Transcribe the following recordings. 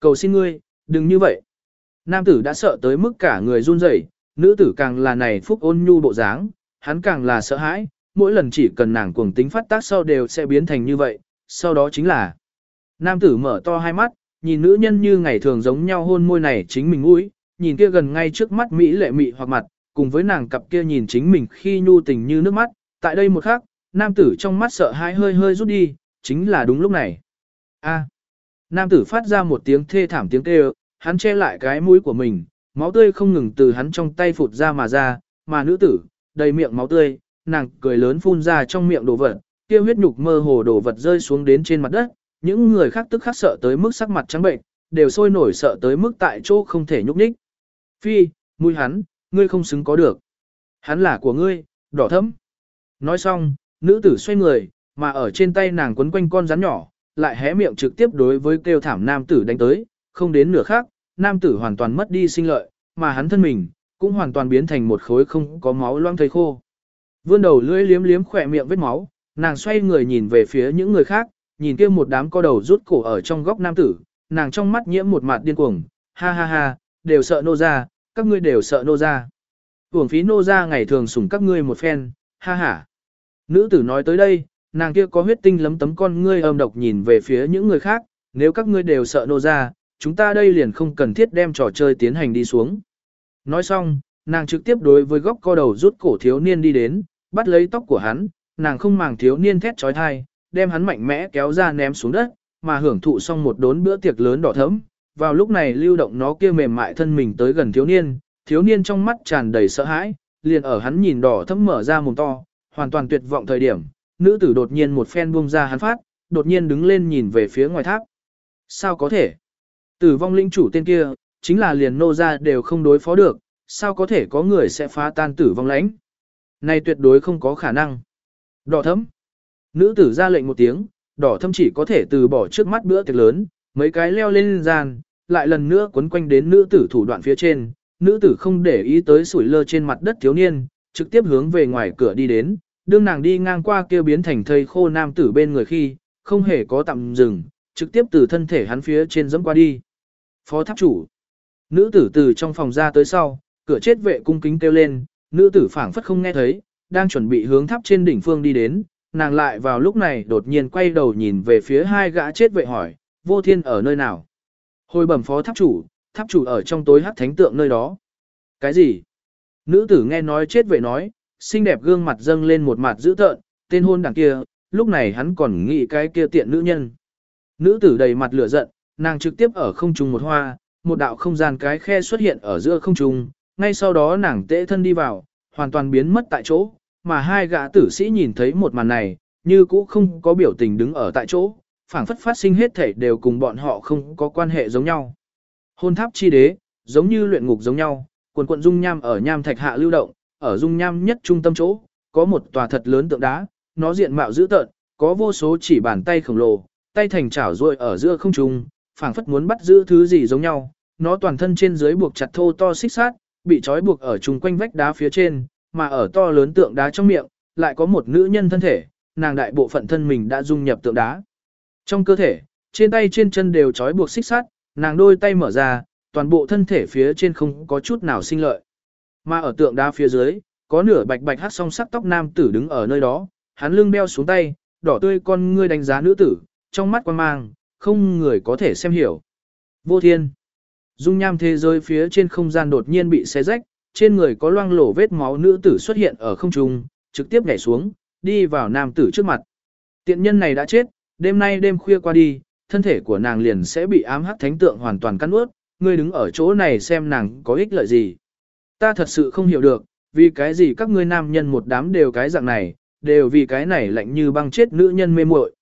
Cầu xin ngươi, đừng như vậy. Nam tử đã sợ tới mức cả người run rẩy, nữ tử càng là này phúc ôn nhu bộ dáng, hắn càng là sợ hãi, mỗi lần chỉ cần nàng cuồng tính phát tác sau đều sẽ biến thành như vậy, sau đó chính là Nam tử mở to hai mắt, nhìn nữ nhân như ngày thường giống nhau hôn môi này chính mình mũi, nhìn kia gần ngay trước mắt Mỹ lệ mị hoặc mặt, cùng với nàng cặp kia nhìn chính mình khi nhu tình như nước mắt, tại đây một khắc, nam tử trong mắt sợ hãi hơi hơi rút đi, chính là đúng lúc này. A nam tử phát ra một tiếng thê thảm tiếng kêu, hắn che lại cái mũi của mình, máu tươi không ngừng từ hắn trong tay phụt ra mà ra, mà nữ tử, đầy miệng máu tươi, nàng cười lớn phun ra trong miệng đồ vật, kia huyết nhục mơ hồ đồ vật rơi xuống đến trên mặt đất, những người khác tức khắc sợ tới mức sắc mặt trắng bệnh, đều sôi nổi sợ tới mức tại chỗ không thể nhúc nhích. Phi, mũi hắn, ngươi không xứng có được. Hắn là của ngươi, đỏ thẫm. Nói xong, nữ tử xoay người, mà ở trên tay nàng quấn quanh con rắn nhỏ, lại hé miệng trực tiếp đối với kêu thảm nam tử đánh tới, không đến nửa khác, nam tử hoàn toàn mất đi sinh lợi, mà hắn thân mình, cũng hoàn toàn biến thành một khối không có máu loang thây khô. Vươn đầu lưỡi liếm liếm khỏe miệng vết máu, nàng xoay người nhìn về phía những người khác, nhìn kia một đám co đầu rút cổ ở trong góc nam tử, nàng trong mắt nhiễm một mặt điên cuồng, ha ha ha, đều sợ nô ra, các ngươi đều sợ nô ra. Uổng phí nô ra ngày thường sủng các ngươi một phen, ha ha. Nữ tử nói tới đây, nàng kia có huyết tinh lấm tấm con ngươi âm độc nhìn về phía những người khác, nếu các ngươi đều sợ nô ra, chúng ta đây liền không cần thiết đem trò chơi tiến hành đi xuống. Nói xong, nàng trực tiếp đối với góc co đầu rút cổ thiếu niên đi đến, bắt lấy tóc của hắn, nàng không màng thiếu niên thét trói thai, đem hắn mạnh mẽ kéo ra ném xuống đất, mà hưởng thụ xong một đốn bữa tiệc lớn đỏ thẫm. Vào lúc này lưu động nó kia mềm mại thân mình tới gần thiếu niên, thiếu niên trong mắt tràn đầy sợ hãi, liền ở hắn nhìn đỏ thẫm mở ra mồm to, hoàn toàn tuyệt vọng thời điểm, nữ tử đột nhiên một phen buông ra hắn phát, đột nhiên đứng lên nhìn về phía ngoài tháp. Sao có thể? Tử vong linh chủ tên kia, chính là liền nô ra đều không đối phó được, sao có thể có người sẽ phá tan tử vong lãnh? Này tuyệt đối không có khả năng. Đỏ thấm. Nữ tử ra lệnh một tiếng, đỏ thâm chỉ có thể từ bỏ trước mắt bữa tiệc lớn, mấy cái leo lên gian, lại lần nữa quấn quanh đến nữ tử thủ đoạn phía trên, nữ tử không để ý tới sủi lơ trên mặt đất thiếu niên, trực tiếp hướng về ngoài cửa đi đến, đương nàng đi ngang qua kia biến thành thây khô nam tử bên người khi, không hề có tạm dừng, trực tiếp từ thân thể hắn phía trên dẫm qua đi. Phó tháp chủ. Nữ tử từ trong phòng ra tới sau, cửa chết vệ cung kính kêu lên, nữ tử phảng phất không nghe thấy, đang chuẩn bị hướng tháp trên đỉnh phương đi đến, nàng lại vào lúc này đột nhiên quay đầu nhìn về phía hai gã chết vệ hỏi, vô thiên ở nơi nào? Hồi bẩm phó tháp chủ, tháp chủ ở trong tối hắc thánh tượng nơi đó. Cái gì? Nữ tử nghe nói chết vệ nói, xinh đẹp gương mặt dâng lên một mặt dữ tợn, tên hôn đảng kia, lúc này hắn còn nghĩ cái kia tiện nữ nhân. Nữ tử đầy mặt lửa giận, nàng trực tiếp ở không trung một hoa, một đạo không gian cái khe xuất hiện ở giữa không trung, ngay sau đó nàng tễ thân đi vào, hoàn toàn biến mất tại chỗ, mà hai gã tử sĩ nhìn thấy một màn này, như cũ không có biểu tình đứng ở tại chỗ, phảng phất phát sinh hết thể đều cùng bọn họ không có quan hệ giống nhau. Hôn tháp chi đế, giống như luyện ngục giống nhau, quần quận dung nham ở nham thạch hạ lưu động, ở dung nham nhất trung tâm chỗ, có một tòa thật lớn tượng đá, nó diện mạo dữ tợn, có vô số chỉ bàn tay khổng lồ, tay thành chảo ruồi ở giữa không trung, phảng phất muốn bắt giữ thứ gì giống nhau. Nó toàn thân trên dưới buộc chặt thô to xích sát, bị trói buộc ở chung quanh vách đá phía trên, mà ở to lớn tượng đá trong miệng, lại có một nữ nhân thân thể, nàng đại bộ phận thân mình đã dung nhập tượng đá. Trong cơ thể, trên tay trên chân đều trói buộc xích sắt, nàng đôi tay mở ra, toàn bộ thân thể phía trên không có chút nào sinh lợi. Mà ở tượng đá phía dưới, có nửa bạch bạch hát song sắc tóc nam tử đứng ở nơi đó, hắn lưng đeo xuống tay, đỏ tươi con ngươi đánh giá nữ tử, trong mắt quan mang, không người có thể xem hiểu. Vô thiên. Dung nham thế giới phía trên không gian đột nhiên bị xé rách, trên người có loang lổ vết máu nữ tử xuất hiện ở không trung, trực tiếp nhảy xuống, đi vào nam tử trước mặt. Tiện nhân này đã chết, đêm nay đêm khuya qua đi, thân thể của nàng liền sẽ bị ám hắc thánh tượng hoàn toàn cắn ướt, ngươi đứng ở chỗ này xem nàng có ích lợi gì. Ta thật sự không hiểu được, vì cái gì các ngươi nam nhân một đám đều cái dạng này, đều vì cái này lạnh như băng chết nữ nhân mê muội.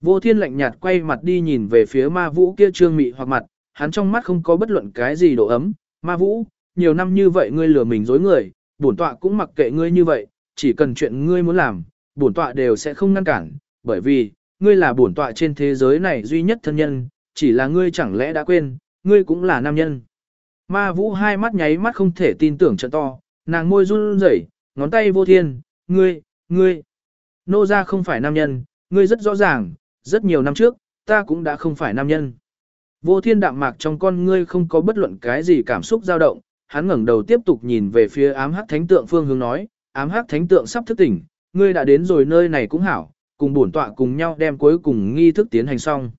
Vô thiên lạnh nhạt quay mặt đi nhìn về phía ma vũ kia trương mị hoặc mặt, hắn trong mắt không có bất luận cái gì độ ấm, ma vũ, nhiều năm như vậy ngươi lừa mình dối người, bổn tọa cũng mặc kệ ngươi như vậy, chỉ cần chuyện ngươi muốn làm, bổn tọa đều sẽ không ngăn cản, bởi vì, ngươi là bổn tọa trên thế giới này duy nhất thân nhân, chỉ là ngươi chẳng lẽ đã quên, ngươi cũng là nam nhân. Ma vũ hai mắt nháy mắt không thể tin tưởng trận to, nàng môi run rẩy, ngón tay vô thiên, ngươi, ngươi, nô ra không phải nam nhân, ngươi rất rõ ràng, rất nhiều năm trước, ta cũng đã không phải nam nhân. Vô thiên đạm mạc trong con ngươi không có bất luận cái gì cảm xúc dao động, hắn ngẩng đầu tiếp tục nhìn về phía ám hắc thánh tượng phương hướng nói, ám hắc thánh tượng sắp thức tỉnh, ngươi đã đến rồi nơi này cũng hảo, cùng bổn tọa cùng nhau đem cuối cùng nghi thức tiến hành xong.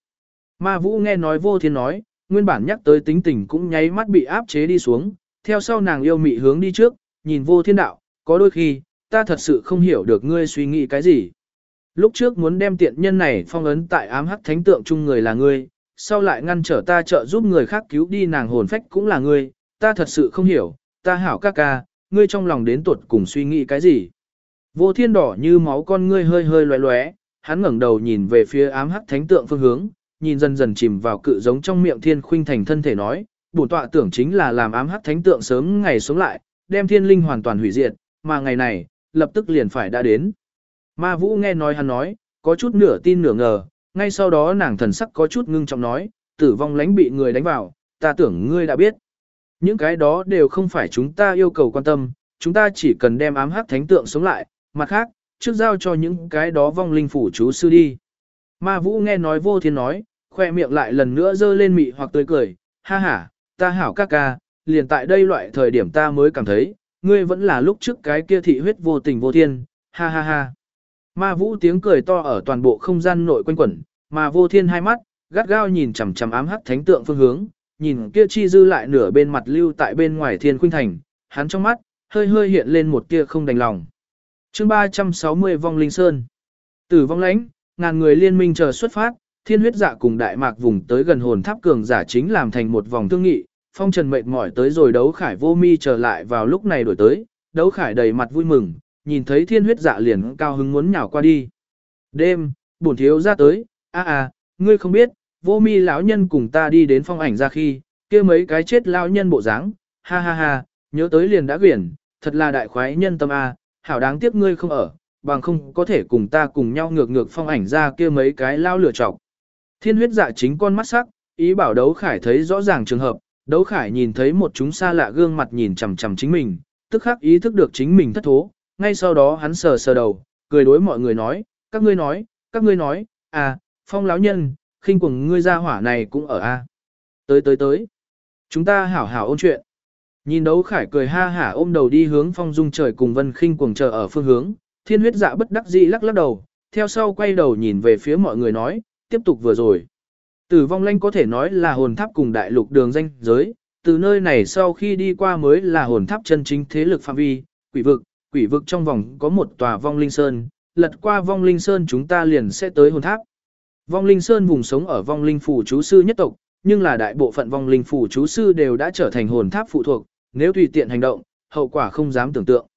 Ma vũ nghe nói vô thiên nói, nguyên bản nhắc tới tính tình cũng nháy mắt bị áp chế đi xuống, theo sau nàng yêu mị hướng đi trước, nhìn vô thiên đạo, có đôi khi, ta thật sự không hiểu được ngươi suy nghĩ cái gì. Lúc trước muốn đem tiện nhân này phong ấn tại ám hắc thánh tượng chung người là ngươi, sau lại ngăn trở ta trợ giúp người khác cứu đi nàng hồn phách cũng là ngươi, ta thật sự không hiểu, ta hảo ca ca, ngươi trong lòng đến tuột cùng suy nghĩ cái gì. Vô thiên đỏ như máu con ngươi hơi hơi loé loé, hắn ngẩng đầu nhìn về phía ám hắc thánh tượng phương hướng, nhìn dần dần chìm vào cự giống trong miệng thiên khuynh thành thân thể nói, bổn tọa tưởng chính là làm ám hắc thánh tượng sớm ngày sống lại, đem thiên linh hoàn toàn hủy diệt, mà ngày này, lập tức liền phải đã đến. Ma Vũ nghe nói hắn nói, có chút nửa tin nửa ngờ, ngay sau đó nàng thần sắc có chút ngưng trọng nói, tử vong lánh bị người đánh vào, ta tưởng ngươi đã biết. Những cái đó đều không phải chúng ta yêu cầu quan tâm, chúng ta chỉ cần đem ám hắc thánh tượng sống lại, mặt khác, trước giao cho những cái đó vong linh phủ chú sư đi. Ma Vũ nghe nói vô thiên nói, khoe miệng lại lần nữa dơ lên mị hoặc tươi cười, ha ha, ta hảo ca ca, liền tại đây loại thời điểm ta mới cảm thấy, ngươi vẫn là lúc trước cái kia thị huyết vô tình vô thiên, ha ha ha. Ma vũ tiếng cười to ở toàn bộ không gian nội quanh quẩn, mà vô thiên hai mắt, gắt gao nhìn chằm chằm ám hắc thánh tượng phương hướng, nhìn kia chi dư lại nửa bên mặt lưu tại bên ngoài thiên khuynh thành, hắn trong mắt, hơi hơi hiện lên một tia không đành lòng. chương 360 vong linh sơn. Tử vong lãnh, ngàn người liên minh chờ xuất phát, thiên huyết dạ cùng đại mạc vùng tới gần hồn tháp cường giả chính làm thành một vòng thương nghị, phong trần mệt mỏi tới rồi đấu khải vô mi trở lại vào lúc này đổi tới, đấu khải đầy mặt vui mừng, nhìn thấy thiên huyết dạ liền cao hứng muốn nhào qua đi. Đêm, bổn thiếu ra tới, a a, ngươi không biết, vô mi lão nhân cùng ta đi đến phong ảnh ra khi, kia mấy cái chết lão nhân bộ dáng, ha ha ha, nhớ tới liền đã quyển, thật là đại khoái nhân tâm a, hảo đáng tiếc ngươi không ở, bằng không có thể cùng ta cùng nhau ngược ngược phong ảnh ra kia mấy cái lao lửa trọc. Thiên huyết dạ chính con mắt sắc, ý bảo đấu khải thấy rõ ràng trường hợp, đấu khải nhìn thấy một chúng xa lạ gương mặt nhìn chằm chằm chính mình, tức khắc ý thức được chính mình thất thố, ngay sau đó hắn sờ sờ đầu, cười đối mọi người nói, các ngươi nói, các ngươi nói, à, phong lão nhân, khinh quần ngươi ra hỏa này cũng ở a. Tới tới tới, chúng ta hảo hảo ôn chuyện. Nhìn đấu khải cười ha hả ôm đầu đi hướng phong dung trời cùng vân khinh quần chờ ở phương hướng, thiên huyết dạ bất đắc dĩ lắc lắc đầu, theo sau quay đầu nhìn về phía mọi người nói, tiếp tục vừa rồi. Tử vong lanh có thể nói là hồn tháp cùng đại lục đường danh giới, từ nơi này sau khi đi qua mới là hồn tháp chân chính thế lực phạm vi, quỷ vực, quỷ vực trong vòng có một tòa vong linh sơn, lật qua vong linh sơn chúng ta liền sẽ tới hồn tháp. Vong linh sơn vùng sống ở vong linh phủ chú sư nhất tộc, nhưng là đại bộ phận vong linh phủ chú sư đều đã trở thành hồn tháp phụ thuộc, nếu tùy tiện hành động, hậu quả không dám tưởng tượng.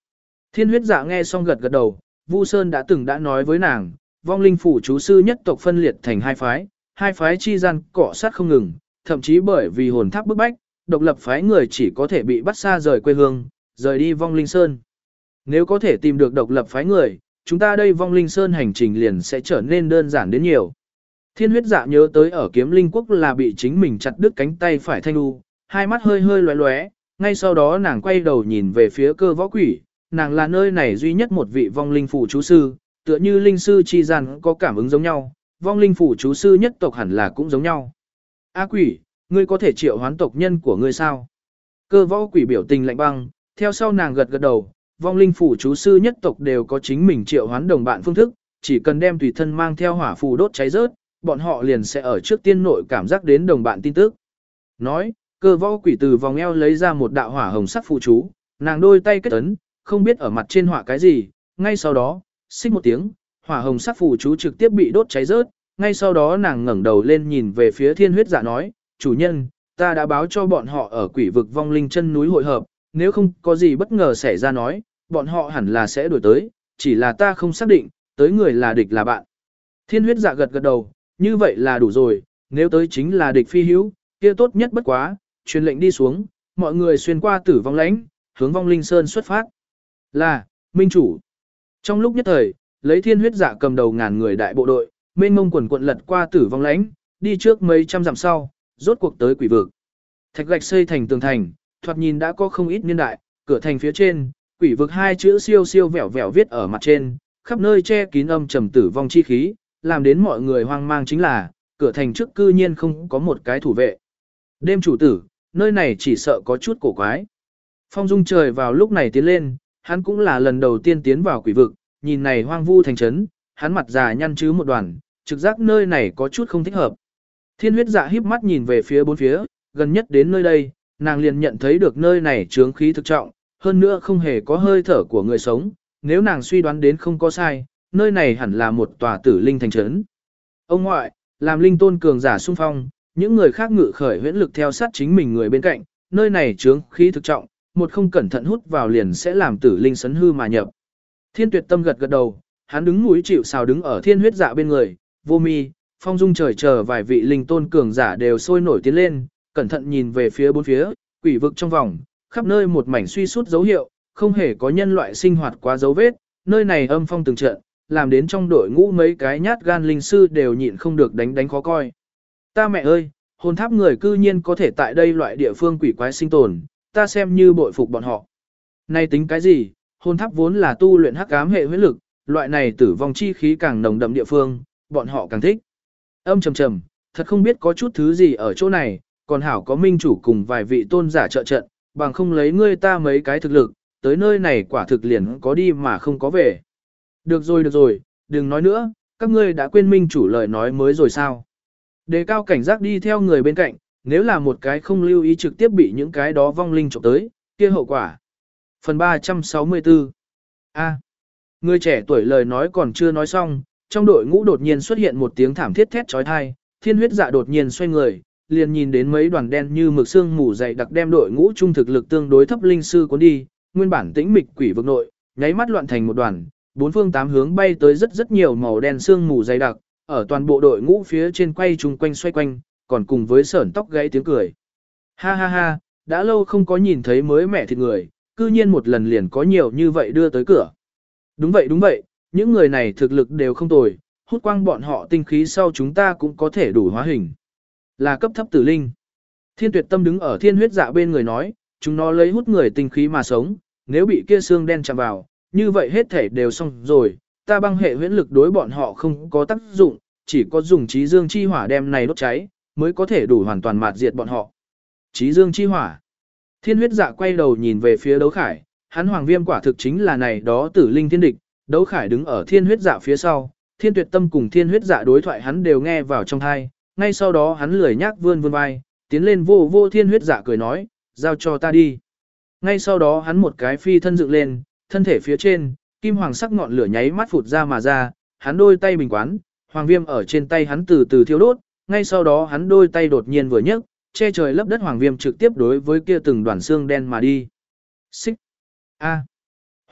Thiên huyết dạ nghe xong gật gật đầu, Vu Sơn đã từng đã nói với nàng, vong linh phủ chú sư nhất tộc phân liệt thành hai phái, hai phái chi gian cọ sát không ngừng, thậm chí bởi vì hồn tháp bức bách, độc lập phái người chỉ có thể bị bắt xa rời quê hương, rời đi vong linh sơn. Nếu có thể tìm được độc lập phái người, chúng ta đây vong linh sơn hành trình liền sẽ trở nên đơn giản đến nhiều. Thiên huyết dạ nhớ tới ở kiếm linh quốc là bị chính mình chặt đứt cánh tay phải thanh u, hai mắt hơi hơi lóe lóe, ngay sau đó nàng quay đầu nhìn về phía cơ võ quỷ, nàng là nơi này duy nhất một vị vong linh phủ chú sư, tựa như linh sư chi gian có cảm ứng giống nhau, vong linh phủ chú sư nhất tộc hẳn là cũng giống nhau. A quỷ, ngươi có thể triệu hoán tộc nhân của ngươi sao? Cơ võ quỷ biểu tình lạnh băng, theo sau nàng gật gật đầu, vong linh phủ chú sư nhất tộc đều có chính mình triệu hoán đồng bạn phương thức, chỉ cần đem tùy thân mang theo hỏa phù đốt cháy rớt, bọn họ liền sẽ ở trước tiên nội cảm giác đến đồng bạn tin tức. Nói, cơ võ quỷ từ vòng eo lấy ra một đạo hỏa hồng sắc phù chú, nàng đôi tay kết ấn, không biết ở mặt trên hỏa cái gì, ngay sau đó, xích một tiếng, hỏa hồng sắc phù chú trực tiếp bị đốt cháy rớt, ngay sau đó nàng ngẩng đầu lên nhìn về phía thiên huyết dạ nói, chủ nhân, ta đã báo cho bọn họ ở quỷ vực vong linh chân núi hội hợp, nếu không có gì bất ngờ xảy ra nói, bọn họ hẳn là sẽ đuổi tới, chỉ là ta không xác định, tới người là địch là bạn. Thiên huyết dạ gật gật đầu, như vậy là đủ rồi, nếu tới chính là địch phi hữu, kia tốt nhất bất quá, truyền lệnh đi xuống, mọi người xuyên qua tử vong lãnh, hướng vong linh sơn xuất phát. Là, minh chủ. Trong lúc nhất thời, lấy thiên huyết dạ cầm đầu ngàn người đại bộ đội, mênh mông quần quận lật qua tử vong lãnh, đi trước mấy trăm dặm sau, rốt cuộc tới quỷ vực. Thạch gạch xây thành tường thành, thoạt nhìn đã có không ít niên đại, cửa thành phía trên, quỷ vực hai chữ siêu siêu vẹo vẹo viết ở mặt trên, khắp nơi che kín âm trầm tử vong chi khí, làm đến mọi người hoang mang chính là, cửa thành trước cư nhiên không có một cái thủ vệ. Đêm chủ tử, nơi này chỉ sợ có chút cổ quái. Phong dung trời vào lúc này tiến lên, hắn cũng là lần đầu tiên tiến vào quỷ vực, nhìn này hoang vu thành trấn, hắn mặt già nhăn chứ một đoàn, trực giác nơi này có chút không thích hợp. Thiên huyết dạ híp mắt nhìn về phía bốn phía, gần nhất đến nơi đây, nàng liền nhận thấy được nơi này trướng khí thực trọng, hơn nữa không hề có hơi thở của người sống, nếu nàng suy đoán đến không có sai, nơi này hẳn là một tòa tử linh thành trấn. Ông ngoại, làm linh tôn cường giả xung phong, những người khác ngự khởi huyễn lực theo sát chính mình người bên cạnh, nơi này trướng khí thực trọng, một không cẩn thận hút vào liền sẽ làm tử linh sấn hư mà nhập. Thiên tuyệt tâm gật gật đầu, hắn đứng mũi chịu sào đứng ở thiên huyết dạ bên người, vô mi, phong dung trời chờ vài vị linh tôn cường giả đều sôi nổi tiến lên, cẩn thận nhìn về phía bốn phía, quỷ vực trong vòng, khắp nơi một mảnh suy sút dấu hiệu, không hề có nhân loại sinh hoạt quá dấu vết, nơi này âm phong từng trận, làm đến trong đội ngũ mấy cái nhát gan linh sư đều nhịn không được đánh đánh khó coi. Ta mẹ ơi, hồn tháp người cư nhiên có thể tại đây loại địa phương quỷ quái sinh tồn, ta xem như bội phục bọn họ. Nay tính cái gì, hồn tháp vốn là tu luyện hắc ám hệ huyết lực, loại này tử vong chi khí càng nồng đậm địa phương, bọn họ càng thích. Âm trầm trầm, thật không biết có chút thứ gì ở chỗ này, còn hảo có minh chủ cùng vài vị tôn giả trợ trận, bằng không lấy ngươi ta mấy cái thực lực, tới nơi này quả thực liền có đi mà không có về. Được rồi được rồi, đừng nói nữa, các ngươi đã quên minh chủ lời nói mới rồi sao. Đề cao cảnh giác đi theo người bên cạnh, nếu là một cái không lưu ý trực tiếp bị những cái đó vong linh trộm tới, kia hậu quả. Phần 364 A. người trẻ tuổi lời nói còn chưa nói xong, trong đội ngũ đột nhiên xuất hiện một tiếng thảm thiết thét trói thai, thiên huyết dạ đột nhiên xoay người, liền nhìn đến mấy đoàn đen như mực xương mù dày đặc đem đội ngũ trung thực lực tương đối thấp linh sư cuốn đi, nguyên bản tĩnh mịch quỷ vực nội, nháy mắt loạn thành một đoàn, bốn phương tám hướng bay tới rất rất nhiều màu đen xương mù dày đặc, ở toàn bộ đội ngũ phía trên quay chung quanh xoay quanh, còn cùng với sởn tóc gãy tiếng cười. Ha ha ha, đã lâu không có nhìn thấy mới mẹ thịt người, cư nhiên một lần liền có nhiều như vậy đưa tới cửa. Đúng vậy đúng vậy, những người này thực lực đều không tồi, hút quang bọn họ tinh khí sau chúng ta cũng có thể đủ hóa hình. Là cấp thấp tử linh. Thiên tuyệt tâm đứng ở thiên huyết dạ bên người nói, chúng nó lấy hút người tinh khí mà sống, nếu bị kia xương đen chạm vào, như vậy hết thể đều xong rồi, ta băng hệ huyễn lực đối bọn họ không có tác dụng, chỉ có dùng trí dương chi hỏa đem này đốt cháy, mới có thể đủ hoàn toàn mạt diệt bọn họ. Chí dương chi hỏa. Thiên huyết dạ quay đầu nhìn về phía đấu khải, hắn hoàng viêm quả thực chính là này đó tử linh thiên địch, đấu khải đứng ở thiên huyết dạ phía sau, thiên tuyệt tâm cùng thiên huyết dạ đối thoại hắn đều nghe vào trong thai, ngay sau đó hắn lười nhác vươn vươn vai, tiến lên vô vô thiên huyết dạ cười nói, giao cho ta đi. Ngay sau đó hắn một cái phi thân dựng lên, thân thể phía trên, kim hoàng sắc ngọn lửa nháy mắt phụt ra mà ra, hắn đôi tay bình quán, hoàng viêm ở trên tay hắn từ từ thiêu đốt, ngay sau đó hắn đôi tay đột nhiên vừa nhấc, che trời lấp đất hoàng viêm trực tiếp đối với kia từng đoàn xương đen mà đi. Xích. A.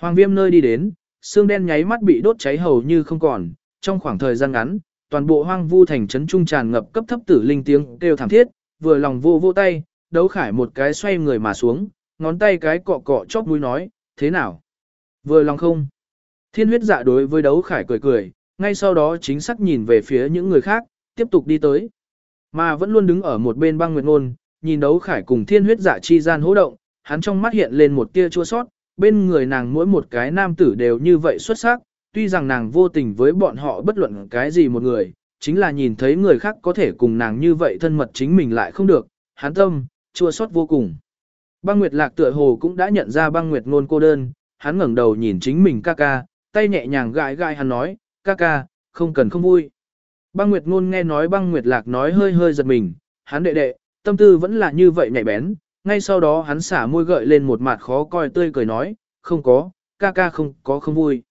Hoàng viêm nơi đi đến, xương đen nháy mắt bị đốt cháy hầu như không còn, trong khoảng thời gian ngắn, toàn bộ hoang vu thành trấn trung tràn ngập cấp thấp tử linh tiếng kêu thảm thiết, vừa lòng vô vô tay, đấu khải một cái xoay người mà xuống, ngón tay cái cọ cọ chóp mũi nói, thế nào? Vừa lòng không? Thiên huyết dạ đối với đấu khải cười cười, ngay sau đó chính xác nhìn về phía những người khác, tiếp tục đi tới. Mà vẫn luôn đứng ở một bên băng nguyệt ngôn, nhìn đấu khải cùng thiên huyết giả chi gian hỗ động, hắn trong mắt hiện lên một tia chua sót, bên người nàng mỗi một cái nam tử đều như vậy xuất sắc, tuy rằng nàng vô tình với bọn họ bất luận cái gì một người, chính là nhìn thấy người khác có thể cùng nàng như vậy thân mật chính mình lại không được, hắn tâm, chua sót vô cùng. Băng Nguyệt Lạc tựa hồ cũng đã nhận ra băng Nguyệt ngôn cô đơn, hắn ngẩng đầu nhìn chính mình ca ca, tay nhẹ nhàng gãi gãi hắn nói, ca ca, không cần không vui. Băng Nguyệt ngôn nghe nói băng Nguyệt Lạc nói hơi hơi giật mình, hắn đệ đệ, tâm tư vẫn là như vậy nhạy bén, ngay sau đó hắn xả môi gợi lên một mặt khó coi tươi cười nói, không có, ca ca không có không vui.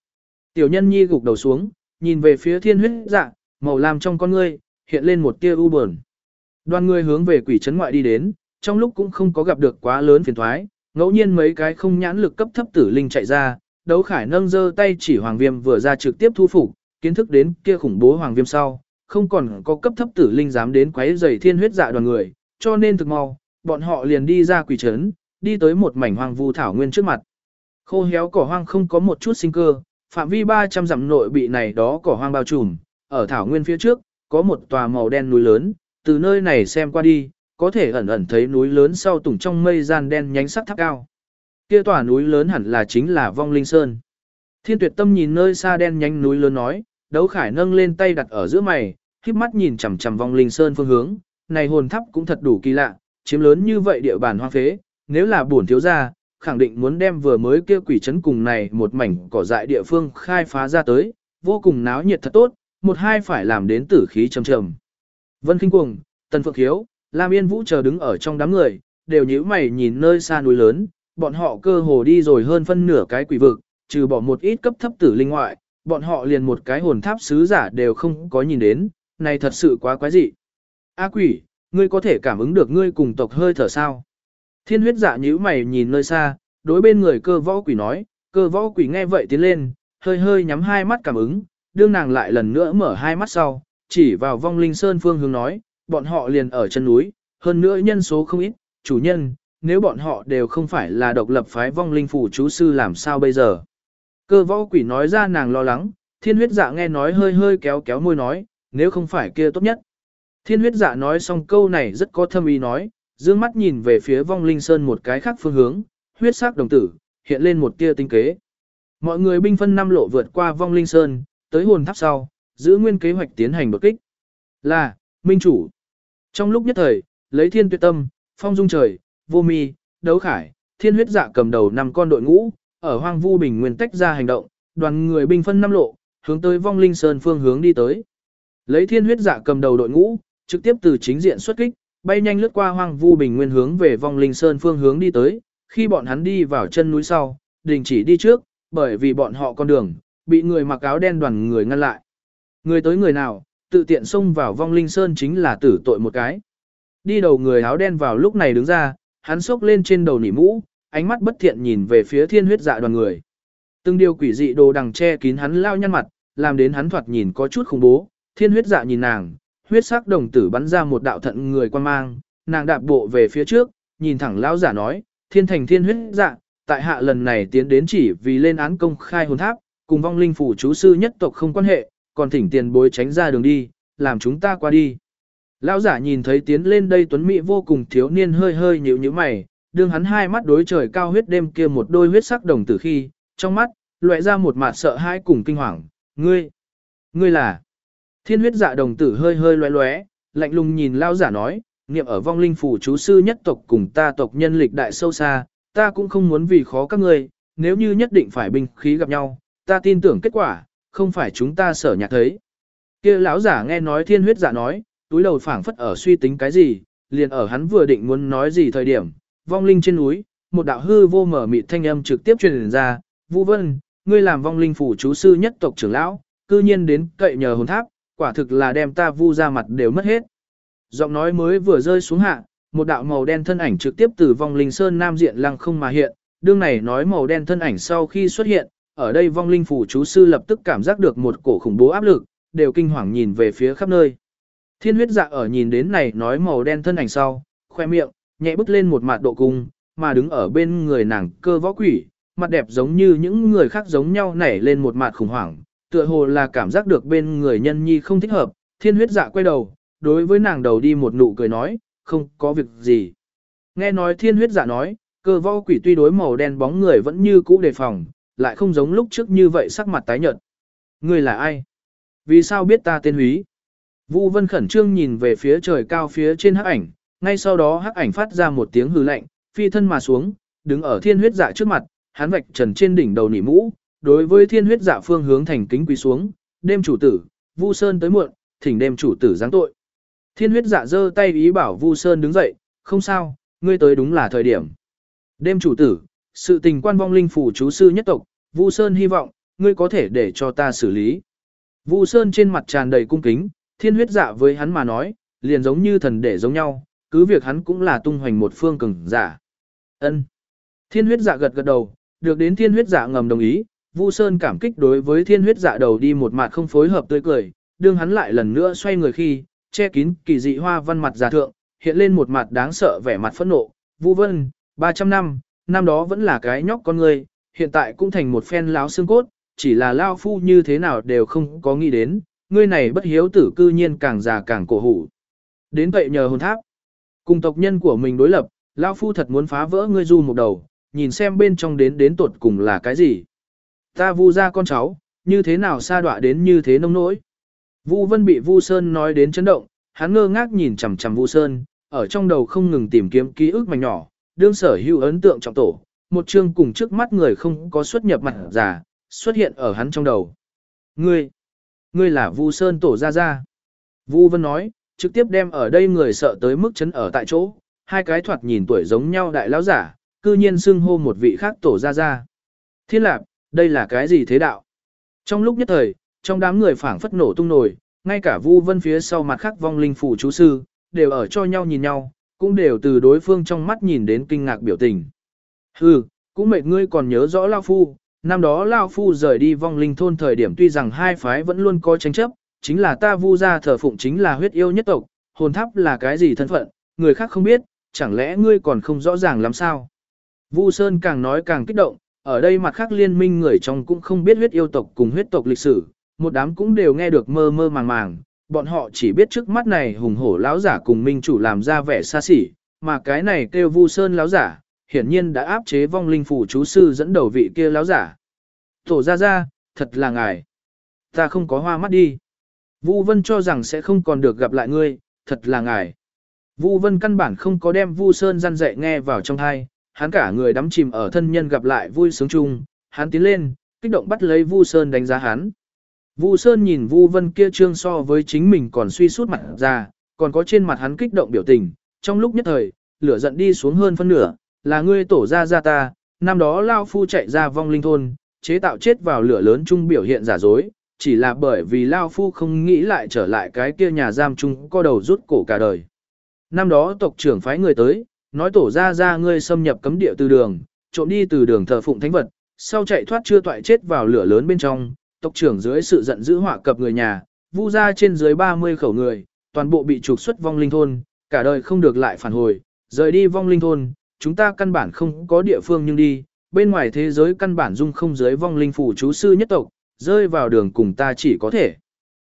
Tiểu nhân nhi gục đầu xuống, nhìn về phía thiên huyết dạ, màu lam trong con ngươi, hiện lên một tia u buồn. Đoàn người hướng về quỷ trấn ngoại đi đến, trong lúc cũng không có gặp được quá lớn phiền thoái, ngẫu nhiên mấy cái không nhãn lực cấp thấp tử linh chạy ra, đấu khải nâng giơ tay chỉ hoàng viêm vừa ra trực tiếp thu phục, kiến thức đến kia khủng bố hoàng viêm sau, không còn có cấp thấp tử linh dám đến quấy rầy thiên huyết dạ đoàn người, cho nên thực mau, bọn họ liền đi ra quỷ trấn, đi tới một mảnh hoang vu thảo nguyên trước mặt. Khô héo cỏ hoang không có một chút sinh cơ, phạm vi 300 dặm nội bị này đó cỏ hoang bao trùm, ở thảo nguyên phía trước, có một tòa màu đen núi lớn, từ nơi này xem qua đi, có thể ẩn ẩn thấy núi lớn sau tủng trong mây gian đen nhánh sắc tháp cao. Kia tòa núi lớn hẳn là chính là Vong Linh Sơn. Thiên Tuyệt Tâm nhìn nơi xa đen nhánh núi lớn nói, Đấu Khải nâng lên tay đặt ở giữa mày, híp mắt nhìn chằm chằm Vong Linh Sơn phương hướng, này hồn tháp cũng thật đủ kỳ lạ, chiếm lớn như vậy địa bàn hoang phế, nếu là bổn thiếu gia, khẳng định muốn đem vừa mới kia quỷ trấn cùng này một mảnh cỏ dại địa phương khai phá ra tới, vô cùng náo nhiệt thật tốt, một hai phải làm đến tử khí trầm trầm. Vân Kinh Cuồng, Tần Phượng Hiếu, Lam Yên Vũ chờ đứng ở trong đám người, đều nhíu mày nhìn nơi xa núi lớn, bọn họ cơ hồ đi rồi hơn phân nửa cái quỷ vực, trừ bỏ một ít cấp thấp tử linh ngoại, bọn họ liền một cái hồn tháp sứ giả đều không có nhìn đến, này thật sự quá quái dị. A quỷ, ngươi có thể cảm ứng được ngươi cùng tộc hơi thở sao? Thiên huyết dạ nhíu mày nhìn nơi xa, đối bên người cơ võ quỷ nói, cơ võ quỷ nghe vậy tiến lên, hơi hơi nhắm hai mắt cảm ứng, đương nàng lại lần nữa mở hai mắt sau, chỉ vào vong linh sơn phương hướng nói, bọn họ liền ở chân núi, hơn nữa nhân số không ít, chủ nhân, nếu bọn họ đều không phải là độc lập phái vong linh phủ chú sư làm sao bây giờ. Cơ võ quỷ nói ra nàng lo lắng, thiên huyết dạ nghe nói hơi hơi kéo kéo môi nói, nếu không phải kia tốt nhất. Thiên huyết dạ nói xong câu này rất có thâm ý nói, dương mắt nhìn về phía vong linh sơn một cái khác phương hướng, huyết sắc đồng tử, hiện lên một tia tinh kế. Mọi người binh phân năm lộ vượt qua vong linh sơn, tới hồn tháp sau, giữ nguyên kế hoạch tiến hành đột kích. Là, minh chủ. Trong lúc nhất thời, lấy thiên tuyệt tâm, phong dung trời, vô mi, đấu khải, thiên huyết dạ cầm đầu năm con đội ngũ, ở hoang vu bình nguyên tách ra hành động, đoàn người binh phân năm lộ, hướng tới vong linh sơn phương hướng đi tới. Lấy thiên huyết dạ cầm đầu đội ngũ, trực tiếp từ chính diện xuất kích, bay nhanh lướt qua hoang vu bình nguyên hướng về vong linh sơn phương hướng đi tới, khi bọn hắn đi vào chân núi sau, đình chỉ đi trước, bởi vì bọn họ con đường, bị người mặc áo đen đoàn người ngăn lại. Người tới người nào, tự tiện xông vào vong linh sơn chính là tử tội một cái. Đi đầu người áo đen vào lúc này đứng ra, hắn sốc lên trên đầu nỉ mũ, ánh mắt bất thiện nhìn về phía thiên huyết dạ đoàn người. Từng điều quỷ dị đồ đằng che kín hắn lao nhăn mặt, làm đến hắn thoạt nhìn có chút khủng bố, thiên huyết dạ nhìn nàng, huyết sắc đồng tử bắn ra một đạo thận người quan mang, nàng đạp bộ về phía trước, nhìn thẳng lão giả nói, thiên thành thiên huyết dạ, tại hạ lần này tiến đến chỉ vì lên án công khai hồn tháp, cùng vong linh phủ chú sư nhất tộc không quan hệ, còn thỉnh tiền bối tránh ra đường đi, làm chúng ta qua đi. Lão giả nhìn thấy tiến lên đây tuấn mỹ vô cùng thiếu niên hơi hơi nhíu nhíu mày, đương hắn hai mắt đối trời cao huyết đêm kia một đôi huyết sắc đồng tử khi, trong mắt, loại ra một mặt sợ hãi cùng kinh hoàng, ngươi, ngươi là. Thiên huyết dạ đồng tử hơi hơi loé loé, lạnh lùng nhìn lão giả nói, niệm ở vong linh phủ chú sư nhất tộc cùng ta tộc nhân lịch đại sâu xa, ta cũng không muốn vì khó các ngươi, nếu như nhất định phải binh khí gặp nhau, ta tin tưởng kết quả, không phải chúng ta sở nhạc thấy. Kia lão giả nghe nói thiên huyết giả nói, túi đầu phảng phất ở suy tính cái gì, liền ở hắn vừa định muốn nói gì thời điểm, vong linh trên núi, một đạo hư vô mở mịt thanh âm trực tiếp truyền ra, Vũ Vân, ngươi làm vong linh phủ chú sư nhất tộc trưởng lão, cư nhiên đến cậy nhờ hồn tháp, quả thực là đem ta vu ra mặt đều mất hết. Giọng nói mới vừa rơi xuống hạ, một đạo màu đen thân ảnh trực tiếp từ vong linh sơn nam diện lăng không mà hiện, đương này nói màu đen thân ảnh sau khi xuất hiện, ở đây vong linh phủ chú sư lập tức cảm giác được một cổ khủng bố áp lực, đều kinh hoàng nhìn về phía khắp nơi. Thiên huyết dạ ở nhìn đến này nói màu đen thân ảnh sau, khoe miệng, nhẹ bước lên một mặt độ cung, mà đứng ở bên người nàng cơ võ quỷ, mặt đẹp giống như những người khác giống nhau nảy lên một mặt khủng hoảng, tựa hồ là cảm giác được bên người nhân nhi không thích hợp, thiên huyết dạ quay đầu, đối với nàng đầu đi một nụ cười nói, không có việc gì. Nghe nói thiên huyết dạ nói, cơ võ quỷ tuy đối màu đen bóng người vẫn như cũ đề phòng, lại không giống lúc trước như vậy sắc mặt tái nhợt. Ngươi là ai? Vì sao biết ta tên húy? Vu Vân khẩn trương nhìn về phía trời cao phía trên hắc ảnh, ngay sau đó hắc ảnh phát ra một tiếng hư lạnh, phi thân mà xuống, đứng ở thiên huyết dạ trước mặt, hắn vạch trần trên đỉnh đầu nỉ mũ, đối với thiên huyết dạ phương hướng thành kính quỳ xuống, đêm chủ tử, Vu Sơn tới muộn, thỉnh đêm chủ tử giáng tội. Thiên huyết dạ giơ tay ý bảo Vu Sơn đứng dậy, không sao, ngươi tới đúng là thời điểm. Đêm chủ tử, sự tình quan vong linh phủ chú sư nhất tộc, Vu Sơn hy vọng, ngươi có thể để cho ta xử lý. Vu Sơn trên mặt tràn đầy cung kính, thiên huyết dạ với hắn mà nói, liền giống như thần để giống nhau, cứ việc hắn cũng là tung hoành một phương cường giả. Ân. Thiên huyết dạ gật gật đầu, được đến thiên huyết dạ ngầm đồng ý, Vu Sơn cảm kích đối với thiên huyết dạ đầu đi một mặt không phối hợp tươi cười, đương hắn lại lần nữa xoay người khi, che kín kỳ dị hoa văn mặt giả thượng, hiện lên một mặt đáng sợ vẻ mặt phẫn nộ, Vu Vân, 300 năm, năm đó vẫn là cái nhóc con người, hiện tại cũng thành một phen láo xương cốt, chỉ là lao phu như thế nào đều không có nghĩ đến, ngươi này bất hiếu tử cư nhiên càng già càng cổ hủ. Đến vậy nhờ hồn tháp, cùng tộc nhân của mình đối lập, lao phu thật muốn phá vỡ ngươi du một đầu, nhìn xem bên trong đến đến tuột cùng là cái gì. Ta vu ra con cháu, như thế nào xa đọa đến như thế nông nỗi. Vu Vân bị Vu Sơn nói đến chấn động, hắn ngơ ngác nhìn chằm chằm Vu Sơn, ở trong đầu không ngừng tìm kiếm ký ức mảnh nhỏ, đương sở hữu ấn tượng trọng tổ, một chương cùng trước mắt người không có xuất nhập mặt giả, xuất hiện ở hắn trong đầu. Ngươi, ngươi là Vu Sơn tổ gia gia. Vu Vân nói, trực tiếp đem ở đây người sợ tới mức chấn ở tại chỗ, hai cái thoạt nhìn tuổi giống nhau đại lão giả, cư nhiên xưng hô một vị khác tổ gia gia. Thiên lạc, đây là cái gì thế đạo? Trong lúc nhất thời, trong đám người phảng phất nổ tung nổi, ngay cả Vu Vân phía sau mặt khác vong linh phủ chú sư, đều ở cho nhau nhìn nhau, cũng đều từ đối phương trong mắt nhìn đến kinh ngạc biểu tình. Hừ, cũng mệt ngươi còn nhớ rõ Lao Phu, năm đó Lao Phu rời đi vong linh thôn thời điểm tuy rằng hai phái vẫn luôn có tranh chấp, chính là ta vu ra thờ phụng chính là huyết yêu nhất tộc, hồn tháp là cái gì thân phận, người khác không biết, chẳng lẽ ngươi còn không rõ ràng lắm sao? Vu Sơn càng nói càng kích động, ở đây mặt khác liên minh người trong cũng không biết huyết yêu tộc cùng huyết tộc lịch sử, một đám cũng đều nghe được mơ mơ màng màng, bọn họ chỉ biết trước mắt này hùng hổ lão giả cùng minh chủ làm ra vẻ xa xỉ, mà cái này kêu Vu Sơn lão giả, hiển nhiên đã áp chế vong linh phủ chú sư dẫn đầu vị kia lão giả. Tổ ra ra, thật là ngài. Ta không có hoa mắt đi. Vu Vân cho rằng sẽ không còn được gặp lại ngươi, thật là ngài. Vu Vân căn bản không có đem Vu Sơn răn dạy nghe vào trong thai, hắn cả người đắm chìm ở thân nhân gặp lại vui sướng chung, hắn tiến lên, kích động bắt lấy Vu Sơn đánh giá hắn. Vu Sơn nhìn Vu Vân kia trương so với chính mình còn suy sút mặt ra, còn có trên mặt hắn kích động biểu tình, trong lúc nhất thời, lửa giận đi xuống hơn phân nửa, là ngươi tổ ra ra ta, năm đó Lao Phu chạy ra vong linh thôn, chế tạo chết vào lửa lớn chung biểu hiện giả dối, chỉ là bởi vì Lao Phu không nghĩ lại trở lại cái kia nhà giam chung co đầu rút cổ cả đời. Năm đó tộc trưởng phái người tới, nói tổ ra ra ngươi xâm nhập cấm địa từ đường, trộm đi từ đường thờ phụng thánh vật, sau chạy thoát chưa toại chết vào lửa lớn bên trong, tộc trưởng dưới sự giận dữ họa cập người nhà, vu ra trên dưới 30 khẩu người, toàn bộ bị trục xuất vong linh thôn, cả đời không được lại phản hồi, rời đi vong linh thôn, chúng ta căn bản không có địa phương nhưng đi, bên ngoài thế giới căn bản dung không dưới vong linh phủ chú sư nhất tộc, rơi vào đường cùng ta chỉ có thể.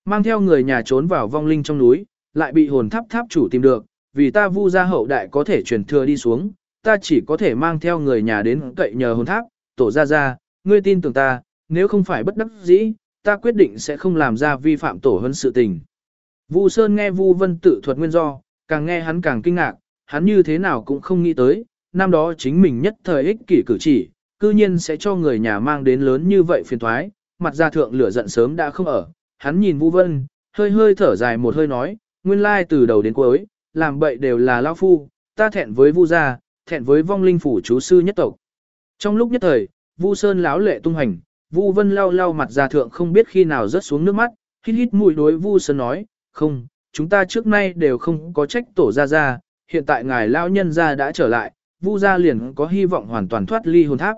Mang theo người nhà trốn vào vong linh trong núi, lại bị hồn tháp tháp chủ tìm được, vì ta vu gia hậu đại có thể truyền thừa đi xuống, ta chỉ có thể mang theo người nhà đến cậy nhờ hồn tháp, tổ gia gia, ngươi tin tưởng ta, nếu không phải bất đắc dĩ, ta quyết định sẽ không làm ra vi phạm tổ hơn sự tình. Vu Sơn nghe Vu Vân tự thuật nguyên do, càng nghe hắn càng kinh ngạc, hắn như thế nào cũng không nghĩ tới, năm đó chính mình nhất thời ích kỷ cử chỉ, cư nhiên sẽ cho người nhà mang đến lớn như vậy phiền thoái, mặt ra thượng lửa giận sớm đã không ở, hắn nhìn Vu Vân, hơi hơi thở dài một hơi nói, nguyên lai từ đầu đến cuối, làm bậy đều là lão phu, ta thẹn với Vu gia, thẹn với vong linh phủ chú sư nhất tộc. Trong lúc nhất thời, Vu Sơn lão lệ tung hành, Vu Vân lau lau mặt ra thượng không biết khi nào rớt xuống nước mắt, hít hít mũi đối Vu Sơn nói, không, chúng ta trước nay đều không có trách tổ gia gia. hiện tại ngài lão nhân gia đã trở lại, Vu gia liền có hy vọng hoàn toàn thoát ly hồn tháp.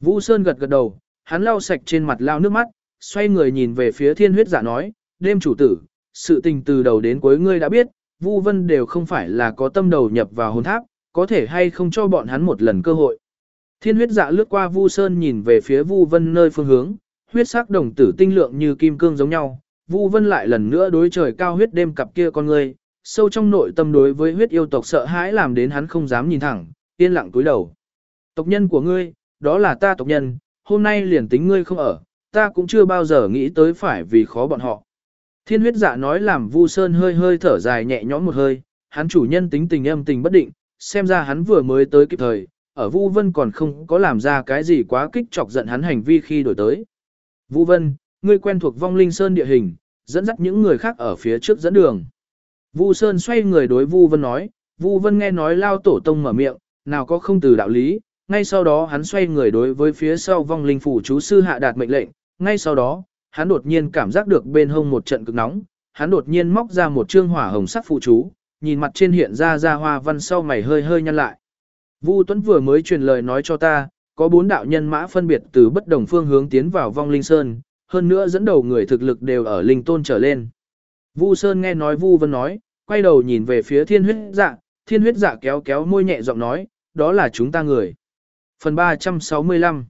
Vu Sơn gật gật đầu, hắn lau sạch trên mặt lao nước mắt, xoay người nhìn về phía thiên huyết giả nói, đêm chủ tử, sự tình từ đầu đến cuối ngươi đã biết, Vu Vân đều không phải là có tâm đầu nhập vào hồn tháp, có thể hay không cho bọn hắn một lần cơ hội. Thiên huyết dạ lướt qua Vu Sơn nhìn về phía Vu Vân nơi phương hướng, huyết sắc đồng tử tinh lượng như kim cương giống nhau. Vu Vân lại lần nữa đối trời cao huyết đêm cặp kia con người, sâu trong nội tâm đối với huyết yêu tộc sợ hãi làm đến hắn không dám nhìn thẳng, yên lặng cúi đầu. Tộc nhân của ngươi, đó là ta tộc nhân, hôm nay liền tính ngươi không ở, ta cũng chưa bao giờ nghĩ tới phải vì khó bọn họ. Thiên huyết dạ nói làm Vu Sơn hơi hơi thở dài nhẹ nhõm một hơi, hắn chủ nhân tính tình âm tình bất định, xem ra hắn vừa mới tới kịp thời, ở Vu Vân còn không có làm ra cái gì quá kích chọc giận hắn hành vi khi đổi tới. Vu Vân, ngươi quen thuộc vong linh sơn địa hình, dẫn dắt những người khác ở phía trước dẫn đường. Vu Sơn xoay người đối Vu Vân nói, Vu Vân nghe nói lao tổ tông mở miệng, nào có không từ đạo lý, ngay sau đó hắn xoay người đối với phía sau vong linh phủ chú sư hạ đạt mệnh lệnh, ngay sau đó, hắn đột nhiên cảm giác được bên hông một trận cực nóng, hắn đột nhiên móc ra một trương hỏa hồng sắc phụ chú, nhìn mặt trên hiện ra ra hoa văn sau mày hơi hơi nhăn lại. Vu Tuấn vừa mới truyền lời nói cho ta, có bốn đạo nhân mã phân biệt từ bất đồng phương hướng tiến vào vong linh sơn, hơn nữa dẫn đầu người thực lực đều ở linh tôn trở lên. Vu Sơn nghe nói Vu Vân nói, quay đầu nhìn về phía thiên huyết dạ, thiên huyết dạ kéo kéo môi nhẹ giọng nói, đó là chúng ta người. Phần 365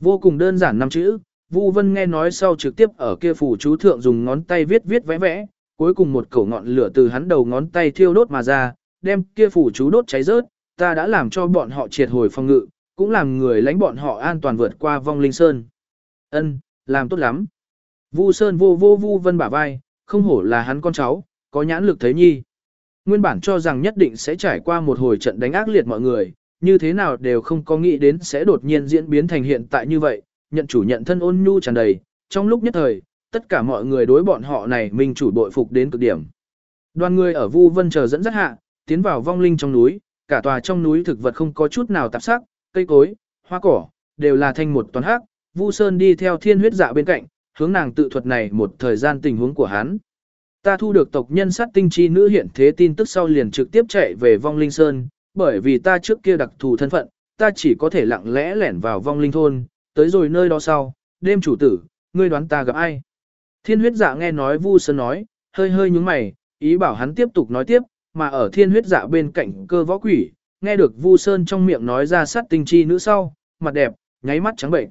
Vô cùng đơn giản năm chữ, Vu Vân nghe nói sau trực tiếp ở kia phủ chú thượng dùng ngón tay viết viết vẽ vẽ, cuối cùng một cổ ngọn lửa từ hắn đầu ngón tay thiêu đốt mà ra, đem kia phủ chú đốt cháy rớt, ta đã làm cho bọn họ triệt hồi phòng ngự, cũng làm người lãnh bọn họ an toàn vượt qua vong linh sơn. Ân, làm tốt lắm. Vu Sơn vô vô Vu Vân bả vai, không hổ là hắn con cháu, có nhãn lực thấy nhi. Nguyên bản cho rằng nhất định sẽ trải qua một hồi trận đánh ác liệt mọi người, như thế nào đều không có nghĩ đến sẽ đột nhiên diễn biến thành hiện tại như vậy, nhận chủ nhận thân ôn nhu tràn đầy, trong lúc nhất thời, tất cả mọi người đối bọn họ này mình chủ bội phục đến cực điểm. Đoàn người ở Vu Vân chờ dẫn dắt hạ, tiến vào vong linh trong núi, cả tòa trong núi thực vật không có chút nào tạp sắc, cây cối, hoa cỏ, đều là thanh một toàn hắc. Vu Sơn đi theo thiên huyết dạ bên cạnh, hướng nàng tự thuật này một thời gian tình huống của hắn. Ta thu được tộc nhân sát tinh chi nữ hiện thế tin tức sau liền trực tiếp chạy về vong linh sơn, bởi vì ta trước kia đặc thù thân phận, ta chỉ có thể lặng lẽ lẻn vào vong linh thôn, tới rồi nơi đó sau, đêm chủ tử, ngươi đoán ta gặp ai? Thiên huyết dạ nghe nói Vu Sơn nói, hơi hơi nhúng mày, ý bảo hắn tiếp tục nói tiếp, mà ở thiên huyết dạ bên cạnh cơ võ quỷ, nghe được Vu Sơn trong miệng nói ra sát tinh chi nữ sau, mặt đẹp, nháy mắt trắng bệnh.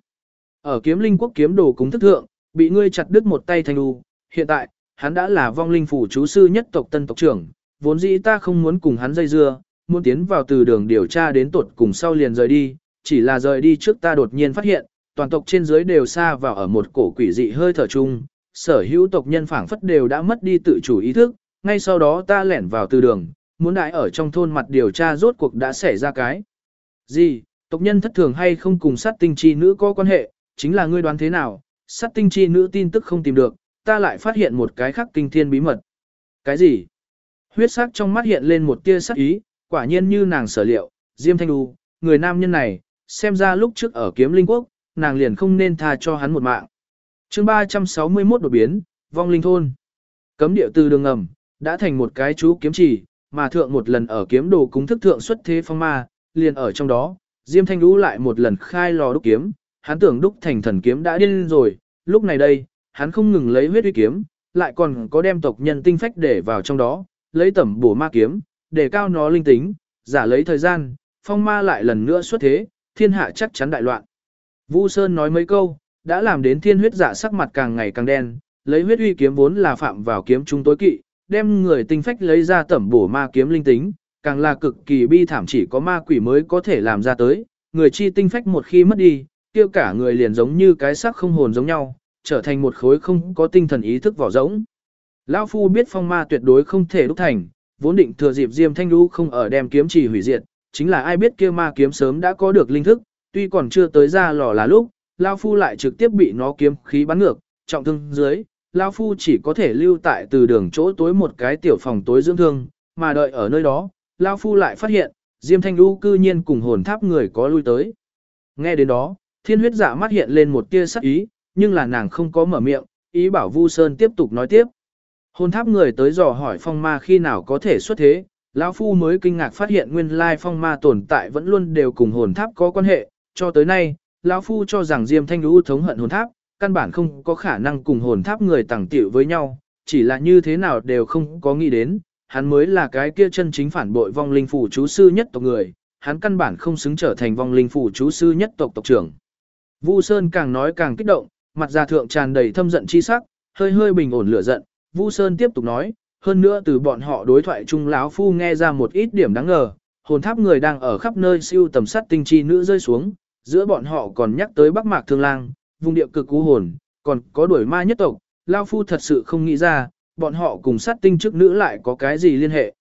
Ở kiếm linh quốc kiếm đồ cúng thức thượng, bị ngươi chặt đứt một tay thành đu, hiện tại, hắn đã là vong linh phủ chú sư nhất tộc tân tộc trưởng, vốn dĩ ta không muốn cùng hắn dây dưa, muốn tiến vào từ đường điều tra đến tột cùng sau liền rời đi, chỉ là rời đi trước ta đột nhiên phát hiện, toàn tộc trên dưới đều xa vào ở một cổ quỷ dị hơi thở chung, sở hữu tộc nhân phảng phất đều đã mất đi tự chủ ý thức, ngay sau đó ta lẻn vào từ đường, muốn đại ở trong thôn mặt điều tra rốt cuộc đã xảy ra cái. Gì, tộc nhân thất thường hay không cùng sát tinh chi nữ có quan hệ, chính là ngươi đoán thế nào, sát tinh chi nữ tin tức không tìm được, ta lại phát hiện một cái khác kinh thiên bí mật. Cái gì? Huyết sắc trong mắt hiện lên một tia sắc ý, quả nhiên như nàng sở liệu, Diêm Thanh Đu, người nam nhân này, xem ra lúc trước ở kiếm linh quốc, nàng liền không nên tha cho hắn một mạng. chương 361 đột biến, vong linh thôn. Cấm địa từ đường ngầm, đã thành một cái chú kiếm chỉ, mà thượng một lần ở kiếm đồ cúng thức thượng xuất thế phong ma, liền ở trong đó, Diêm Thanh Đu lại một lần khai lò đúc kiếm, hắn tưởng đúc thành thần kiếm đã điên rồi, lúc này đây, hắn không ngừng lấy huyết uy kiếm, lại còn có đem tộc nhân tinh phách để vào trong đó, lấy tẩm bổ ma kiếm, để cao nó linh tính, giả lấy thời gian, phong ma lại lần nữa xuất thế, thiên hạ chắc chắn đại loạn. Vu Sơn nói mấy câu, đã làm đến thiên huyết giả sắc mặt càng ngày càng đen, lấy huyết uy kiếm vốn là phạm vào kiếm trung tối kỵ, đem người tinh phách lấy ra tẩm bổ ma kiếm linh tính, càng là cực kỳ bi thảm chỉ có ma quỷ mới có thể làm ra tới, người chi tinh phách một khi mất đi, tiêu cả người liền giống như cái xác không hồn giống nhau, trở thành một khối không có tinh thần ý thức vỏ rỗng. Lão Phu biết phong ma tuyệt đối không thể đúc thành, vốn định thừa dịp Diêm Thanh Lũ không ở đem kiếm chỉ hủy diệt, chính là ai biết kia ma kiếm sớm đã có được linh thức, tuy còn chưa tới ra lò là lúc, Lão Phu lại trực tiếp bị nó kiếm khí bắn ngược, trọng thương dưới, Lão Phu chỉ có thể lưu tại từ đường chỗ tối một cái tiểu phòng tối dưỡng thương, mà đợi ở nơi đó, Lão Phu lại phát hiện, Diêm Thanh Đu cư nhiên cùng hồn tháp người có lui tới. Nghe đến đó, thiên huyết dạ mắt hiện lên một tia sắc ý, nhưng là nàng không có mở miệng, ý bảo Vu Sơn tiếp tục nói tiếp. Hồn tháp người tới dò hỏi phong ma khi nào có thể xuất thế, lão Phu mới kinh ngạc phát hiện nguyên lai phong ma tồn tại vẫn luôn đều cùng hồn tháp có quan hệ, cho tới nay, lão Phu cho rằng Diêm Thanh Lũ thống hận hồn tháp, căn bản không có khả năng cùng hồn tháp người tàng tiểu với nhau, chỉ là như thế nào đều không có nghĩ đến, hắn mới là cái kia chân chính phản bội vong linh phủ chú sư nhất tộc người, hắn căn bản không xứng trở thành vong linh phủ chú sư nhất tộc tộc trưởng. Vu Sơn càng nói càng kích động, mặt già thượng tràn đầy thâm giận chi sắc, hơi hơi bình ổn lửa giận, Vu Sơn tiếp tục nói, hơn nữa từ bọn họ đối thoại chung lão phu nghe ra một ít điểm đáng ngờ, hồn tháp người đang ở khắp nơi siêu tầm sát tinh chi nữ rơi xuống, giữa bọn họ còn nhắc tới Bắc Mạc Thương Lang, vùng địa cực cú hồn, còn có đuổi ma nhất tộc, lao phu thật sự không nghĩ ra, bọn họ cùng sát tinh trước nữ lại có cái gì liên hệ.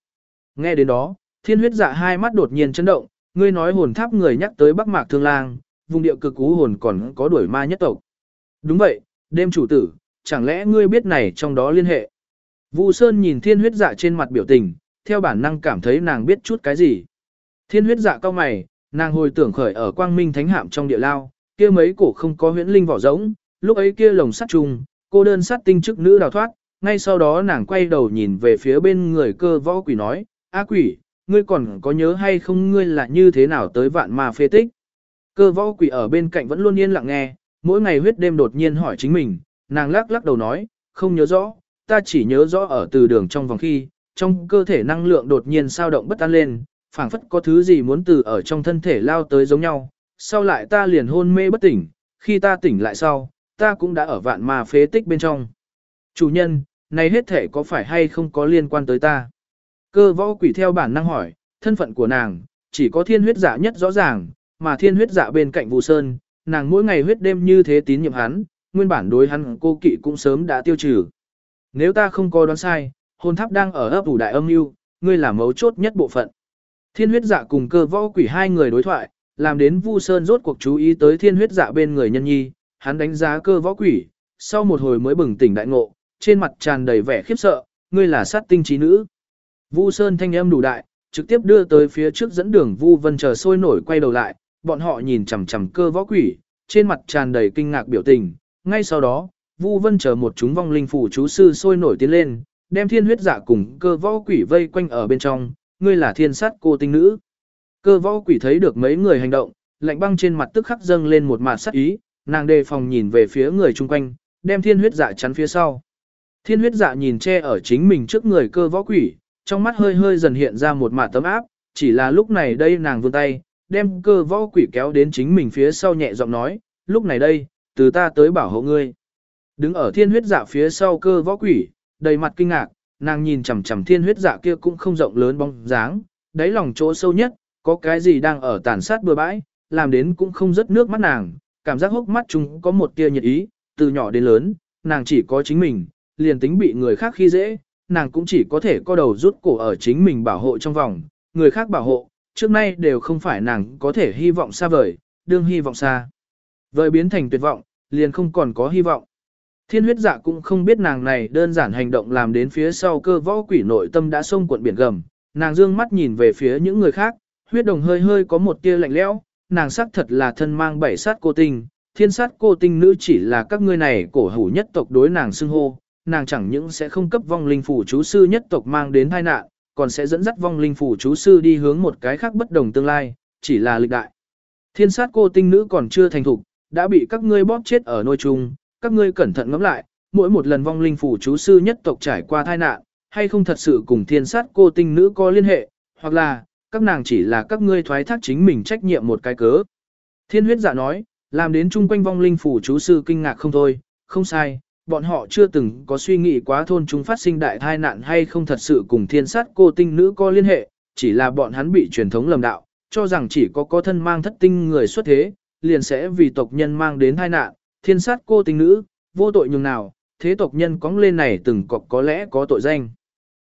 Nghe đến đó, thiên huyết dạ hai mắt đột nhiên chấn động, ngươi nói hồn tháp người nhắc tới Bắc Mạc Thương Lang, vùng địa cực cú hồn còn có đuổi ma nhất tộc. Đúng vậy, đêm chủ tử, chẳng lẽ ngươi biết này trong đó liên hệ? Vu Sơn nhìn thiên huyết dạ trên mặt biểu tình, theo bản năng cảm thấy nàng biết chút cái gì. Thiên huyết dạ cao mày, nàng hồi tưởng khởi ở quang minh thánh hạm trong địa lao, kia mấy cổ không có huyễn linh vỏ rỗng, lúc ấy kia lồng sắt trùng, cô đơn sát tinh chức nữ đào thoát, ngay sau đó nàng quay đầu nhìn về phía bên người cơ võ quỷ nói, A quỷ, ngươi còn có nhớ hay không ngươi là như thế nào tới vạn ma phê tích? Cơ võ quỷ ở bên cạnh vẫn luôn yên lặng nghe, mỗi ngày huyết đêm đột nhiên hỏi chính mình, nàng lắc lắc đầu nói, không nhớ rõ, ta chỉ nhớ rõ ở từ đường trong vòng khi, trong cơ thể năng lượng đột nhiên sao động bất an lên, phảng phất có thứ gì muốn từ ở trong thân thể lao tới giống nhau, sau lại ta liền hôn mê bất tỉnh, khi ta tỉnh lại sau, ta cũng đã ở vạn ma phế tích bên trong. Chủ nhân, này hết thể có phải hay không có liên quan tới ta? Cơ võ quỷ theo bản năng hỏi, thân phận của nàng, chỉ có thiên huyết giả nhất rõ ràng, mà thiên huyết giả bên cạnh Vu Sơn, nàng mỗi ngày huyết đêm như thế tín nhiệm hắn, nguyên bản đối hắn cô kỵ cũng sớm đã tiêu trừ. Nếu ta không có đoán sai, hồn tháp đang ở ấp ủ đại âm mưu, ngươi là mấu chốt nhất bộ phận. Thiên huyết dạ cùng cơ võ quỷ hai người đối thoại, làm đến Vu Sơn rốt cuộc chú ý tới thiên huyết dạ bên người nhân nhi, hắn đánh giá cơ võ quỷ, sau một hồi mới bừng tỉnh đại ngộ, trên mặt tràn đầy vẻ khiếp sợ, ngươi là sát tinh trí nữ. Vu Sơn thanh âm đủ đại, trực tiếp đưa tới phía trước dẫn đường Vu Vân chờ sôi nổi quay đầu lại, bọn họ nhìn chằm chằm cơ võ quỷ, trên mặt tràn đầy kinh ngạc biểu tình. Ngay sau đó, Vu Vân chờ một chúng vong linh phủ chú sư sôi nổi tiến lên, đem thiên huyết dạ cùng cơ võ quỷ vây quanh ở bên trong, ngươi là thiên sát cô tinh nữ. Cơ võ quỷ thấy được mấy người hành động, lạnh băng trên mặt tức khắc dâng lên một mạt sát ý, nàng đề phòng nhìn về phía người chung quanh, đem thiên huyết dạ chắn phía sau. Thiên huyết dạ nhìn che ở chính mình trước người cơ võ quỷ, trong mắt hơi hơi dần hiện ra một mạt tấm áp, chỉ là lúc này đây nàng vươn tay, đem cơ võ quỷ kéo đến chính mình phía sau nhẹ giọng nói, lúc này đây, từ ta tới bảo hộ ngươi. Đứng ở thiên huyết dạ phía sau cơ võ quỷ, đầy mặt kinh ngạc, nàng nhìn chằm chằm thiên huyết dạ kia cũng không rộng lớn bóng dáng, đáy lòng chỗ sâu nhất, có cái gì đang ở tàn sát bừa bãi, làm đến cũng không rớt nước mắt nàng, cảm giác hốc mắt chúng có một tia nhiệt ý, từ nhỏ đến lớn, nàng chỉ có chính mình, liền tính bị người khác khi dễ, nàng cũng chỉ có thể co đầu rút cổ ở chính mình bảo hộ trong vòng, người khác bảo hộ, trước nay đều không phải nàng có thể hy vọng xa vời, đương hy vọng xa. Vời biến thành tuyệt vọng, liền không còn có hy vọng. Thiên huyết dạ cũng không biết nàng này đơn giản hành động làm đến phía sau cơ võ quỷ nội tâm đã xông cuộn biển gầm, nàng dương mắt nhìn về phía những người khác, huyết đồng hơi hơi có một tia lạnh lẽo, nàng sắc thật là thân mang bảy sát cô tinh, thiên sát cô tinh nữ chỉ là các ngươi này cổ hủ nhất tộc đối nàng xưng hô, nàng chẳng những sẽ không cấp vong linh phủ chú sư nhất tộc mang đến tai nạn, còn sẽ dẫn dắt vong linh phủ chú sư đi hướng một cái khác bất đồng tương lai, chỉ là lịch đại. Thiên sát cô tinh nữ còn chưa thành thục, đã bị các ngươi bóp chết ở nôi chung, các ngươi cẩn thận ngẫm lại, mỗi một lần vong linh phủ chú sư nhất tộc trải qua tai nạn, hay không thật sự cùng thiên sát cô tinh nữ có liên hệ, hoặc là, các nàng chỉ là các ngươi thoái thác chính mình trách nhiệm một cái cớ. Thiên huyết giả nói, làm đến chung quanh vong linh phủ chú sư kinh ngạc không thôi, không sai, bọn họ chưa từng có suy nghĩ quá thôn chúng phát sinh đại tai nạn hay không thật sự cùng thiên sát cô tinh nữ có liên hệ, chỉ là bọn hắn bị truyền thống lầm đạo, cho rằng chỉ có có thân mang thất tinh người xuất thế, liền sẽ vì tộc nhân mang đến tai nạn, thiên sát cô tinh nữ, vô tội nhường nào, thế tộc nhân cóng lên này từng cọc có lẽ có tội danh.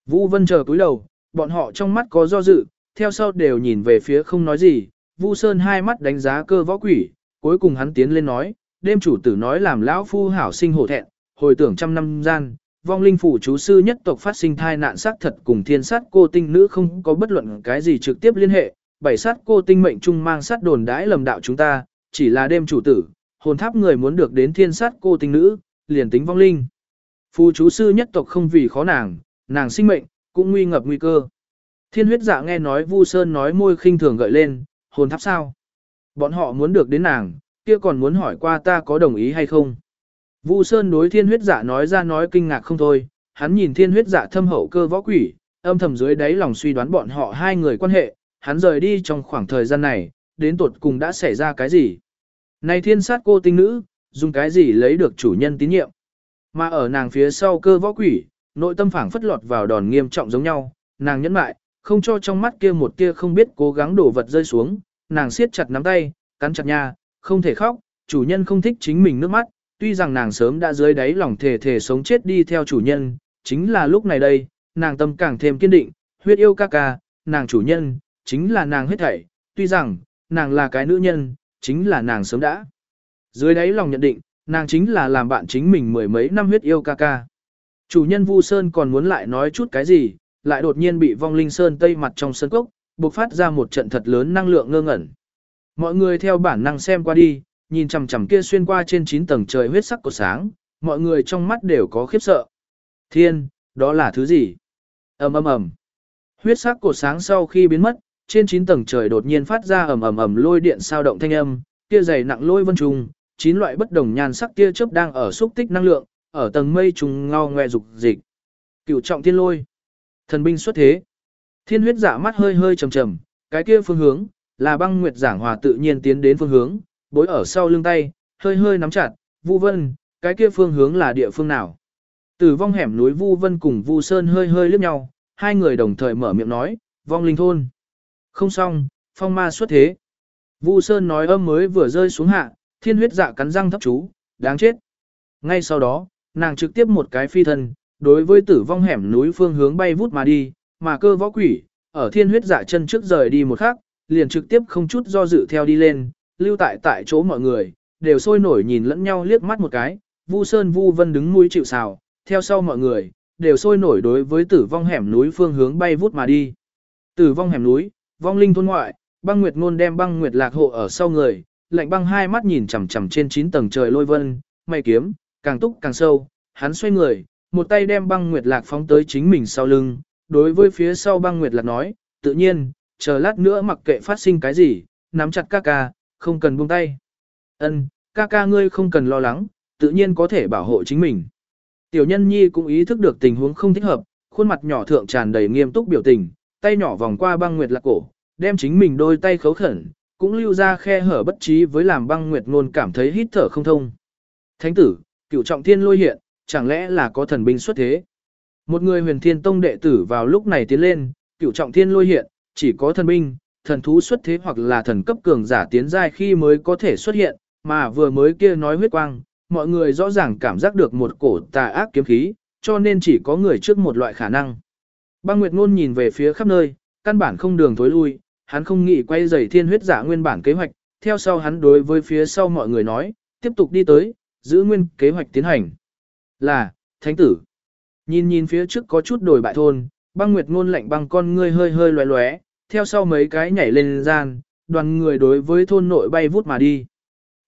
Vũ Vân chờ cúi đầu, bọn họ trong mắt có do dự, theo sau đều nhìn về phía không nói gì, Vu Sơn hai mắt đánh giá cơ võ quỷ, cuối cùng hắn tiến lên nói, đêm chủ tử nói làm lão phu hảo sinh hổ thẹn, hồi tưởng trăm năm gian, vong linh phủ chú sư nhất tộc phát sinh thai nạn sát thật cùng thiên sát cô tinh nữ không có bất luận cái gì trực tiếp liên hệ, bảy sát cô tinh mệnh trung mang sát đồn đãi lầm đạo chúng ta, chỉ là đêm chủ tử, hồn tháp người muốn được đến thiên sát cô tinh nữ, liền tính vong linh. Phù chú sư nhất tộc không vì khó nàng, nàng sinh mệnh, cũng nguy ngập nguy cơ. Thiên huyết dạ nghe nói Vu Sơn nói môi khinh thường gợi lên, hồn tháp sao? Bọn họ muốn được đến nàng, kia còn muốn hỏi qua ta có đồng ý hay không? Vu Sơn đối thiên huyết dạ nói ra nói kinh ngạc không thôi, hắn nhìn thiên huyết dạ thâm hậu cơ võ quỷ, âm thầm dưới đáy lòng suy đoán bọn họ hai người quan hệ, hắn rời đi trong khoảng thời gian này, đến tuột cùng đã xảy ra cái gì? Này thiên sát cô tinh nữ, dùng cái gì lấy được chủ nhân tín nhiệm? Mà ở nàng phía sau cơ võ quỷ, nội tâm phảng phất lọt vào đòn nghiêm trọng giống nhau, nàng nhẫn mại, không cho trong mắt kia một kia không biết cố gắng đổ vật rơi xuống, nàng siết chặt nắm tay, cắn chặt nha, không thể khóc, chủ nhân không thích chính mình nước mắt, tuy rằng nàng sớm đã dưới đáy lòng thể thể sống chết đi theo chủ nhân, chính là lúc này đây, nàng tâm càng thêm kiên định, huyết yêu ca ca, nàng chủ nhân, chính là nàng hết thảy, tuy rằng, nàng là cái nữ nhân, chính là nàng sớm đã. Dưới đáy lòng nhận định, nàng chính là làm bạn chính mình mười mấy năm huyết yêu ca ca. Chủ nhân Vu Sơn còn muốn lại nói chút cái gì, lại đột nhiên bị vong linh sơn tây mặt trong sân cốc, bộc phát ra một trận thật lớn năng lượng ngơ ngẩn. Mọi người theo bản năng xem qua đi, nhìn chằm chằm kia xuyên qua trên 9 tầng trời huyết sắc của sáng, mọi người trong mắt đều có khiếp sợ. Thiên, đó là thứ gì? ầm ầm ầm. Huyết sắc của sáng sau khi biến mất, trên 9 tầng trời đột nhiên phát ra ầm ầm ầm lôi điện sao động thanh âm, kia dày nặng lôi vân trùng, chín loại bất đồng nhan sắc tia chớp đang ở xúc tích năng lượng, ở tầng mây trùng ngao ngoe dục dịch. Cửu trọng thiên lôi, thần binh xuất thế. Thiên huyết dạ mắt hơi hơi trầm trầm, cái kia phương hướng là băng nguyệt giảng hòa tự nhiên tiến đến phương hướng, bối ở sau lưng tay, hơi hơi nắm chặt, Vu Vân, cái kia phương hướng là địa phương nào? Từ vong hẻm núi Vu Vân cùng Vu Sơn hơi hơi liếc nhau, hai người đồng thời mở miệng nói, vong linh thôn. Không xong, phong ma xuất thế. Vu Sơn nói âm mới vừa rơi xuống hạ, thiên huyết dạ cắn răng thấp chú, đáng chết. Ngay sau đó, nàng trực tiếp một cái phi thân, đối với tử vong hẻm núi phương hướng bay vút mà đi, mà cơ võ quỷ, ở thiên huyết dạ chân trước rời đi một khắc, liền trực tiếp không chút do dự theo đi lên, lưu tại tại chỗ mọi người, đều sôi nổi nhìn lẫn nhau liếc mắt một cái, Vu Sơn Vu Vân đứng mũi chịu sào, theo sau mọi người, đều sôi nổi đối với tử vong hẻm núi phương hướng bay vút mà đi. Tử vong hẻm núi, vong linh thôn ngoại, băng nguyệt ngôn đem băng nguyệt lạc hộ ở sau người, lạnh băng hai mắt nhìn chằm chằm trên 9 tầng trời lôi vân, mày kiếm, càng túc càng sâu, hắn xoay người, một tay đem băng nguyệt lạc phóng tới chính mình sau lưng, đối với phía sau băng nguyệt lạc nói, tự nhiên, chờ lát nữa mặc kệ phát sinh cái gì, nắm chặt ca ca, không cần buông tay. Ân, ca ca ngươi không cần lo lắng, tự nhiên có thể bảo hộ chính mình. Tiểu nhân nhi cũng ý thức được tình huống không thích hợp, khuôn mặt nhỏ thượng tràn đầy nghiêm túc biểu tình, tay nhỏ vòng qua băng nguyệt lạc cổ, đem chính mình đôi tay khấu khẩn, cũng lưu ra khe hở bất trí với làm băng nguyệt ngôn cảm thấy hít thở không thông. Thánh tử, cựu trọng thiên lôi hiện, chẳng lẽ là có thần binh xuất thế? Một người huyền thiên tông đệ tử vào lúc này tiến lên, cựu trọng thiên lôi hiện, chỉ có thần binh, thần thú xuất thế hoặc là thần cấp cường giả tiến giai khi mới có thể xuất hiện, mà vừa mới kia nói huyết quang, mọi người rõ ràng cảm giác được một cổ tà ác kiếm khí, cho nên chỉ có người trước một loại khả năng. Băng Nguyệt Ngôn nhìn về phía khắp nơi, căn bản không đường thối lui, hắn không nghĩ quay rời thiên huyết giả nguyên bản kế hoạch, theo sau hắn đối với phía sau mọi người nói, tiếp tục đi tới, giữ nguyên kế hoạch tiến hành. Là, thánh tử. Nhìn nhìn phía trước có chút đổi bại thôn, băng nguyệt ngôn lạnh băng con ngươi hơi hơi loé loé, theo sau mấy cái nhảy lên gian, đoàn người đối với thôn nội bay vút mà đi.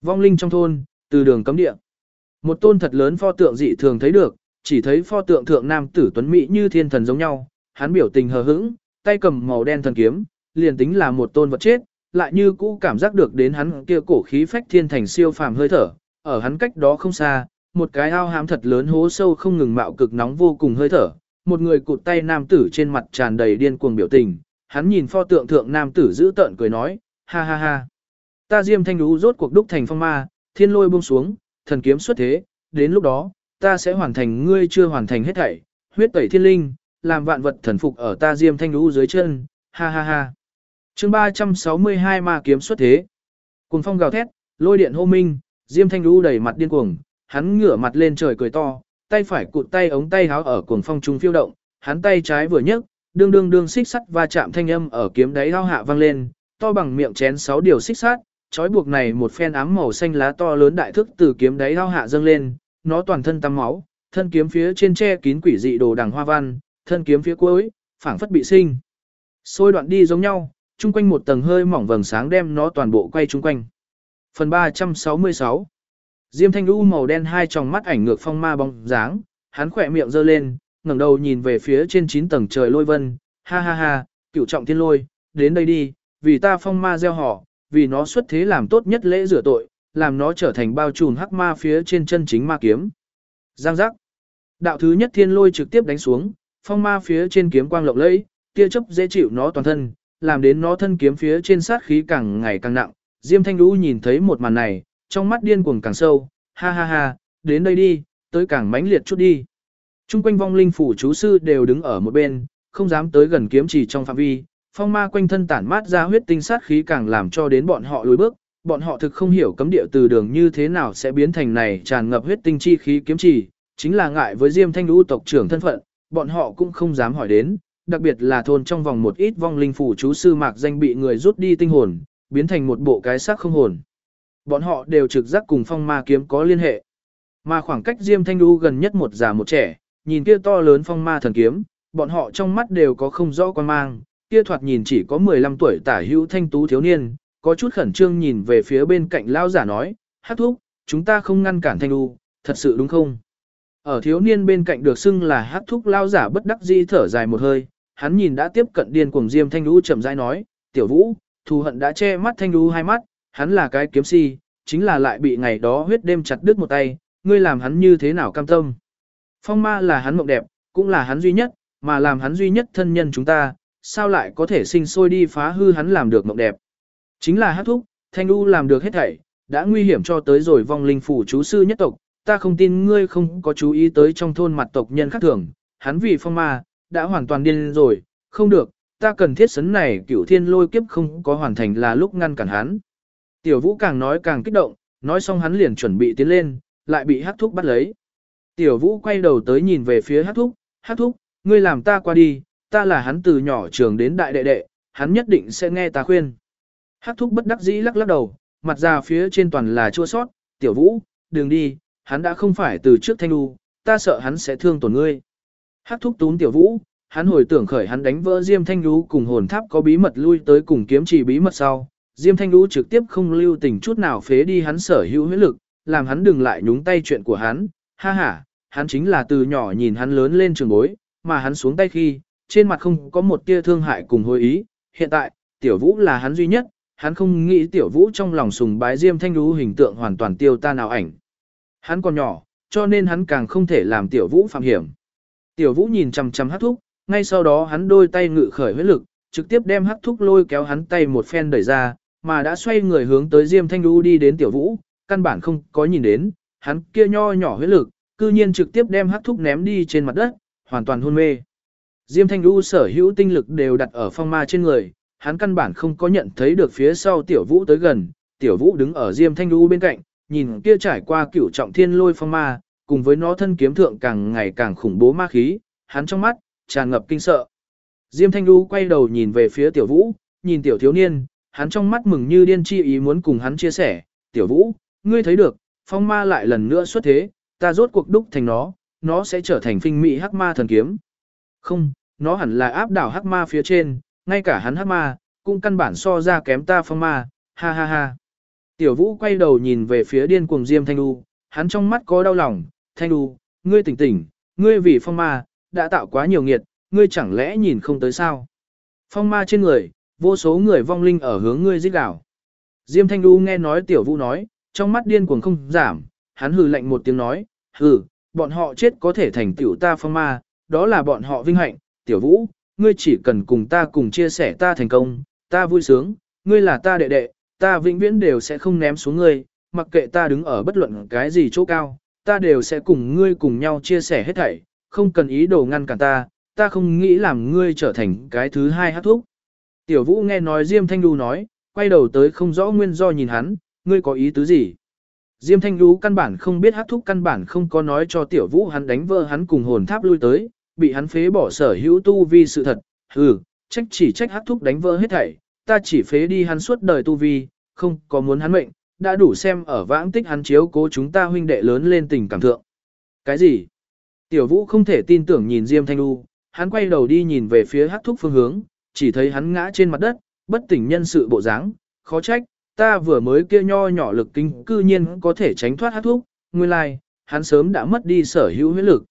Vong linh trong thôn, từ đường cấm địa. Một tôn thật lớn pho tượng dị thường thấy được, chỉ thấy pho tượng thượng nam tử tuấn mỹ như thiên thần giống nhau, hắn biểu tình hờ hững, tay cầm màu đen thần kiếm, liền tính là một tôn vật chết, lại như cũ cảm giác được đến hắn kia cổ khí phách thiên thành siêu phàm hơi thở, ở hắn cách đó không xa, một cái ao hám thật lớn hố sâu không ngừng mạo cực nóng vô cùng hơi thở, một người cụt tay nam tử trên mặt tràn đầy điên cuồng biểu tình, hắn nhìn pho tượng thượng nam tử giữ tợn cười nói, ha ha ha. Ta diêm thanh đú rốt cuộc đúc thành phong ma, thiên lôi buông xuống, thần kiếm xuất thế, đến lúc đó, ta sẽ hoàn thành ngươi chưa hoàn thành hết thảy, huyết tẩy thiên linh, làm vạn vật thần phục ở ta diêm thanh Lũ dưới chân, ha ha ha. chương 362 ma kiếm xuất thế. Cùng phong gào thét, lôi điện hô minh, diêm thanh Lũ đầy mặt điên cuồng, hắn ngửa mặt lên trời cười to, tay phải cụt tay ống tay háo ở cuồng phong trung phiêu động, hắn tay trái vừa nhấc, đương đương đương xích sắt va chạm thanh âm ở kiếm đáy hao hạ vang lên, to bằng miệng chén sáu điều xích sắt, trói buộc này một phen ám màu xanh lá to lớn đại thức từ kiếm đáy hao hạ dâng lên, nó toàn thân tắm máu, thân kiếm phía trên che kín quỷ dị đồ đằng hoa văn, thân kiếm phía cuối, phảng phất bị sinh. Xôi đoạn đi giống nhau, chung quanh một tầng hơi mỏng vầng sáng đem nó toàn bộ quay chung quanh. Phần 366 Diêm thanh u màu đen hai tròng mắt ảnh ngược phong ma bóng dáng, hắn khỏe miệng giơ lên, ngẩng đầu nhìn về phía trên 9 tầng trời lôi vân, ha ha ha, cựu trọng thiên lôi, đến đây đi, vì ta phong ma gieo họ, vì nó xuất thế làm tốt nhất lễ rửa tội, làm nó trở thành bao trùm hắc ma phía trên chân chính ma kiếm. Giang giác. Đạo thứ nhất thiên lôi trực tiếp đánh xuống, phong ma phía trên kiếm quang lộng lẫy, tia chớp dễ chịu nó toàn thân, làm đến nó thân kiếm phía trên sát khí càng ngày càng nặng. Diêm Thanh Vũ nhìn thấy một màn này, trong mắt điên cuồng càng sâu, ha ha ha, đến đây đi, tới càng mãnh liệt chút đi. Trung quanh vong linh phủ chú sư đều đứng ở một bên, không dám tới gần kiếm chỉ trong phạm vi, phong ma quanh thân tản mát ra huyết tinh sát khí càng làm cho đến bọn họ lùi bước, bọn họ thực không hiểu cấm địa từ đường như thế nào sẽ biến thành này tràn ngập huyết tinh chi khí kiếm chỉ, chính là ngại với Diêm Thanh Vũ tộc trưởng thân phận, bọn họ cũng không dám hỏi đến, đặc biệt là thôn trong vòng một ít vong linh phủ chú sư mạc danh bị người rút đi tinh hồn, biến thành một bộ cái xác không hồn. Bọn họ đều trực giác cùng phong ma kiếm có liên hệ. Mà khoảng cách Diêm Thanh Đu gần nhất một già một trẻ, nhìn kia to lớn phong ma thần kiếm, bọn họ trong mắt đều có không rõ quan mang, kia thoạt nhìn chỉ có 15 tuổi tả hữu thanh tú thiếu niên, có chút khẩn trương nhìn về phía bên cạnh lao giả nói, hát thúc, chúng ta không ngăn cản Thanh Đu, thật sự đúng không? Ở thiếu niên bên cạnh được xưng là hát thúc lao giả bất đắc dĩ thở dài một hơi, hắn nhìn đã tiếp cận điên cuồng Diêm Thanh Lũ chậm rãi nói, tiểu vũ, thù hận đã che mắt Thanh Lũ hai mắt, hắn là cái kiếm si, chính là lại bị ngày đó huyết đêm chặt đứt một tay, ngươi làm hắn như thế nào cam tâm. Phong ma là hắn mộng đẹp, cũng là hắn duy nhất, mà làm hắn duy nhất thân nhân chúng ta, sao lại có thể sinh sôi đi phá hư hắn làm được mộng đẹp. Chính là hát thúc, thanh Lũ làm được hết thảy, đã nguy hiểm cho tới rồi vong linh phủ chú sư nhất tộc, ta không tin ngươi không có chú ý tới trong thôn mặt tộc nhân khác thường, hắn vì phong ma, đã hoàn toàn điên rồi, không được, ta cần thiết sấn này cửu thiên lôi kiếp không có hoàn thành là lúc ngăn cản hắn. Tiểu vũ càng nói càng kích động, nói xong hắn liền chuẩn bị tiến lên, lại bị Hát thúc bắt lấy. Tiểu vũ quay đầu tới nhìn về phía Hát thúc, Hát thúc, ngươi làm ta qua đi, ta là hắn từ nhỏ trường đến đại đệ đệ, hắn nhất định sẽ nghe ta khuyên. Hát thúc bất đắc dĩ lắc lắc đầu, mặt ra phía trên toàn là chua sót, tiểu vũ, đừng đi, hắn đã không phải từ trước thanh lưu, ta sợ hắn sẽ thương tổn ngươi. Hắc thúc túm tiểu vũ, hắn hồi tưởng khởi hắn đánh vỡ Diêm Thanh Lũ cùng hồn tháp có bí mật lui tới cùng kiếm chỉ bí mật sau. Diêm Thanh Lũ trực tiếp không lưu tình chút nào phế đi hắn sở hữu huyết lực, làm hắn đừng lại nhúng tay chuyện của hắn. Ha ha, hắn chính là từ nhỏ nhìn hắn lớn lên trường bối, mà hắn xuống tay khi, trên mặt không có một tia thương hại cùng hối ý. Hiện tại, tiểu vũ là hắn duy nhất, hắn không nghĩ tiểu vũ trong lòng sùng bái Diêm Thanh Lũ hình tượng hoàn toàn tiêu ta nào ảnh. Hắn còn nhỏ, cho nên hắn càng không thể làm tiểu vũ phạm hiểm. Tiểu vũ nhìn chằm chằm hát thúc, ngay sau đó hắn đôi tay ngự khởi huyết lực, trực tiếp đem hắc thúc lôi kéo hắn tay một phen đẩy ra, mà đã xoay người hướng tới Diêm Thanh Đu đi đến tiểu vũ, căn bản không có nhìn đến, hắn kia nho nhỏ huyết lực, cư nhiên trực tiếp đem hắc thúc ném đi trên mặt đất, hoàn toàn hôn mê. Diêm Thanh Đu sở hữu tinh lực đều đặt ở phong ma trên người, hắn căn bản không có nhận thấy được phía sau tiểu vũ tới gần, tiểu vũ đứng ở Diêm Thanh Đu bên cạnh, nhìn kia trải qua cửu trọng thiên lôi phong ma, cùng với nó thân kiếm thượng càng ngày càng khủng bố ma khí, hắn trong mắt, tràn ngập kinh sợ. Diêm Thanh Du quay đầu nhìn về phía Tiểu Vũ, nhìn Tiểu Thiếu Niên, hắn trong mắt mừng như điên chi ý muốn cùng hắn chia sẻ. Tiểu Vũ, ngươi thấy được, phong ma lại lần nữa xuất thế, ta rốt cuộc đúc thành nó, nó sẽ trở thành phinh mỹ hắc ma thần kiếm. Không, nó hẳn là áp đảo hắc ma phía trên, ngay cả hắn hắc ma, cũng căn bản so ra kém ta phong ma, ha ha ha. Tiểu Vũ quay đầu nhìn về phía điên cuồng Diêm Thanh Du, hắn trong mắt có đau lòng, Thanh Du, ngươi tỉnh tỉnh, ngươi vì phong ma, đã tạo quá nhiều nghiệt, ngươi chẳng lẽ nhìn không tới sao? Phong ma trên người, vô số người vong linh ở hướng ngươi giết đảo. Diêm Thanh Du nghe nói tiểu vũ nói, trong mắt điên cuồng không giảm, hắn hừ lạnh một tiếng nói, hừ, bọn họ chết có thể thành tiểu ta phong ma, đó là bọn họ vinh hạnh, tiểu vũ, ngươi chỉ cần cùng ta cùng chia sẻ ta thành công, ta vui sướng, ngươi là ta đệ đệ, ta vĩnh viễn đều sẽ không ném xuống ngươi, mặc kệ ta đứng ở bất luận cái gì chỗ cao, ta đều sẽ cùng ngươi cùng nhau chia sẻ hết thảy, không cần ý đồ ngăn cản ta, ta không nghĩ làm ngươi trở thành cái thứ hai hát thúc. Tiểu vũ nghe nói Diêm Thanh Đu nói, quay đầu tới không rõ nguyên do nhìn hắn, ngươi có ý tứ gì? Diêm Thanh Đu căn bản không biết hát thúc căn bản không có nói cho tiểu vũ hắn đánh vỡ hắn cùng hồn tháp lui tới, bị hắn phế bỏ sở hữu tu vi sự thật, hừ, trách chỉ trách hát thúc đánh vỡ hết thảy, ta chỉ phế đi hắn suốt đời tu vi, không có muốn hắn mệnh, đã đủ xem ở vãng tích hắn chiếu cố chúng ta huynh đệ lớn lên tình cảm thượng. Cái gì? Tiểu vũ không thể tin tưởng nhìn Diêm Thanh Du, hắn quay đầu đi nhìn về phía hắc thúc phương hướng, chỉ thấy hắn ngã trên mặt đất, bất tỉnh nhân sự bộ dáng, khó trách, ta vừa mới kia nho nhỏ lực kinh cư nhiên có thể tránh thoát hắc thúc, nguyên lai, like, hắn sớm đã mất đi sở hữu huyết lực.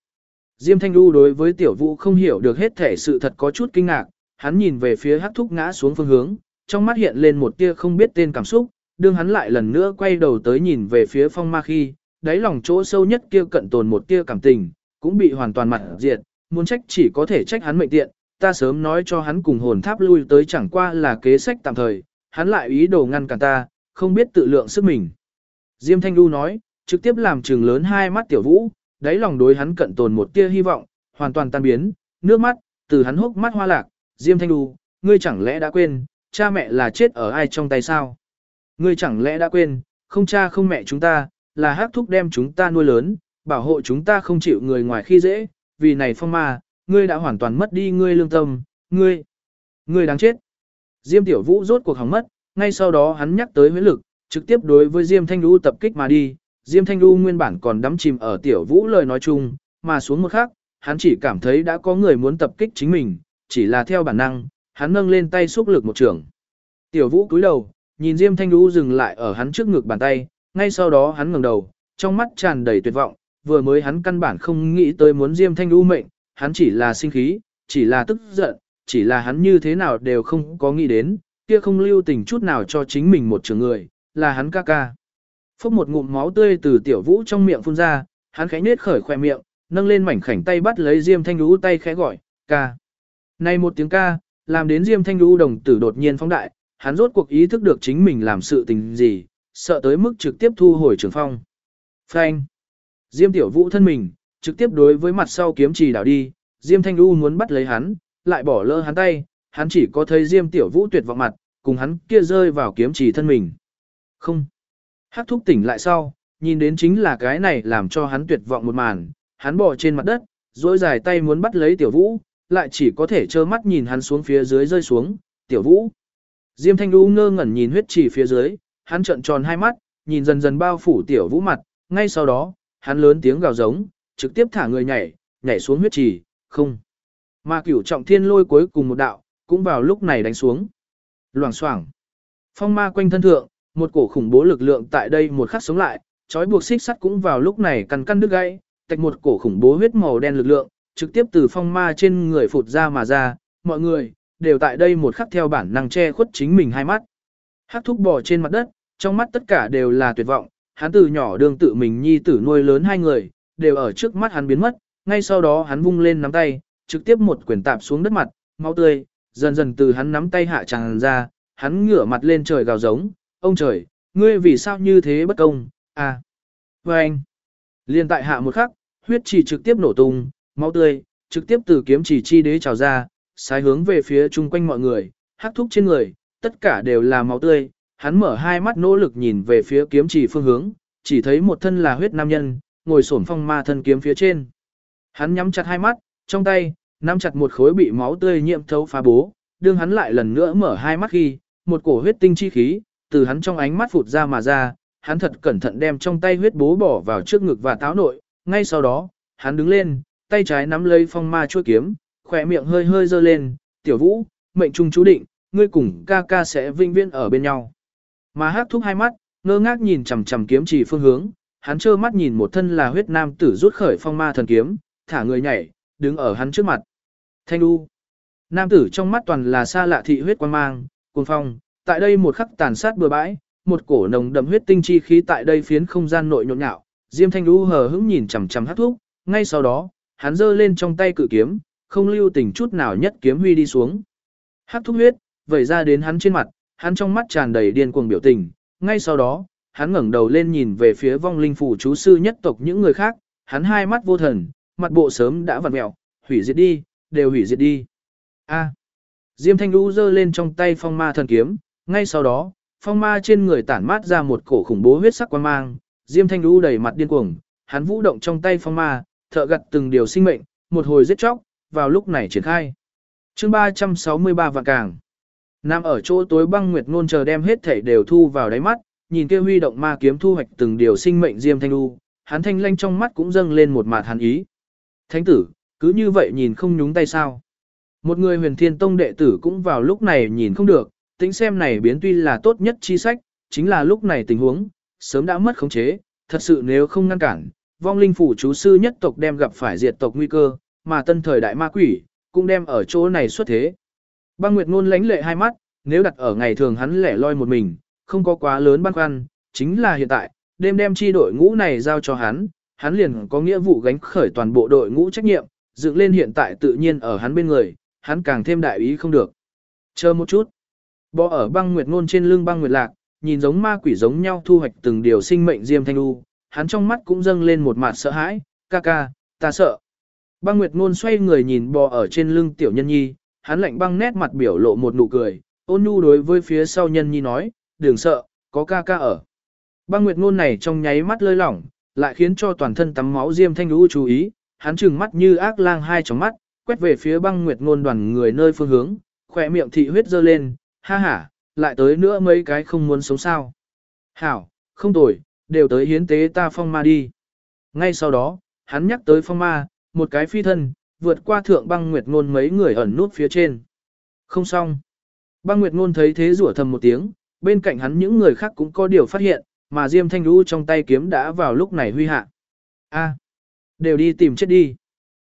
Diêm Thanh Du đối với tiểu vũ không hiểu được hết thể sự thật có chút kinh ngạc, hắn nhìn về phía hắc thúc ngã xuống phương hướng, trong mắt hiện lên một tia không biết tên cảm xúc, đương hắn lại lần nữa quay đầu tới nhìn về phía phong ma khi, đáy lòng chỗ sâu nhất kia cận tồn một tia cảm tình, cũng bị hoàn toàn mặt diệt, muốn trách chỉ có thể trách hắn mệnh tiện, ta sớm nói cho hắn cùng hồn tháp lui tới chẳng qua là kế sách tạm thời, hắn lại ý đồ ngăn cản ta, không biết tự lượng sức mình. Diêm Thanh Du nói, trực tiếp làm trừng lớn hai mắt tiểu vũ, đáy lòng đối hắn cận tồn một tia hy vọng, hoàn toàn tan biến, nước mắt, từ hắn hốc mắt hoa lạc, Diêm Thanh Đu, ngươi chẳng lẽ đã quên, cha mẹ là chết ở ai trong tay sao? Ngươi chẳng lẽ đã quên, không cha không mẹ chúng ta, là hát thúc đem chúng ta nuôi lớn, bảo hộ chúng ta không chịu người ngoài khi dễ, vì này phong ma, ngươi đã hoàn toàn mất đi ngươi lương tâm, ngươi, ngươi đáng chết. Diêm Tiểu Vũ rốt cuộc hỏng mất, ngay sau đó hắn nhắc tới huyết lực, trực tiếp đối với Diêm Thanh Đu tập kích mà đi. Diêm Thanh Đu nguyên bản còn đắm chìm ở Tiểu Vũ lời nói chung, mà xuống một khắc, hắn chỉ cảm thấy đã có người muốn tập kích chính mình, chỉ là theo bản năng, hắn nâng lên tay xúc lực một trường. Tiểu Vũ cúi đầu, nhìn Diêm Thanh Du dừng lại ở hắn trước ngực bàn tay, ngay sau đó hắn ngẩng đầu, trong mắt tràn đầy tuyệt vọng, vừa mới hắn căn bản không nghĩ tới muốn Diêm Thanh U mệnh, hắn chỉ là sinh khí, chỉ là tức giận, chỉ là hắn như thế nào đều không có nghĩ đến, kia không lưu tình chút nào cho chính mình một trường người, là hắn ca ca. Phốc một ngụm máu tươi từ tiểu vũ trong miệng phun ra, hắn khẽ nết khởi khoe miệng, nâng lên mảnh khảnh tay bắt lấy Diêm Thanh U tay khẽ gọi, ca. Này một tiếng ca, làm đến Diêm Thanh Du đồng tử đột nhiên phóng đại, hắn rốt cuộc ý thức được chính mình làm sự tình gì, sợ tới mức trực tiếp thu hồi trường phong. Phanh. Diêm Tiểu Vũ thân mình, trực tiếp đối với mặt sau kiếm trì đảo đi, Diêm Thanh Du muốn bắt lấy hắn, lại bỏ lỡ hắn tay, hắn chỉ có thấy Diêm Tiểu Vũ tuyệt vọng mặt, cùng hắn kia rơi vào kiếm trì thân mình. Không. Hắc thúc tỉnh lại sau, nhìn đến chính là cái này làm cho hắn tuyệt vọng một màn, hắn bỏ trên mặt đất, dối dài tay muốn bắt lấy Tiểu Vũ, lại chỉ có thể trơ mắt nhìn hắn xuống phía dưới rơi xuống, tiểu vũ. Diêm thanh Đu ngơ ngẩn nhìn huyết trì phía dưới, hắn trợn tròn hai mắt, nhìn dần dần bao phủ tiểu vũ mặt, ngay sau đó, hắn lớn tiếng gào giống, trực tiếp thả người nhảy, nhảy xuống huyết trì, không. Mà cửu trọng thiên lôi cuối cùng một đạo, cũng vào lúc này đánh xuống. Loảng xoảng. Phong ma quanh thân thượng, một cổ khủng bố lực lượng tại đây một khắc sống lại, trói buộc xích sắt cũng vào lúc này căn căn đứt gãy, tạch một cổ khủng bố huyết màu đen lực lượng, trực tiếp từ phong ma trên người phụt ra mà ra, mọi người, đều tại đây một khắc theo bản năng che khuất chính mình hai mắt. Hắc thúc bò trên mặt đất, trong mắt tất cả đều là tuyệt vọng, hắn từ nhỏ đương tự mình nhi tử nuôi lớn hai người, đều ở trước mắt hắn biến mất, ngay sau đó hắn vung lên nắm tay, trực tiếp một quyền tạp xuống đất mặt, máu tươi, dần dần từ hắn nắm tay hạ tràn ra, hắn ngửa mặt lên trời gào giống, ông trời, ngươi vì sao như thế bất công, à. Vâng. Và anh, liền tại hạ một khắc, huyết chỉ trực tiếp nổ tung, máu tươi, trực tiếp từ kiếm chỉ chi đế trào ra, sai hướng về phía chung quanh mọi người, hắc thúc trên người, tất cả đều là máu tươi, hắn mở hai mắt nỗ lực nhìn về phía kiếm chỉ phương hướng, chỉ thấy một thân là huyết nam nhân, ngồi xổm phong ma thân kiếm phía trên. Hắn nhắm chặt hai mắt, trong tay, nắm chặt một khối bị máu tươi nhiễm thấu phá bố, đương hắn lại lần nữa mở hai mắt khi, một cổ huyết tinh chi khí, từ hắn trong ánh mắt phụt ra mà ra, hắn thật cẩn thận đem trong tay huyết bố bỏ vào trước ngực và táo nội, ngay sau đó, hắn đứng lên, tay trái nắm lấy phong ma chuôi kiếm, khỏe miệng hơi hơi dơ lên, tiểu vũ, mệnh trung chú định, ngươi cùng ca ca sẽ vinh viễn ở bên nhau. Mà hát thúc hai mắt, ngơ ngác nhìn chằm chằm kiếm chỉ phương hướng, hắn trơ mắt nhìn một thân là huyết nam tử rút khởi phong ma thần kiếm, thả người nhảy, đứng ở hắn trước mặt. Thanh U. Nam tử trong mắt toàn là xa lạ thị huyết quan mang, cuồng phong, tại đây một khắc tàn sát bừa bãi, một cổ nồng đậm huyết tinh chi khí tại đây phiến không gian nội nhộn nhạo. Diêm Thanh U hờ hững nhìn chằm chằm hát thúc, ngay sau đó, hắn giơ lên trong tay cự kiếm, không lưu tình chút nào nhất kiếm huy đi xuống. Hắc thúc huyết, vẩy ra đến hắn trên mặt, hắn trong mắt tràn đầy điên cuồng biểu tình, ngay sau đó, hắn ngẩng đầu lên nhìn về phía vong linh phủ chú sư nhất tộc những người khác, hắn hai mắt vô thần, mặt bộ sớm đã vặn mẹo, hủy diệt đi, đều hủy diệt đi. A. Diêm Thanh Lũ giơ lên trong tay phong ma thần kiếm, ngay sau đó, phong ma trên người tản mát ra một cổ khủng bố huyết sắc quan mang, Diêm Thanh Lũ đầy mặt điên cuồng, hắn vũ động trong tay phong ma, thợ gặt từng điều sinh mệnh, một hồi giết chóc, vào lúc này triển khai. Chương 363 vạn càng. Nam ở chỗ tối băng nguyệt ngôn chờ đem hết thể đều thu vào đáy mắt, nhìn kia huy động ma kiếm thu hoạch từng điều sinh mệnh Diêm Thanh Lũ, hắn thanh lanh trong mắt cũng dâng lên một mạt hắn ý. Thánh tử, cứ như vậy nhìn không nhúng tay sao. Một người huyền thiên tông đệ tử cũng vào lúc này nhìn không được, tính xem này biến tuy là tốt nhất chi sách, chính là lúc này tình huống, sớm đã mất khống chế, thật sự nếu không ngăn cản, vong linh phủ chú sư nhất tộc đem gặp phải diệt tộc nguy cơ, mà tân thời đại ma quỷ, cũng đem ở chỗ này xuất thế. Băng Nguyệt ngôn lánh lệ hai mắt, nếu đặt ở ngày thường hắn lẻ loi một mình, không có quá lớn băn khoăn, chính là hiện tại, đêm đem chi đội ngũ này giao cho hắn, hắn liền có nghĩa vụ gánh khởi toàn bộ đội ngũ trách nhiệm, dựng lên hiện tại tự nhiên ở hắn bên người, hắn càng thêm đại ý không được. Chờ một chút. Bò ở băng nguyệt ngôn trên lưng băng nguyệt lạc, nhìn giống ma quỷ giống nhau thu hoạch từng điều sinh mệnh diêm thanh u, hắn trong mắt cũng dâng lên một mặt sợ hãi, ca ca, ta sợ. Băng nguyệt ngôn xoay người nhìn bò ở trên lưng tiểu nhân nhi, hắn lạnh băng nét mặt biểu lộ một nụ cười, ôn nhu đối với phía sau nhân nhi nói, đừng sợ, có ca ca ở. Băng nguyệt ngôn này trong nháy mắt lơi lỏng, lại khiến cho toàn thân tắm máu diêm thanh lũ chú ý, hắn trừng mắt như ác lang hai tròng mắt, quét về phía băng nguyệt ngôn đoàn người nơi phương hướng, khỏe miệng thị huyết dơ lên, ha ha, lại tới nữa mấy cái không muốn sống sao. Hảo, không tồi, đều tới hiến tế ta phong ma đi. Ngay sau đó, hắn nhắc tới phong ma, một cái phi thân, vượt qua thượng băng nguyệt ngôn mấy người ẩn nút phía trên. Không xong. Băng nguyệt ngôn thấy thế rủa thầm một tiếng, bên cạnh hắn những người khác cũng có điều phát hiện, mà Diêm Thanh Đu trong tay kiếm đã vào lúc này huy hạ. A, đều đi tìm chết đi.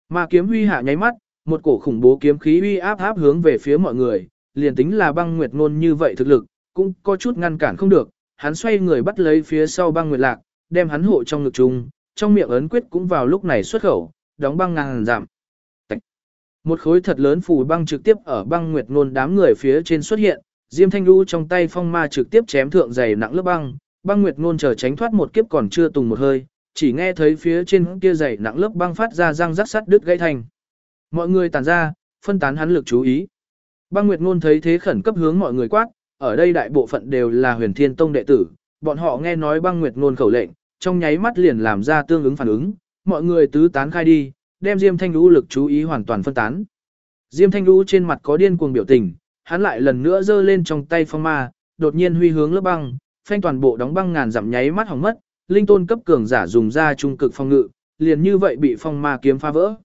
Mà kiếm huy hạ nháy mắt, một cổ khủng bố kiếm khí uy áp áp hướng về phía mọi người, liền tính là băng nguyệt ngôn như vậy thực lực, cũng có chút ngăn cản không được, hắn xoay người bắt lấy phía sau băng nguyệt lạc, đem hắn hộ trong ngực chung, trong miệng ấn quyết cũng vào lúc này xuất khẩu, đóng băng ngàn giảm. Một khối thật lớn phủ băng trực tiếp ở băng nguyệt nôn đám người phía trên xuất hiện, Diêm Thanh Du trong tay phong ma trực tiếp chém thượng dày nặng lớp băng, băng nguyệt nôn chờ tránh thoát một kiếp còn chưa tùng một hơi, chỉ nghe thấy phía trên kia dày nặng lớp băng phát ra răng rắc sắt đứt gãy thành. Mọi người tản ra, phân tán hắn lực chú ý. Băng Nguyệt Ngôn thấy thế khẩn cấp hướng mọi người quát, ở đây đại bộ phận đều là huyền thiên tông đệ tử, bọn họ nghe nói băng Nguyệt Ngôn khẩu lệnh, trong nháy mắt liền làm ra tương ứng phản ứng, mọi người tứ tán khai đi, đem Diêm Thanh Lũ lực chú ý hoàn toàn phân tán. Diêm Thanh lũ trên mặt có điên cuồng biểu tình, hắn lại lần nữa giơ lên trong tay phong ma, đột nhiên huy hướng lớp băng, phanh toàn bộ đóng băng ngàn dặm nháy mắt hỏng mất, linh tôn cấp cường giả dùng ra trung cực phong ngự, liền như vậy bị phong ma kiếm phá vỡ.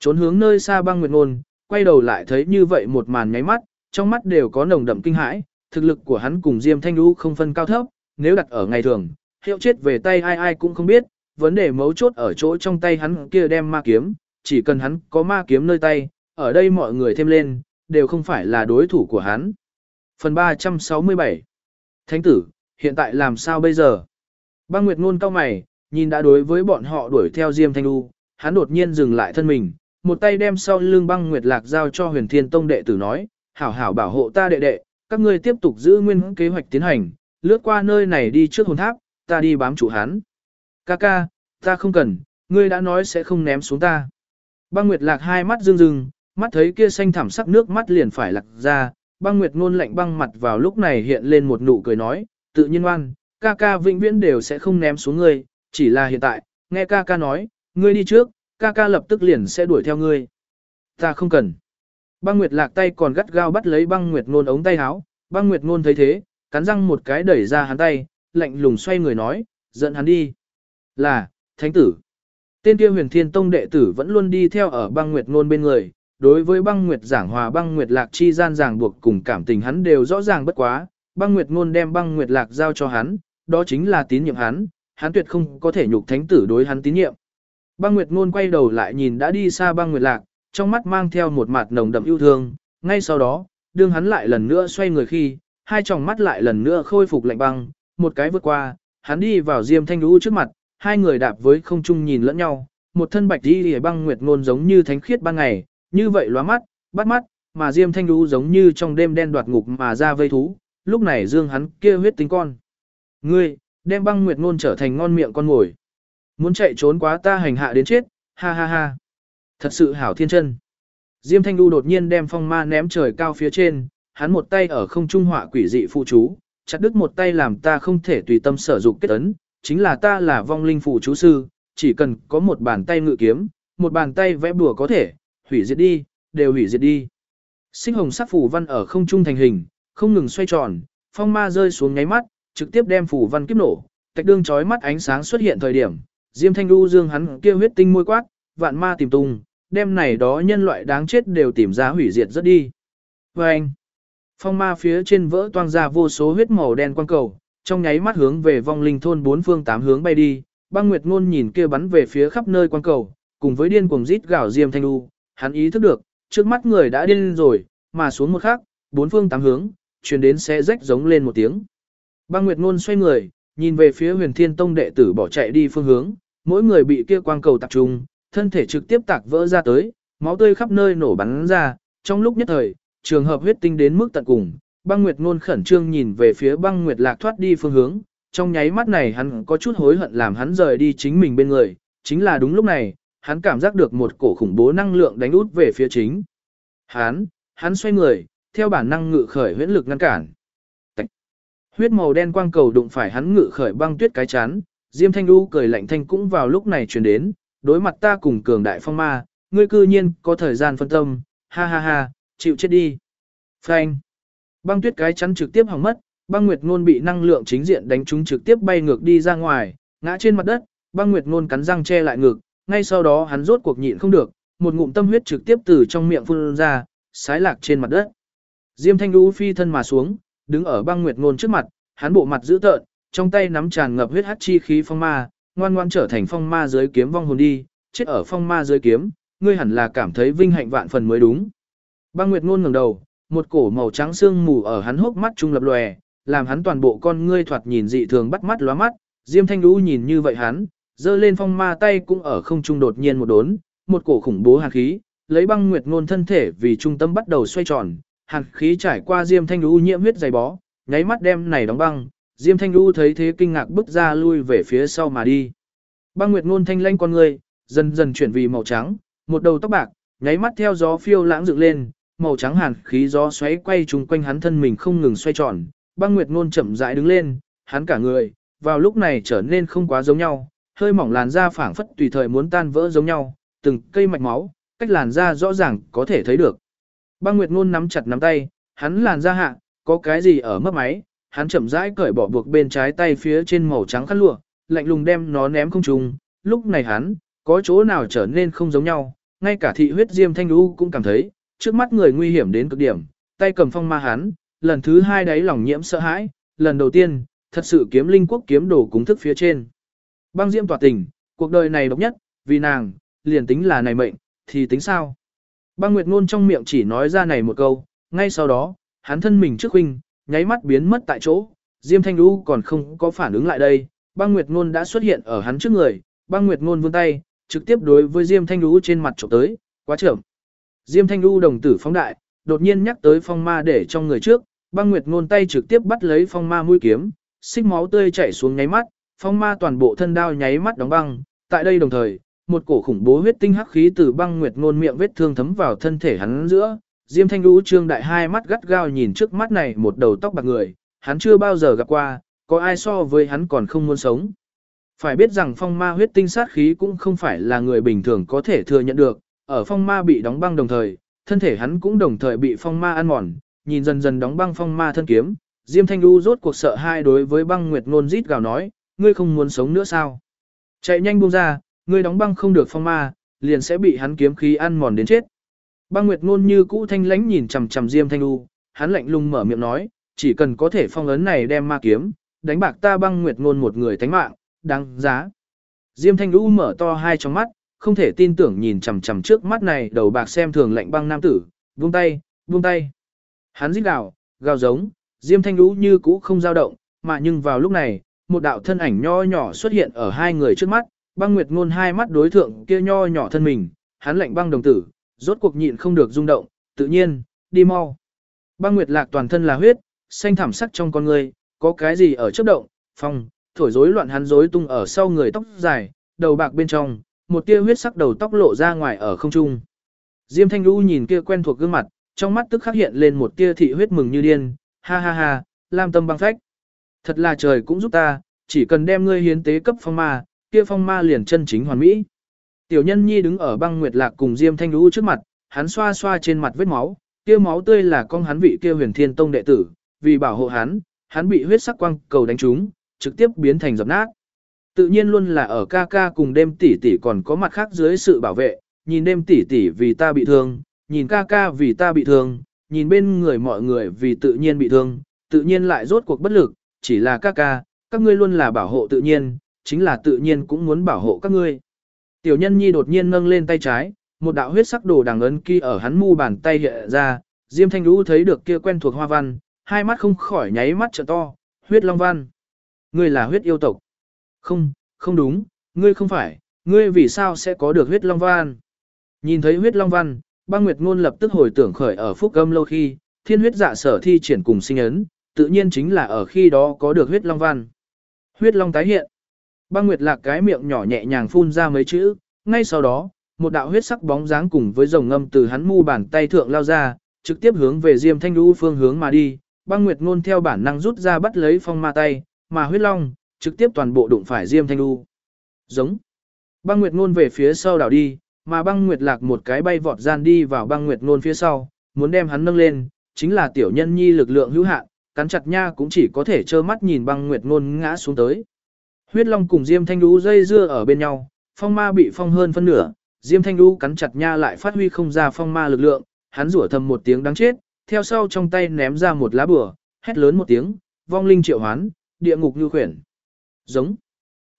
Trốn hướng nơi xa băng nguyệt ngôn, quay đầu lại thấy như vậy một màn nháy mắt, trong mắt đều có nồng đậm kinh hãi, thực lực của hắn cùng Diêm Thanh Đu không phân cao thấp, nếu đặt ở ngày thường, hiệu chết về tay ai ai cũng không biết, vấn đề mấu chốt ở chỗ trong tay hắn kia đem ma kiếm, chỉ cần hắn có ma kiếm nơi tay, ở đây mọi người thêm lên, đều không phải là đối thủ của hắn. Phần 367 Thánh tử, hiện tại làm sao bây giờ? Băng Nguyệt Ngôn cao mày, nhìn đã đối với bọn họ đuổi theo Diêm Thanh U, hắn đột nhiên dừng lại thân mình, một tay đem sau lưng băng Nguyệt Lạc giao cho huyền thiên tông đệ tử nói, hảo hảo bảo hộ ta đệ đệ, các ngươi tiếp tục giữ nguyên kế hoạch tiến hành, lướt qua nơi này đi trước hồn tháp, ta đi bám chủ hắn. Ca ca, ta không cần, ngươi đã nói sẽ không ném xuống ta. Băng Nguyệt Lạc hai mắt rưng rưng, mắt thấy kia xanh thảm sắc nước mắt liền phải lạc ra, băng Nguyệt ngôn lạnh băng mặt vào lúc này hiện lên một nụ cười nói, tự nhiên oan, ca ca vĩnh viễn đều sẽ không ném xuống ngươi, chỉ là hiện tại, nghe ca ca nói, ngươi đi trước, ca ca lập tức liền sẽ đuổi theo ngươi. Ta không cần. Băng Nguyệt lạc tay còn gắt gao bắt lấy băng Nguyệt ngôn ống tay áo, băng Nguyệt ngôn thấy thế, cắn răng một cái đẩy ra hắn tay, lạnh lùng xoay người nói, giận hắn đi. Là, thánh tử. Tên kia huyền thiên tông đệ tử vẫn luôn đi theo ở băng Nguyệt ngôn bên người, đối với băng Nguyệt giảng hòa băng Nguyệt lạc chi gian giảng buộc cùng cảm tình hắn đều rõ ràng bất quá, băng Nguyệt ngôn đem băng Nguyệt lạc giao cho hắn, đó chính là tín nhiệm hắn, hắn tuyệt không có thể nhục thánh tử đối hắn tín nhiệm. Băng Nguyệt ngôn quay đầu lại nhìn đã đi xa băng Nguyệt lạc, trong mắt mang theo một mặt nồng đậm yêu thương, ngay sau đó, đương hắn lại lần nữa xoay người khi, hai tròng mắt lại lần nữa khôi phục lạnh băng, một cái vượt qua, hắn đi vào Diêm Thanh Đu trước mặt, hai người đạp với không trung nhìn lẫn nhau, một thân bạch đi lìa băng nguyệt ngôn giống như thánh khiết ban ngày, như vậy lóa mắt, bắt mắt, mà Diêm Thanh Đu giống như trong đêm đen đoạt ngục mà ra vây thú, lúc này dương hắn kia huyết tính con. Ngươi, đem băng nguyệt ngôn trở thành ngon miệng con ngồi. Muốn chạy trốn quá ta hành hạ đến chết, ha ha ha. Thật sự hảo thiên chân. Diêm Thanh Du đột nhiên đem phong ma ném trời cao phía trên, hắn một tay ở không trung họa quỷ dị phụ chú, chặt đứt một tay làm ta không thể tùy tâm sở dụng kết ấn, chính là ta là vong linh phụ chú sư, chỉ cần có một bàn tay ngự kiếm, một bàn tay vẽ bùa có thể, hủy diệt đi, đều hủy diệt đi. Sinh hồng sắc phủ văn ở không trung thành hình, không ngừng xoay tròn, phong ma rơi xuống nháy mắt, trực tiếp đem phủ văn kiếp nổ, tạch đương chói mắt ánh sáng xuất hiện thời điểm, Diêm Thanh Du dương hắn kia huyết tinh môi quát, vạn ma tìm tung, đem này đó nhân loại đáng chết đều tìm ra hủy diệt rất đi. Và anh, phong ma phía trên vỡ toang ra vô số huyết màu đen quang cầu, trong nháy mắt hướng về vong linh thôn bốn phương tám hướng bay đi, băng nguyệt ngôn nhìn kia bắn về phía khắp nơi quang cầu, cùng với điên cuồng rít gào diêm thanh đu, hắn ý thức được, trước mắt người đã điên rồi, mà xuống một khắc, bốn phương tám hướng, truyền đến xe rách giống lên một tiếng. Băng nguyệt ngôn xoay người, nhìn về phía huyền thiên tông đệ tử bỏ chạy đi phương hướng, mỗi người bị kia quang cầu tập trung, thân thể trực tiếp tạc vỡ ra tới, máu tươi khắp nơi nổ bắn ra, trong lúc nhất thời, trường hợp huyết tinh đến mức tận cùng, băng nguyệt ngôn khẩn trương nhìn về phía băng nguyệt lạc thoát đi phương hướng, trong nháy mắt này hắn có chút hối hận làm hắn rời đi chính mình bên người, chính là đúng lúc này, hắn cảm giác được một cổ khủng bố năng lượng đánh út về phía chính. Hắn, hắn xoay người, theo bản năng ngự khởi huyễn lực ngăn cản. Tạch. Huyết màu đen quang cầu đụng phải hắn ngự khởi băng tuyết cái chán, Diêm Thanh U cười lạnh thanh cũng vào lúc này truyền đến, đối mặt ta cùng cường đại phong ma, ngươi cư nhiên có thời gian phân tâm, ha ha ha, chịu chết đi. Phanh. Băng tuyết cái chắn trực tiếp hỏng mất, băng nguyệt ngôn bị năng lượng chính diện đánh trúng trực tiếp bay ngược đi ra ngoài, ngã trên mặt đất, băng nguyệt ngôn cắn răng che lại ngực, ngay sau đó hắn rốt cuộc nhịn không được, một ngụm tâm huyết trực tiếp từ trong miệng phun ra, sái lạc trên mặt đất. Diêm Thanh Đu phi thân mà xuống, đứng ở băng nguyệt ngôn trước mặt, hắn bộ mặt dữ tợn, trong tay nắm tràn ngập huyết hắc chi khí phong ma, ngoan ngoan trở thành phong ma dưới kiếm vong hồn đi, chết ở phong ma dưới kiếm, ngươi hẳn là cảm thấy vinh hạnh vạn phần mới đúng. Băng Nguyệt ngôn ngẩng đầu, một cổ màu trắng xương mù ở hắn hốc mắt trung lập lòe, làm hắn toàn bộ con ngươi thoạt nhìn dị thường bắt mắt lóa mắt, Diêm Thanh Đu nhìn như vậy hắn, giơ lên phong ma tay cũng ở không trung đột nhiên một đốn, một cổ khủng bố hàn khí, lấy băng nguyệt ngôn thân thể vì trung tâm bắt đầu xoay tròn, hàn khí trải qua Diêm Thanh Đu nhiễm huyết dày bó, nháy mắt đem này đóng băng, Diêm Thanh Du thấy thế kinh ngạc bước ra lui về phía sau mà đi. Băng nguyệt ngôn thanh lanh con người, dần dần chuyển vì màu trắng, một đầu tóc bạc, nháy mắt theo gió phiêu lãng dựng lên, màu trắng hàn khí gió xoáy quay trùng quanh hắn thân mình không ngừng xoay tròn, băng nguyệt ngôn chậm rãi đứng lên, hắn cả người, vào lúc này trở nên không quá giống nhau, hơi mỏng làn da phảng phất tùy thời muốn tan vỡ giống nhau, từng cây mạch máu, cách làn da rõ ràng có thể thấy được. Băng Nguyệt Ngôn nắm chặt nắm tay, hắn làn da hạ, có cái gì ở mấp máy, hắn chậm rãi cởi bỏ buộc bên trái tay phía trên màu trắng khăn lụa, lạnh lùng đem nó ném không trùng, lúc này hắn, có chỗ nào trở nên không giống nhau, ngay cả thị huyết diêm thanh lũ cũng cảm thấy, trước mắt người nguy hiểm đến cực điểm, tay cầm phong ma hắn, lần thứ hai đáy lòng nhiễm sợ hãi, lần đầu tiên, thật sự kiếm linh quốc kiếm đồ cúng thức phía trên. Băng diễm tỏa tình, cuộc đời này độc nhất, vì nàng, liền tính là này mệnh, thì tính sao? Băng Nguyệt Ngôn trong miệng chỉ nói ra này một câu, ngay sau đó, hắn thân mình trước huynh, nháy mắt biến mất tại chỗ, Diêm Thanh Lũ còn không có phản ứng lại đây, Băng Nguyệt Ngôn đã xuất hiện ở hắn trước người, Băng Nguyệt Ngôn vươn tay, trực tiếp đối với Diêm Thanh Lũ trên mặt chụp tới, quá trưởng. Diêm Thanh Lũ đồng tử phóng đại, đột nhiên nhắc tới phong ma để trong người trước, Băng Nguyệt Ngôn tay trực tiếp bắt lấy phong ma mũi kiếm, xích máu tươi chảy xuống nháy mắt, phong ma toàn bộ thân đao nháy mắt đóng băng, tại đây đồng thời, một cổ khủng bố huyết tinh hắc khí từ băng nguyệt ngôn miệng vết thương thấm vào thân thể hắn giữa. Diêm Thanh Lũ trương đại hai mắt gắt gao nhìn trước mắt này một đầu tóc bạc người, hắn chưa bao giờ gặp qua, có ai so với hắn còn không muốn sống. Phải biết rằng phong ma huyết tinh sát khí cũng không phải là người bình thường có thể thừa nhận được, ở phong ma bị đóng băng đồng thời, thân thể hắn cũng đồng thời bị phong ma ăn mòn, nhìn dần dần đóng băng phong ma thân kiếm, Diêm Thanh Lũ rốt cuộc sợ hai đối với băng nguyệt ngôn rít gào nói, ngươi không muốn sống nữa sao? Chạy nhanh buông ra, ngươi đóng băng không được phong ma, liền sẽ bị hắn kiếm khí ăn mòn đến chết. Băng Nguyệt ngôn như cũ thanh lãnh nhìn chằm chằm Diêm Thanh U, hắn lạnh lùng mở miệng nói, chỉ cần có thể phong ấn này đem ma kiếm, đánh bạc ta Băng Nguyệt ngôn một người tánh mạng, đáng giá. Diêm Thanh U mở to hai trong mắt, không thể tin tưởng nhìn chằm chằm trước mắt này đầu bạc xem thường lạnh băng nam tử, buông tay, buông tay. Hắn rít gào, gào giống, Diêm Thanh U như cũ không dao động, mà nhưng vào lúc này, một đạo thân ảnh nho nhỏ xuất hiện ở hai người trước mắt, băng nguyệt ngôn hai mắt đối thượng kia nho nhỏ thân mình, hắn lạnh băng đồng tử, rốt cuộc nhịn không được rung động, tự nhiên, đi mau. Băng nguyệt lạc toàn thân là huyết, xanh thảm sắc trong con người, có cái gì ở chớp động, phong, thổi rối loạn hắn rối tung ở sau người tóc dài, đầu bạc bên trong, một tia huyết sắc đầu tóc lộ ra ngoài ở không trung. Diêm Thanh Du nhìn kia quen thuộc gương mặt, trong mắt tức khắc hiện lên một tia thị huyết mừng như điên, ha ha ha, lam tâm băng phách. Thật là trời cũng giúp ta, chỉ cần đem ngươi hiến tế cấp phong ma, kia phong ma liền chân chính hoàn mỹ. Tiểu nhân nhi đứng ở băng nguyệt lạc cùng Diêm Thanh Lũ trước mặt, hắn xoa xoa trên mặt vết máu, kia máu tươi là con hắn vị kia huyền thiên tông đệ tử, vì bảo hộ hắn, hắn bị huyết sắc quang cầu đánh trúng, trực tiếp biến thành dập nát. Tự nhiên luôn là ở ca ca cùng đêm tỷ tỷ còn có mặt khác dưới sự bảo vệ, nhìn đêm tỷ tỷ vì ta bị thương, nhìn ca ca vì ta bị thương, nhìn bên người mọi người vì tự nhiên bị thương, tự nhiên lại rốt cuộc bất lực, chỉ là ca ca, các ngươi luôn là bảo hộ tự nhiên, chính là tự nhiên cũng muốn bảo hộ các ngươi. Tiểu nhân nhi đột nhiên nâng lên tay trái, một đạo huyết sắc đồ đằng ấn kia ở hắn mu bàn tay hiện ra, Diêm Thanh Vũ thấy được kia quen thuộc hoa văn, hai mắt không khỏi nháy mắt trợ to, huyết long văn. Ngươi là huyết yêu tộc. Không, không đúng, ngươi không phải, ngươi vì sao sẽ có được huyết long văn? Nhìn thấy huyết long văn, băng nguyệt ngôn lập tức hồi tưởng khởi ở phúc âm lâu khi, thiên huyết dạ sở thi triển cùng sinh ấn, tự nhiên chính là ở khi đó có được huyết long văn. Huyết long tái hiện. Băng Nguyệt Lạc cái miệng nhỏ nhẹ nhàng phun ra mấy chữ, ngay sau đó, một đạo huyết sắc bóng dáng cùng với rồng ngâm từ hắn mu bàn tay thượng lao ra, trực tiếp hướng về Diêm Thanh Vũ phương hướng mà đi. Băng Nguyệt ngôn theo bản năng rút ra bắt lấy phong ma tay, mà huyết long trực tiếp toàn bộ đụng phải Diêm Thanh Vũ. Giống. Băng Nguyệt ngôn về phía sau đảo đi, mà Băng Nguyệt Lạc một cái bay vọt gian đi vào Băng Nguyệt ngôn phía sau, muốn đem hắn nâng lên, chính là tiểu nhân nhi lực lượng hữu hạn, cắn chặt nha cũng chỉ có thể trơ mắt nhìn Băng Nguyệt ngôn ngã xuống tới. Huyết Long cùng Diêm Thanh Lũ dây dưa ở bên nhau, phong ma bị phong hơn phân nửa, Diêm Thanh Lũ cắn chặt nha lại phát huy không ra phong ma lực lượng, hắn rủa thầm một tiếng đáng chết, theo sau trong tay ném ra một lá bùa, hét lớn một tiếng, vong linh triệu hoán, địa ngục như khuyển. Giống.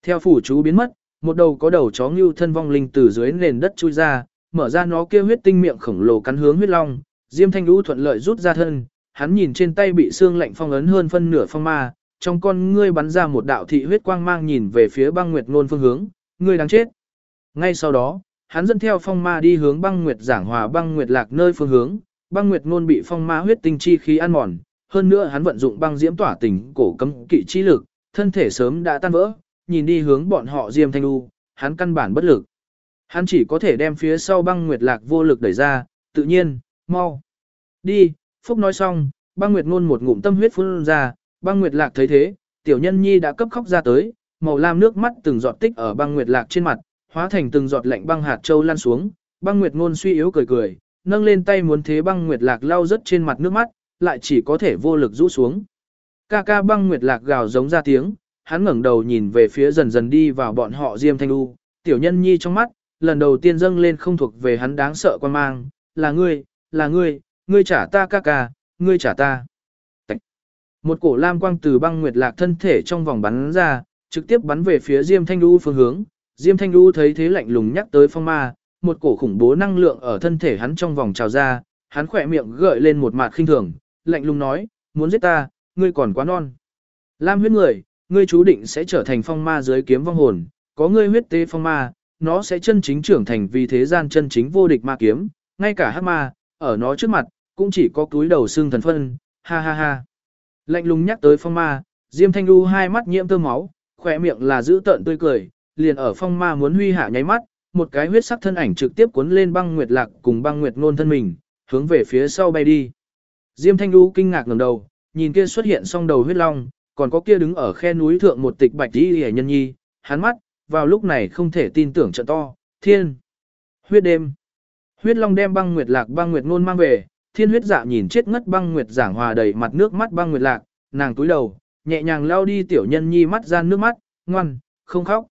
Theo phủ chú biến mất, một đầu có đầu chó như thân vong linh từ dưới nền đất chui ra, mở ra nó kia huyết tinh miệng khổng lồ cắn hướng huyết long, Diêm Thanh Lũ thuận lợi rút ra thân, hắn nhìn trên tay bị xương lạnh phong ấn hơn phân nửa phong ma, trong con ngươi bắn ra một đạo thị huyết quang mang nhìn về phía băng nguyệt ngôn phương hướng, ngươi đáng chết. Ngay sau đó, hắn dẫn theo phong ma đi hướng băng nguyệt giảng hòa băng nguyệt lạc nơi phương hướng, băng nguyệt ngôn bị phong ma huyết tinh chi khí ăn mòn, hơn nữa hắn vận dụng băng diễm tỏa tình cổ cấm kỵ chi lực, thân thể sớm đã tan vỡ, nhìn đi hướng bọn họ Diêm Thanh U, hắn căn bản bất lực. Hắn chỉ có thể đem phía sau băng nguyệt lạc vô lực đẩy ra, tự nhiên, mau. Đi, Phúc nói xong, băng nguyệt ngôn một ngụm tâm huyết phun ra, Băng Nguyệt Lạc thấy thế, tiểu nhân nhi đã cấp khóc ra tới, màu lam nước mắt từng giọt tích ở băng Nguyệt Lạc trên mặt, hóa thành từng giọt lạnh băng hạt châu lan xuống, băng Nguyệt ngôn suy yếu cười cười, nâng lên tay muốn thế băng nguyệt lạc lau rất trên mặt nước mắt, lại chỉ có thể vô lực rũ xuống. Ca ca băng nguyệt lạc gào giống ra tiếng, hắn ngẩng đầu nhìn về phía dần dần đi vào bọn họ Diêm Thanh U, tiểu nhân nhi trong mắt, lần đầu tiên dâng lên không thuộc về hắn đáng sợ quan mang, là ngươi, là ngươi, ngươi trả ta ca ca, ngươi trả ta. Một cổ lam quang từ băng nguyệt lạc thân thể trong vòng bắn ra, trực tiếp bắn về phía Diêm Thanh du phương hướng, Diêm Thanh du thấy thế lạnh lùng nhắc tới phong ma, một cổ khủng bố năng lượng ở thân thể hắn trong vòng trào ra, hắn khỏe miệng gợi lên một mạt khinh thường, lạnh lùng nói, muốn giết ta, ngươi còn quá non. Lam huyết người, ngươi chú định sẽ trở thành phong ma dưới kiếm vong hồn, có ngươi huyết tế phong ma, nó sẽ chân chính trưởng thành vì thế gian chân chính vô địch ma kiếm, ngay cả hắc ma, ở nó trước mặt, cũng chỉ có túi đầu xương thần phân, ha ha ha. Lạnh lùng nhắc tới phong ma, Diêm Thanh lưu hai mắt nhiễm tơ máu, khỏe miệng là giữ tợn tươi cười, liền ở phong ma muốn huy hạ nháy mắt, một cái huyết sắc thân ảnh trực tiếp cuốn lên băng nguyệt lạc cùng băng nguyệt ngôn thân mình, hướng về phía sau bay đi. Diêm Thanh Du kinh ngạc ngẩng đầu, nhìn kia xuất hiện song đầu huyết long, còn có kia đứng ở khe núi thượng một tịch bạch đi hề nhân nhi, hắn mắt, vào lúc này không thể tin tưởng trận to, thiên. Huyết đêm. Huyết long đem băng nguyệt lạc băng nguyệt ngôn mang về, thiên huyết dạ nhìn chết ngất băng nguyệt giảng hòa đầy mặt nước mắt băng nguyệt lạc, nàng túi đầu, nhẹ nhàng lao đi tiểu nhân nhi mắt gian nước mắt, ngoan, không khóc.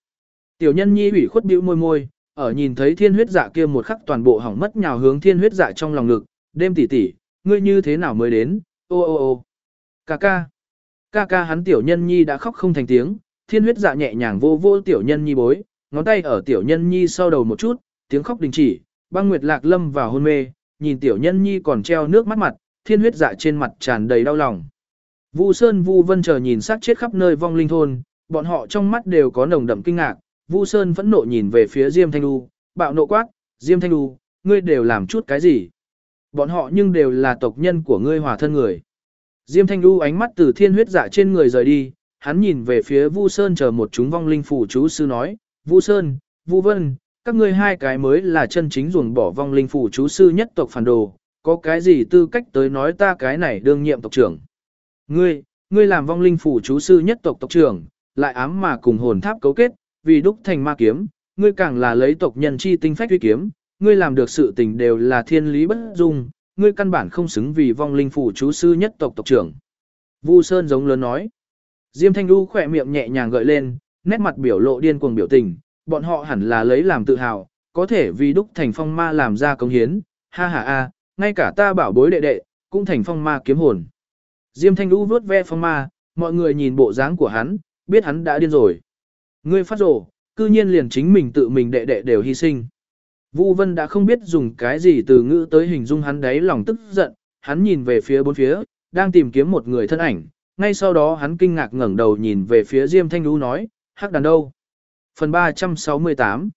Tiểu nhân nhi ủy khuất bĩu môi môi, ở nhìn thấy thiên huyết dạ kia một khắc toàn bộ hỏng mất nhào hướng thiên huyết dạ trong lòng ngực, đêm tỉ tỉ, ngươi như thế nào mới đến, ô ô ô. Ca ca. Ca ca hắn tiểu nhân nhi đã khóc không thành tiếng, thiên huyết dạ nhẹ nhàng vô vô tiểu nhân nhi bối, ngón tay ở tiểu nhân nhi sau đầu một chút, tiếng khóc đình chỉ, băng nguyệt lạc lâm vào hôn mê, nhìn tiểu nhân nhi còn treo nước mắt mặt, thiên huyết dạ trên mặt tràn đầy đau lòng. Vu Sơn Vu Vân chờ nhìn sát chết khắp nơi vong linh thôn, bọn họ trong mắt đều có nồng đậm kinh ngạc, Vu Sơn vẫn nộ nhìn về phía Diêm Thanh Du, bạo nộ quát, Diêm Thanh Du, ngươi đều làm chút cái gì? Bọn họ nhưng đều là tộc nhân của ngươi hòa thân người. Diêm Thanh Du ánh mắt từ thiên huyết dạ trên người rời đi, hắn nhìn về phía Vu Sơn chờ một chúng vong linh phủ chú sư nói, Vu Sơn, Vu Vân, các ngươi hai cái mới là chân chính ruồng bỏ vong linh phủ chú sư nhất tộc phản đồ, có cái gì tư cách tới nói ta cái này đương nhiệm tộc trưởng. Ngươi, ngươi làm vong linh phủ chú sư nhất tộc tộc trưởng, lại ám mà cùng hồn tháp cấu kết, vì đúc thành ma kiếm, ngươi càng là lấy tộc nhân chi tinh phách uy kiếm, ngươi làm được sự tình đều là thiên lý bất dung, ngươi căn bản không xứng vì vong linh phủ chú sư nhất tộc tộc trưởng. Vu Sơn giống lớn nói. Diêm Thanh Du khỏe miệng nhẹ nhàng gợi lên, nét mặt biểu lộ điên cuồng biểu tình, bọn họ hẳn là lấy làm tự hào, có thể vì đúc thành phong ma làm ra công hiến, ha ha a, ngay cả ta bảo bối đệ đệ, cũng thành phong ma kiếm hồn. Diêm Thanh Du vớt ve phong ma, mọi người nhìn bộ dáng của hắn, biết hắn đã điên rồi. Ngươi phát rồ, cư nhiên liền chính mình tự mình đệ đệ đều hy sinh. Vu Vân đã không biết dùng cái gì từ ngữ tới hình dung hắn đấy lòng tức giận, hắn nhìn về phía bốn phía, đang tìm kiếm một người thân ảnh, ngay sau đó hắn kinh ngạc ngẩng đầu nhìn về phía Diêm Thanh Đu nói, hắc đàn đâu? Phần 368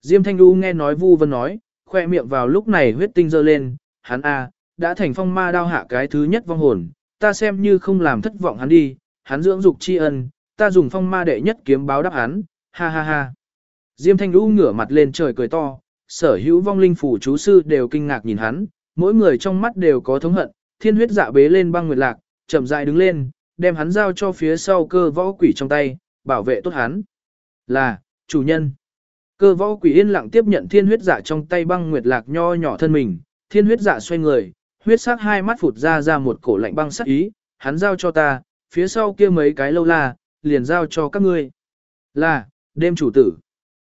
Diêm Thanh Đu nghe nói Vu Vân nói, khoe miệng vào lúc này huyết tinh dơ lên, hắn a đã thành phong ma đao hạ cái thứ nhất vong hồn, ta xem như không làm thất vọng hắn đi, hắn dưỡng dục tri ân, ta dùng phong ma đệ nhất kiếm báo đáp hắn, ha ha ha. Diêm Thanh Lũ ngửa mặt lên trời cười to, sở hữu vong linh phủ chú sư đều kinh ngạc nhìn hắn, mỗi người trong mắt đều có thống hận, thiên huyết dạ bế lên băng nguyệt lạc, chậm rãi đứng lên, đem hắn giao cho phía sau cơ võ quỷ trong tay, bảo vệ tốt hắn. Là, chủ nhân. Cơ võ quỷ yên lặng tiếp nhận thiên huyết dạ trong tay băng nguyệt lạc nho nhỏ thân mình, thiên huyết dạ xoay người, huyết sắc hai mắt phụt ra ra một cổ lạnh băng sắc ý, hắn giao cho ta, phía sau kia mấy cái lâu la, liền giao cho các ngươi. Là, đêm chủ tử.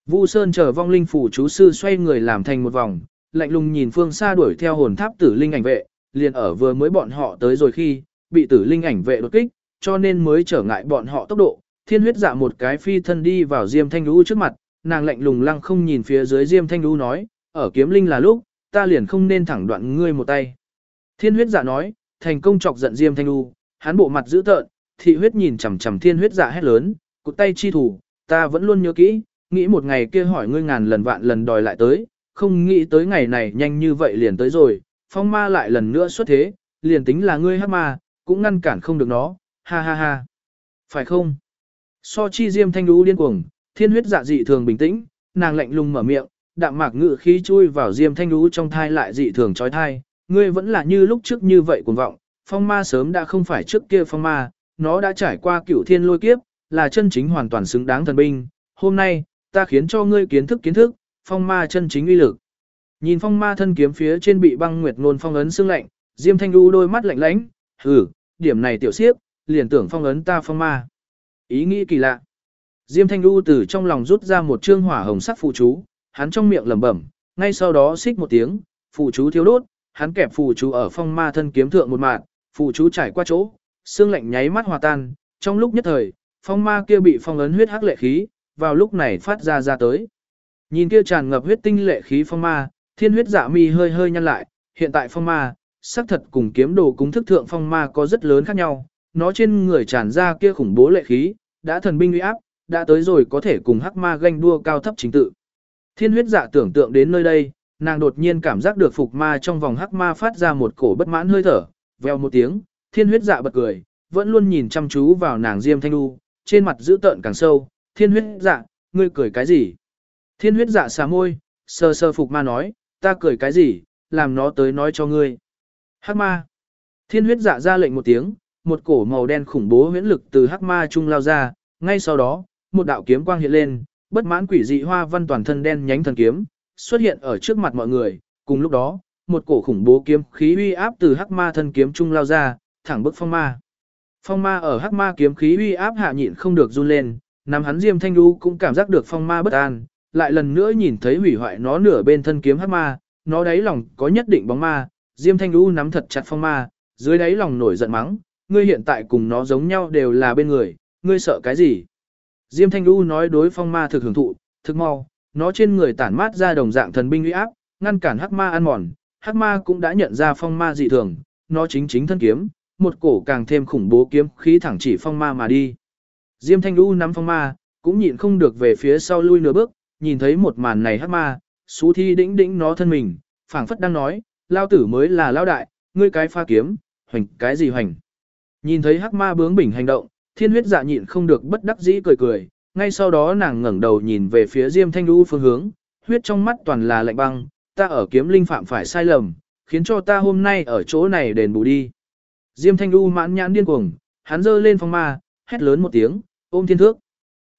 Vu Sơn chờ vong linh phủ chú sư xoay người làm thành một vòng, lạnh lùng nhìn phương xa đuổi theo hồn tháp tử linh ảnh vệ, liền ở vừa mới bọn họ tới rồi khi, bị tử linh ảnh vệ đột kích, cho nên mới trở ngại bọn họ tốc độ. Thiên huyết dạ một cái phi thân đi vào Diêm Thanh Lũ trước mặt, nàng lạnh lùng lăng không nhìn phía dưới Diêm Thanh Lũ nói, ở kiếm linh là lúc, ta liền không nên thẳng đoạn ngươi một tay. Thiên huyết dạ nói, thành công chọc giận Diêm Thanh Lũ, hắn bộ mặt dữ tợn, thị huyết nhìn chằm chằm thiên huyết dạ hét lớn, cụt tay chi thủ, ta vẫn luôn nhớ kỹ, nghĩ một ngày kia hỏi ngươi ngàn lần vạn lần đòi lại tới, không nghĩ tới ngày này nhanh như vậy liền tới rồi, phong ma lại lần nữa xuất thế, liền tính là ngươi hát ma, cũng ngăn cản không được nó, ha ha ha. Phải không? So chi diêm thanh lũ điên cuồng, thiên huyết dạ dị thường bình tĩnh, nàng lạnh lùng mở miệng, đạm mạc ngự khí chui vào diêm thanh lũ trong thai lại dị thường trói thai, ngươi vẫn là như lúc trước như vậy cuồng vọng, phong ma sớm đã không phải trước kia phong ma, nó đã trải qua cửu thiên lôi kiếp, là chân chính hoàn toàn xứng đáng thần binh. Hôm nay, ta khiến cho ngươi kiến thức kiến thức, phong ma chân chính uy lực. Nhìn phong ma thân kiếm phía trên bị băng nguyệt ngôn phong ấn xương lạnh, Diêm Thanh lũ đôi mắt lạnh lãnh, hừ, điểm này tiểu siếp, liền tưởng phong ấn ta phong ma. Ý nghĩ kỳ lạ. Diêm Thanh Du từ trong lòng rút ra một trương hỏa hồng sắc phù chú, hắn trong miệng lẩm bẩm, ngay sau đó xích một tiếng, phù chú thiếu đốt, hắn kẹp phù chú ở phong ma thân kiếm thượng một mạng, phù chú trải qua chỗ, xương lạnh nháy mắt hòa tan, trong lúc nhất thời, phong ma kia bị phong ấn huyết hắc lệ khí, vào lúc này phát ra ra tới. Nhìn kia tràn ngập huyết tinh lệ khí phong ma, thiên huyết dạ mi hơi hơi nhăn lại, hiện tại phong ma, xác thật cùng kiếm đồ cúng thức thượng phong ma có rất lớn khác nhau, nó trên người tràn ra kia khủng bố lệ khí, đã thần binh uy áp, đã tới rồi có thể cùng hắc ma ganh đua cao thấp chính tự. Thiên huyết dạ tưởng tượng đến nơi đây, nàng đột nhiên cảm giác được phục ma trong vòng hắc ma phát ra một cổ bất mãn hơi thở, veo một tiếng, thiên huyết dạ bật cười, vẫn luôn nhìn chăm chú vào nàng Diêm Thanh Du, trên mặt giữ tợn càng sâu, thiên huyết dạ, ngươi cười cái gì? Thiên huyết dạ xà môi, sơ sơ phục ma nói, ta cười cái gì, làm nó tới nói cho ngươi. Hắc ma. Thiên huyết dạ ra lệnh một tiếng, một cổ màu đen khủng bố huyễn lực từ hắc ma trung lao ra, ngay sau đó, một đạo kiếm quang hiện lên, bất mãn quỷ dị hoa văn toàn thân đen nhánh thần kiếm, xuất hiện ở trước mặt mọi người, cùng lúc đó, một cổ khủng bố kiếm khí uy áp từ hắc ma thân kiếm trung lao ra, thẳng bức phong ma. Phong ma ở hắc ma kiếm khí uy áp hạ nhịn không được run lên, nằm hắn Diêm Thanh Du cũng cảm giác được phong ma bất an, lại lần nữa nhìn thấy hủy hoại nó nửa bên thân kiếm hắc ma, nó đáy lòng có nhất định bóng ma, Diêm Thanh Du nắm thật chặt phong ma, dưới đáy lòng nổi giận mắng, ngươi hiện tại cùng nó giống nhau đều là bên người, ngươi sợ cái gì? Diêm Thanh U nói đối phong ma thực hưởng thụ, thực mau, nó trên người tản mát ra đồng dạng thần binh uy áp, ngăn cản hắc ma ăn mòn, hắc ma cũng đã nhận ra phong ma dị thường, nó chính chính thân kiếm, một cổ càng thêm khủng bố kiếm khí thẳng chỉ phong ma mà đi. Diêm Thanh U nắm phong ma, cũng nhịn không được về phía sau lui nửa bước, nhìn thấy một màn này hắc ma, xú thi đĩnh đĩnh nó thân mình, phảng phất đang nói, lao tử mới là lao đại, ngươi cái pha kiếm, hoành cái gì hoành. Nhìn thấy hắc ma bướng bỉnh hành động, thiên huyết dạ nhịn không được bất đắc dĩ cười cười, ngay sau đó nàng ngẩng đầu nhìn về phía Diêm Thanh Du phương hướng, huyết trong mắt toàn là lạnh băng, ta ở kiếm linh phạm phải sai lầm, khiến cho ta hôm nay ở chỗ này đền bù đi. Diêm Thanh Du mãn nhãn điên cuồng, hắn giơ lên phong ma, hét lớn một tiếng, ôm thiên thước.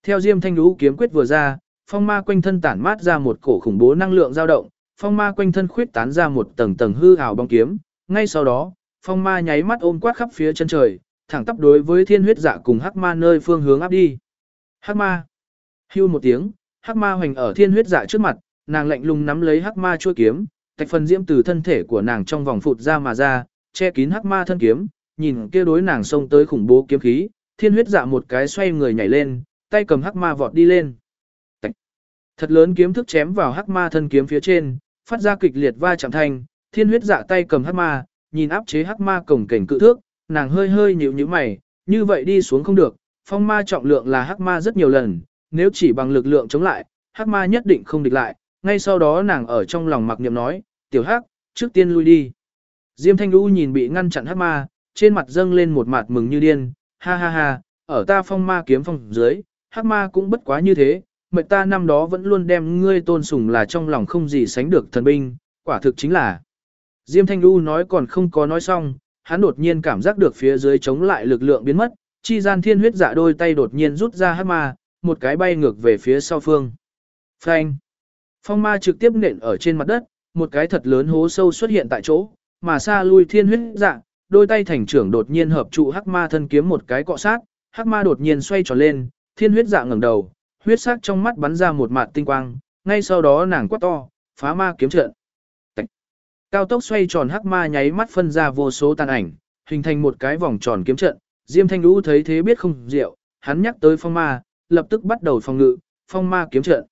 Theo Diêm Thanh Du kiếm quyết vừa ra, phong ma quanh thân tản mát ra một cổ khủng bố năng lượng dao động, phong ma quanh thân khuyết tán ra một tầng tầng hư ảo bóng kiếm, ngay sau đó, phong ma nháy mắt ôm quát khắp phía chân trời, thẳng tắp đối với thiên huyết dạ cùng hắc ma nơi phương hướng áp đi. Hắc ma. Hưu một tiếng, hắc ma hoành ở thiên huyết dạ trước mặt, nàng lạnh lùng nắm lấy hắc ma chuôi kiếm, tạch phần diễm từ thân thể của nàng trong vòng phụt ra mà ra, che kín hắc ma thân kiếm, nhìn kia đối nàng xông tới khủng bố kiếm khí, thiên huyết dạ một cái xoay người nhảy lên, tay cầm hắc ma vọt đi lên. Tạch. Thật lớn kiếm thức chém vào hắc ma thân kiếm phía trên, phát ra kịch liệt va chạm thanh, thiên huyết dạ tay cầm hắc ma, nhìn áp chế hắc ma cổng cảnh cự thước, nàng hơi hơi nhíu nhíu mày, như vậy đi xuống không được, phong ma trọng lượng là hắc ma rất nhiều lần, nếu chỉ bằng lực lượng chống lại, hắc ma nhất định không địch lại, ngay sau đó nàng ở trong lòng mặc niệm nói, tiểu hắc, trước tiên lui đi. Diêm Thanh Đu nhìn bị ngăn chặn hắc ma, trên mặt dâng lên một mặt mừng như điên, ha ha ha, ở ta phong ma kiếm phong dưới, hắc ma cũng bất quá như thế, mệnh ta năm đó vẫn luôn đem ngươi tôn sùng là trong lòng không gì sánh được thần binh, quả thực chính là. Diêm Thanh Du nói còn không có nói xong, hắn đột nhiên cảm giác được phía dưới chống lại lực lượng biến mất, chi gian thiên huyết dạ đôi tay đột nhiên rút ra hắc ma, một cái bay ngược về phía sau phương. Phanh! Phong ma trực tiếp nện ở trên mặt đất, một cái thật lớn hố sâu xuất hiện tại chỗ, mà xa lui thiên huyết dạ, đôi tay thành trưởng đột nhiên hợp trụ hắc ma thân kiếm một cái cọ sát, hắc ma đột nhiên xoay tròn lên, thiên huyết dạ ngẩng đầu, huyết sắc trong mắt bắn ra một mạt tinh quang, ngay sau đó nàng quát to, phá ma kiếm trận. Cao tốc xoay tròn hắc ma nháy mắt phân ra vô số tàn ảnh, hình thành một cái vòng tròn kiếm trận, Diêm Thanh Lũ thấy thế biết không diệu, hắn nhắc tới phong ma, lập tức bắt đầu phòng ngự, phong ma kiếm trận.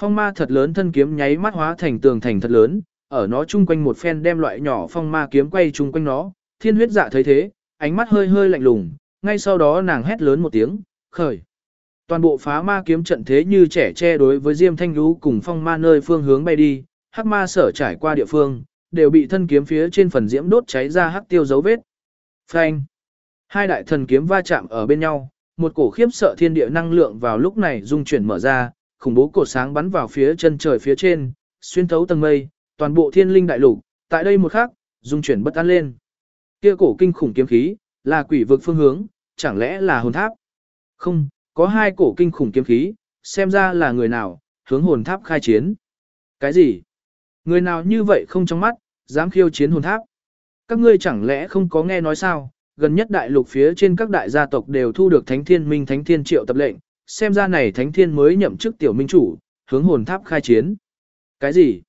Phong ma thật lớn thân kiếm nháy mắt hóa thành tường thành thật lớn, ở nó chung quanh một phen đem loại nhỏ phong ma kiếm quay chung quanh nó, thiên huyết dạ thấy thế, ánh mắt hơi hơi lạnh lùng, ngay sau đó nàng hét lớn một tiếng, khởi. Toàn bộ phá ma kiếm trận thế như trẻ che đối với Diêm Thanh Lũ cùng phong ma nơi phương hướng bay đi, hắc ma sở trải qua địa phương, đều bị thân kiếm phía trên phần diễm đốt cháy ra hắc tiêu dấu vết. Phanh. Hai đại thần kiếm va chạm ở bên nhau, một cổ khiếp sợ thiên địa năng lượng vào lúc này dung chuyển mở ra, khủng bố cổ sáng bắn vào phía chân trời phía trên, xuyên thấu tầng mây, toàn bộ thiên linh đại lục, tại đây một khắc, dung chuyển bất an lên. Kia cổ kinh khủng kiếm khí, là quỷ vực phương hướng, chẳng lẽ là hồn tháp? Không, có hai cổ kinh khủng kiếm khí, xem ra là người nào, hướng hồn tháp khai chiến. Cái gì? Người nào như vậy không trong mắt, dám khiêu chiến hồn tháp. Các ngươi chẳng lẽ không có nghe nói sao, gần nhất đại lục phía trên các đại gia tộc đều thu được Thánh Thiên Minh Thánh Thiên Triệu tập lệnh, xem ra này Thánh Thiên mới nhậm chức tiểu minh chủ, hướng hồn tháp khai chiến. Cái gì?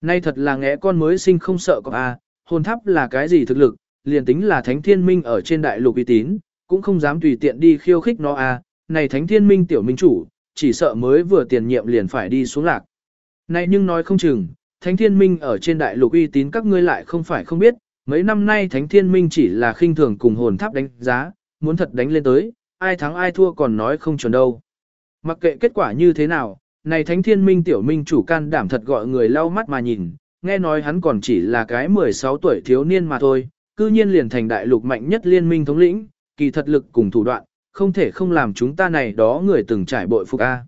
Nay thật là ngẽ con mới sinh không sợ có a, hồn tháp là cái gì thực lực, liền tính là Thánh Thiên Minh ở trên đại lục uy tín, cũng không dám tùy tiện đi khiêu khích nó a, này Thánh Thiên Minh tiểu minh chủ, chỉ sợ mới vừa tiền nhiệm liền phải đi xuống lạc. Này nhưng nói không chừng, Thánh Thiên Minh ở trên đại lục uy tín các ngươi lại không phải không biết, mấy năm nay Thánh Thiên Minh chỉ là khinh thường cùng hồn tháp đánh giá, muốn thật đánh lên tới, ai thắng ai thua còn nói không chuẩn đâu. Mặc kệ kết quả như thế nào, này Thánh Thiên Minh tiểu minh chủ can đảm thật gọi người lau mắt mà nhìn, nghe nói hắn còn chỉ là cái 16 tuổi thiếu niên mà thôi, cư nhiên liền thành đại lục mạnh nhất liên minh thống lĩnh, kỳ thật lực cùng thủ đoạn, không thể không làm chúng ta này đó người từng trải bội phục a.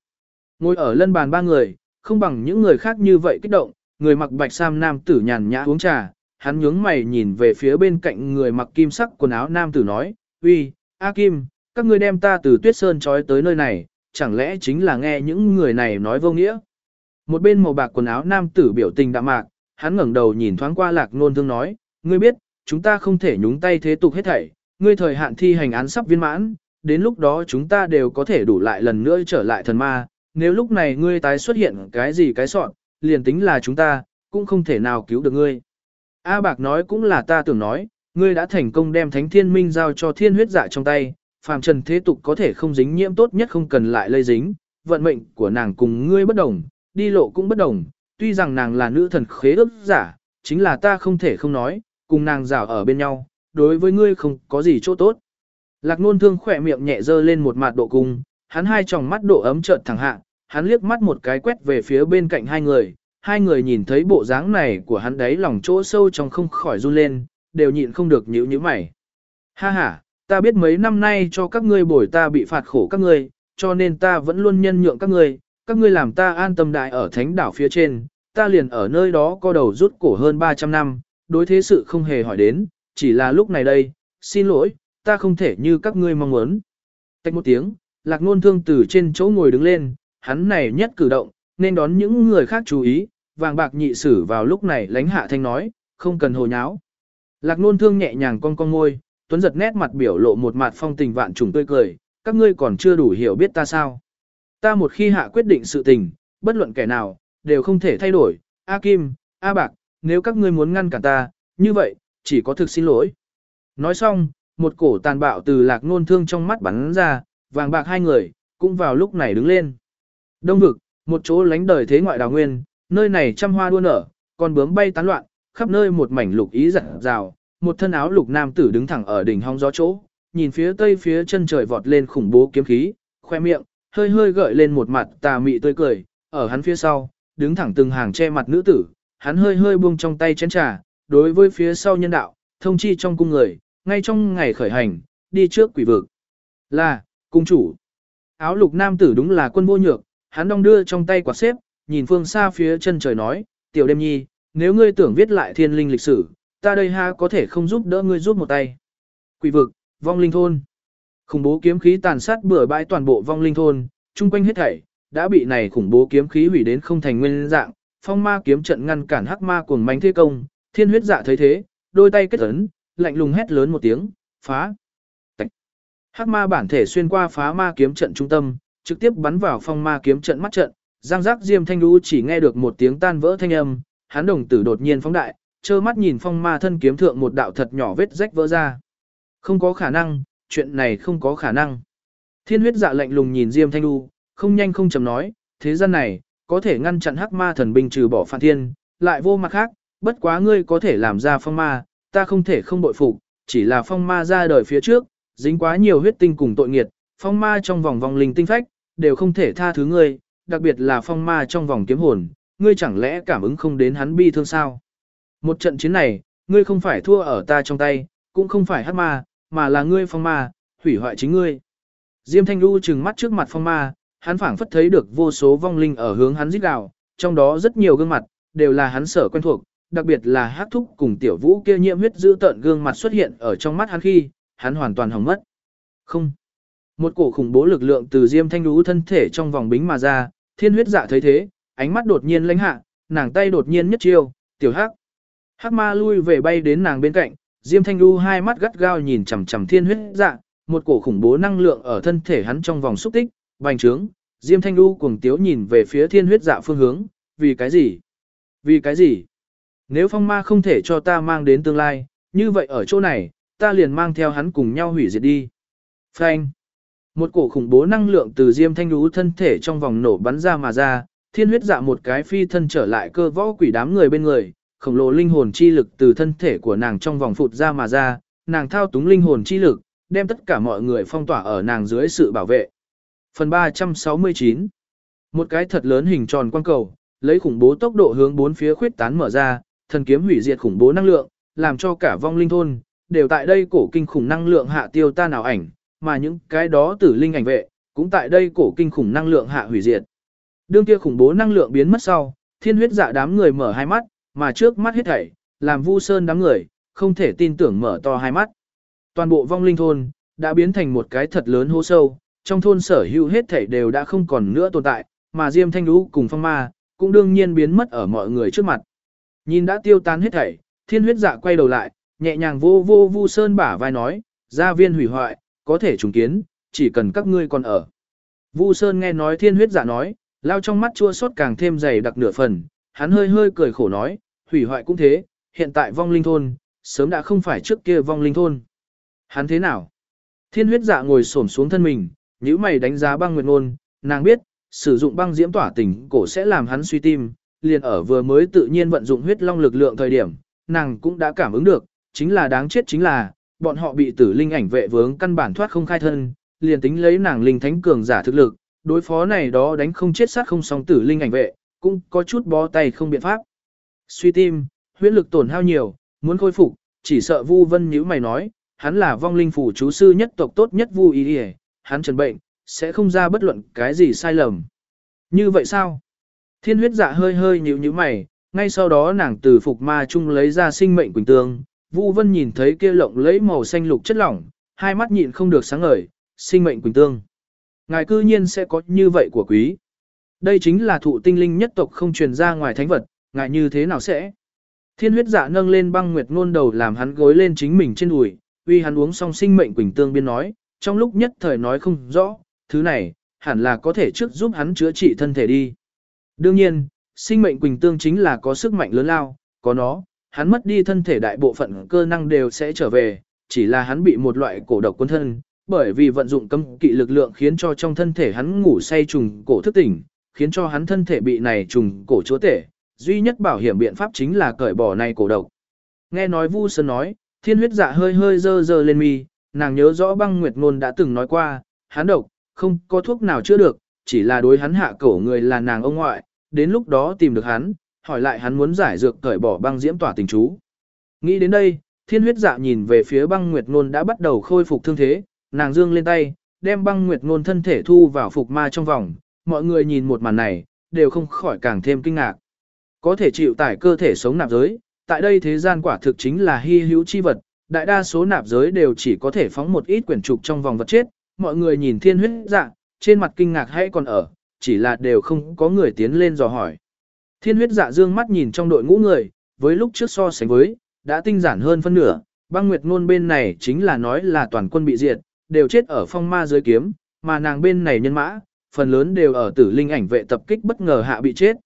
Ngồi ở lân bàn ba người, không bằng những người khác như vậy kích động, người mặc bạch sam nam tử nhàn nhã uống trà, hắn nhướng mày nhìn về phía bên cạnh người mặc kim sắc quần áo nam tử nói, uy, A Kim, các ngươi đem ta từ tuyết sơn trói tới nơi này, chẳng lẽ chính là nghe những người này nói vô nghĩa. Một bên màu bạc quần áo nam tử biểu tình đạm mạc, hắn ngẩng đầu nhìn thoáng qua lạc nôn thương nói, ngươi biết, chúng ta không thể nhúng tay thế tục hết thảy, ngươi thời hạn thi hành án sắp viên mãn, đến lúc đó chúng ta đều có thể đủ lại lần nữa trở lại thần ma, nếu lúc này ngươi tái xuất hiện cái gì cái sọn, liền tính là chúng ta, cũng không thể nào cứu được ngươi. A Bạc nói cũng là ta tưởng nói, ngươi đã thành công đem Thánh Thiên Minh giao cho thiên huyết dạ trong tay, phàm trần thế tục có thể không dính nhiễm tốt nhất không cần lại lây dính, vận mệnh của nàng cùng ngươi bất đồng, đi lộ cũng bất đồng, tuy rằng nàng là nữ thần khế ước giả, chính là ta không thể không nói, cùng nàng rào ở bên nhau, đối với ngươi không có gì chỗ tốt. Lạc nôn thương khỏe miệng nhẹ dơ lên một mặt độ cung, hắn hai tròng mắt độ ấm chợt thẳng hạ, hắn liếc mắt một cái quét về phía bên cạnh hai người, hai người nhìn thấy bộ dáng này của hắn đấy lòng chỗ sâu trong không khỏi run lên, đều nhịn không được nhíu nhíu mày. Ha ha, ta biết mấy năm nay cho các ngươi bồi ta bị phạt khổ các ngươi, cho nên ta vẫn luôn nhân nhượng các ngươi, các ngươi làm ta an tâm đại ở thánh đảo phía trên, ta liền ở nơi đó co đầu rút cổ hơn 300 năm, đối thế sự không hề hỏi đến, chỉ là lúc này đây, xin lỗi, ta không thể như các ngươi mong muốn. Tách một tiếng, lạc nôn thương từ trên chỗ ngồi đứng lên, hắn này nhất cử động, nên đón những người khác chú ý, vàng bạc nhị sử vào lúc này lánh hạ thanh nói, không cần hồ nháo. Lạc nôn thương nhẹ nhàng con con ngôi, tuấn giật nét mặt biểu lộ một mặt phong tình vạn trùng tươi cười, các ngươi còn chưa đủ hiểu biết ta sao. Ta một khi hạ quyết định sự tình, bất luận kẻ nào, đều không thể thay đổi, A Kim, A Bạc, nếu các ngươi muốn ngăn cản ta, như vậy, chỉ có thực xin lỗi. Nói xong, một cổ tàn bạo từ lạc nôn thương trong mắt bắn ra, vàng bạc hai người, cũng vào lúc này đứng lên. Đông vực, một chỗ lánh đời thế ngoại đào nguyên, nơi này trăm hoa đua nở, con bướm bay tán loạn, khắp nơi một mảnh lục ý rạng rào, một thân áo lục nam tử đứng thẳng ở đỉnh hong gió chỗ, nhìn phía tây phía chân trời vọt lên khủng bố kiếm khí, khoe miệng, hơi hơi gợi lên một mặt tà mị tươi cười, ở hắn phía sau, đứng thẳng từng hàng che mặt nữ tử, hắn hơi hơi buông trong tay chén trà, đối với phía sau nhân đạo, thông chi trong cung người, ngay trong ngày khởi hành, đi trước quỷ vực. Là, cung chủ. Áo lục nam tử đúng là quân vô nhược, hắn đong đưa trong tay quạt xếp, nhìn phương xa phía chân trời nói, tiểu đêm nhi, nếu ngươi tưởng viết lại thiên linh lịch sử, ta đây ha có thể không giúp đỡ ngươi giúp một tay. Quỷ vực, vong linh thôn. Khủng bố kiếm khí tàn sát bừa bãi toàn bộ vong linh thôn, chung quanh hết thảy, đã bị này khủng bố kiếm khí hủy đến không thành nguyên dạng, phong ma kiếm trận ngăn cản hắc ma cuồng mánh thế công, thiên huyết dạ thấy thế, đôi tay kết ấn, lạnh lùng hét lớn một tiếng, phá. Tạch. Hắc ma bản thể xuyên qua phá ma kiếm trận trung tâm, trực tiếp bắn vào phong ma kiếm trận mắt trận, giang giác diêm thanh đu chỉ nghe được một tiếng tan vỡ thanh âm, hắn đồng tử đột nhiên phóng đại, trơ mắt nhìn phong ma thân kiếm thượng một đạo thật nhỏ vết rách vỡ ra. Không có khả năng, chuyện này không có khả năng. Thiên huyết dạ lạnh lùng nhìn diêm thanh đu, không nhanh không chậm nói, thế gian này, có thể ngăn chặn hắc ma thần binh trừ bỏ phản thiên, lại vô mặt khác, bất quá ngươi có thể làm ra phong ma, ta không thể không bội phục, chỉ là phong ma ra đời phía trước, dính quá nhiều huyết tinh cùng tội nghiệt, phong ma trong vòng vòng linh tinh phách, đều không thể tha thứ ngươi, đặc biệt là phong ma trong vòng kiếm hồn, ngươi chẳng lẽ cảm ứng không đến hắn bi thương sao? Một trận chiến này, ngươi không phải thua ở ta trong tay, cũng không phải hát ma, mà là ngươi phong ma, hủy hoại chính ngươi. Diêm Thanh Lưu trừng mắt trước mặt phong ma, hắn phảng phất thấy được vô số vong linh ở hướng hắn giết gào, trong đó rất nhiều gương mặt, đều là hắn sở quen thuộc, đặc biệt là hát thúc cùng tiểu vũ kia nhiễm huyết giữ tợn gương mặt xuất hiện ở trong mắt hắn khi, hắn hoàn toàn hỏng mất. Không. Một cổ khủng bố lực lượng từ Diêm Thanh Đú thân thể trong vòng bính mà ra, thiên huyết dạ thấy thế, ánh mắt đột nhiên lãnh hạ, nàng tay đột nhiên nhất chiêu, tiểu hắc. Hắc ma lui về bay đến nàng bên cạnh, Diêm Thanh Du hai mắt gắt gao nhìn chằm chằm thiên huyết dạ, một cổ khủng bố năng lượng ở thân thể hắn trong vòng xúc tích, bành trướng. Diêm Thanh Du cuồng tiếu nhìn về phía thiên huyết dạ phương hướng, vì cái gì? Vì cái gì? Nếu phong ma không thể cho ta mang đến tương lai, như vậy ở chỗ này, ta liền mang theo hắn cùng nhau hủy diệt đi. Phanh. Một cổ khủng bố năng lượng từ Diêm Thanh lũ thân thể trong vòng nổ bắn ra mà ra, thiên huyết dạ một cái phi thân trở lại cơ võ quỷ đám người bên người, khổng lồ linh hồn chi lực từ thân thể của nàng trong vòng phụt ra mà ra, nàng thao túng linh hồn chi lực, đem tất cả mọi người phong tỏa ở nàng dưới sự bảo vệ. Phần 369 Một cái thật lớn hình tròn quang cầu, lấy khủng bố tốc độ hướng bốn phía khuyết tán mở ra, thần kiếm hủy diệt khủng bố năng lượng, làm cho cả vong linh thôn, đều tại đây cổ kinh khủng năng lượng hạ tiêu ta nào ảnh, mà những cái đó tử linh ảnh vệ, cũng tại đây cổ kinh khủng năng lượng hạ hủy diệt. Đương kia khủng bố năng lượng biến mất sau, thiên huyết dạ đám người mở hai mắt, mà trước mắt hết thảy, làm Vu Sơn đám người, không thể tin tưởng mở to hai mắt. Toàn bộ vong linh thôn, đã biến thành một cái thật lớn hố sâu, trong thôn sở hữu hết thảy đều đã không còn nữa tồn tại, mà Diêm Thanh Lũ cùng phong ma, cũng đương nhiên biến mất ở mọi người trước mặt. Nhìn đã tiêu tan hết thảy, thiên huyết dạ quay đầu lại, nhẹ nhàng vô vô Vu Sơn bả vai nói, gia viên hủy hoại, có thể trùng kiến, chỉ cần các ngươi còn ở. Vu Sơn nghe nói thiên huyết dạ nói, lao trong mắt chua xót càng thêm dày đặc nửa phần, hắn hơi hơi cười khổ nói, hủy hoại cũng thế, hiện tại vong linh thôn, sớm đã không phải trước kia vong linh thôn. Hắn thế nào? Thiên huyết dạ ngồi xổm xuống thân mình, nhíu mày đánh giá băng nguyệt ngôn, nàng biết, sử dụng băng diễm tỏa tình cổ sẽ làm hắn suy tim, liền ở vừa mới tự nhiên vận dụng huyết long lực lượng thời điểm, nàng cũng đã cảm ứng được, chính là đáng chết chính là, bọn họ bị tử linh ảnh vệ vướng căn bản thoát không khai thân, liền tính lấy nàng linh thánh cường giả thực lực, đối phó này đó đánh không chết sát không song tử linh ảnh vệ, cũng có chút bó tay không biện pháp. Suy tim, huyết lực tổn hao nhiều, muốn khôi phục, chỉ sợ Vu Vân nhíu mày nói, hắn là vong linh phủ chú sư nhất tộc tốt nhất Vu Ý Điề, hắn trần bệnh, sẽ không ra bất luận cái gì sai lầm. Như vậy sao? Thiên huyết dạ hơi hơi nhíu nhíu mày, ngay sau đó nàng từ phục ma chung lấy ra sinh mệnh quỳnh tương, Vu Vân nhìn thấy kia lộng lẫy màu xanh lục chất lỏng, hai mắt nhịn không được sáng ngời, sinh mệnh quỳnh tương. Ngài cư nhiên sẽ có như vậy của quý. Đây chính là thụ tinh linh nhất tộc không truyền ra ngoài thánh vật, ngài như thế nào sẽ? Thiên huyết dạ nâng lên băng nguyệt ngôn đầu làm hắn gối lên chính mình trên đùi, uy hắn uống xong sinh mệnh quỳnh tương biên nói, trong lúc nhất thời nói không rõ, thứ này, hẳn là có thể trước giúp hắn chữa trị thân thể đi. Đương nhiên, sinh mệnh quỳnh tương chính là có sức mạnh lớn lao, có nó, hắn mất đi thân thể đại bộ phận cơ năng đều sẽ trở về, chỉ là hắn bị một loại cổ độc quân thân, bởi vì vận dụng cấm kỵ lực lượng khiến cho trong thân thể hắn ngủ say trùng cổ thức tỉnh, khiến cho hắn thân thể bị này trùng cổ chúa tể, duy nhất bảo hiểm biện pháp chính là cởi bỏ này cổ độc. Nghe nói Vu Sơn nói, thiên huyết dạ hơi hơi dơ dơ lên mi, nàng nhớ rõ băng nguyệt ngôn đã từng nói qua, hắn độc, không có thuốc nào chữa được, chỉ là đối hắn hạ cổ người là nàng ông ngoại, đến lúc đó tìm được hắn, hỏi lại hắn muốn giải dược cởi bỏ băng diễm tỏa tình chú. Nghĩ đến đây, thiên huyết dạ nhìn về phía băng nguyệt ngôn đã bắt đầu khôi phục thương thế, nàng dương lên tay, đem băng nguyệt ngôn thân thể thu vào phục ma trong vòng, mọi người nhìn một màn này, đều không khỏi càng thêm kinh ngạc. Có thể chịu tải cơ thể sống nạp giới, tại đây thế gian quả thực chính là hy hữu chi vật, đại đa số nạp giới đều chỉ có thể phóng một ít quyển trục trong vòng vật chết, mọi người nhìn thiên huyết dạ, trên mặt kinh ngạc hay còn ở, chỉ là đều không có người tiến lên dò hỏi. Thiên huyết dạ dương mắt nhìn trong đội ngũ người, với lúc trước so sánh với, đã tinh giản hơn phân nửa, băng nguyệt ngôn bên này chính là nói là toàn quân bị diệt, đều chết ở phong ma dưới kiếm, mà nàng bên này nhân mã, phần lớn đều ở tử linh ảnh vệ tập kích bất ngờ hạ bị chết.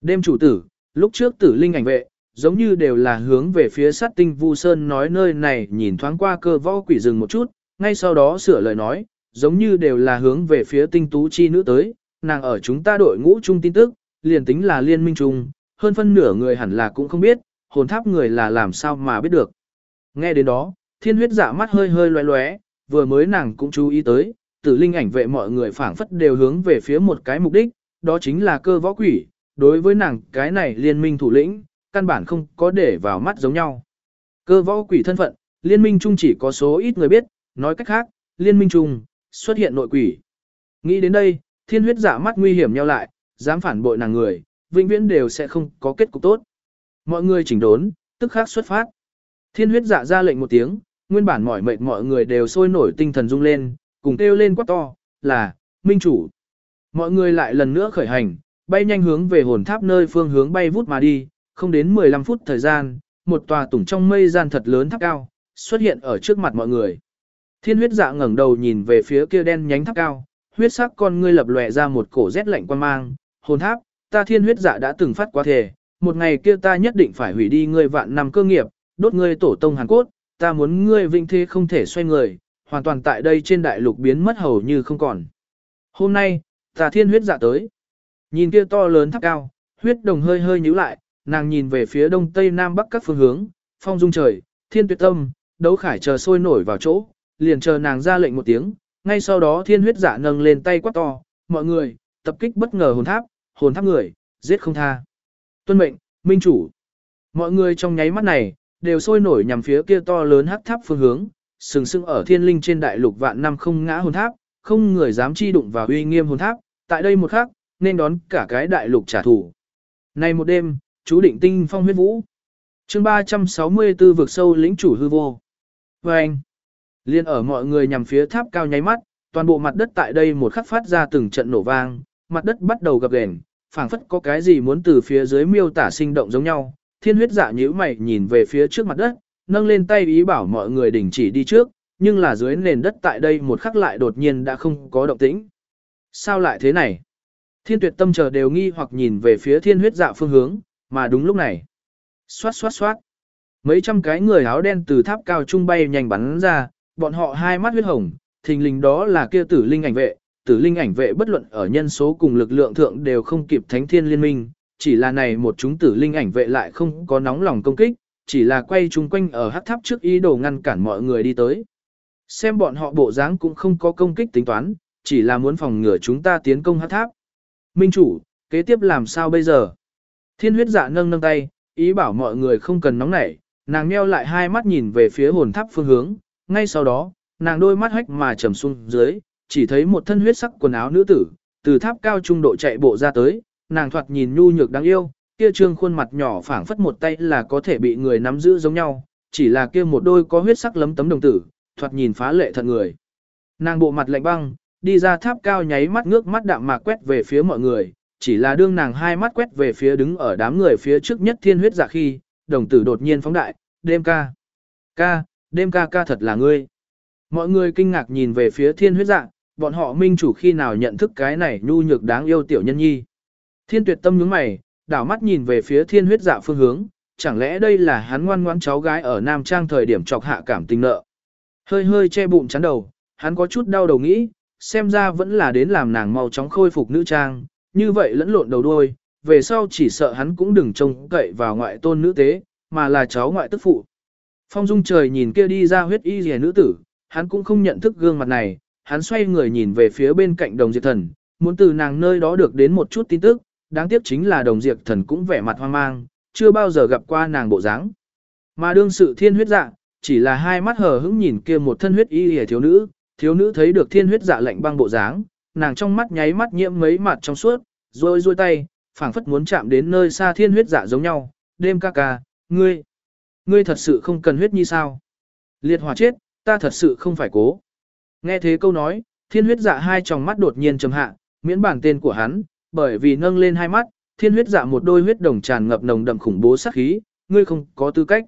Đêm chủ tử, lúc trước tử linh ảnh vệ, giống như đều là hướng về phía sát tinh Vu Sơn nói nơi này nhìn thoáng qua cơ võ quỷ rừng một chút, ngay sau đó sửa lời nói, giống như đều là hướng về phía tinh tú chi nữ tới, nàng ở chúng ta đội ngũ chung tin tức, liền tính là liên minh chung, hơn phân nửa người hẳn là cũng không biết, hồn tháp người là làm sao mà biết được. Nghe đến đó, thiên huyết dạ mắt hơi hơi loé loé, vừa mới nàng cũng chú ý tới, tử linh ảnh vệ mọi người phảng phất đều hướng về phía một cái mục đích, đó chính là cơ võ quỷ, đối với nàng cái này liên minh thủ lĩnh, căn bản không có để vào mắt giống nhau. Cơ võ quỷ thân phận, liên minh chung chỉ có số ít người biết, nói cách khác, liên minh chung, xuất hiện nội quỷ. Nghĩ đến đây, thiên huyết dạ mắt nguy hiểm nhau lại, dám phản bội nàng người, vĩnh viễn đều sẽ không có kết cục tốt. Mọi người chỉnh đốn, tức khắc xuất phát. Thiên huyết dạ ra lệnh một tiếng, nguyên bản mỏi mệt mọi người đều sôi nổi tinh thần rung lên, cùng kêu lên quát to, là, minh chủ. Mọi người lại lần nữa khởi hành, bay nhanh hướng về hồn tháp nơi phương hướng bay vút mà đi, không đến 15 phút thời gian, một tòa tủng trong mây gian thật lớn tháp cao, xuất hiện ở trước mặt mọi người. Thiên huyết dạ ngẩng đầu nhìn về phía kia đen nhánh tháp cao, huyết sắc con ngươi lập lòe ra một cổ rét lạnh quan mang, hồn tháp, ta thiên huyết dạ đã từng phát quá thể, một ngày kia ta nhất định phải hủy đi ngươi vạn năm cơ nghiệp, đốt ngươi tổ tông hàn cốt, ta muốn ngươi vinh thế không thể xoay người, hoàn toàn tại đây trên đại lục biến mất hầu như không còn. Hôm nay, ta thiên huyết dạ tới. Nhìn kia to lớn tháp cao, huyết đồng hơi hơi nhíu lại, nàng nhìn về phía đông tây nam bắc các phương hướng, phong dung trời, thiên tuyệt tâm, đấu khải chờ sôi nổi vào chỗ, liền chờ nàng ra lệnh một tiếng, ngay sau đó thiên huyết dạ nâng lên tay quát to, mọi người, tập kích bất ngờ hồn tháp, hồn tháp người, giết không tha. Tuân mệnh, minh chủ. Mọi người trong nháy mắt này, đều sôi nổi nhằm phía kia to lớn hắc tháp phương hướng, sừng sững ở thiên linh trên đại lục vạn năm không ngã hồn tháp, không người dám chi đụng vào uy nghiêm hồn tháp, tại đây một khắc, nên đón cả cái đại lục trả thù. Nay một đêm, chú định tinh phong huyết vũ. chương 364 vực sâu lĩnh chủ hư vô. Và anh, liên ở mọi người nhằm phía tháp cao nháy mắt, toàn bộ mặt đất tại đây một khắc phát ra từng trận nổ vang, mặt đất bắt đầu gập ghềnh, phảng phất có cái gì muốn từ phía dưới miêu tả sinh động giống nhau. Thiên huyết dạ nhíu mày nhìn về phía trước mặt đất, nâng lên tay ý bảo mọi người đình chỉ đi trước, nhưng là dưới nền đất tại đây một khắc lại đột nhiên đã không có động tĩnh. Sao lại thế này? Thiên tuyệt tâm chờ đều nghi hoặc nhìn về phía thiên huyết dạ phương hướng, mà đúng lúc này. Xoát xoát xoát. Mấy trăm cái người áo đen từ tháp cao trung bay nhanh bắn ra, bọn họ hai mắt huyết hồng, thình lình đó là kia tử linh ảnh vệ. Tử linh ảnh vệ bất luận ở nhân số cùng lực lượng thượng đều không kịp thánh thiên liên minh, chỉ là này một chúng tử linh ảnh vệ lại không có nóng lòng công kích, chỉ là quay chung quanh ở hắc tháp trước ý đồ ngăn cản mọi người đi tới. Xem bọn họ bộ dáng cũng không có công kích tính toán, chỉ là muốn phòng ngừa chúng ta tiến công hắc tháp. Minh chủ, kế tiếp làm sao bây giờ? Thiên huyết dạ nâng nâng tay, ý bảo mọi người không cần nóng nảy, nàng nheo lại hai mắt nhìn về phía hồn tháp phương hướng, ngay sau đó, nàng đôi mắt hách mà trầm xuống dưới, chỉ thấy một thân huyết sắc quần áo nữ tử, từ tháp cao trung độ chạy bộ ra tới, nàng thoạt nhìn nhu nhược đáng yêu, kia trương khuôn mặt nhỏ phảng phất một tay là có thể bị người nắm giữ giống nhau, chỉ là kia một đôi có huyết sắc lấm tấm đồng tử, thoạt nhìn phá lệ thật người. Nàng bộ mặt lạnh băng, đi ra tháp cao nháy mắt ngước mắt đạm mạc quét về phía mọi người, chỉ là đương nàng hai mắt quét về phía đứng ở đám người phía trước nhất thiên huyết giả khi, đồng tử đột nhiên phóng đại, đêm ca. Ca, đêm ca ca thật là ngươi. Mọi người kinh ngạc nhìn về phía thiên huyết dạ, bọn họ minh chủ khi nào nhận thức cái này nhu nhược đáng yêu tiểu nhân nhi. Thiên tuyệt tâm nhướng mày, đảo mắt nhìn về phía thiên huyết dạ phương hướng, chẳng lẽ đây là hắn ngoan ngoãn cháu gái ở Nam Trang thời điểm chọc hạ cảm tình nợ. Hơi hơi che bụng chắn đầu, hắn có chút đau đầu nghĩ, xem ra vẫn là đến làm nàng mau chóng khôi phục nữ trang, như vậy lẫn lộn đầu đuôi, về sau chỉ sợ hắn cũng đừng trông cậy vào ngoại tôn nữ tế, mà là cháu ngoại tức phụ. Phong dung trời nhìn kia đi ra huyết y rìa nữ tử, hắn cũng không nhận thức gương mặt này, hắn xoay người nhìn về phía bên cạnh đồng diệt thần, muốn từ nàng nơi đó được đến một chút tin tức, đáng tiếc chính là đồng diệt thần cũng vẻ mặt hoang mang, chưa bao giờ gặp qua nàng bộ dáng. Mà đương sự thiên huyết dạ, chỉ là hai mắt hờ hững nhìn kia một thân huyết y hề thiếu nữ, thiếu nữ thấy được thiên huyết dạ lạnh băng bộ dáng, nàng trong mắt nháy mắt nhiễm mấy mặt trong suốt, rồi duỗi tay, phảng phất muốn chạm đến nơi xa thiên huyết dạ giống nhau, đêm ca ca, ngươi, ngươi thật sự không cần huyết nhi sao? Liệt hỏa chết, ta thật sự không phải cố. Nghe thế câu nói, thiên huyết dạ hai tròng mắt đột nhiên trầm hạ, miễn bản tên của hắn, bởi vì nâng lên hai mắt, thiên huyết dạ một đôi huyết đồng tràn ngập nồng đậm khủng bố sát khí, ngươi không có tư cách.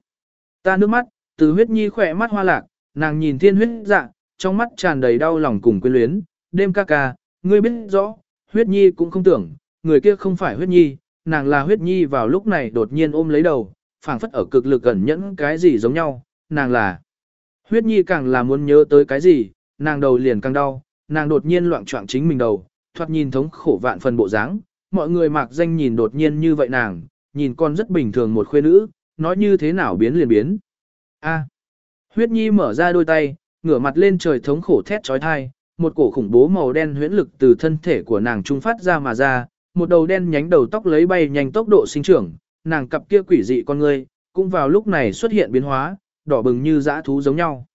Ta nước mắt, từ huyết nhi khỏe mắt hoa lạc, nàng nhìn thiên huyết dạ, trong mắt tràn đầy đau lòng cùng quyến luyến, đêm ca ca, ngươi biết rõ, huyết nhi cũng không tưởng, người kia không phải huyết nhi, nàng là huyết nhi vào lúc này đột nhiên ôm lấy đầu, phảng phất ở cực lực gần nhẫn cái gì giống nhau, nàng là. Huyết nhi càng là muốn nhớ tới cái gì, nàng đầu liền càng đau, nàng đột nhiên loạn trọng chính mình đầu, thoạt nhìn thống khổ vạn phần bộ dáng, mọi người mạc danh nhìn đột nhiên như vậy nàng, nhìn con rất bình thường một khuê nữ, nói như thế nào biến liền biến. A. Huyết nhi mở ra đôi tay, ngửa mặt lên trời thống khổ thét trói thai, một cổ khủng bố màu đen huyễn lực từ thân thể của nàng trung phát ra mà ra, một đầu đen nhánh đầu tóc lấy bay nhanh tốc độ sinh trưởng, nàng cặp kia quỷ dị con ngươi, cũng vào lúc này xuất hiện biến hóa, đỏ bừng như dã thú giống nhau.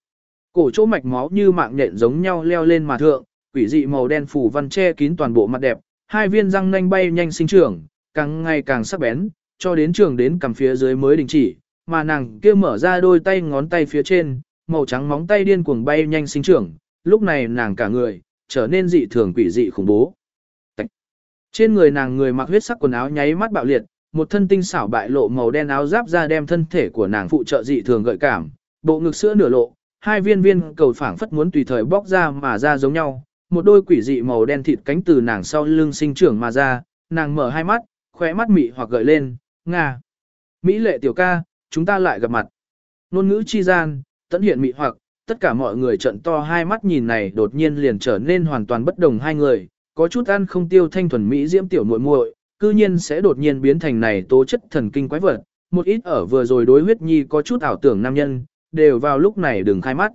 Cổ chỗ mạch máu như mạng nhện giống nhau leo lên mà thượng, quỷ dị màu đen phủ văn che kín toàn bộ mặt đẹp, hai viên răng nanh bay nhanh sinh trưởng, càng ngày càng sắc bén, cho đến trường đến cầm phía dưới mới đình chỉ, mà nàng kia mở ra đôi tay ngón tay phía trên, màu trắng móng tay điên cuồng bay nhanh sinh trưởng, lúc này nàng cả người, trở nên dị thường quỷ dị khủng bố. Trên người nàng người mặc huyết sắc quần áo nháy mắt bạo liệt, một thân tinh xảo bại lộ màu đen áo giáp ra đem thân thể của nàng phụ trợ dị thường gợi cảm, bộ ngực sữa nửa lộ, hai viên viên cầu phảng phất muốn tùy thời bóc ra mà ra giống nhau, một đôi quỷ dị màu đen thịt cánh từ nàng sau lưng sinh trưởng mà ra, nàng mở hai mắt, khóe mắt mị hoặc gợi lên, nga. Mỹ lệ tiểu ca, chúng ta lại gặp mặt. Nôn ngữ chi gian, tận hiện mị hoặc, tất cả mọi người trận to hai mắt nhìn này đột nhiên liền trở nên hoàn toàn bất đồng hai người, có chút ăn không tiêu thanh thuần Mỹ diễm tiểu muội muội, cư nhiên sẽ đột nhiên biến thành này tố chất thần kinh quái vật, một ít ở vừa rồi đối huyết nhi có chút ảo tưởng nam nhân, đều vào lúc này đừng khai mắt.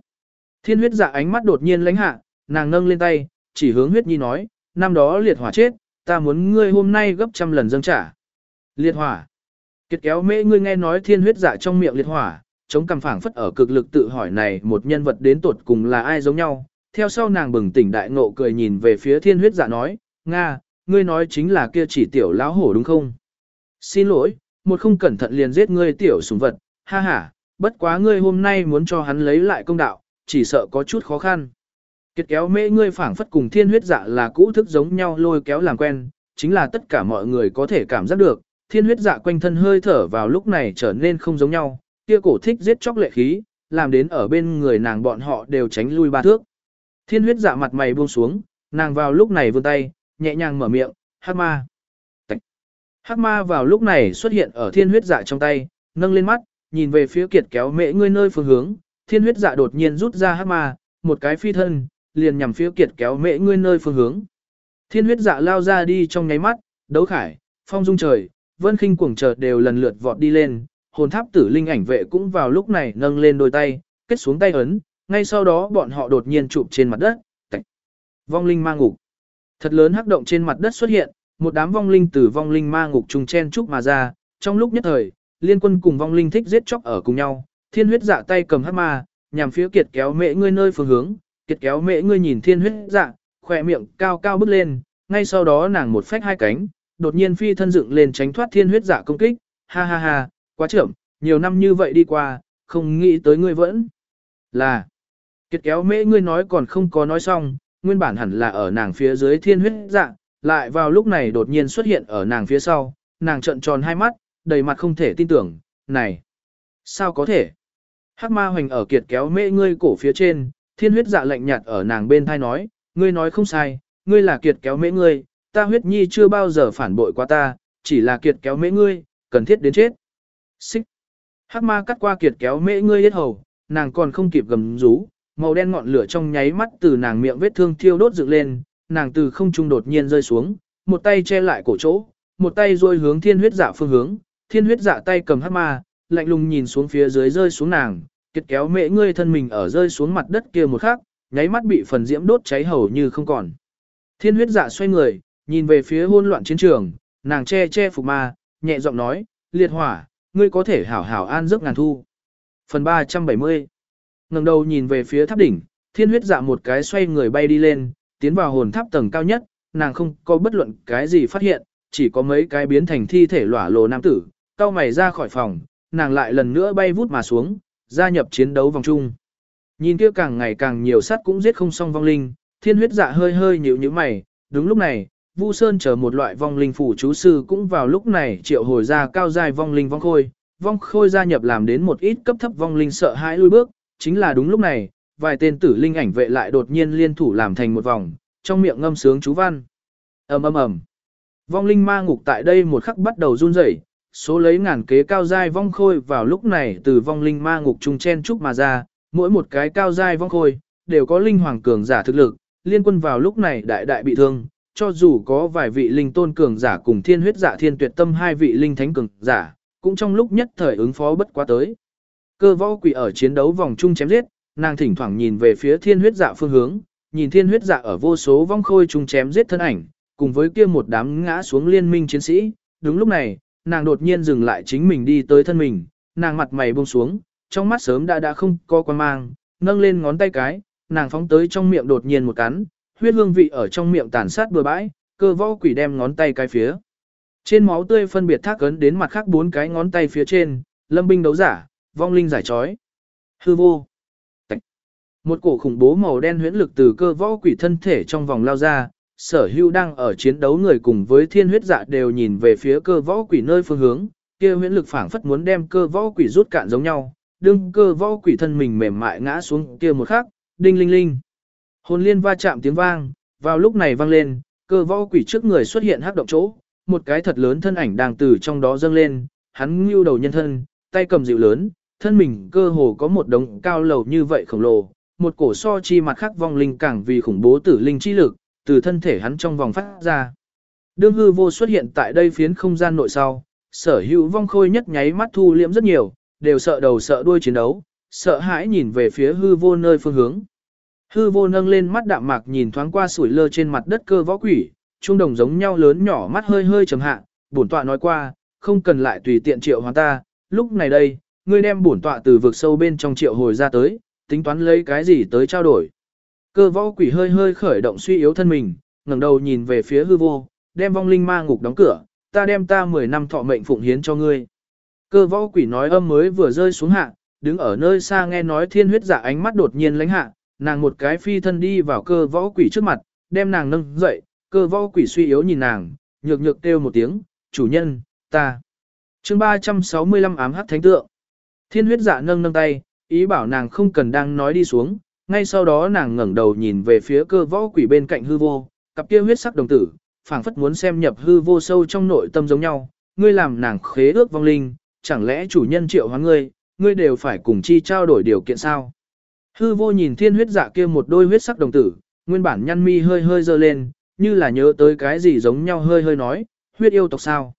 Thiên huyết dạ ánh mắt đột nhiên lánh hạ, nàng nâng lên tay, chỉ hướng huyết nhi nói, năm đó liệt hỏa chết, ta muốn ngươi hôm nay gấp trăm lần dâng trả. Liệt hỏa. Kiệt kéo mễ ngươi nghe nói thiên huyết dạ trong miệng liệt hỏa, chống cằm phảng phất ở cực lực tự hỏi này một nhân vật đến tột cùng là ai giống nhau. Theo sau nàng bừng tỉnh đại ngộ cười nhìn về phía thiên huyết dạ nói, Nga, ngươi nói chính là kia chỉ tiểu lão hổ đúng không? Xin lỗi, một không cẩn thận liền giết ngươi tiểu sùng vật, ha ha, bất quá ngươi hôm nay muốn cho hắn lấy lại công đạo, chỉ sợ có chút khó khăn. Kiệt kéo mễ ngươi phảng phất cùng thiên huyết dạ là cũ thức giống nhau lôi kéo làm quen, chính là tất cả mọi người có thể cảm giác được, thiên huyết dạ quanh thân hơi thở vào lúc này trở nên không giống nhau, kia cổ thích giết chóc lệ khí, làm đến ở bên người nàng bọn họ đều tránh lui ba thước. Thiên huyết dạ mặt mày buông xuống, nàng vào lúc này vươn tay, nhẹ nhàng mở miệng, Hát ma. Hát Hắc ma vào lúc này xuất hiện ở thiên huyết dạ trong tay, nâng lên mắt, nhìn về phía kiệt kéo mễ ngươi nơi phương hướng, thiên huyết dạ đột nhiên rút ra hắc ma, một cái phi thân, liền nhằm phía kiệt kéo mễ ngươi nơi phương hướng. Thiên huyết dạ lao ra đi trong nháy mắt, đấu khải, phong dung trời, vân khinh cuồng chợt đều lần lượt vọt đi lên, hồn tháp tử linh ảnh vệ cũng vào lúc này nâng lên đôi tay, kết xuống tay ấn, ngay sau đó bọn họ đột nhiên chụp trên mặt đất, tạch. Vong linh ma ngục. Thật lớn hắc động trên mặt đất xuất hiện, một đám vong linh từ vong linh ma ngục trùng chen trúc mà ra, trong lúc nhất thời, liên quân cùng vong linh thích giết chóc ở cùng nhau, thiên huyết dạ tay cầm hắc ma, nhằm phía kiệt kéo mễ ngươi nơi phương hướng, kiệt kéo mễ ngươi nhìn thiên huyết dạ, khỏe miệng cao cao bước lên, ngay sau đó nàng một phách hai cánh, đột nhiên phi thân dựng lên tránh thoát thiên huyết dạ công kích, ha ha ha, quá trưởng. nhiều năm như vậy đi qua, không nghĩ tới ngươi vẫn là. Kiệt kéo mễ ngươi nói còn không có nói xong, nguyên bản hẳn là ở nàng phía dưới thiên huyết dạ, lại vào lúc này đột nhiên xuất hiện ở nàng phía sau, nàng trợn tròn hai mắt, đầy mặt không thể tin tưởng, này, sao có thể? Hắc ma hoành ở kiệt kéo mễ ngươi cổ phía trên, thiên huyết dạ lạnh nhạt ở nàng bên thai nói, ngươi nói không sai, ngươi là kiệt kéo mễ ngươi, ta huyết nhi chưa bao giờ phản bội qua ta, chỉ là kiệt kéo mễ ngươi, cần thiết đến chết. Xích. Hắc ma cắt qua kiệt kéo mễ ngươi hết hầu, nàng còn không kịp gầm rú, màu đen ngọn lửa trong nháy mắt từ nàng miệng vết thương thiêu đốt dựng lên, nàng từ không trung đột nhiên rơi xuống, một tay che lại cổ chỗ, một tay rôi hướng thiên huyết dạ phương hướng, thiên huyết dạ tay cầm hắc ma, lạnh lùng nhìn xuống phía dưới rơi xuống nàng, kiệt kéo mẹ ngươi thân mình ở rơi xuống mặt đất kia một khắc, nháy mắt bị phần diễm đốt cháy hầu như không còn. Thiên huyết dạ xoay người, nhìn về phía hỗn loạn chiến trường, nàng che che phục ma, nhẹ giọng nói, liệt hỏa, ngươi có thể hảo hảo an giấc ngàn thu. Phần 370 ngẩng đầu nhìn về phía tháp đỉnh, thiên huyết dạ một cái xoay người bay đi lên, tiến vào hồn tháp tầng cao nhất, nàng không có bất luận cái gì phát hiện, chỉ có mấy cái biến thành thi thể lỏa lồ nam tử, cao mày ra khỏi phòng, nàng lại lần nữa bay vút mà xuống, gia nhập chiến đấu vòng chung. Nhìn kia càng ngày càng nhiều sát cũng giết không xong vong linh, thiên huyết dạ hơi hơi nhíu nhíu mày, đúng lúc này, Vu Sơn chờ một loại vong linh phủ chú sư cũng vào lúc này triệu hồi ra cao dài vong linh vong khôi, vong khôi gia nhập làm đến một ít cấp thấp vong linh sợ hãi lui bước, chính là đúng lúc này, vài tên tử linh ảnh vệ lại đột nhiên liên thủ làm thành một vòng, trong miệng ngâm sướng chú văn. ầm ầm ầm. Vong linh ma ngục tại đây một khắc bắt đầu run rẩy, số lấy ngàn kế cao giai vong khôi vào lúc này từ vong linh ma ngục trung chen trúc mà ra, mỗi một cái cao giai vong khôi đều có linh hoàng cường giả thực lực, liên quân vào lúc này đại đại bị thương, cho dù có vài vị linh tôn cường giả cùng thiên huyết giả thiên tuyệt tâm hai vị linh thánh cường giả, cũng trong lúc nhất thời ứng phó bất quá tới. Cơ võ quỷ ở chiến đấu vòng chung chém giết, nàng thỉnh thoảng nhìn về phía thiên huyết dạ phương hướng, nhìn thiên huyết dạ ở vô số vong khôi chung chém giết thân ảnh, cùng với kia một đám ngã xuống liên minh chiến sĩ. Đúng lúc này, nàng đột nhiên dừng lại chính mình đi tới thân mình, nàng mặt mày buông xuống, trong mắt sớm đã đã không có quan mang, nâng lên ngón tay cái, nàng phóng tới trong miệng đột nhiên một cắn, huyết hương vị ở trong miệng tàn sát bừa bãi, cơ võ quỷ đem ngón tay cái phía. Trên máu tươi phân biệt thác ấn đến mặt khác bốn cái ngón tay phía trên, lâm binh đấu giả, vong linh giải trói. Hư vô. Tạch. Một cổ khủng bố màu đen huyễn lực từ cơ võ quỷ thân thể trong vòng lao ra, sở hưu đang ở chiến đấu người cùng với thiên huyết dạ đều nhìn về phía cơ võ quỷ nơi phương hướng, kia huyễn lực phảng phất muốn đem cơ võ quỷ rút cạn giống nhau, đương cơ võ quỷ thân mình mềm mại ngã xuống kia một khắc, đinh linh linh. Hồn liên va chạm tiếng vang, vào lúc này vang lên, cơ võ quỷ trước người xuất hiện hắc động chỗ, một cái thật lớn thân ảnh đang từ trong đó dâng lên, hắn ngưu đầu nhân thân, tay cầm dịu lớn, thân mình cơ hồ có một đống cao lầu như vậy khổng lồ, một cổ so chi mặt khác vong linh càng vì khủng bố tử linh chi lực, từ thân thể hắn trong vòng phát ra. Đương hư vô xuất hiện tại đây phiến không gian nội sau, sở hữu vong khôi nhất nháy mắt thu liễm rất nhiều, đều sợ đầu sợ đuôi chiến đấu, sợ hãi nhìn về phía hư vô nơi phương hướng. Hư vô nâng lên mắt đạm mạc nhìn thoáng qua sủi lơ trên mặt đất cơ võ quỷ, trung đồng giống nhau lớn nhỏ mắt hơi hơi trầm hạ, bổn tọa nói qua, không cần lại tùy tiện triệu hoàng ta, lúc này đây, ngươi đem bổn tọa từ vực sâu bên trong triệu hồi ra tới, tính toán lấy cái gì tới trao đổi. Cơ võ quỷ hơi hơi khởi động suy yếu thân mình, ngẩng đầu nhìn về phía hư vô, đem vong linh ma ngục đóng cửa, ta đem ta 10 năm thọ mệnh phụng hiến cho ngươi. Cơ võ quỷ nói âm mới vừa rơi xuống hạ, đứng ở nơi xa nghe nói thiên huyết giả ánh mắt đột nhiên lánh hạ, nàng một cái phi thân đi vào cơ võ quỷ trước mặt, đem nàng nâng dậy, cơ võ quỷ suy yếu nhìn nàng, nhược nhược kêu một tiếng, chủ nhân, ta. chương 365 ám hắc thánh tượng. Thiên huyết giả nâng nâng tay, ý bảo nàng không cần đang nói đi xuống, ngay sau đó nàng ngẩng đầu nhìn về phía cơ võ quỷ bên cạnh hư vô, cặp kia huyết sắc đồng tử, phảng phất muốn xem nhập hư vô sâu trong nội tâm giống nhau, ngươi làm nàng khế ước vong linh, chẳng lẽ chủ nhân triệu hóa ngươi, ngươi đều phải cùng chi trao đổi điều kiện sao? Hư vô nhìn thiên huyết dạ kia một đôi huyết sắc đồng tử, nguyên bản nhăn mi hơi hơi dơ lên, như là nhớ tới cái gì giống nhau hơi hơi nói, huyết yêu tộc sao?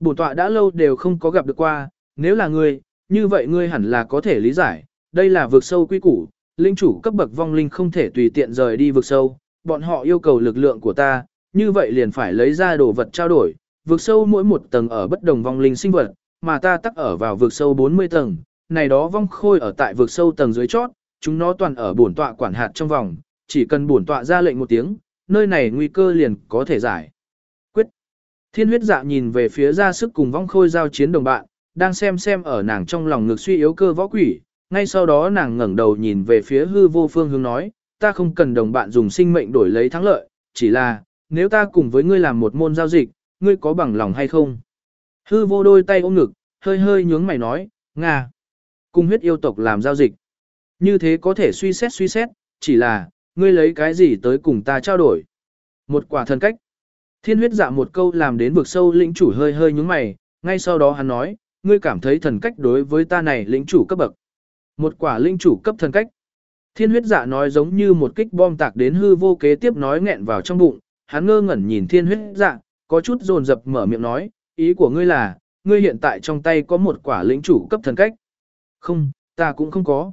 Bổn tọa đã lâu đều không có gặp được qua, nếu là ngươi, như vậy ngươi hẳn là có thể lý giải, đây là vực sâu quy củ, linh chủ cấp bậc vong linh không thể tùy tiện rời đi vực sâu, bọn họ yêu cầu lực lượng của ta, như vậy liền phải lấy ra đồ vật trao đổi, vực sâu mỗi một tầng ở bất đồng vong linh sinh vật, mà ta tắc ở vào vực sâu 40 tầng, này đó vong khôi ở tại vực sâu tầng dưới chót, chúng nó toàn ở bổn tọa quản hạt trong vòng, chỉ cần bổn tọa ra lệnh một tiếng, nơi này nguy cơ liền có thể giải. Quyết. Thiên huyết dạ nhìn về phía ra sức cùng vong khôi giao chiến đồng bạn, đang xem xem ở nàng trong lòng ngực suy yếu cơ võ quỷ, ngay sau đó nàng ngẩng đầu nhìn về phía hư vô phương hướng nói, ta không cần đồng bạn dùng sinh mệnh đổi lấy thắng lợi, chỉ là, nếu ta cùng với ngươi làm một môn giao dịch, ngươi có bằng lòng hay không? Hư vô đôi tay ôm ngực, hơi hơi nhướng mày nói, Nga, cùng huyết yêu tộc làm giao dịch. Như thế có thể suy xét suy xét, chỉ là, ngươi lấy cái gì tới cùng ta trao đổi? Một quả thần cách. Thiên huyết dạ một câu làm đến vực sâu lĩnh chủ hơi hơi nhướng mày, ngay sau đó hắn nói, ngươi cảm thấy thần cách đối với ta này lĩnh chủ cấp bậc. Một quả linh chủ cấp thần cách. Thiên huyết dạ nói giống như một kích bom tạc đến hư vô kế tiếp nói nghẹn vào trong bụng, hắn ngơ ngẩn nhìn thiên huyết dạ, có chút dồn dập mở miệng nói, ý của ngươi là, ngươi hiện tại trong tay có một quả lĩnh chủ cấp thần cách. Không, ta cũng không có.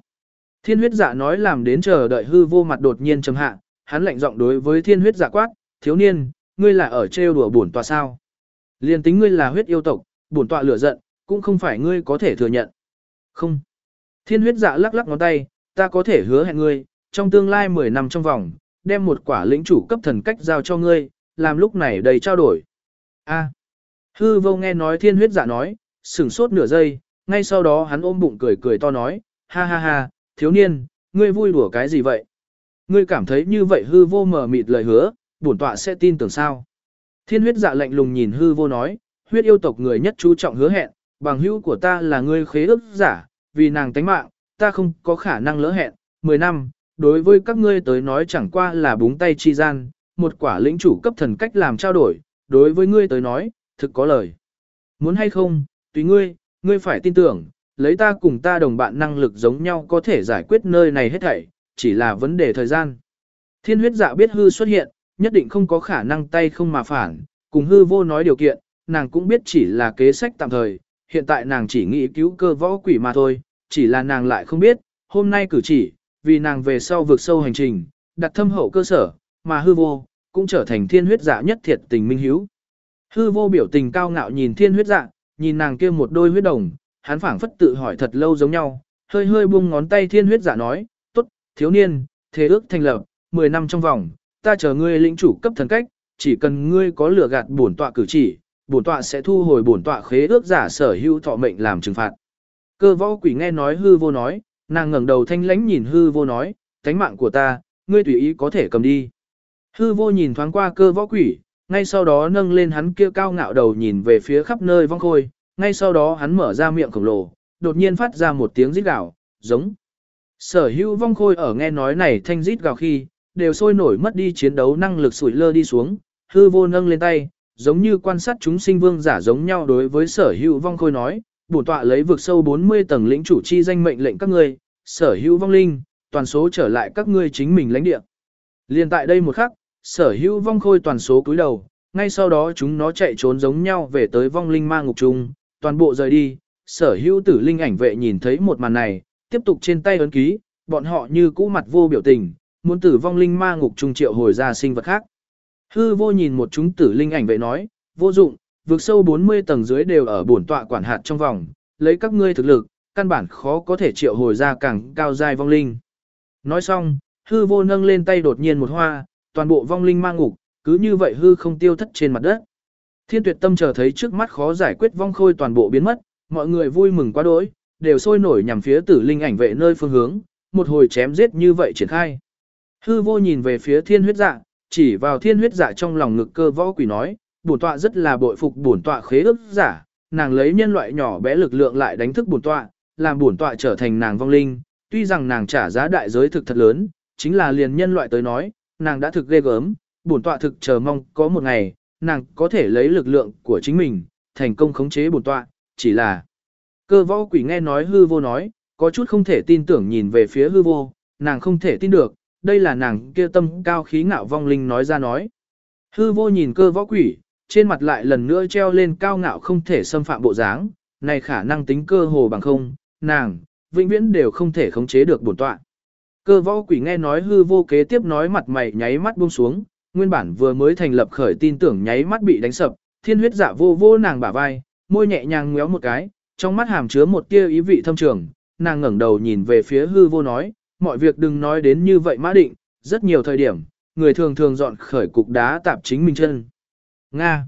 Thiên huyết dạ nói làm đến chờ đợi hư vô mặt đột nhiên trầm hạ, hắn lạnh giọng đối với thiên huyết dạ quát, thiếu niên, ngươi là ở trêu đùa bổn tọa sao. Liên tính ngươi là huyết yêu tộc, bổn tọa lửa giận, cũng không phải ngươi có thể thừa nhận. Không. Thiên huyết dạ lắc lắc ngón tay, ta có thể hứa hẹn ngươi, trong tương lai 10 năm trong vòng, đem một quả lĩnh chủ cấp thần cách giao cho ngươi, làm lúc này đầy trao đổi. A. Hư vô nghe nói thiên huyết dạ nói, sửng sốt nửa giây, ngay sau đó hắn ôm bụng cười cười to nói, ha ha ha, thiếu niên, ngươi vui đùa cái gì vậy? Ngươi cảm thấy như vậy hư vô mờ mịt lời hứa, bổn tọa sẽ tin tưởng sao? Thiên huyết dạ lạnh lùng nhìn hư vô nói, huyết yêu tộc người nhất chú trọng hứa hẹn, bằng hữu của ta là ngươi khế ước giả, vì nàng tánh mạng, ta không có khả năng lỡ hẹn, 10 năm, đối với các ngươi tới nói chẳng qua là búng tay chi gian, một quả lĩnh chủ cấp thần cách làm trao đổi, đối với ngươi tới nói, thực có lời. Muốn hay không, tùy ngươi, ngươi phải tin tưởng, lấy ta cùng ta đồng bạn năng lực giống nhau có thể giải quyết nơi này hết thảy, chỉ là vấn đề thời gian. Thiên huyết dạ biết hư xuất hiện, nhất định không có khả năng tay không mà phản, cùng hư vô nói điều kiện, nàng cũng biết chỉ là kế sách tạm thời, hiện tại nàng chỉ nghĩ cứu cơ võ quỷ mà thôi, chỉ là nàng lại không biết, hôm nay cử chỉ, vì nàng về sau vượt sâu hành trình, đặt thâm hậu cơ sở, mà hư vô, cũng trở thành thiên huyết dạ nhất thiệt tình minh hiếu. Hư vô biểu tình cao ngạo nhìn thiên huyết dạ, nhìn nàng kia một đôi huyết đồng, hắn phảng phất tự hỏi thật lâu giống nhau, hơi hơi buông ngón tay thiên huyết dạ nói, tốt, thiếu niên, thế ước thành lập, 10 năm trong vòng, ta chờ ngươi lĩnh chủ cấp thần cách, chỉ cần ngươi có lửa gạt bổn tọa cử chỉ, bổn tọa sẽ thu hồi bổn tọa khế ước giả sở hữu thọ mệnh làm trừng phạt. Cơ võ quỷ nghe nói hư vô nói, nàng ngẩng đầu thanh lãnh nhìn hư vô nói, thánh mạng của ta, ngươi tùy ý có thể cầm đi. Hư vô nhìn thoáng qua cơ võ quỷ, ngay sau đó nâng lên hắn kia cao ngạo đầu nhìn về phía khắp nơi vong khôi, ngay sau đó hắn mở ra miệng khổng lồ, đột nhiên phát ra một tiếng rít gào, giống. Sở hữu vong khôi ở nghe nói này thanh rít gào khi, đều sôi nổi mất đi chiến đấu năng lực sủi lơ đi xuống, hư vô nâng lên tay, giống như quan sát chúng sinh vương giả giống nhau đối với sở hữu vong khôi nói, bổn tọa lấy vực sâu 40 tầng lĩnh chủ chi danh mệnh lệnh các ngươi, sở hữu vong linh, toàn số trở lại các ngươi chính mình lãnh địa. Liên tại đây một khắc, sở hữu vong khôi toàn số cúi đầu, ngay sau đó chúng nó chạy trốn giống nhau về tới vong linh ma ngục trung, toàn bộ rời đi, sở hữu tử linh ảnh vệ nhìn thấy một màn này, tiếp tục trên tay ấn ký, bọn họ như cũ mặt vô biểu tình, muốn tử vong linh ma ngục trung triệu hồi ra sinh vật khác. Hư vô nhìn một chúng tử linh ảnh vệ nói, vô dụng, vượt sâu 40 tầng dưới đều ở bổn tọa quản hạt trong vòng, lấy các ngươi thực lực, căn bản khó có thể triệu hồi ra càng cao dài vong linh. Nói xong, hư vô nâng lên tay đột nhiên một hoa, toàn bộ vong linh mang ngục, cứ như vậy hư không tiêu thất trên mặt đất. Thiên tuyệt tâm chờ thấy trước mắt khó giải quyết vong khôi toàn bộ biến mất, mọi người vui mừng quá đỗi, đều sôi nổi nhằm phía tử linh ảnh vệ nơi phương hướng, một hồi chém giết như vậy triển khai. Hư vô nhìn về phía thiên huyết dạ, chỉ vào thiên huyết giả trong lòng ngực cơ võ quỷ nói, bổn tọa rất là bội phục bổn tọa khế ước giả, nàng lấy nhân loại nhỏ bé lực lượng lại đánh thức bổn tọa, làm bổn tọa trở thành nàng vong linh, tuy rằng nàng trả giá đại giới thực thật lớn, chính là liền nhân loại tới nói, nàng đã thực ghê gớm, bổn tọa thực chờ mong có một ngày, nàng có thể lấy lực lượng của chính mình, thành công khống chế bổn tọa, chỉ là cơ võ quỷ nghe nói hư vô nói, có chút không thể tin tưởng nhìn về phía hư vô, nàng không thể tin được, đây là nàng kia tâm cao khí ngạo vong linh nói ra nói. Hư vô nhìn cơ võ quỷ, trên mặt lại lần nữa treo lên cao ngạo không thể xâm phạm bộ dáng, này khả năng tính cơ hồ bằng không, nàng, vĩnh viễn đều không thể khống chế được bổn tọa. Cơ võ quỷ nghe nói hư vô kế tiếp nói mặt mày nháy mắt buông xuống, nguyên bản vừa mới thành lập khởi tin tưởng nháy mắt bị đánh sập, thiên huyết dạ vô vô nàng bả vai, môi nhẹ nhàng ngéo một cái, trong mắt hàm chứa một tia ý vị thâm trường, nàng ngẩng đầu nhìn về phía hư vô nói, mọi việc đừng nói đến như vậy mã định, rất nhiều thời điểm, người thường thường dọn khởi cục đá tạp chính mình chân. Nga.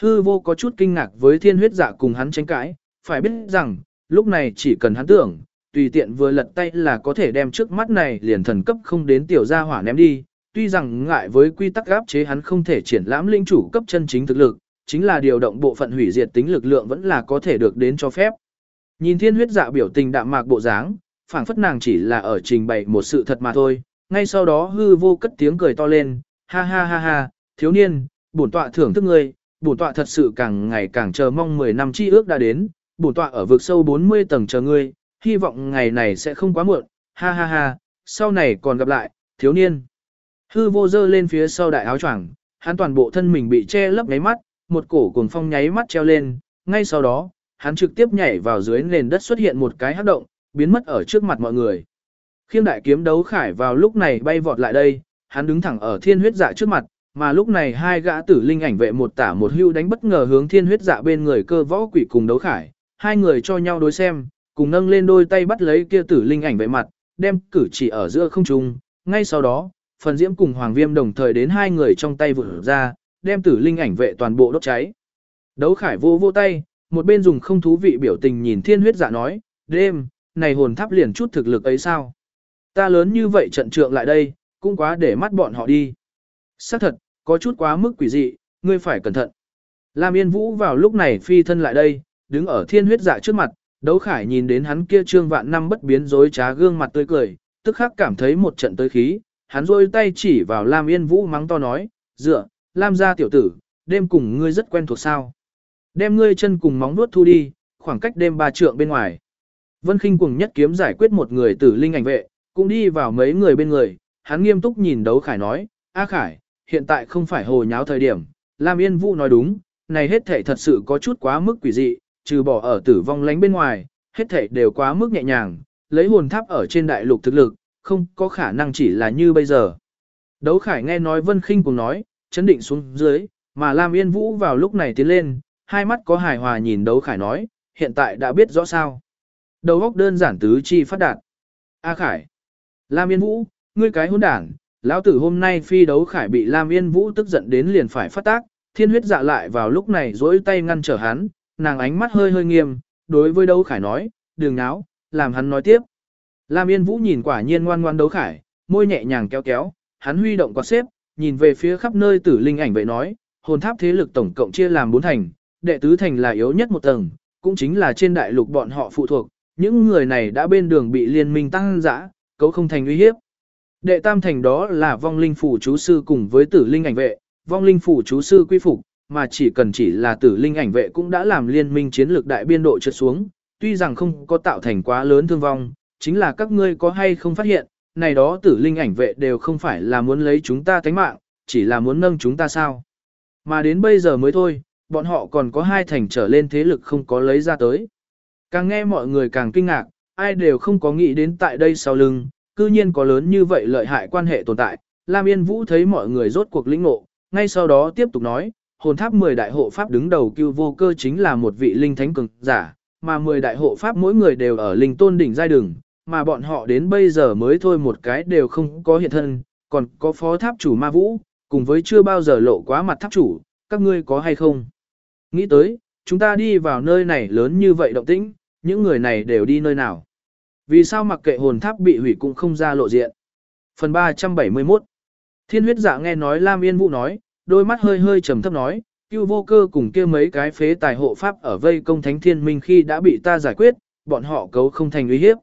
Hư vô có chút kinh ngạc với thiên huyết dạ cùng hắn tranh cãi, phải biết rằng, lúc này chỉ cần hắn tưởng, tùy tiện vừa lật tay là có thể đem trước mắt này liền thần cấp không đến tiểu gia hỏa ném đi, tuy rằng ngại với quy tắc áp chế hắn không thể triển lãm linh chủ cấp chân chính thực lực, chính là điều động bộ phận hủy diệt tính lực lượng vẫn là có thể được đến cho phép. Nhìn thiên huyết dạ biểu tình đạm mạc bộ dáng, phảng phất nàng chỉ là ở trình bày một sự thật mà thôi, ngay sau đó hư vô cất tiếng cười to lên, ha ha ha ha, thiếu niên, bổn tọa thưởng thức ngươi, bổn tọa thật sự càng ngày càng chờ mong 10 năm chi ước đã đến, bổn tọa ở vực sâu 40 tầng chờ ngươi, hy vọng ngày này sẽ không quá muộn, ha ha ha, sau này còn gặp lại, thiếu niên. Hư vô dơ lên phía sau đại áo choàng, hắn toàn bộ thân mình bị che lấp nháy mắt, một cổ cuồng phong nháy mắt treo lên, ngay sau đó, hắn trực tiếp nhảy vào dưới nền đất xuất hiện một cái hắc động, biến mất ở trước mặt mọi người. Khiêm đại kiếm đấu khải vào lúc này bay vọt lại đây, hắn đứng thẳng ở thiên huyết dạ trước mặt, mà lúc này hai gã tử linh ảnh vệ một tả một hưu đánh bất ngờ hướng thiên huyết dạ bên người cơ võ quỷ cùng đấu khải, hai người cho nhau đối xem, cùng nâng lên đôi tay bắt lấy kia tử linh ảnh vệ mặt, đem cử chỉ ở giữa không trung, ngay sau đó, phần diễm cùng hoàng viêm đồng thời đến hai người trong tay vụt ra, đem tử linh ảnh vệ toàn bộ đốt cháy. Đấu khải vô vô tay, một bên dùng không thú vị biểu tình nhìn thiên huyết dạ nói, đêm, này hồn tháp liền chút thực lực ấy sao? Ta lớn như vậy trận trượng lại đây, cũng quá để mắt bọn họ đi. Xác thật, có chút quá mức quỷ dị, ngươi phải cẩn thận. Lam Yên Vũ vào lúc này phi thân lại đây, đứng ở thiên huyết dạ trước mặt, đấu khải nhìn đến hắn kia trương vạn năm bất biến dối trá gương mặt tươi cười, tức khắc cảm thấy một trận tới khí, hắn rôi tay chỉ vào Lam Yên Vũ mắng to nói, dựa, Lam gia tiểu tử, đêm cùng ngươi rất quen thuộc sao. Đem ngươi chân cùng móng nuốt thu đi, khoảng cách đêm ba trượng bên ngoài. Vân Kinh cùng nhất kiếm giải quyết một người tử linh ảnh vệ, cũng đi vào mấy người bên người, hắn nghiêm túc nhìn đấu khải nói, A Khải, hiện tại không phải hồ nháo thời điểm, Lam Yên Vũ nói đúng, này hết thể thật sự có chút quá mức quỷ dị, trừ bỏ ở tử vong lánh bên ngoài, hết thể đều quá mức nhẹ nhàng, lấy hồn tháp ở trên đại lục thực lực, không có khả năng chỉ là như bây giờ. Đấu Khải nghe nói Vân Kinh cùng nói, chấn định xuống dưới, mà Lam Yên Vũ vào lúc này tiến lên, hai mắt có hài hòa nhìn Đấu Khải nói, hiện tại đã biết rõ sao. Đầu óc đơn giản tứ chi phát đạt. A Khải. Lam Yên Vũ, ngươi cái hôn đảng, lão tử hôm nay phi đấu Khải bị Lam Yên Vũ tức giận đến liền phải phát tác, thiên huyết dạ lại vào lúc này dỗi tay ngăn trở hắn, nàng ánh mắt hơi hơi nghiêm, đối với đấu Khải nói, đừng náo, làm hắn nói tiếp. Lam Yên Vũ nhìn quả nhiên ngoan ngoan đấu Khải, môi nhẹ nhàng kéo kéo, hắn huy động quạt xếp, nhìn về phía khắp nơi tử linh ảnh vậy nói, hồn tháp thế lực tổng cộng chia làm bốn thành, đệ tứ thành là yếu nhất một tầng, cũng chính là trên đại lục bọn họ phụ thuộc, những người này đã bên đường bị liên minh tăng dã, cấu không thành uy hiếp. Đệ tam thành đó là vong linh phủ chú sư cùng với tử linh ảnh vệ, vong linh phủ chú sư quy phục, mà chỉ cần chỉ là tử linh ảnh vệ cũng đã làm liên minh chiến lược đại biên độ trượt xuống, tuy rằng không có tạo thành quá lớn thương vong, chính là các ngươi có hay không phát hiện, này đó tử linh ảnh vệ đều không phải là muốn lấy chúng ta tánh mạng, chỉ là muốn nâng chúng ta sao. Mà đến bây giờ mới thôi, bọn họ còn có hai thành trở lên thế lực không có lấy ra tới. Càng nghe mọi người càng kinh ngạc, ai đều không có nghĩ đến tại đây sau lưng, cư nhiên có lớn như vậy lợi hại quan hệ tồn tại. Lam Yên Vũ thấy mọi người rốt cuộc lĩnh ngộ, ngay sau đó tiếp tục nói, hồn tháp 10 đại hộ pháp đứng đầu cưu vô cơ chính là một vị linh thánh cường giả, mà 10 đại hộ pháp mỗi người đều ở linh tôn đỉnh giai đường, mà bọn họ đến bây giờ mới thôi một cái đều không có hiện thân, còn có phó tháp chủ ma vũ, cùng với chưa bao giờ lộ quá mặt tháp chủ, các ngươi có hay không? Nghĩ tới, chúng ta đi vào nơi này lớn như vậy động tĩnh, những người này đều đi nơi nào? Vì sao mặc kệ hồn tháp bị hủy cũng không ra lộ diện? Phần 371 Thiên huyết dạ nghe nói Lam Yên Vũ nói, đôi mắt hơi hơi trầm thấp nói, cưu vô cơ cùng kia mấy cái phế tài hộ pháp ở vây công thánh thiên minh khi đã bị ta giải quyết, bọn họ cấu không thành uy hiếp.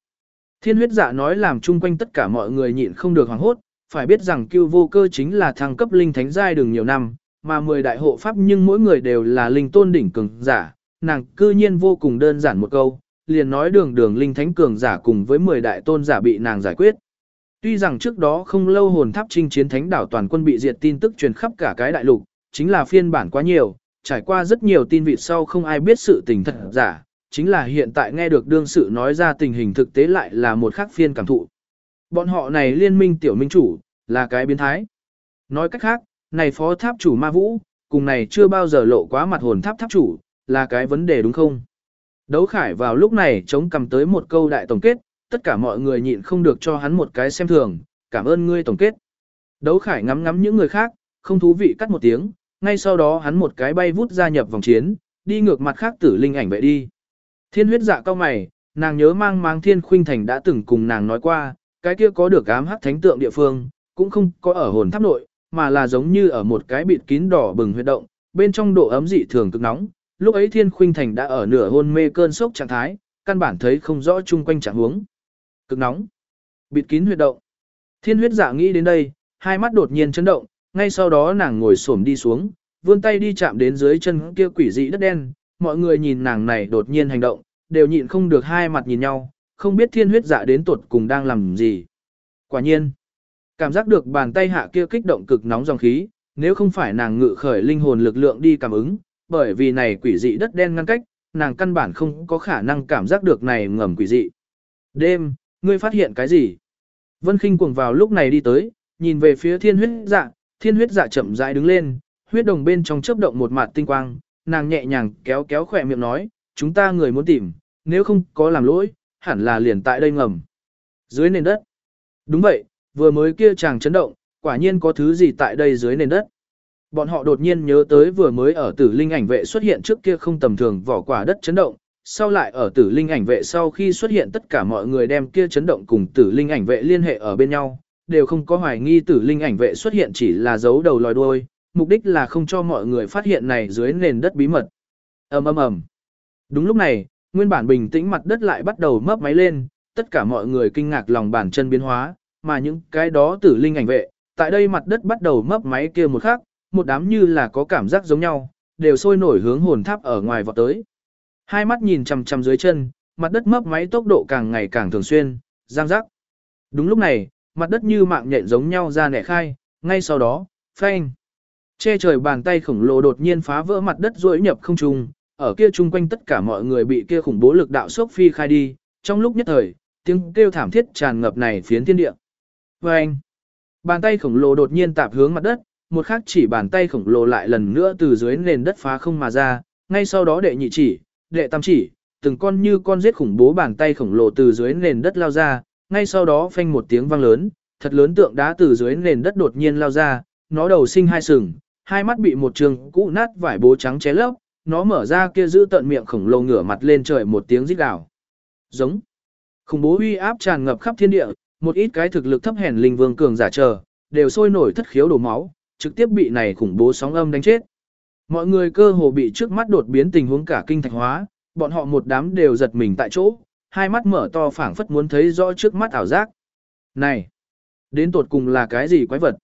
Thiên huyết dạ nói làm chung quanh tất cả mọi người nhịn không được hoảng hốt, phải biết rằng cưu vô cơ chính là thăng cấp linh thánh giai đường nhiều năm, mà 10 đại hộ pháp nhưng mỗi người đều là linh tôn đỉnh cường giả, nàng cư nhiên vô cùng đơn giản một câu, liền nói đường đường linh thánh cường giả cùng với 10 đại tôn giả bị nàng giải quyết. Tuy rằng trước đó không lâu hồn tháp trinh chiến thánh đảo toàn quân bị diệt tin tức truyền khắp cả cái đại lục, chính là phiên bản quá nhiều, trải qua rất nhiều tin vị sau không ai biết sự tình thật giả, chính là hiện tại nghe được đương sự nói ra tình hình thực tế lại là một khác phiên cảm thụ. Bọn họ này liên minh tiểu minh chủ, là cái biến thái. Nói cách khác, này phó tháp chủ ma vũ, cùng này chưa bao giờ lộ quá mặt hồn tháp tháp chủ, là cái vấn đề đúng không? Đấu khải vào lúc này chống cầm tới một câu đại tổng kết, tất cả mọi người nhịn không được cho hắn một cái xem thường, cảm ơn ngươi tổng kết. Đấu khải ngắm ngắm những người khác, không thú vị cắt một tiếng, ngay sau đó hắn một cái bay vút gia nhập vòng chiến, đi ngược mặt khác tử linh ảnh vậy đi. Thiên huyết dạ cao mày, nàng nhớ mang mang thiên khuynh thành đã từng cùng nàng nói qua, cái kia có được ám hắc thánh tượng địa phương, cũng không có ở hồn tháp nội, mà là giống như ở một cái bịt kín đỏ bừng huyệt động, bên trong độ ấm dị thường cực nóng. Lúc ấy Thiên Khuynh Thành đã ở nửa hôn mê cơn sốc trạng thái, căn bản thấy không rõ chung quanh trạng huống. Cực nóng, bịt kín huyệt động. Thiên huyết dạ nghĩ đến đây, hai mắt đột nhiên chấn động, ngay sau đó nàng ngồi xổm đi xuống, vươn tay đi chạm đến dưới chân kia quỷ dị đất đen, mọi người nhìn nàng này đột nhiên hành động, đều nhịn không được hai mặt nhìn nhau, không biết thiên huyết dạ đến tuột cùng đang làm gì. Quả nhiên, cảm giác được bàn tay hạ kia kích động cực nóng dòng khí, nếu không phải nàng ngự khởi linh hồn lực lượng đi cảm ứng, bởi vì này quỷ dị đất đen ngăn cách, nàng căn bản không có khả năng cảm giác được này ngầm quỷ dị. Đêm, ngươi phát hiện cái gì? Vân Kinh cuồng vào lúc này đi tới, nhìn về phía thiên huyết dạ, thiên huyết dạ chậm rãi đứng lên, huyết đồng bên trong chớp động một mạt tinh quang, nàng nhẹ nhàng kéo kéo khỏe miệng nói, chúng ta người muốn tìm, nếu không có làm lỗi, hẳn là liền tại đây ngầm. Dưới nền đất. Đúng vậy, vừa mới kia chàng chấn động, quả nhiên có thứ gì tại đây dưới nền đất. Bọn họ đột nhiên nhớ tới vừa mới ở tử linh ảnh vệ xuất hiện trước kia không tầm thường vỏ quả đất chấn động, sau lại ở tử linh ảnh vệ sau khi xuất hiện tất cả mọi người đem kia chấn động cùng tử linh ảnh vệ liên hệ ở bên nhau, đều không có hoài nghi tử linh ảnh vệ xuất hiện chỉ là dấu đầu lòi đuôi, mục đích là không cho mọi người phát hiện này dưới nền đất bí mật. ầm ầm ầm. Đúng lúc này, nguyên bản bình tĩnh mặt đất lại bắt đầu mấp máy lên, tất cả mọi người kinh ngạc lòng bàn chân biến hóa, mà những cái đó tử linh ảnh vệ, tại đây mặt đất bắt đầu mấp máy kia một khắc, một đám như là có cảm giác giống nhau, đều sôi nổi hướng hồn tháp ở ngoài vọt tới. Hai mắt nhìn chằm chằm dưới chân, mặt đất mấp máy tốc độ càng ngày càng thường xuyên, giang rắc. Đúng lúc này, mặt đất như mạng nhện giống nhau ra nẻ khai, ngay sau đó, phanh. Che trời bàn tay khổng lồ đột nhiên phá vỡ mặt đất duỗi nhập không trung, ở kia chung quanh tất cả mọi người bị kia khủng bố lực đạo sốc phi khai đi, trong lúc nhất thời, tiếng kêu thảm thiết tràn ngập này phiến thiên địa. Phanh. Bàn tay khổng lồ đột nhiên tạp hướng mặt đất, một khắc chỉ bàn tay khổng lồ lại lần nữa từ dưới nền đất phá không mà ra, ngay sau đó đệ nhị chỉ, đệ tam chỉ, từng con như con giết khủng bố bàn tay khổng lồ từ dưới nền đất lao ra, ngay sau đó phanh một tiếng vang lớn, thật lớn tượng đá từ dưới nền đất đột nhiên lao ra, nó đầu sinh hai sừng, hai mắt bị một trường cũ nát vải bố trắng ché lấp, nó mở ra kia giữ tận miệng khổng lồ ngửa mặt lên trời một tiếng rít gào. Giống. Khủng bố uy áp tràn ngập khắp thiên địa, một ít cái thực lực thấp hèn linh vương cường giả chờ, đều sôi nổi thất khiếu đổ máu, trực tiếp bị này khủng bố sóng âm đánh chết. Mọi người cơ hồ bị trước mắt đột biến tình huống cả kinh thạch hóa, bọn họ một đám đều giật mình tại chỗ, hai mắt mở to phảng phất muốn thấy rõ trước mắt ảo giác. Này, đến tột cùng là cái gì quái vật?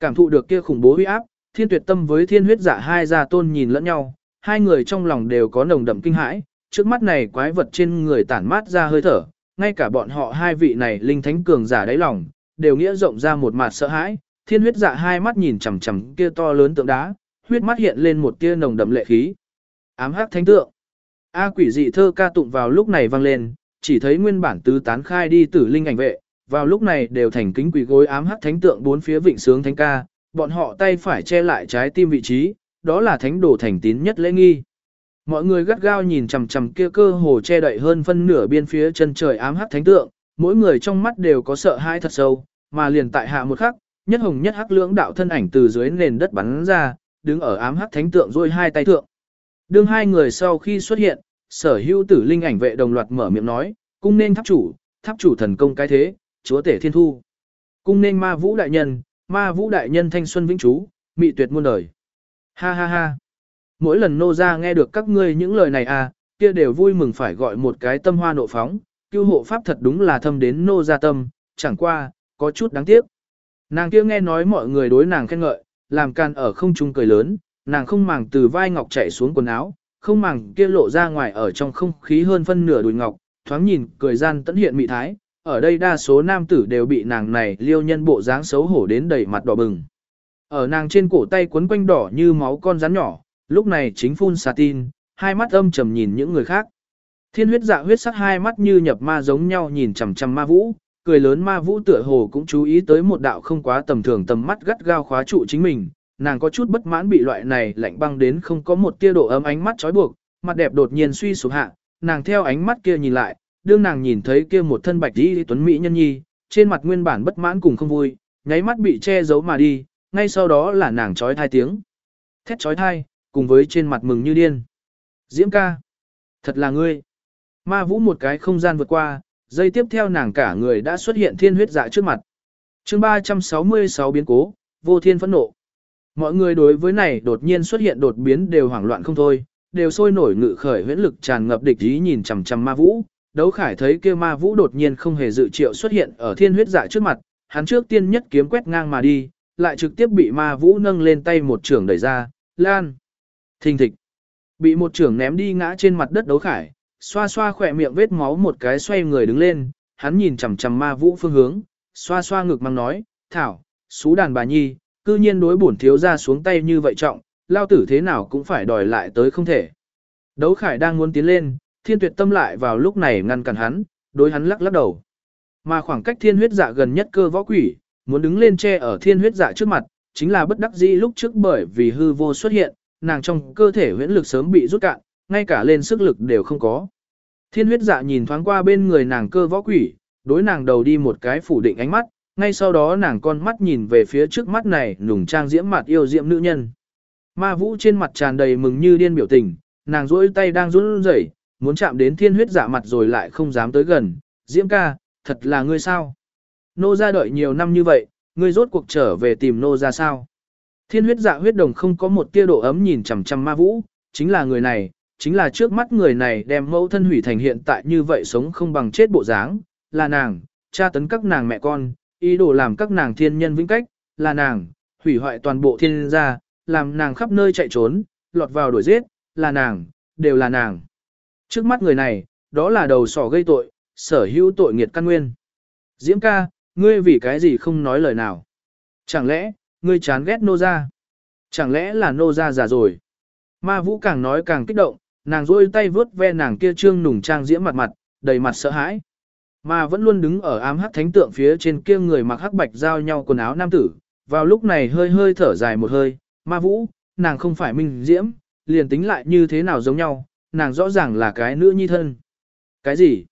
Cảm thụ được kia khủng bố uy áp, thiên tuyệt tâm với thiên huyết dạ hai gia tôn nhìn lẫn nhau, hai người trong lòng đều có nồng đậm kinh hãi, trước mắt này quái vật trên người tản mát ra hơi thở, ngay cả bọn họ hai vị này linh thánh cường giả đáy lòng, đều nghĩa rộng ra một mặt sợ hãi, thiên huyết dạ hai mắt nhìn chằm chằm kia to lớn tượng đá, huyết mắt hiện lên một tia nồng đậm lệ khí. Ám hắc thánh tượng. A quỷ dị thơ ca tụng vào lúc này vang lên, chỉ thấy nguyên bản tứ tán khai đi tử linh ảnh vệ, vào lúc này đều thành kính quỷ gối ám hắc thánh tượng bốn phía vịnh sướng thánh ca, bọn họ tay phải che lại trái tim vị trí, đó là thánh đồ thành tín nhất lễ nghi. Mọi người gắt gao nhìn chằm chằm kia cơ hồ che đậy hơn phân nửa biên phía chân trời ám hắc thánh tượng, mỗi người trong mắt đều có sợ hãi thật sâu, mà liền tại hạ một khắc, nhất hồng nhất hắc lưỡng đạo thân ảnh từ dưới nền đất bắn ra, đứng ở ám hắc thánh tượng rồi hai tay thượng. Đương hai người sau khi xuất hiện, sở hữu tử linh ảnh vệ đồng loạt mở miệng nói, cung nên tháp chủ, tháp chủ thần công cái thế, chúa tể thiên thu. Cung nên ma vũ đại nhân, ma vũ đại nhân thanh xuân vĩnh chú, mị tuyệt muôn đời. Ha ha ha. Mỗi lần nô ra nghe được các ngươi những lời này à, kia đều vui mừng phải gọi một cái tâm hoa nộ phóng, cứu hộ pháp thật đúng là thâm đến nô ra tâm, chẳng qua, có chút đáng tiếc. Nàng kia nghe nói mọi người đối nàng khen ngợi, làm can ở không trung cười lớn, nàng không màng từ vai ngọc chạy xuống quần áo, không màng kia lộ ra ngoài ở trong không khí hơn phân nửa đùi ngọc, thoáng nhìn cười gian tận hiện mị thái, ở đây đa số nam tử đều bị nàng này liêu nhân bộ dáng xấu hổ đến đầy mặt đỏ bừng. Ở nàng trên cổ tay quấn quanh đỏ như máu con rắn nhỏ, lúc này chính phun xà tin, hai mắt âm trầm nhìn những người khác. Thiên huyết dạ huyết sắc hai mắt như nhập ma giống nhau nhìn chằm chằm ma vũ, cười lớn ma vũ tựa hồ cũng chú ý tới một đạo không quá tầm thường tầm mắt gắt gao khóa trụ chính mình, nàng có chút bất mãn bị loại này lạnh băng đến không có một tia độ ấm ánh mắt trói buộc, mặt đẹp đột nhiên suy sụp hạ, nàng theo ánh mắt kia nhìn lại, đương nàng nhìn thấy kia một thân bạch y tuấn mỹ nhân nhi, trên mặt nguyên bản bất mãn cùng không vui, nháy mắt bị che giấu mà đi, ngay sau đó là nàng trói thai tiếng. Thét trói thai, cùng với trên mặt mừng như điên. Diễm ca, thật là ngươi. Ma vũ một cái không gian vượt qua, giây tiếp theo nàng cả người đã xuất hiện thiên huyết dạ trước mặt. chương 366 biến cố, vô thiên phẫn nộ. Mọi người đối với này đột nhiên xuất hiện đột biến đều hoảng loạn không thôi, đều sôi nổi ngự khởi huyễn lực tràn ngập địch ý nhìn chằm chằm ma vũ. Đấu khải thấy kia ma vũ đột nhiên không hề dự triệu xuất hiện ở thiên huyết dạ trước mặt, hắn trước tiên nhất kiếm quét ngang mà đi, lại trực tiếp bị ma vũ nâng lên tay một trường đẩy ra, lan. Thình thịch. Bị một trường ném đi ngã trên mặt đất đấu khải, xoa xoa khỏe miệng vết máu một cái xoay người đứng lên, hắn nhìn chằm chằm ma vũ phương hướng, xoa xoa ngực mang nói, thảo, xú đàn bà nhi, cư nhiên đối bổn thiếu ra xuống tay như vậy trọng, lao tử thế nào cũng phải đòi lại tới không thể. Đấu khải đang muốn tiến lên, thiên tuyệt tâm lại vào lúc này ngăn cản hắn, đối hắn lắc lắc đầu. Mà khoảng cách thiên huyết dạ gần nhất cơ võ quỷ, muốn đứng lên che ở thiên huyết dạ trước mặt, chính là bất đắc dĩ lúc trước bởi vì hư vô xuất hiện, nàng trong cơ thể huyễn lực sớm bị rút cạn, ngay cả lên sức lực đều không có. Thiên huyết dạ nhìn thoáng qua bên người nàng cơ võ quỷ, đối nàng đầu đi một cái phủ định ánh mắt, ngay sau đó nàng con mắt nhìn về phía trước mắt này nùng trang diễm mặt yêu diễm nữ nhân. Ma vũ trên mặt tràn đầy mừng như điên biểu tình, nàng duỗi tay đang run rẩy, muốn chạm đến thiên huyết dạ mặt rồi lại không dám tới gần. Diễm ca, thật là ngươi sao? Nô ra đợi nhiều năm như vậy, ngươi rốt cuộc trở về tìm nô ra sao? Thiên huyết dạ huyết đồng không có một tia độ ấm nhìn chằm chằm ma vũ, chính là người này, chính là trước mắt người này đem mẫu thân hủy thành hiện tại như vậy sống không bằng chết bộ dáng, là nàng, cha tấn các nàng mẹ con, ý đồ làm các nàng thiên nhân vĩnh cách, là nàng, hủy hoại toàn bộ thiên gia, làm nàng khắp nơi chạy trốn, lọt vào đuổi giết, là nàng, đều là nàng. Trước mắt người này, đó là đầu sỏ gây tội, sở hữu tội nghiệt căn nguyên. Diễm ca, ngươi vì cái gì không nói lời nào? Chẳng lẽ, ngươi chán ghét nô gia? Chẳng lẽ là nô gia già rồi? Ma vũ càng nói càng kích động, nàng rôi tay vướt ve nàng kia trương nùng trang diễm mặt mặt, đầy mặt sợ hãi. Mà vẫn luôn đứng ở ám hắc thánh tượng phía trên kia người mặc hắc bạch giao nhau quần áo nam tử, vào lúc này hơi hơi thở dài một hơi, ma vũ, nàng không phải minh diễm, liền tính lại như thế nào giống nhau, nàng rõ ràng là cái nữ nhi thân. Cái gì?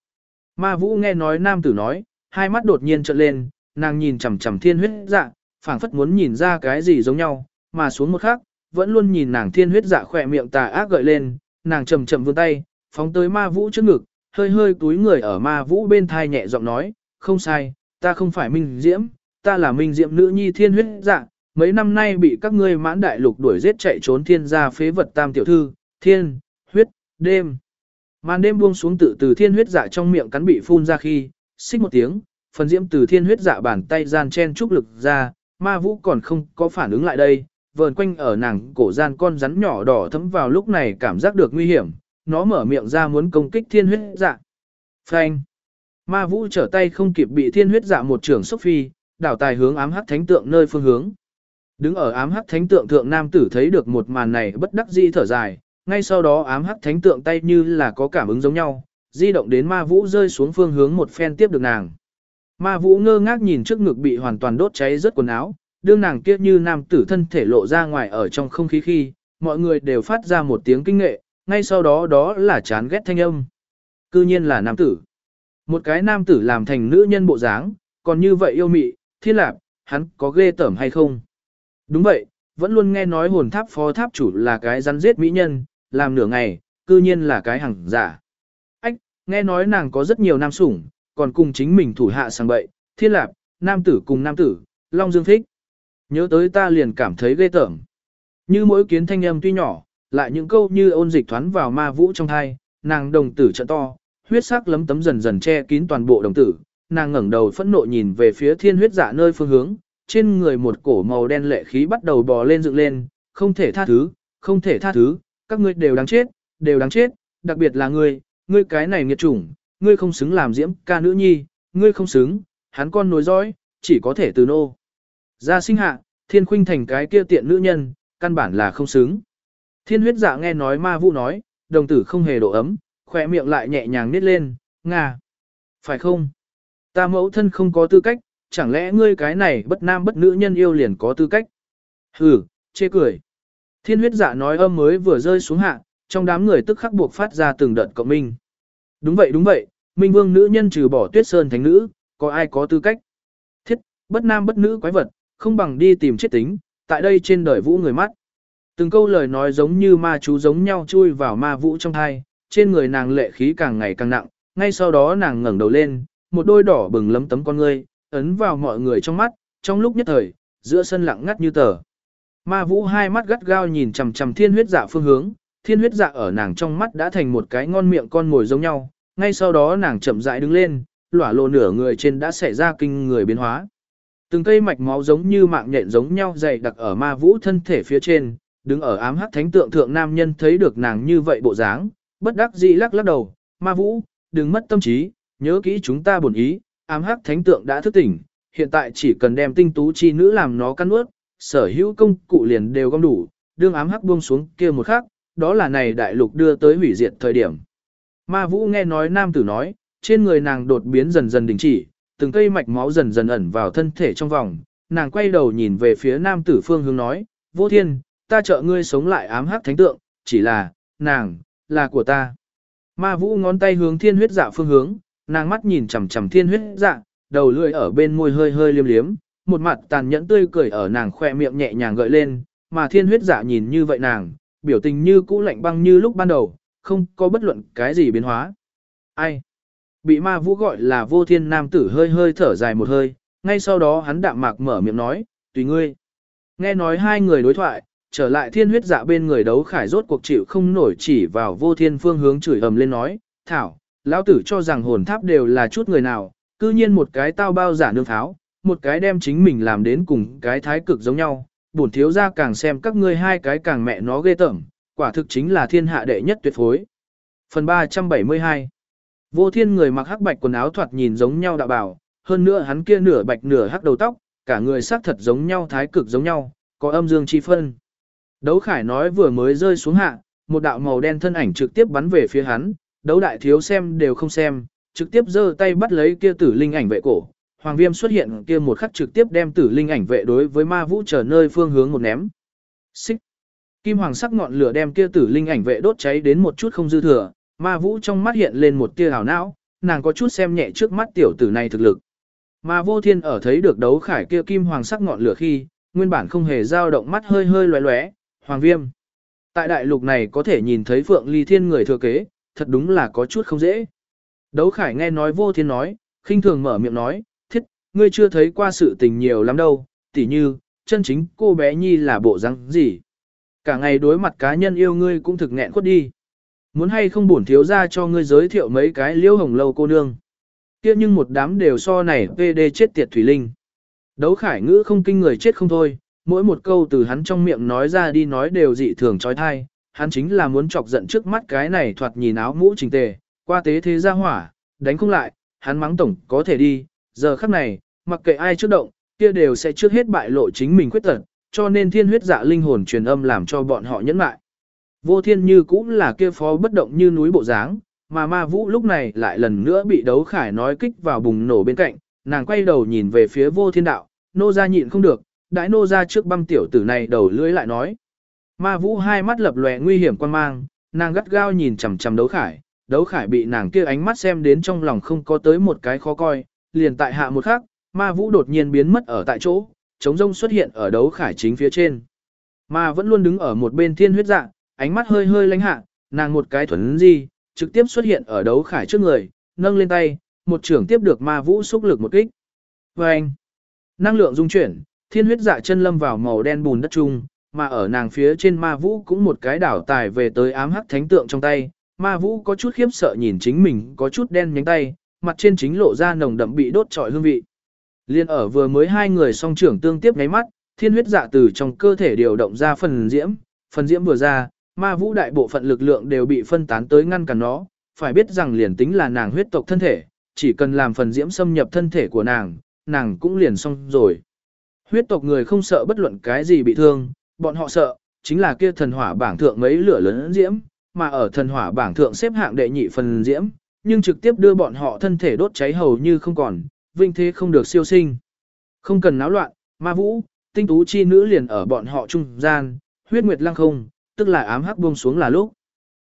Ma vũ nghe nói nam tử nói, hai mắt đột nhiên trợn lên, nàng nhìn chằm chằm thiên huyết dạ, phảng phất muốn nhìn ra cái gì giống nhau, mà xuống một khắc, vẫn luôn nhìn nàng thiên huyết dạ khỏe miệng tà ác gợi lên, nàng chậm chậm vươn tay, phóng tới ma vũ trước ngực, hơi hơi túi người ở ma vũ bên thai nhẹ giọng nói, không sai, ta không phải minh diễm, ta là minh diễm nữ nhi thiên huyết dạ, mấy năm nay bị các ngươi mãn đại lục đuổi giết chạy trốn thiên gia phế vật tam tiểu thư, thiên, huyết, đêm. Màn đêm buông xuống tự từ thiên huyết dạ trong miệng cắn bị phun ra khi, xích một tiếng, phần diễm từ thiên huyết dạ bàn tay gian chen trúc lực ra, ma vũ còn không có phản ứng lại đây, vờn quanh ở nàng cổ gian con rắn nhỏ đỏ thấm vào lúc này cảm giác được nguy hiểm, nó mở miệng ra muốn công kích thiên huyết dạ. Phanh! Ma vũ trở tay không kịp bị thiên huyết dạ một trường xúc phi, đảo tài hướng ám hắc thánh tượng nơi phương hướng. Đứng ở ám hắc thánh tượng thượng nam tử thấy được một màn này bất đắc dĩ thở dài, ngay sau đó ám hắc thánh tượng tay như là có cảm ứng giống nhau, di động đến ma vũ rơi xuống phương hướng một phen tiếp được nàng. Ma vũ ngơ ngác nhìn trước ngực bị hoàn toàn đốt cháy rất quần áo, đương nàng kia như nam tử thân thể lộ ra ngoài ở trong không khí khi, mọi người đều phát ra một tiếng kinh nghệ, ngay sau đó đó là chán ghét thanh âm. Cư nhiên là nam tử. Một cái nam tử làm thành nữ nhân bộ dáng, còn như vậy yêu mị, thiên lạc, hắn có ghê tởm hay không? Đúng vậy, vẫn luôn nghe nói hồn tháp phó tháp chủ là cái rắn giết mỹ nhân, làm nửa ngày, cư nhiên là cái hằng giả. Ách, nghe nói nàng có rất nhiều nam sủng, còn cùng chính mình thủ hạ sang bậy, thiên lạc, nam tử cùng nam tử, long dương thích. Nhớ tới ta liền cảm thấy ghê tởm. Như mỗi kiến thanh âm tuy nhỏ, lại những câu như ôn dịch thoán vào ma vũ trong thai, nàng đồng tử trận to, huyết sắc lấm tấm dần dần che kín toàn bộ đồng tử, nàng ngẩng đầu phẫn nộ nhìn về phía thiên huyết dạ nơi phương hướng, trên người một cổ màu đen lệ khí bắt đầu bò lên dựng lên, không thể tha thứ, không thể tha thứ, các ngươi đều đáng chết, đều đáng chết, đặc biệt là ngươi, ngươi cái này nghiệt chủng, ngươi không xứng làm diễm ca nữ nhi, ngươi không xứng, hắn con nối dõi, chỉ có thể từ nô. Ra sinh hạ, thiên khuynh thành cái kia tiện nữ nhân, căn bản là không xứng. Thiên huyết dạ nghe nói ma vũ nói, đồng tử không hề độ ấm, khỏe miệng lại nhẹ nhàng nít lên, ngà. Phải không? Ta mẫu thân không có tư cách, chẳng lẽ ngươi cái này bất nam bất nữ nhân yêu liền có tư cách? Hừ, chê cười. Thiên huyết dạ nói âm mới vừa rơi xuống hạ, trong đám người tức khắc buộc phát ra từng đợt cộng minh. Đúng vậy đúng vậy, minh vương nữ nhân trừ bỏ tuyết sơn thánh nữ, có ai có tư cách? Thiết, bất nam bất nữ quái vật, không bằng đi tìm chết tính, tại đây trên đời vũ người mắt. Từng câu lời nói giống như ma chú giống nhau chui vào ma vũ trong thai, trên người nàng lệ khí càng ngày càng nặng, ngay sau đó nàng ngẩng đầu lên, một đôi đỏ bừng lấm tấm con ngươi, ấn vào mọi người trong mắt, trong lúc nhất thời, giữa sân lặng ngắt như tờ. Ma vũ hai mắt gắt gao nhìn chằm chằm thiên huyết dạ phương hướng, thiên huyết dạ ở nàng trong mắt đã thành một cái ngon miệng con mồi giống nhau, ngay sau đó nàng chậm rãi đứng lên, lỏa lộ nửa người trên đã xảy ra kinh người biến hóa. Từng cây mạch máu giống như mạng nhện giống nhau dày đặc ở ma vũ thân thể phía trên, đứng ở ám hắc thánh tượng thượng nam nhân thấy được nàng như vậy bộ dáng, bất đắc dĩ lắc lắc đầu, ma vũ, đừng mất tâm trí, nhớ kỹ chúng ta bổn ý, ám hắc thánh tượng đã thức tỉnh, hiện tại chỉ cần đem tinh tú chi nữ làm nó căn ướt, sở hữu công cụ liền đều gom đủ, đương ám hắc buông xuống kia một khắc, đó là này đại lục đưa tới hủy diệt thời điểm. Ma vũ nghe nói nam tử nói, trên người nàng đột biến dần dần đình chỉ, từng cây mạch máu dần dần ẩn vào thân thể trong vòng, nàng quay đầu nhìn về phía nam tử phương hướng nói, vô thiên, ta trợ ngươi sống lại ám hắc thánh tượng, chỉ là, nàng, là của ta. Ma vũ ngón tay hướng thiên huyết dạ phương hướng, nàng mắt nhìn chằm chằm thiên huyết dạ, đầu lưỡi ở bên môi hơi hơi liếm liếm, một mặt tàn nhẫn tươi cười ở nàng khoe miệng nhẹ nhàng gợi lên, mà thiên huyết dạ nhìn như vậy nàng, biểu tình như cũ lạnh băng như lúc ban đầu, không có bất luận cái gì biến hóa. Ai? Bị ma vũ gọi là vô thiên nam tử hơi hơi thở dài một hơi, ngay sau đó hắn đạm mạc mở miệng nói, tùy ngươi. Nghe nói hai người đối thoại, trở lại thiên huyết dạ bên người đấu khải rốt cuộc chịu không nổi chỉ vào vô thiên phương hướng chửi ầm lên nói, thảo, lão tử cho rằng hồn tháp đều là chút người nào, cư nhiên một cái tao bao giả nương tháo, một cái đem chính mình làm đến cùng cái thái cực giống nhau, bổn thiếu ra càng xem các ngươi hai cái càng mẹ nó ghê tởm, quả thực chính là thiên hạ đệ nhất tuyệt phối. Phần 372 Vô thiên người mặc hắc bạch quần áo thoạt nhìn giống nhau đạo bảo, hơn nữa hắn kia nửa bạch nửa hắc đầu tóc, cả người sắc thật giống nhau thái cực giống nhau, có âm dương chi phân. Đấu khải nói vừa mới rơi xuống hạ, một đạo màu đen thân ảnh trực tiếp bắn về phía hắn, đấu đại thiếu xem đều không xem, trực tiếp giơ tay bắt lấy kia tử linh ảnh vệ cổ. Hoàng viêm xuất hiện kia một khắc trực tiếp đem tử linh ảnh vệ đối với ma vũ trở nơi phương hướng một ném. Xích. Kim hoàng sắc ngọn lửa đem kia tử linh ảnh vệ đốt cháy đến một chút không dư thừa, ma vũ trong mắt hiện lên một tia hào não, nàng có chút xem nhẹ trước mắt tiểu tử này thực lực. Mà vô thiên ở thấy được đấu khải kia kim hoàng sắc ngọn lửa khi, nguyên bản không hề dao động mắt hơi hơi lóe lóe, hoàng viêm. Tại đại lục này có thể nhìn thấy phượng ly thiên người thừa kế, thật đúng là có chút không dễ. Đấu khải nghe nói vô thiên nói, khinh thường mở miệng nói, thiết, ngươi chưa thấy qua sự tình nhiều lắm đâu, tỉ như, chân chính cô bé nhi là bộ răng gì. Cả ngày đối mặt cá nhân yêu ngươi cũng thực nghẹn khuất đi. Muốn hay không bổn thiếu ra cho ngươi giới thiệu mấy cái liễu hồng lâu cô nương. kia nhưng một đám đều so này PD chết tiệt thủy linh. Đấu khải ngữ không kinh người chết không thôi, mỗi một câu từ hắn trong miệng nói ra đi nói đều dị thường trói thai, hắn chính là muốn chọc giận trước mắt cái này thoạt nhìn áo mũ trình tề, qua tế thế ra hỏa, đánh không lại, hắn mắng tổng có thể đi, giờ khắc này, mặc kệ ai trước động, kia đều sẽ trước hết bại lộ chính mình khuyết tật, cho nên thiên huyết dạ linh hồn truyền âm làm cho bọn họ nhẫn lại. Vô thiên như cũng là kia phó bất động như núi bộ dáng, mà ma vũ lúc này lại lần nữa bị đấu khải nói kích vào bùng nổ bên cạnh, nàng quay đầu nhìn về phía vô thiên đạo, nô ra nhịn không được, đãi nô ra trước băm tiểu tử này đầu lưỡi lại nói. Ma vũ hai mắt lập lòe nguy hiểm quan mang, nàng gắt gao nhìn chằm chằm đấu khải, đấu khải bị nàng kia ánh mắt xem đến trong lòng không có tới một cái khó coi, liền tại hạ một khắc, ma vũ đột nhiên biến mất ở tại chỗ, chống rông xuất hiện ở đấu khải chính phía trên. Ma vẫn luôn đứng ở một bên thiên huyết dạng ánh mắt hơi hơi lánh hạ, nàng một cái thuấn gì, trực tiếp xuất hiện ở đấu khải trước người, nâng lên tay, một trưởng tiếp được ma vũ xúc lực một kích. Và anh, năng lượng dung chuyển, thiên huyết dạ chân lâm vào màu đen bùn đất trung, mà ở nàng phía trên ma vũ cũng một cái đảo tài về tới ám hắc thánh tượng trong tay, ma vũ có chút khiếp sợ nhìn chính mình có chút đen nhánh tay, mặt trên chính lộ ra nồng đậm bị đốt trọi hương vị. Liên ở vừa mới hai người song trưởng tương tiếp ngáy mắt, thiên huyết dạ từ trong cơ thể điều động ra phần diễm, phần diễm vừa ra, ma vũ đại bộ phận lực lượng đều bị phân tán tới ngăn cản nó, phải biết rằng liền tính là nàng huyết tộc thân thể, chỉ cần làm phần diễm xâm nhập thân thể của nàng, nàng cũng liền xong rồi. Huyết tộc người không sợ bất luận cái gì bị thương, bọn họ sợ, chính là kia thần hỏa bảng thượng mấy lửa lớn diễm, mà ở thần hỏa bảng thượng xếp hạng đệ nhị phần diễm, nhưng trực tiếp đưa bọn họ thân thể đốt cháy hầu như không còn, vinh thế không được siêu sinh. Không cần náo loạn, ma vũ, tinh tú chi nữ liền ở bọn họ trung gian, huyết nguyệt lăng không, tức là ám hắc buông xuống là lúc.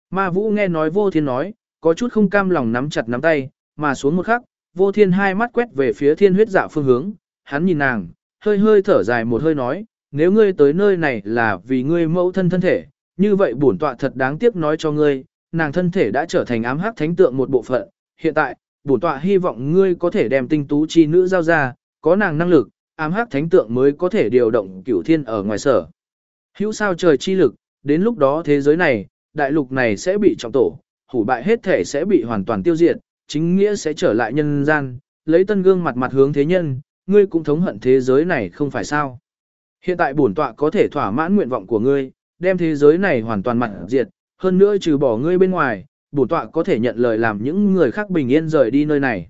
Ma vũ nghe nói vô thiên nói, có chút không cam lòng nắm chặt nắm tay, mà xuống một khắc, vô thiên hai mắt quét về phía thiên huyết dạ phương hướng, hắn nhìn nàng, hơi hơi thở dài một hơi nói, nếu ngươi tới nơi này là vì ngươi mẫu thân thân thể, như vậy bổn tọa thật đáng tiếc nói cho ngươi, nàng thân thể đã trở thành ám hắc thánh tượng một bộ phận, hiện tại, bổn tọa hy vọng ngươi có thể đem tinh tú chi nữ giao ra, có nàng năng lực, ám hắc thánh tượng mới có thể điều động cửu thiên ở ngoài sở. Hữu sao trời chi lực, đến lúc đó thế giới này, đại lục này sẽ bị trọng tổ, hủ bại hết thể sẽ bị hoàn toàn tiêu diệt, chính nghĩa sẽ trở lại nhân gian, lấy tân gương mặt mặt hướng thế nhân, ngươi cũng thống hận thế giới này không phải sao. Hiện tại bổn tọa có thể thỏa mãn nguyện vọng của ngươi, đem thế giới này hoàn toàn mặt diệt, hơn nữa trừ bỏ ngươi bên ngoài, bổn tọa có thể nhận lời làm những người khác bình yên rời đi nơi này.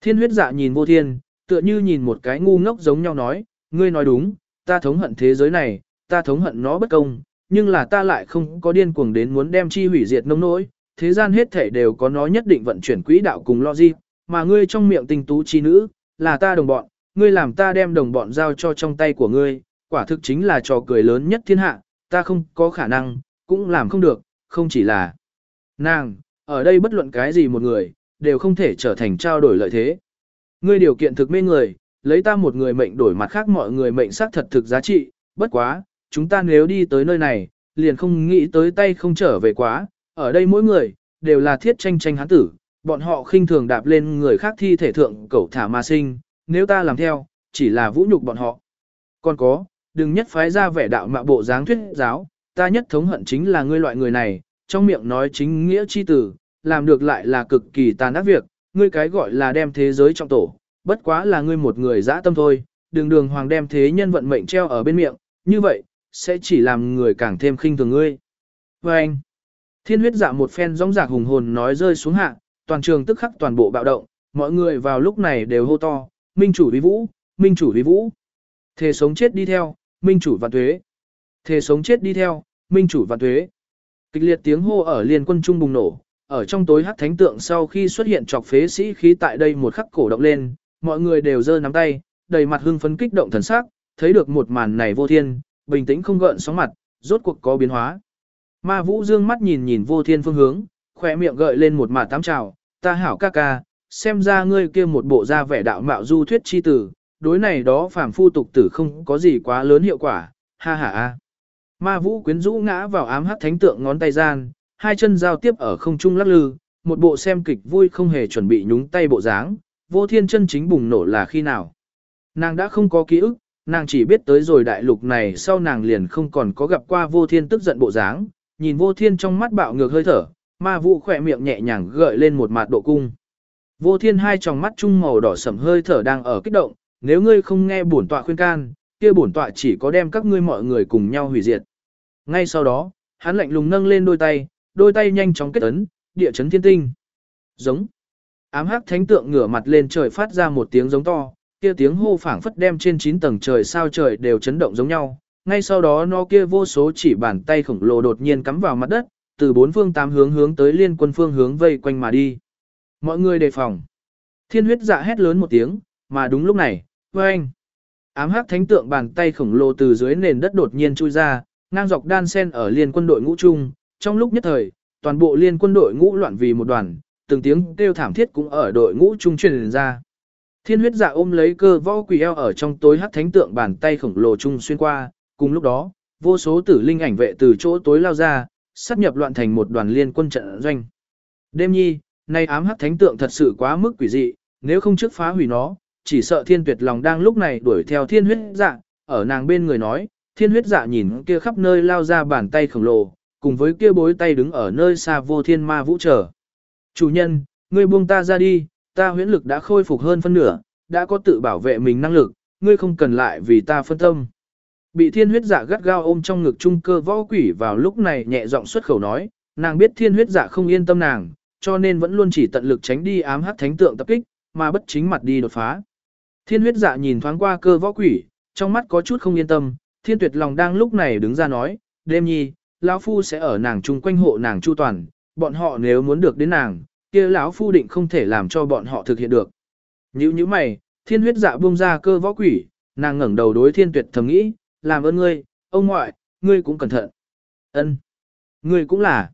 Thiên huyết dạ nhìn vô thiên, tựa như nhìn một cái ngu ngốc giống nhau nói, ngươi nói đúng, ta thống hận thế giới này, ta thống hận nó bất công, nhưng là ta lại không có điên cuồng đến muốn đem chi hủy diệt nông nỗi, thế gian hết thể đều có nó nhất định vận chuyển quỹ đạo cùng logic, mà ngươi trong miệng tình tú chi nữ, là ta đồng bọn, ngươi làm ta đem đồng bọn giao cho trong tay của ngươi, quả thực chính là trò cười lớn nhất thiên hạ, ta không có khả năng, cũng làm không được, không chỉ là nàng, ở đây bất luận cái gì một người, đều không thể trở thành trao đổi lợi thế. Ngươi điều kiện thực mê người, lấy ta một người mệnh đổi mặt khác mọi người mệnh xác thật thực giá trị, bất quá, chúng ta nếu đi tới nơi này, liền không nghĩ tới tay không trở về quá, ở đây mỗi người, đều là thiết tranh tranh hán tử, bọn họ khinh thường đạp lên người khác thi thể thượng cẩu thả mà sinh, nếu ta làm theo, chỉ là vũ nhục bọn họ. Còn có, đừng nhất phái ra vẻ đạo mạo bộ dáng thuyết giáo, ta nhất thống hận chính là ngươi loại người này, trong miệng nói chính nghĩa chi tử, làm được lại là cực kỳ tàn ác việc, ngươi cái gọi là đem thế giới trong tổ, bất quá là ngươi một người dã tâm thôi, đường đường hoàng đem thế nhân vận mệnh treo ở bên miệng, như vậy, sẽ chỉ làm người càng thêm khinh thường ngươi. Và anh, thiên huyết dạ một phen rong rạc hùng hồn nói rơi xuống hạ, toàn trường tức khắc toàn bộ bạo động, mọi người vào lúc này đều hô to, minh chủ vi vũ, minh chủ vi vũ. Thề sống chết đi theo, minh chủ và tuế. Thề sống chết đi theo, minh chủ và tuế. Kịch liệt tiếng hô ở liên quân trung bùng nổ, ở trong tối hắc thánh tượng sau khi xuất hiện chọc phế sĩ khí tại đây một khắc cổ động lên, mọi người đều giơ nắm tay, đầy mặt hưng phấn kích động thần sắc, thấy được một màn này vô thiên, bình tĩnh không gợn sóng mặt, rốt cuộc có biến hóa. Ma Vũ dương mắt nhìn nhìn vô thiên phương hướng, khỏe miệng gợi lên một mạt tám trào, ta hảo ca ca, xem ra ngươi kia một bộ da vẻ đạo mạo du thuyết chi tử, đối này đó phàm phu tục tử không có gì quá lớn hiệu quả, ha ha ha. Ma Vũ quyến rũ ngã vào ám hắc thánh tượng ngón tay gian, hai chân giao tiếp ở không trung lắc lư, một bộ xem kịch vui không hề chuẩn bị nhúng tay bộ dáng, vô thiên chân chính bùng nổ là khi nào. Nàng đã không có ký ức, nàng chỉ biết tới rồi đại lục này sau nàng liền không còn có gặp qua vô thiên tức giận bộ dáng, nhìn vô thiên trong mắt bạo ngược hơi thở, ma vũ khỏe miệng nhẹ nhàng gợi lên một mặt độ cung. Vô thiên hai tròng mắt trung màu đỏ sẫm hơi thở đang ở kích động, nếu ngươi không nghe bổn tọa khuyên can, kia bổn tọa chỉ có đem các ngươi mọi người cùng nhau hủy diệt. Ngay sau đó, hắn lạnh lùng nâng lên đôi tay, đôi tay nhanh chóng kết ấn, địa chấn thiên tinh. Giống. Ám hắc thánh tượng ngửa mặt lên trời phát ra một tiếng giống to, kia tiếng hô phảng phất đem trên 9 tầng trời sao trời đều chấn động giống nhau. Ngay sau đó nó kia vô số chỉ bàn tay khổng lồ đột nhiên cắm vào mặt đất, từ bốn phương tám hướng hướng tới liên quân phương hướng vây quanh mà đi. Mọi người đề phòng. Thiên huyết dạ hét lớn một tiếng, mà đúng lúc này, anh Ám hắc thánh tượng bàn tay khổng lồ từ dưới nền đất đột nhiên chui ra, ngang dọc đan sen ở liên quân đội ngũ chung, trong lúc nhất thời, toàn bộ liên quân đội ngũ loạn vì một đoàn, từng tiếng kêu thảm thiết cũng ở đội ngũ trung truyền ra. Thiên huyết dạ ôm lấy cơ võ quỷ eo ở trong tối hắc thánh tượng bàn tay khổng lồ trung xuyên qua, cùng lúc đó, vô số tử linh ảnh vệ từ chỗ tối lao ra, sát nhập loạn thành một đoàn liên quân trận doanh. Đêm nhi, nay ám hắc thánh tượng thật sự quá mức quỷ dị, nếu không trước phá hủy nó, chỉ sợ thiên tuyệt lòng đang lúc này đuổi theo thiên huyết dạ, ở nàng bên người nói, thiên huyết dạ nhìn kia khắp nơi lao ra bàn tay khổng lồ, cùng với kia bối tay đứng ở nơi xa vô thiên ma vũ trở. Chủ nhân, ngươi buông ta ra đi, ta huyễn lực đã khôi phục hơn phân nửa, đã có tự bảo vệ mình năng lực, ngươi không cần lại vì ta phân tâm. Bị thiên huyết giả gắt gao ôm trong ngực trung cơ võ quỷ vào lúc này nhẹ giọng xuất khẩu nói, nàng biết thiên huyết giả không yên tâm nàng, cho nên vẫn luôn chỉ tận lực tránh đi ám hắc thánh tượng tập kích, mà bất chính mặt đi đột phá. Thiên huyết dạ nhìn thoáng qua cơ võ quỷ, trong mắt có chút không yên tâm, thiên tuyệt lòng đang lúc này đứng ra nói, đêm nhi, lão phu sẽ ở nàng chung quanh hộ nàng chu toàn, bọn họ nếu muốn được đến nàng, kia lão phu định không thể làm cho bọn họ thực hiện được. Nhữ như mày, thiên huyết dạ buông ra cơ võ quỷ, nàng ngẩng đầu đối thiên tuyệt thầm nghĩ, làm ơn ngươi, ông ngoại, ngươi cũng cẩn thận. ân Ngươi cũng là.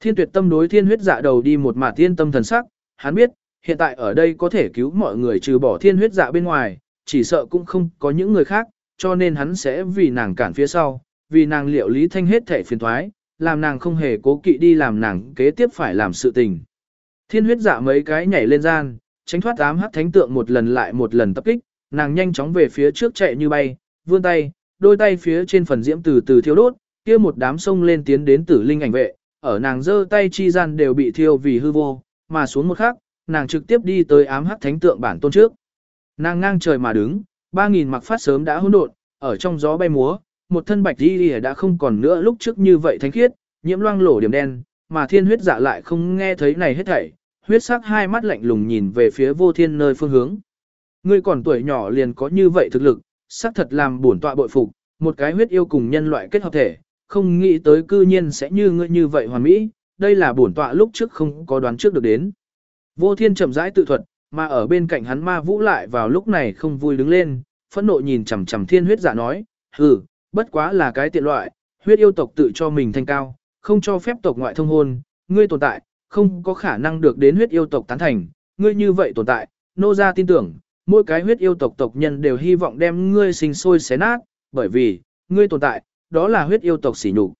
Thiên tuyệt tâm đối thiên huyết dạ đầu đi một mà thiên tâm thần sắc, hắn biết, hiện tại ở đây có thể cứu mọi người trừ bỏ thiên huyết dạ bên ngoài, chỉ sợ cũng không có những người khác, cho nên hắn sẽ vì nàng cản phía sau, vì nàng liệu lý thanh hết thể phiền thoái, làm nàng không hề cố kỵ đi làm nàng kế tiếp phải làm sự tình. Thiên huyết dạ mấy cái nhảy lên gian, tránh thoát ám hắc thánh tượng một lần lại một lần tập kích, nàng nhanh chóng về phía trước chạy như bay, vươn tay, đôi tay phía trên phần diễm từ từ thiêu đốt, kia một đám sông lên tiến đến tử linh ảnh vệ, ở nàng giơ tay chi gian đều bị thiêu vì hư vô, mà xuống một khắc, nàng trực tiếp đi tới ám hắc thánh tượng bản tôn trước. Nàng ngang trời mà đứng, ba nghìn mặc phát sớm đã hỗn độn, ở trong gió bay múa, một thân bạch đi đã không còn nữa lúc trước như vậy thánh khiết, nhiễm loang lổ điểm đen, mà thiên huyết dạ lại không nghe thấy này hết thảy, huyết sắc hai mắt lạnh lùng nhìn về phía vô thiên nơi phương hướng. Ngươi còn tuổi nhỏ liền có như vậy thực lực, xác thật làm bổn tọa bội phục, một cái huyết yêu cùng nhân loại kết hợp thể, không nghĩ tới cư nhiên sẽ như ngươi như vậy hoàn mỹ, đây là bổn tọa lúc trước không có đoán trước được đến. Vô thiên chậm rãi tự thuật, mà ở bên cạnh hắn ma vũ lại vào lúc này không vui đứng lên, phẫn nộ nhìn chằm chằm thiên huyết giả nói, hừ, bất quá là cái tiện loại, huyết yêu tộc tự cho mình thanh cao, không cho phép tộc ngoại thông hôn, ngươi tồn tại, không có khả năng được đến huyết yêu tộc tán thành, ngươi như vậy tồn tại, nô gia tin tưởng, mỗi cái huyết yêu tộc tộc nhân đều hy vọng đem ngươi sinh sôi xé nát, bởi vì, ngươi tồn tại, đó là huyết yêu tộc sỉ nhục.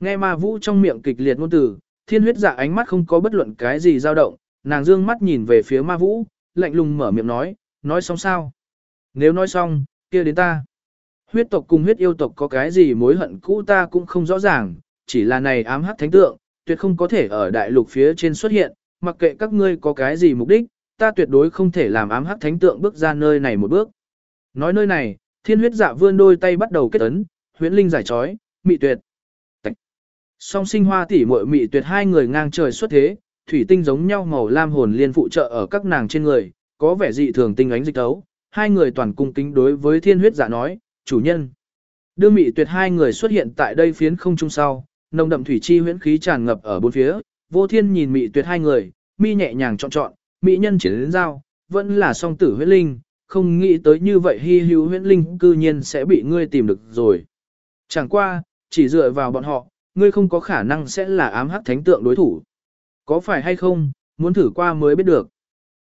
Nghe ma vũ trong miệng kịch liệt ngôn từ, thiên huyết dạ ánh mắt không có bất luận cái gì dao động, nàng dương mắt nhìn về phía ma vũ, lạnh lùng mở miệng nói, nói xong sao? Nếu nói xong, kia đến ta. Huyết tộc cùng huyết yêu tộc có cái gì mối hận cũ ta cũng không rõ ràng, chỉ là này ám hắc thánh tượng, tuyệt không có thể ở đại lục phía trên xuất hiện, mặc kệ các ngươi có cái gì mục đích, ta tuyệt đối không thể làm ám hắc thánh tượng bước ra nơi này một bước. Nói nơi này, thiên huyết dạ vươn đôi tay bắt đầu kết ấn, huyễn linh giải trói, mị tuyệt. Song sinh hoa tỷ muội mị tuyệt hai người ngang trời xuất thế, thủy tinh giống nhau màu lam hồn liên phụ trợ ở các nàng trên người, có vẻ dị thường tinh ánh dịch tấu. Hai người toàn cung kính đối với thiên huyết dạ nói, chủ nhân. Đưa mị tuyệt hai người xuất hiện tại đây phiến không trung sau, nồng đậm thủy chi huyễn khí tràn ngập ở bốn phía, vô thiên nhìn mị tuyệt hai người, mi nhẹ nhàng chọn chọn, mỹ nhân chỉ đến dao, vẫn là song tử huyễn linh, không nghĩ tới như vậy hy hữu huyễn linh cư nhiên sẽ bị ngươi tìm được rồi. Chẳng qua, chỉ dựa vào bọn họ, ngươi không có khả năng sẽ là ám hắc thánh tượng đối thủ. Có phải hay không, muốn thử qua mới biết được.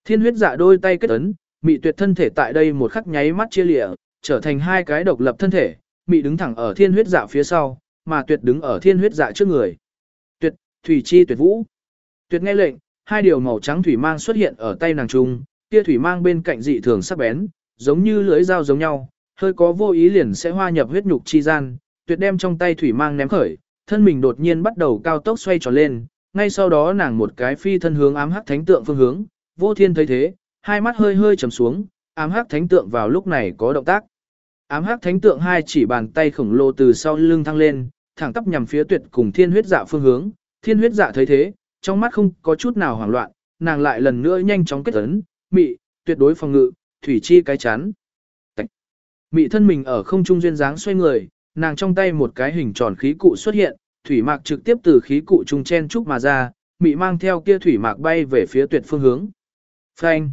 Thiên huyết dạ đôi tay kết ấn, mị tuyệt thân thể tại đây một khắc nháy mắt chia lịa, trở thành hai cái độc lập thân thể, mị đứng thẳng ở thiên huyết dạ phía sau, mà tuyệt đứng ở thiên huyết dạ trước người. Tuyệt, thủy chi tuyệt vũ. Tuyệt nghe lệnh, hai điều màu trắng thủy mang xuất hiện ở tay nàng trung, kia thủy mang bên cạnh dị thường sắc bén, giống như lưỡi dao giống nhau, hơi có vô ý liền sẽ hoa nhập huyết nhục chi gian, tuyệt đem trong tay thủy mang ném khởi, thân mình đột nhiên bắt đầu cao tốc xoay tròn lên, ngay sau đó nàng một cái phi thân hướng ám hắc thánh tượng phương hướng, vô thiên thấy thế, hai mắt hơi hơi trầm xuống, ám hắc thánh tượng vào lúc này có động tác. Ám hắc thánh tượng hai chỉ bàn tay khổng lồ từ sau lưng thăng lên, thẳng tắp nhằm phía tuyệt cùng thiên huyết dạ phương hướng, thiên huyết dạ thấy thế, trong mắt không có chút nào hoảng loạn, nàng lại lần nữa nhanh chóng kết ấn, mị, tuyệt đối phòng ngự, thủy chi cái chán, Mị thân mình ở không trung duyên dáng xoay người, nàng trong tay một cái hình tròn khí cụ xuất hiện, thủy mạc trực tiếp từ khí cụ trung chen trúc mà ra, mị mang theo kia thủy mạc bay về phía tuyệt phương hướng. Phanh!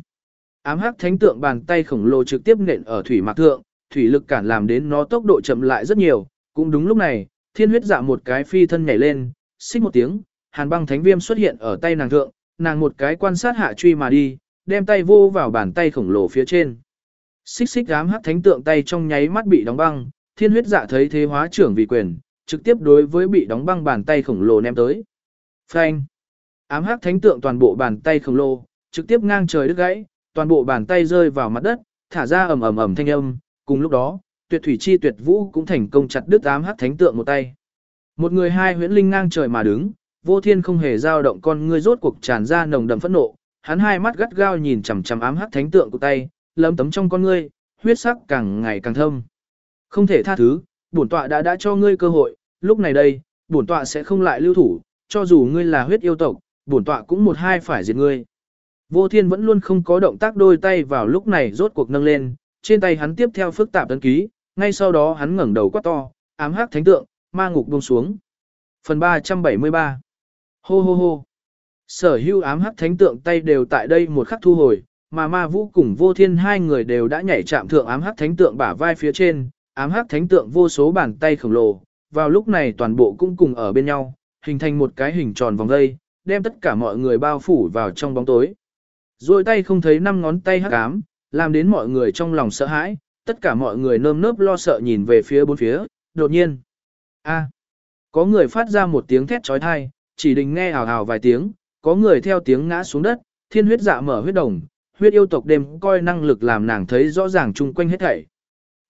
Ám hắc thánh tượng bàn tay khổng lồ trực tiếp nện ở thủy mạc thượng, thủy lực cản làm đến nó tốc độ chậm lại rất nhiều, cũng đúng lúc này, thiên huyết dạ một cái phi thân nhảy lên, xích một tiếng, hàn băng thánh viêm xuất hiện ở tay nàng thượng, nàng một cái quan sát hạ truy mà đi, đem tay vô vào bàn tay khổng lồ phía trên. Xích xích ám hắc thánh tượng tay trong nháy mắt bị đóng băng, thiên huyết dạ thấy thế hóa trưởng vì quyền, trực tiếp đối với bị đóng băng bàn tay khổng lồ ném tới. Phanh! Ám hắc thánh tượng toàn bộ bàn tay khổng lồ, trực tiếp ngang trời đứt gãy, toàn bộ bàn tay rơi vào mặt đất, thả ra ầm ầm ầm thanh âm, cùng lúc đó, tuyệt thủy chi tuyệt vũ cũng thành công chặt đứt ám hắc thánh tượng một tay. Một người hai huyễn linh ngang trời mà đứng, vô thiên không hề dao động con ngươi rốt cuộc tràn ra nồng đậm phẫn nộ, hắn hai mắt gắt gao nhìn chằm chằm ám hắc thánh tượng của tay, lấm tấm trong con ngươi, huyết sắc càng ngày càng thâm. Không thể tha thứ, bổn tọa đã đã cho ngươi cơ hội, lúc này đây, bổn tọa sẽ không lại lưu thủ, cho dù ngươi là huyết yêu tộc, bổn tọa cũng một hai phải diệt ngươi. Vô thiên vẫn luôn không có động tác đôi tay vào lúc này rốt cuộc nâng lên, trên tay hắn tiếp theo phức tạp tấn ký, ngay sau đó hắn ngẩng đầu quát to, ám hắc thánh tượng, ma ngục buông xuống. Phần 373 Hô hô hô Sở hưu ám hắc thánh tượng tay đều tại đây một khắc thu hồi, mà ma vũ cùng vô thiên hai người đều đã nhảy chạm thượng ám hắc thánh tượng bả vai phía trên, ám hắc thánh tượng vô số bàn tay khổng lồ, vào lúc này toàn bộ cũng cùng ở bên nhau, hình thành một cái hình tròn vòng dây, đem tất cả mọi người bao phủ vào trong bóng tối. Rồi tay không thấy năm ngón tay hắc ám, làm đến mọi người trong lòng sợ hãi, tất cả mọi người nơm nớp lo sợ nhìn về phía bốn phía, đột nhiên. a có người phát ra một tiếng thét trói thai, chỉ định nghe hào hào vài tiếng, có người theo tiếng ngã xuống đất, thiên huyết dạ mở huyết đồng, huyết yêu tộc đêm coi năng lực làm nàng thấy rõ ràng chung quanh hết thảy.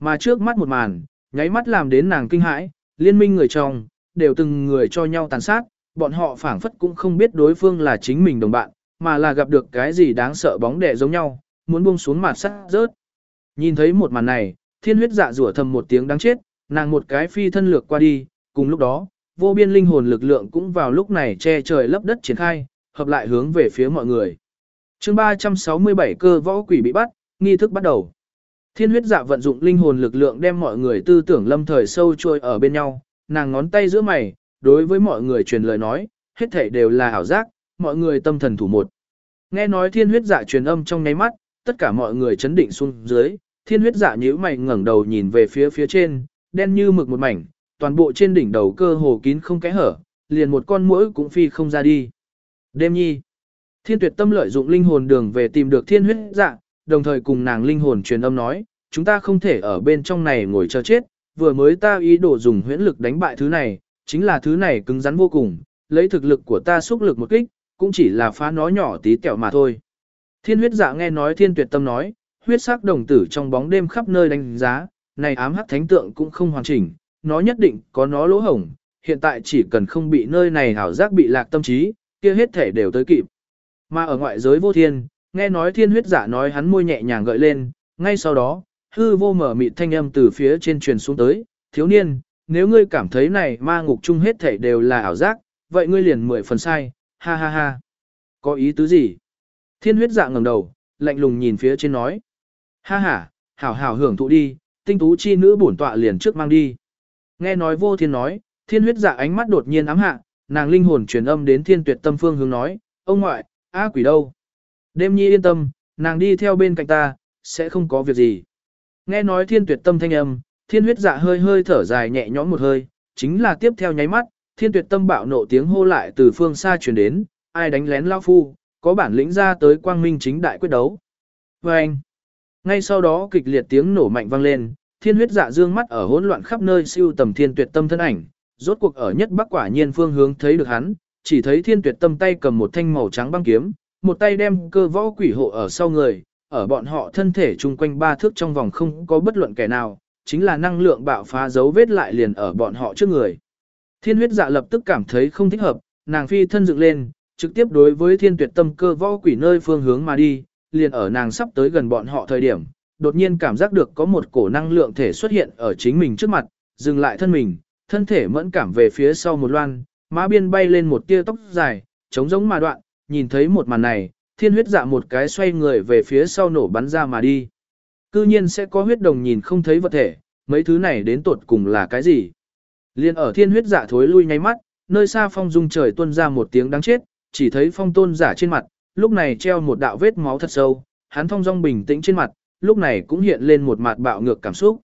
Mà trước mắt một màn, nháy mắt làm đến nàng kinh hãi, liên minh người trong, đều từng người cho nhau tàn sát, bọn họ phảng phất cũng không biết đối phương là chính mình đồng bạn, mà là gặp được cái gì đáng sợ bóng đè giống nhau, muốn buông xuống mặt sắt rớt. Nhìn thấy một màn này, thiên huyết dạ rủa thầm một tiếng đáng chết, nàng một cái phi thân lược qua đi, cùng lúc đó, vô biên linh hồn lực lượng cũng vào lúc này che trời lấp đất triển khai, hợp lại hướng về phía mọi người. chương 367 cơ võ quỷ bị bắt, nghi thức bắt đầu. Thiên huyết dạ vận dụng linh hồn lực lượng đem mọi người tư tưởng lâm thời sâu trôi ở bên nhau, nàng ngón tay giữa mày, đối với mọi người truyền lời nói, hết thảy đều là ảo giác, mọi người tâm thần thủ một. Nghe nói thiên huyết dạ truyền âm trong nháy mắt, tất cả mọi người chấn định xuống dưới, thiên huyết dạ nhíu mày ngẩng đầu nhìn về phía phía trên, đen như mực một mảnh, toàn bộ trên đỉnh đầu cơ hồ kín không kẽ hở, liền một con muỗi cũng phi không ra đi. Đêm nhi, thiên tuyệt tâm lợi dụng linh hồn đường về tìm được thiên huyết dạ, đồng thời cùng nàng linh hồn truyền âm nói, chúng ta không thể ở bên trong này ngồi chờ chết, vừa mới ta ý đồ dùng huyễn lực đánh bại thứ này, chính là thứ này cứng rắn vô cùng, lấy thực lực của ta xúc lực một kích, cũng chỉ là phá nó nhỏ tí tẹo mà thôi. Thiên huyết dạ nghe nói thiên tuyệt tâm nói, huyết sắc đồng tử trong bóng đêm khắp nơi đánh giá, này ám hắc thánh tượng cũng không hoàn chỉnh, nó nhất định có nó lỗ hổng, hiện tại chỉ cần không bị nơi này hảo giác bị lạc tâm trí, kia hết thể đều tới kịp. Mà ở ngoại giới vô thiên, nghe nói thiên huyết giả nói hắn môi nhẹ nhàng gợi lên, ngay sau đó, hư vô mở mịt thanh âm từ phía trên truyền xuống tới, thiếu niên, nếu ngươi cảm thấy này ma ngục chung hết thể đều là ảo giác, vậy ngươi liền mười phần sai, ha ha ha. Có ý tứ gì? Thiên huyết dạ ngẩng đầu, lạnh lùng nhìn phía trên nói. Ha ha, hảo hảo hưởng thụ đi, tinh tú chi nữ bổn tọa liền trước mang đi. Nghe nói vô thiên nói, thiên huyết dạ ánh mắt đột nhiên ám hạ, nàng linh hồn truyền âm đến thiên tuyệt tâm phương hướng nói, ông ngoại, á quỷ đâu? Đêm nhi yên tâm, nàng đi theo bên cạnh ta, sẽ không có việc gì. Nghe nói thiên tuyệt tâm thanh âm, thiên huyết dạ hơi hơi thở dài nhẹ nhõm một hơi, chính là tiếp theo nháy mắt, thiên tuyệt tâm bạo nộ tiếng hô lại từ phương xa truyền đến, ai đánh lén lao phu, có bản lĩnh ra tới quang minh chính đại quyết đấu. Và anh, ngay sau đó kịch liệt tiếng nổ mạnh vang lên, thiên huyết dạ dương mắt ở hỗn loạn khắp nơi siêu tầm thiên tuyệt tâm thân ảnh, rốt cuộc ở nhất bắc quả nhiên phương hướng thấy được hắn, chỉ thấy thiên tuyệt tâm tay cầm một thanh màu trắng băng kiếm, một tay đem cơ võ quỷ hộ ở sau người, ở bọn họ thân thể chung quanh ba thước trong vòng không có bất luận kẻ nào, chính là năng lượng bạo phá dấu vết lại liền ở bọn họ trước người. Thiên huyết dạ lập tức cảm thấy không thích hợp, nàng phi thân dựng lên, trực tiếp đối với thiên tuyệt tâm cơ võ quỷ nơi phương hướng mà đi, liền ở nàng sắp tới gần bọn họ thời điểm, đột nhiên cảm giác được có một cổ năng lượng thể xuất hiện ở chính mình trước mặt, dừng lại thân mình, thân thể mẫn cảm về phía sau một loan, má biên bay lên một tia tóc dài, trống giống mà đoạn, nhìn thấy một màn này, thiên huyết dạ một cái xoay người về phía sau nổ bắn ra mà đi. Cư nhiên sẽ có huyết đồng nhìn không thấy vật thể, mấy thứ này đến tột cùng là cái gì? Liên ở thiên huyết dạ thối lui nháy mắt, nơi xa phong dung trời tuôn ra một tiếng đáng chết, chỉ thấy phong tôn giả trên mặt, lúc này treo một đạo vết máu thật sâu, hắn thong dong bình tĩnh trên mặt, lúc này cũng hiện lên một mặt bạo ngược cảm xúc.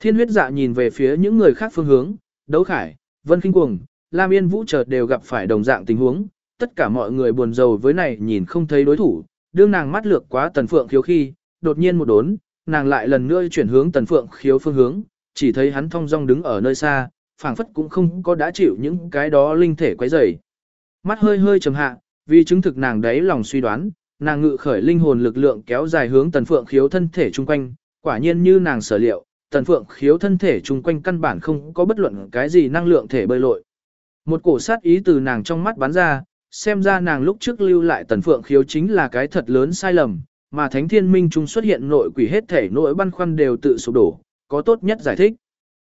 Thiên huyết dạ nhìn về phía những người khác phương hướng, đấu khải, vân kinh cuồng, Lam Yên Vũ chợt đều gặp phải đồng dạng tình huống, tất cả mọi người buồn rầu với này nhìn không thấy đối thủ, đương nàng mắt lược quá tần phượng khiếu khi, đột nhiên một đốn, nàng lại lần nữa chuyển hướng tần phượng khiếu phương hướng, chỉ thấy hắn thong dong đứng ở nơi xa, phảng phất cũng không có đã chịu những cái đó linh thể quấy rầy. Mắt hơi hơi trầm hạ, vì chứng thực nàng đấy lòng suy đoán, nàng ngự khởi linh hồn lực lượng kéo dài hướng tần phượng khiếu thân thể chung quanh, quả nhiên như nàng sở liệu, tần phượng khiếu thân thể chung quanh căn bản không có bất luận cái gì năng lượng thể bơi lội. Một cổ sát ý từ nàng trong mắt bắn ra, xem ra nàng lúc trước lưu lại tần phượng khiếu chính là cái thật lớn sai lầm, mà thánh thiên minh trung xuất hiện nội quỷ hết thể nội băn khoăn đều tự sụp đổ, có tốt nhất giải thích.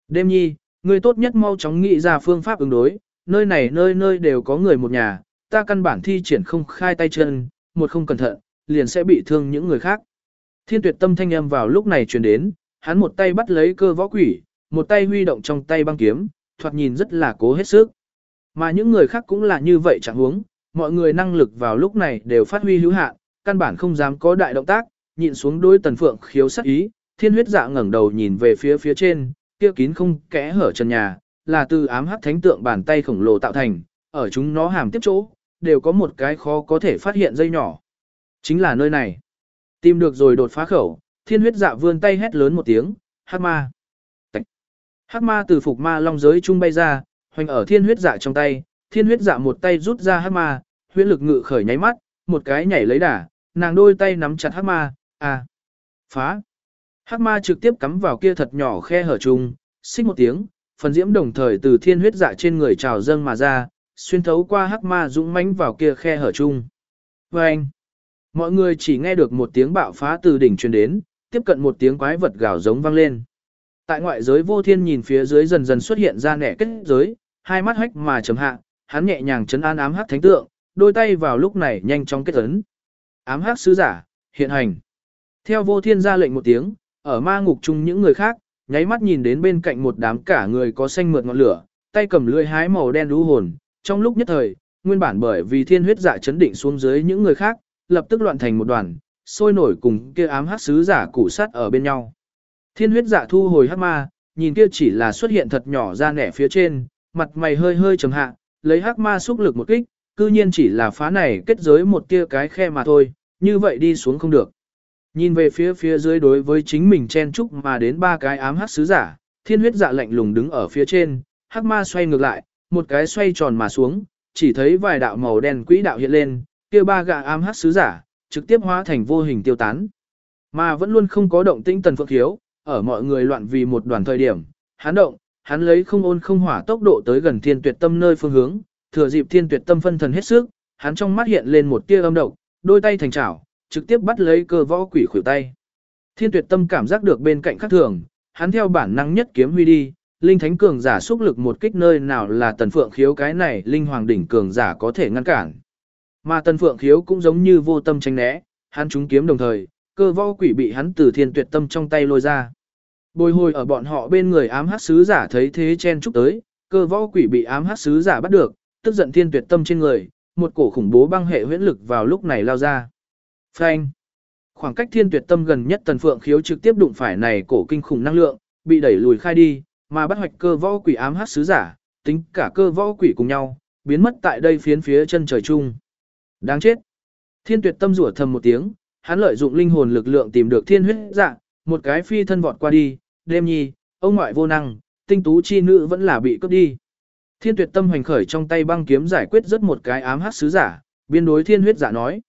Đêm nhi, người tốt nhất mau chóng nghĩ ra phương pháp ứng đối, nơi này nơi nơi đều có người một nhà, ta căn bản thi triển không khai tay chân, một không cẩn thận, liền sẽ bị thương những người khác. Thiên tuyệt tâm thanh âm vào lúc này truyền đến, hắn một tay bắt lấy cơ võ quỷ, một tay huy động trong tay băng kiếm, thoạt nhìn rất là cố hết sức. Mà những người khác cũng là như vậy chẳng huống, mọi người năng lực vào lúc này đều phát huy hữu hạn, căn bản không dám có đại động tác, nhịn xuống đôi tần phượng khiếu sắc ý, thiên huyết dạ ngẩng đầu nhìn về phía phía trên, kia kín không kẽ hở trần nhà, là từ ám hắc thánh tượng bàn tay khổng lồ tạo thành, ở chúng nó hàm tiếp chỗ, đều có một cái khó có thể phát hiện dây nhỏ. Chính là nơi này. Tìm được rồi đột phá khẩu, thiên huyết dạ vươn tay hét lớn một tiếng, hắc ma. Hắc ma từ phục ma long giới trung bay ra, hoành ở thiên huyết dạ trong tay, thiên huyết dạ một tay rút ra hắc ma, huyết lực ngự khởi nháy mắt, một cái nhảy lấy đà, nàng đôi tay nắm chặt hắc ma, à, phá. Hắc ma trực tiếp cắm vào kia thật nhỏ khe hở trùng xích một tiếng, phần diễm đồng thời từ thiên huyết dạ trên người trào dâng mà ra, xuyên thấu qua hắc ma dũng mãnh vào kia khe hở chung. Và anh, mọi người chỉ nghe được một tiếng bạo phá từ đỉnh truyền đến, tiếp cận một tiếng quái vật gào giống vang lên. Tại ngoại giới vô thiên nhìn phía dưới dần dần xuất hiện ra nẻ kết giới, hai mắt hách mà chấm hạ, hắn nhẹ nhàng chấn an ám hắc thánh tượng, đôi tay vào lúc này nhanh chóng kết ấn. Ám hắc sứ giả, hiện hành. Theo vô thiên ra lệnh một tiếng, ở ma ngục chung những người khác, nháy mắt nhìn đến bên cạnh một đám cả người có xanh mượt ngọn lửa, tay cầm lưỡi hái màu đen lũ hồn, trong lúc nhất thời, nguyên bản bởi vì thiên huyết dạ chấn định xuống dưới những người khác, lập tức loạn thành một đoàn, sôi nổi cùng kia ám hắc sứ giả củ sát ở bên nhau. Thiên huyết dạ thu hồi hắc ma, nhìn kia chỉ là xuất hiện thật nhỏ ra nẻ phía trên, mặt mày hơi hơi trầm hạ, lấy hắc ma xúc lực một kích, cư nhiên chỉ là phá này kết giới một tia cái khe mà thôi, như vậy đi xuống không được. Nhìn về phía phía dưới đối với chính mình chen chúc mà đến ba cái ám hắc sứ giả, thiên huyết dạ lạnh lùng đứng ở phía trên, hắc ma xoay ngược lại, một cái xoay tròn mà xuống, chỉ thấy vài đạo màu đen quỹ đạo hiện lên, kia ba gã ám hắc sứ giả, trực tiếp hóa thành vô hình tiêu tán. Mà vẫn luôn không có động tĩnh tần phượng thiếu, ở mọi người loạn vì một đoàn thời điểm, hắn động, hắn lấy không ôn không hỏa tốc độ tới gần thiên tuyệt tâm nơi phương hướng, thừa dịp thiên tuyệt tâm phân thần hết sức, hắn trong mắt hiện lên một tia âm độc, đôi tay thành chảo, trực tiếp bắt lấy cơ võ quỷ khuỷu tay. Thiên tuyệt tâm cảm giác được bên cạnh khác thường, hắn theo bản năng nhất kiếm huy đi, linh thánh cường giả xúc lực một kích nơi nào là tần phượng khiếu cái này linh hoàng đỉnh cường giả có thể ngăn cản. Mà tần phượng khiếu cũng giống như vô tâm tránh né, hắn trúng kiếm đồng thời, cơ võ quỷ bị hắn từ thiên tuyệt tâm trong tay lôi ra. Bồi hồi ở bọn họ bên người ám hắc sứ giả thấy thế chen chúc tới, cơ võ quỷ bị ám hắc sứ giả bắt được, tức giận thiên tuyệt tâm trên người, một cổ khủng bố băng hệ huyễn lực vào lúc này lao ra. Phanh. Khoảng cách thiên tuyệt tâm gần nhất tần phượng khiếu trực tiếp đụng phải này cổ kinh khủng năng lượng, bị đẩy lùi khai đi, mà bắt hoạch cơ võ quỷ ám hắc sứ giả, tính cả cơ võ quỷ cùng nhau, biến mất tại đây phiến phía chân trời chung. Đáng chết. Thiên tuyệt tâm rủa thầm một tiếng, hắn lợi dụng linh hồn lực lượng tìm được thiên huyết dạ, một cái phi thân vọt qua đi, đêm nhi, ông ngoại vô năng, tinh tú chi nữ vẫn là bị cướp đi. Thiên tuyệt tâm hoành khởi trong tay băng kiếm giải quyết rất một cái ám hắc sứ giả, biên đối thiên huyết giả nói.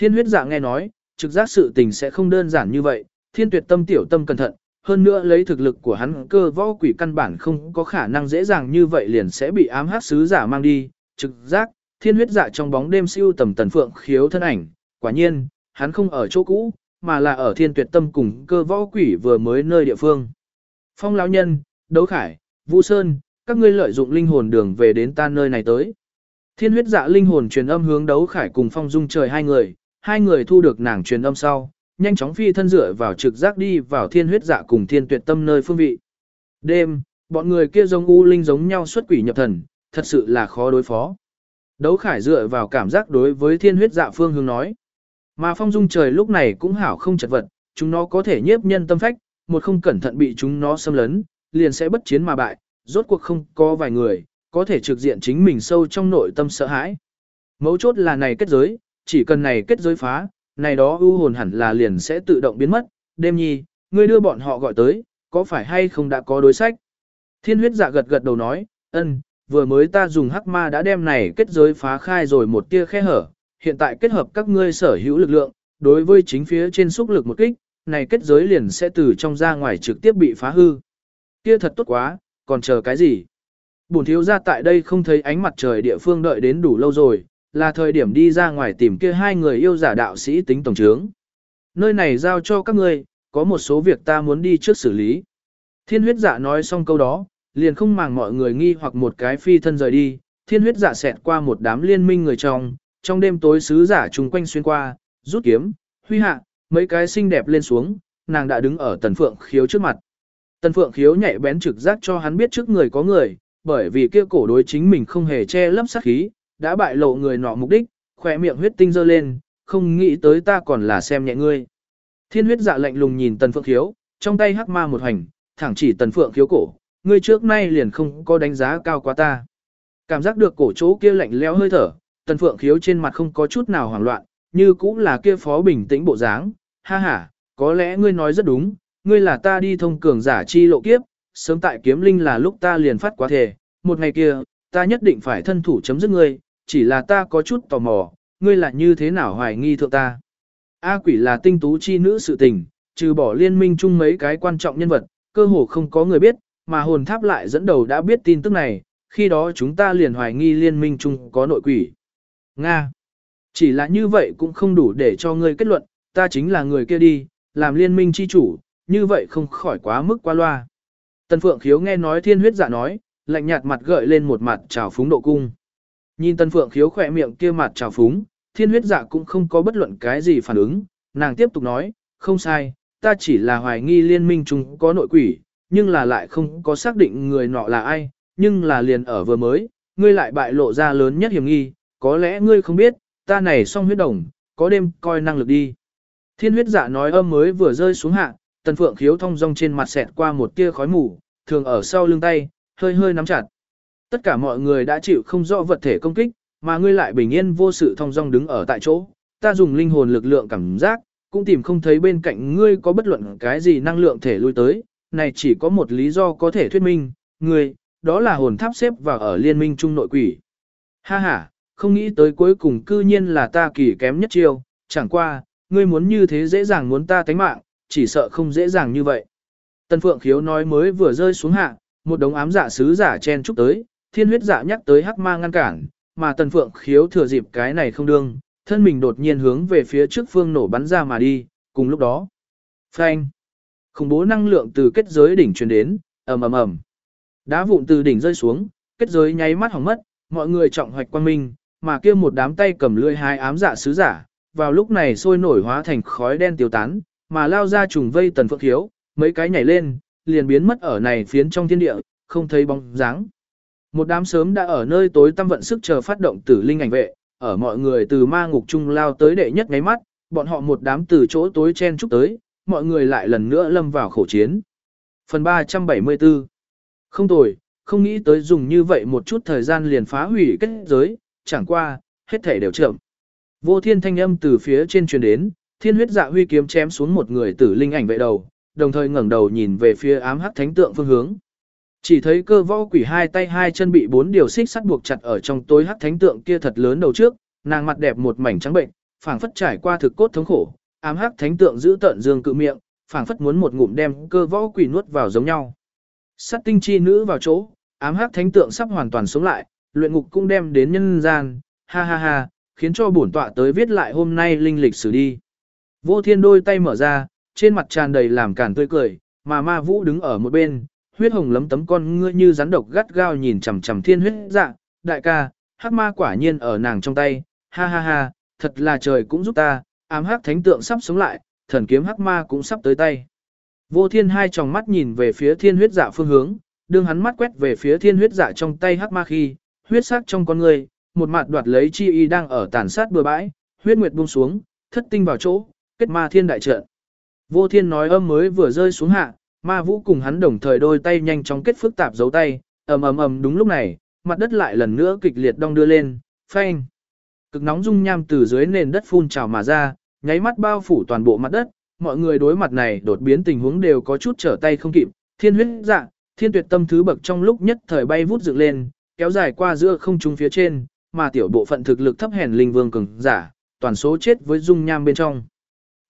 Thiên huyết dạ nghe nói, trực giác sự tình sẽ không đơn giản như vậy, thiên tuyệt tâm tiểu tâm cẩn thận, hơn nữa lấy thực lực của hắn cơ võ quỷ căn bản không có khả năng dễ dàng như vậy liền sẽ bị ám hắc sứ giả mang đi, trực giác, thiên huyết dạ trong bóng đêm siêu tầm tần phượng khiếu thân ảnh, quả nhiên, hắn không ở chỗ cũ, mà là ở thiên tuyệt tâm cùng cơ võ quỷ vừa mới nơi địa phương. Phong lão nhân, đấu khải, vũ sơn, các ngươi lợi dụng linh hồn đường về đến ta nơi này tới. Thiên huyết dạ linh hồn truyền âm hướng đấu khải cùng phong dung trời hai người, hai người thu được nàng truyền âm sau, nhanh chóng phi thân dựa vào trực giác đi vào thiên huyết dạ cùng thiên tuyệt tâm nơi phương vị. Đêm, bọn người kia giống u linh giống nhau xuất quỷ nhập thần, thật sự là khó đối phó. Đấu khải dựa vào cảm giác đối với thiên huyết dạ phương hướng nói. Mà phong dung trời lúc này cũng hảo không chật vật, chúng nó có thể nhiếp nhân tâm phách, một không cẩn thận bị chúng nó xâm lấn, liền sẽ bất chiến mà bại, rốt cuộc không có vài người, có thể trực diện chính mình sâu trong nội tâm sợ hãi. Mấu chốt là này kết giới, chỉ cần này kết giới phá, này đó ưu hồn hẳn là liền sẽ tự động biến mất, đêm nhi, ngươi đưa bọn họ gọi tới, có phải hay không đã có đối sách? Thiên huyết dạ gật gật đầu nói, ân, vừa mới ta dùng hắc ma đã đem này kết giới phá khai rồi một tia khe hở, hiện tại kết hợp các ngươi sở hữu lực lượng, đối với chính phía trên xúc lực một kích, này kết giới liền sẽ từ trong ra ngoài trực tiếp bị phá hư. Kia thật tốt quá, còn chờ cái gì? Bổn thiếu gia tại đây không thấy ánh mặt trời địa phương đợi đến đủ lâu rồi, là thời điểm đi ra ngoài tìm kia hai người yêu giả đạo sĩ tính tổng trướng. Nơi này giao cho các ngươi, có một số việc ta muốn đi trước xử lý. Thiên huyết dạ nói xong câu đó, liền không màng mọi người nghi hoặc một cái phi thân rời đi, thiên huyết dạ xẹt qua một đám liên minh người trong, trong đêm tối sứ giả chung quanh xuyên qua, rút kiếm, huy hạ, mấy cái xinh đẹp lên xuống, nàng đã đứng ở tần phượng khiếu trước mặt. Tần phượng khiếu nhạy bén trực giác cho hắn biết trước người có người, bởi vì kia cổ đối chính mình không hề che lấp sát khí, đã bại lộ người nọ mục đích, khỏe miệng huyết tinh dơ lên, không nghĩ tới ta còn là xem nhẹ ngươi. Thiên huyết dạ lạnh lùng nhìn tần phượng khiếu, trong tay hắc ma một hành, thẳng chỉ tần phượng khiếu cổ, ngươi trước nay liền không có đánh giá cao quá ta. Cảm giác được cổ chỗ kia lạnh lẽo hơi thở, tần phượng khiếu trên mặt không có chút nào hoảng loạn, như cũng là kia phó bình tĩnh bộ dáng, ha ha, có lẽ ngươi nói rất đúng, ngươi là ta đi thông cường giả chi lộ kiếp, sớm tại kiếm linh là lúc ta liền phát quá thể, một ngày kia, ta nhất định phải thân thủ chấm dứt ngươi, chỉ là ta có chút tò mò, ngươi là như thế nào hoài nghi thượng ta. A quỷ là tinh tú chi nữ sự tình, trừ bỏ liên minh chung mấy cái quan trọng nhân vật, cơ hồ không có người biết, mà hồn tháp lại dẫn đầu đã biết tin tức này, khi đó chúng ta liền hoài nghi liên minh chung có nội quỷ. Nga. Chỉ là như vậy cũng không đủ để cho ngươi kết luận, ta chính là người kia đi, làm liên minh chi chủ, như vậy không khỏi quá mức qua loa. Tần Phượng Khiếu nghe nói thiên huyết giả nói, lạnh nhạt mặt gợi lên một mặt trào phúng độ cung. Nhìn tân Phượng Khiếu khỏe miệng kia mặt trào phúng, thiên huyết dạ cũng không có bất luận cái gì phản ứng, nàng tiếp tục nói, không sai, ta chỉ là hoài nghi liên minh chúng có nội quỷ, nhưng là lại không có xác định người nọ là ai, nhưng là liền ở vừa mới, ngươi lại bại lộ ra lớn nhất hiểm nghi, có lẽ ngươi không biết, ta này song huyết đồng, có đêm coi năng lực đi. Thiên huyết dạ nói âm mới vừa rơi xuống hạ, tần phượng khiếu thông rong trên mặt xẹt qua một tia khói mù, thường ở sau lưng tay, hơi hơi nắm chặt. Tất cả mọi người đã chịu không rõ vật thể công kích, mà ngươi lại bình yên vô sự thông dong đứng ở tại chỗ. Ta dùng linh hồn lực lượng cảm giác, cũng tìm không thấy bên cạnh ngươi có bất luận cái gì năng lượng thể lui tới. Này chỉ có một lý do có thể thuyết minh, ngươi, đó là hồn tháp xếp vào ở liên minh trung nội quỷ. Ha ha, không nghĩ tới cuối cùng cư nhiên là ta kỳ kém nhất chiêu, chẳng qua, ngươi muốn như thế dễ dàng muốn ta tánh mạng, chỉ sợ không dễ dàng như vậy. Tân Phượng Khiếu nói mới vừa rơi xuống hạ, một đống ám giả sứ giả chen chúc tới, thiên huyết dạ nhắc tới hắc ma ngăn cản, mà Tần Phượng Khiếu thừa dịp cái này không đương, thân mình đột nhiên hướng về phía trước phương nổ bắn ra mà đi, cùng lúc đó. Phanh! Khủng bố năng lượng từ kết giới đỉnh truyền đến, ầm ầm ầm. Đá vụn từ đỉnh rơi xuống, kết giới nháy mắt hỏng mất, mọi người trọng hoạch quan minh, mà kia một đám tay cầm lưỡi hai ám dạ sứ giả, vào lúc này sôi nổi hóa thành khói đen tiêu tán, mà lao ra trùng vây tần phượng thiếu, mấy cái nhảy lên, liền biến mất ở này phiến trong thiên địa, không thấy bóng dáng. Một đám sớm đã ở nơi tối tâm vận sức chờ phát động tử linh ảnh vệ, ở mọi người từ ma ngục trung lao tới đệ nhất ngáy mắt, bọn họ một đám từ chỗ tối chen chúc tới, mọi người lại lần nữa lâm vào khổ chiến. Phần 374 Không tồi, không nghĩ tới dùng như vậy một chút thời gian liền phá hủy kết giới, chẳng qua, hết thể đều chậm. Vô thiên thanh âm từ phía trên truyền đến, thiên huyết dạ huy kiếm chém xuống một người tử linh ảnh vệ đầu, đồng thời ngẩng đầu nhìn về phía ám hắc thánh tượng phương hướng. Chỉ thấy cơ võ quỷ hai tay hai chân bị bốn điều xích sắt buộc chặt ở trong tối hắc thánh tượng kia thật lớn đầu trước, nàng mặt đẹp một mảnh trắng bệnh, phảng phất trải qua thực cốt thống khổ, ám hắc thánh tượng giữ tận dương cự miệng, phảng phất muốn một ngụm đem cơ võ quỷ nuốt vào giống nhau. Sát tinh chi nữ vào chỗ, ám hắc thánh tượng sắp hoàn toàn sống lại, luyện ngục cũng đem đến nhân gian, ha ha ha, khiến cho bổn tọa tới viết lại hôm nay linh lịch sử đi. Vô thiên đôi tay mở ra, trên mặt tràn đầy làm cản tươi cười, mà ma vũ đứng ở một bên, huyết hồng lấm tấm con ngươi như rắn độc gắt gao nhìn chằm chằm thiên huyết dạ, đại ca, hắc ma quả nhiên ở nàng trong tay, ha ha ha, thật là trời cũng giúp ta, ám hắc thánh tượng sắp sống lại, thần kiếm hắc ma cũng sắp tới tay. Vô thiên hai tròng mắt nhìn về phía thiên huyết dạ phương hướng, đương hắn mắt quét về phía thiên huyết dạ trong tay hắc ma khi, huyết sắc trong con người, một mặt đoạt lấy chi y đang ở tàn sát bừa bãi, huyết nguyệt buông xuống, thất tinh vào chỗ, kết ma thiên đại trận. Vô thiên nói âm mới vừa rơi xuống hạ, ma vũ cùng hắn đồng thời đôi tay nhanh chóng kết phức tạp dấu tay, ầm ầm ầm đúng lúc này, mặt đất lại lần nữa kịch liệt đong đưa lên, phanh. Cực nóng dung nham từ dưới nền đất phun trào mà ra, nháy mắt bao phủ toàn bộ mặt đất, mọi người đối mặt này đột biến tình huống đều có chút trở tay không kịp, thiên huyết dạ, thiên tuyệt tâm thứ bậc trong lúc nhất thời bay vút dựng lên, kéo dài qua giữa không trung phía trên, mà tiểu bộ phận thực lực thấp hèn linh vương cường giả, toàn số chết với dung nham bên trong.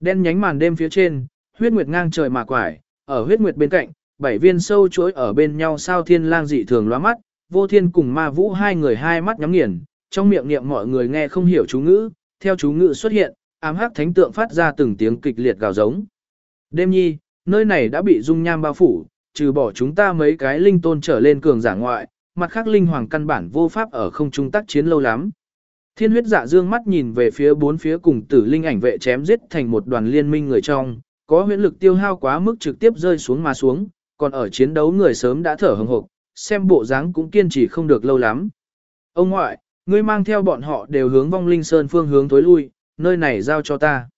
Đen nhánh màn đêm phía trên, huyết nguyệt ngang trời mà quải, ở huyết nguyệt bên cạnh, bảy viên sâu chuỗi ở bên nhau sao thiên lang dị thường lóa mắt, vô thiên cùng ma vũ hai người hai mắt nhắm nghiền, trong miệng niệm mọi người nghe không hiểu chú ngữ, theo chú ngữ xuất hiện, ám hắc thánh tượng phát ra từng tiếng kịch liệt gào giống. Đêm nhi, nơi này đã bị dung nham bao phủ, trừ bỏ chúng ta mấy cái linh tôn trở lên cường giả ngoại, mặt khác linh hoàng căn bản vô pháp ở không trung tác chiến lâu lắm. Thiên huyết dạ dương mắt nhìn về phía bốn phía cùng tử linh ảnh vệ chém giết thành một đoàn liên minh người trong, có huyễn lực tiêu hao quá mức trực tiếp rơi xuống mà xuống, còn ở chiến đấu người sớm đã thở hừng hực, xem bộ dáng cũng kiên trì không được lâu lắm. Ông ngoại, ngươi mang theo bọn họ đều hướng vong linh sơn phương hướng tối lui, nơi này giao cho ta.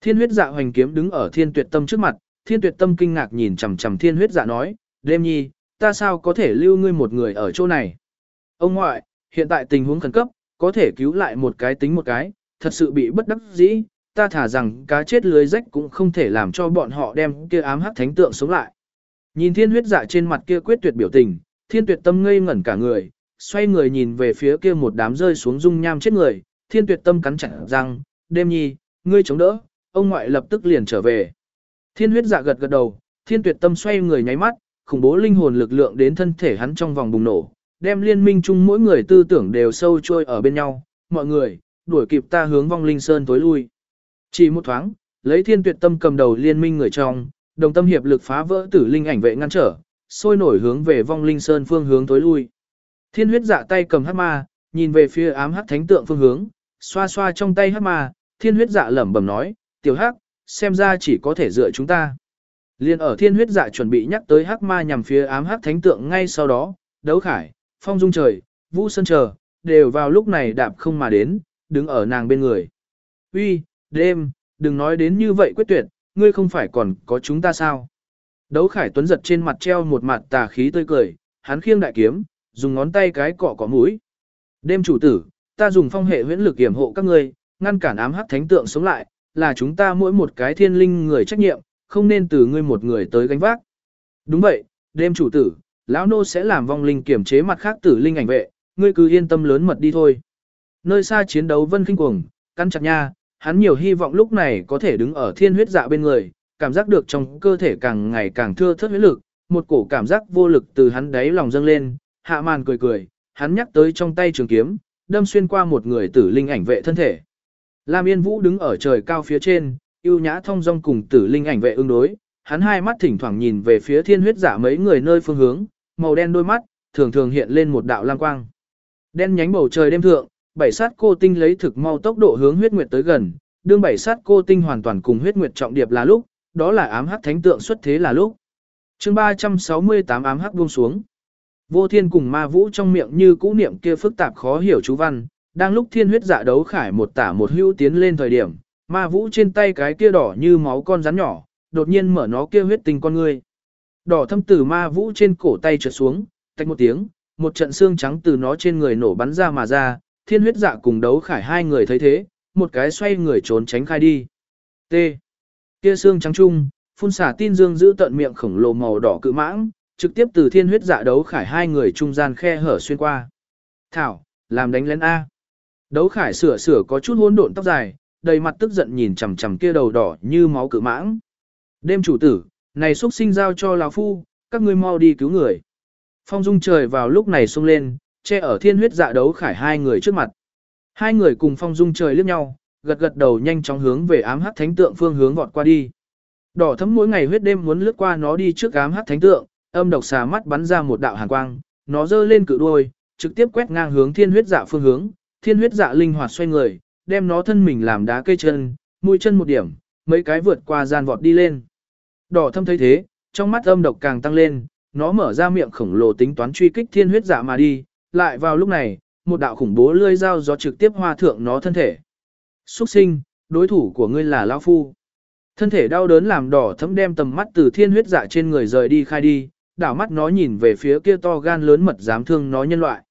Thiên huyết dạ hoành kiếm đứng ở thiên tuyệt tâm trước mặt, thiên tuyệt tâm kinh ngạc nhìn chằm chằm thiên huyết dạ nói, đêm nhi, ta sao có thể lưu ngươi một người ở chỗ này. Ông ngoại, hiện tại tình huống khẩn cấp, có thể cứu lại một cái tính một cái, thật sự bị bất đắc dĩ, ta thả rằng cá chết lưới rách cũng không thể làm cho bọn họ đem kia ám hắc thánh tượng sống lại. Nhìn thiên huyết dạ trên mặt kia quyết tuyệt biểu tình, thiên tuyệt tâm ngây ngẩn cả người, xoay người nhìn về phía kia một đám rơi xuống dung nham chết người, thiên tuyệt tâm cắn chặt răng, đêm nhi, ngươi chống đỡ, ông ngoại lập tức liền trở về. Thiên huyết dạ gật gật đầu, thiên tuyệt tâm xoay người nháy mắt, khủng bố linh hồn lực lượng đến thân thể hắn trong vòng bùng nổ, đem liên minh chung mỗi người tư tưởng đều sâu trôi ở bên nhau, mọi người, đuổi kịp ta hướng vong linh sơn tối lui. Chỉ một thoáng, lấy thiên tuyệt tâm cầm đầu liên minh người trong, đồng tâm hiệp lực phá vỡ tử linh ảnh vệ ngăn trở, sôi nổi hướng về vong linh sơn phương hướng tối lui. Thiên huyết dạ tay cầm hắc ma, nhìn về phía ám hắc thánh tượng phương hướng, xoa xoa trong tay hắc ma, thiên huyết dạ lẩm bẩm nói, tiểu hắc, xem ra chỉ có thể dựa chúng ta. Liên ở thiên huyết dạ chuẩn bị nhắc tới hắc ma nhằm phía ám hắc thánh tượng ngay sau đó, đấu khải, phong dung trời, vũ sơn chờ, đều vào lúc này đạp không mà đến, đứng ở nàng bên người. Uy, đêm, đừng nói đến như vậy quyết tuyệt, ngươi không phải còn có chúng ta sao? Đấu khải tuấn giật trên mặt treo một mặt tà khí tươi cười, hắn khiêng đại kiếm, dùng ngón tay cái cọ cọ mũi. Đêm chủ tử, ta dùng phong hệ huyễn lực hiểm hộ các ngươi, ngăn cản ám hắc thánh tượng sống lại, là chúng ta mỗi một cái thiên linh người trách nhiệm, không nên từ ngươi một người tới gánh vác. Đúng vậy, đêm chủ tử, lão nô sẽ làm vong linh kiểm chế mặt khác tử linh ảnh vệ, ngươi cứ yên tâm lớn mật đi thôi. Nơi xa chiến đấu vân khinh cuồng, căn chặt nha, hắn nhiều hy vọng lúc này có thể đứng ở thiên huyết dạ bên người, cảm giác được trong cơ thể càng ngày càng thưa thớt huyết lực, một cổ cảm giác vô lực từ hắn đáy lòng dâng lên, hạ màn cười cười, hắn nhắc tới trong tay trường kiếm, đâm xuyên qua một người tử linh ảnh vệ thân thể. Lam Yên Vũ đứng ở trời cao phía trên, yêu nhã thông dong cùng tử linh ảnh vệ ứng đối, hắn hai mắt thỉnh thoảng nhìn về phía thiên huyết giả mấy người nơi phương hướng, màu đen đôi mắt, thường thường hiện lên một đạo lam quang. Đen nhánh bầu trời đêm thượng, bảy sát cô tinh lấy thực mau tốc độ hướng huyết nguyệt tới gần, đương bảy sát cô tinh hoàn toàn cùng huyết nguyệt trọng điệp là lúc, đó là ám hắc thánh tượng xuất thế là lúc. Chương 368 ám hắc buông xuống. Vô thiên cùng ma vũ trong miệng như cũ niệm kia phức tạp khó hiểu chú văn, đang lúc thiên huyết dạ đấu khải một tả một hữu tiến lên thời điểm, ma vũ trên tay cái kia đỏ như máu con rắn nhỏ, đột nhiên mở nó kia huyết tinh con ngươi. Đỏ thâm từ ma vũ trên cổ tay trượt xuống, tách một tiếng, một trận xương trắng từ nó trên người nổ bắn ra mà ra, thiên huyết dạ cùng đấu khải hai người thấy thế, một cái xoay người trốn tránh khai đi. T. Kia xương trắng trung, phun xả tin dương giữ tận miệng khổng lồ màu đỏ cự mãng, trực tiếp từ thiên huyết dạ đấu khải hai người trung gian khe hở xuyên qua. Thảo, làm đánh lén A. Đấu khải sửa sửa có chút hỗn độn tóc dài, đầy mặt tức giận nhìn chằm chằm kia đầu đỏ như máu cự mãng. Đêm chủ tử, này xuất sinh giao cho lão phu, các ngươi mau đi cứu người. Phong dung trời vào lúc này sung lên, che ở thiên huyết dạ đấu khải hai người trước mặt. Hai người cùng phong dung trời liếc nhau, gật gật đầu nhanh chóng hướng về ám hắc thánh tượng phương hướng vọt qua đi. Đỏ thấm mỗi ngày huyết đêm muốn lướt qua nó đi trước ám hắc thánh tượng, âm độc xà mắt bắn ra một đạo hàn quang, nó giơ lên cự đuôi, trực tiếp quét ngang hướng thiên huyết dạ phương hướng, thiên huyết dạ linh hoạt xoay người, đem nó thân mình làm đá cây chân, mũi chân một điểm, mấy cái vượt qua gian vọt đi lên. Đỏ thâm thấy thế, trong mắt âm độc càng tăng lên, nó mở ra miệng khổng lồ tính toán truy kích thiên huyết dạ mà đi, lại vào lúc này, một đạo khủng bố lươi dao gió trực tiếp hoa thượng nó thân thể. Xuất sinh, đối thủ của ngươi là Lão Phu. Thân thể đau đớn làm đỏ thấm đem tầm mắt từ thiên huyết dạ trên người rời đi khai đi, đảo mắt nó nhìn về phía kia to gan lớn mật dám thương nó nhân loại.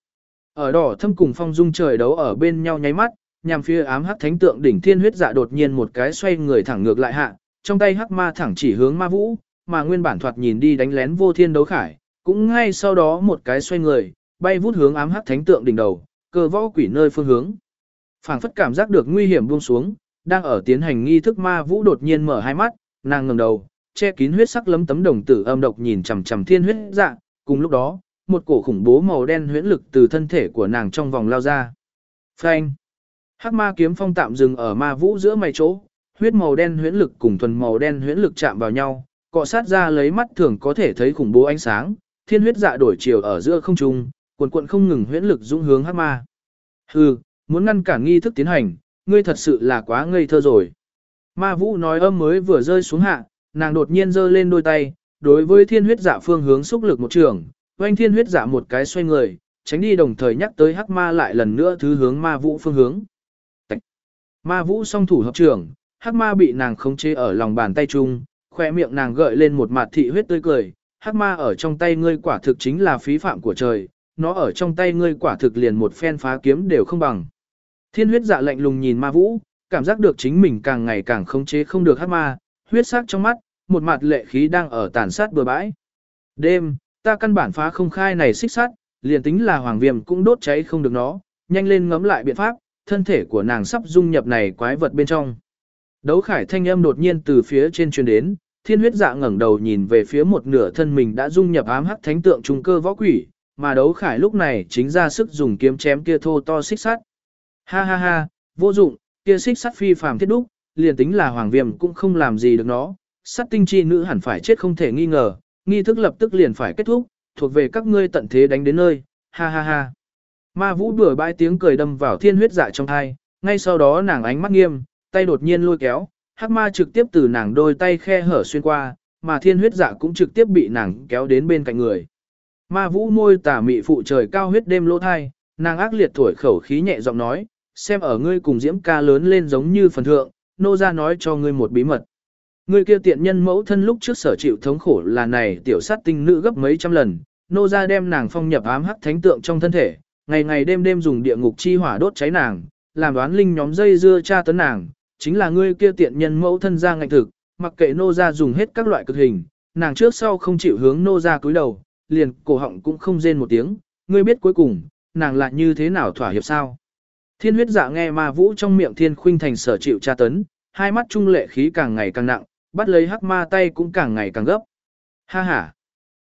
Ở đỏ thâm cùng phong dung trời đấu ở bên nhau nháy mắt, nhằm phía ám hắc thánh tượng đỉnh thiên huyết dạ đột nhiên một cái xoay người thẳng ngược lại hạ, trong tay hắc ma thẳng chỉ hướng ma vũ, mà nguyên bản thoạt nhìn đi đánh lén vô thiên đấu khải, cũng ngay sau đó một cái xoay người, bay vút hướng ám hắc thánh tượng đỉnh đầu, cơ võ quỷ nơi phương hướng. Phảng phất cảm giác được nguy hiểm buông xuống, đang ở tiến hành nghi thức ma vũ đột nhiên mở hai mắt, nàng ngẩng đầu, che kín huyết sắc lấm tấm đồng tử âm độc nhìn chằm chằm thiên huyết dạ, cùng lúc đó, một cổ khủng bố màu đen huyễn lực từ thân thể của nàng trong vòng lao ra. Phanh! Hắc ma kiếm phong tạm dừng ở ma vũ giữa mày chỗ, huyết màu đen huyễn lực cùng thuần màu đen huyễn lực chạm vào nhau, cọ sát ra lấy mắt thường có thể thấy khủng bố ánh sáng, thiên huyết dạ đổi chiều ở giữa không trung, cuộn cuộn không ngừng huyễn lực dũng hướng hắc ma. Hừ, muốn ngăn cản nghi thức tiến hành, ngươi thật sự là quá ngây thơ rồi. Ma vũ nói âm mới vừa rơi xuống hạ, nàng đột nhiên giơ lên đôi tay, đối với thiên huyết giả phương hướng xúc lực một trường, oanh thiên huyết giả một cái xoay người, tránh đi đồng thời nhắc tới hắc ma lại lần nữa thứ hướng ma vũ phương hướng. Tạch. Ma vũ song thủ hợp trưởng, hắc ma bị nàng khống chế ở lòng bàn tay chung, khoe miệng nàng gợi lên một mặt thị huyết tươi cười, hắc ma ở trong tay ngươi quả thực chính là phí phạm của trời, nó ở trong tay ngươi quả thực liền một phen phá kiếm đều không bằng. Thiên huyết dạ lạnh lùng nhìn ma vũ, cảm giác được chính mình càng ngày càng khống chế không được hát ma, huyết sắc trong mắt, một mặt lệ khí đang ở tàn sát bừa bãi. Đêm, ta căn bản phá không khai này xích sát, liền tính là hoàng viêm cũng đốt cháy không được nó, nhanh lên ngấm lại biện pháp, thân thể của nàng sắp dung nhập này quái vật bên trong. Đấu khải thanh âm đột nhiên từ phía trên truyền đến, thiên huyết dạ ngẩng đầu nhìn về phía một nửa thân mình đã dung nhập ám hắc thánh tượng trung cơ võ quỷ, mà đấu khải lúc này chính ra sức dùng kiếm chém kia thô to xích sắt. Ha ha ha, vô dụng, kia xích sắt phi phàm thiết đúc, liền tính là hoàng viêm cũng không làm gì được nó, sắt tinh chi nữ hẳn phải chết không thể nghi ngờ, nghi thức lập tức liền phải kết thúc, thuộc về các ngươi tận thế đánh đến nơi, ha ha ha. Ma vũ bừa bãi tiếng cười đâm vào thiên huyết dạ trong thai, ngay sau đó nàng ánh mắt nghiêm, tay đột nhiên lôi kéo, hắc ma trực tiếp từ nàng đôi tay khe hở xuyên qua, mà thiên huyết dạ cũng trực tiếp bị nàng kéo đến bên cạnh người. Ma vũ môi tà mị phụ trời cao huyết đêm lỗ thai, nàng ác liệt thổi khẩu khí nhẹ giọng nói, xem ở ngươi cùng diễm ca lớn lên giống như phần thượng, nô ra nói cho ngươi một bí mật. Ngươi kia tiện nhân mẫu thân lúc trước sở chịu thống khổ là này tiểu sát tinh nữ gấp mấy trăm lần, nô ra đem nàng phong nhập ám hắc thánh tượng trong thân thể, ngày ngày đêm đêm dùng địa ngục chi hỏa đốt cháy nàng, làm đoán linh nhóm dây dưa tra tấn nàng, chính là ngươi kia tiện nhân mẫu thân ra ngạnh thực, mặc kệ nô ra dùng hết các loại cực hình, nàng trước sau không chịu hướng nô ra cúi đầu, liền cổ họng cũng không rên một tiếng, ngươi biết cuối cùng, nàng lại như thế nào thỏa hiệp sao. Thiên huyết dạ nghe ma vũ trong miệng thiên khuynh thành sở chịu tra tấn, hai mắt trung lệ khí càng ngày càng nặng, bắt lấy hắc ma tay cũng càng ngày càng gấp. Ha ha!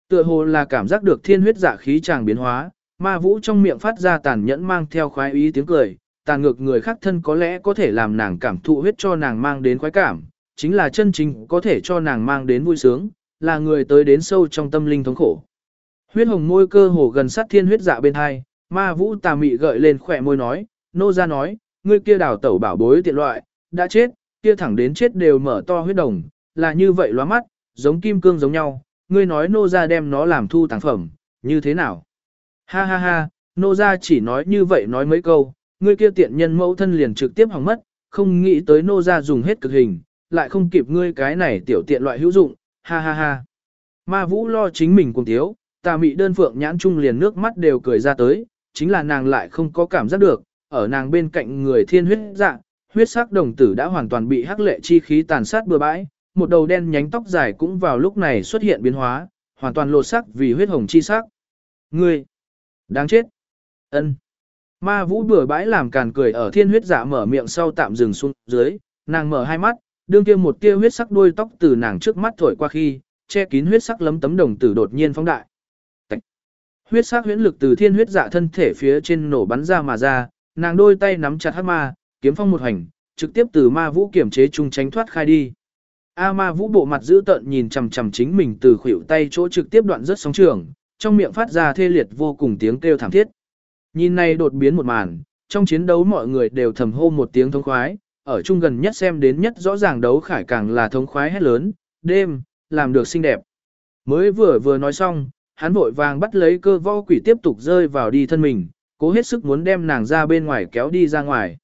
Tựa hồ là cảm giác được thiên huyết dạ khí chàng biến hóa, ma vũ trong miệng phát ra tàn nhẫn mang theo khoái ý tiếng cười, tàn ngược người khác thân có lẽ có thể làm nàng cảm thụ huyết cho nàng mang đến khoái cảm, chính là chân chính có thể cho nàng mang đến vui sướng, là người tới đến sâu trong tâm linh thống khổ. Huyết hồng môi cơ hồ gần sát thiên huyết dạ bên hai, ma vũ tà mị gợi lên khỏe môi nói, nô ra nói, ngươi kia đào tẩu bảo bối tiện loại, đã chết, kia thẳng đến chết đều mở to huyết đồng, là như vậy loa mắt, giống kim cương giống nhau, ngươi nói nô ra đem nó làm thu tàng phẩm, như thế nào? Ha ha ha, nô ra chỉ nói như vậy nói mấy câu, ngươi kia tiện nhân mẫu thân liền trực tiếp hỏng mất, không nghĩ tới nô ra dùng hết cực hình, lại không kịp ngươi cái này tiểu tiện loại hữu dụng, ha ha ha. Ma vũ lo chính mình cùng thiếu, tà mị đơn phượng nhãn trung liền nước mắt đều cười ra tới, chính là nàng lại không có cảm giác được, ở nàng bên cạnh người thiên huyết dạ, huyết sắc đồng tử đã hoàn toàn bị hắc lệ chi khí tàn sát bừa bãi, một đầu đen nhánh tóc dài cũng vào lúc này xuất hiện biến hóa, hoàn toàn lột sắc vì huyết hồng chi sắc. Ngươi, đáng chết. Ân. Ma vũ bừa bãi làm càn cười ở thiên huyết dạ mở miệng sau tạm dừng xuống dưới, nàng mở hai mắt, đương kia một tia huyết sắc đuôi tóc từ nàng trước mắt thổi qua khi, che kín huyết sắc lấm tấm đồng tử đột nhiên phóng đại. Huyết sắc huyễn lực từ thiên huyết dạ thân thể phía trên nổ bắn ra mà ra, nàng đôi tay nắm chặt hắc ma, kiếm phong một hành, trực tiếp từ ma vũ kiểm chế trung tránh thoát khai đi. A ma vũ bộ mặt giữ tợn nhìn chằm chằm chính mình từ khuỷu tay chỗ trực tiếp đoạn rất sóng trường, trong miệng phát ra thê liệt vô cùng tiếng kêu thảm thiết. Nhìn này đột biến một màn, trong chiến đấu mọi người đều thầm hô một tiếng thống khoái, ở chung gần nhất xem đến nhất rõ ràng đấu khải càng là thống khoái hết lớn, đêm, làm được xinh đẹp. Mới vừa vừa nói xong, hắn vội vàng bắt lấy cơ võ quỷ tiếp tục rơi vào đi thân mình, cố hết sức muốn đem nàng ra bên ngoài kéo đi ra ngoài.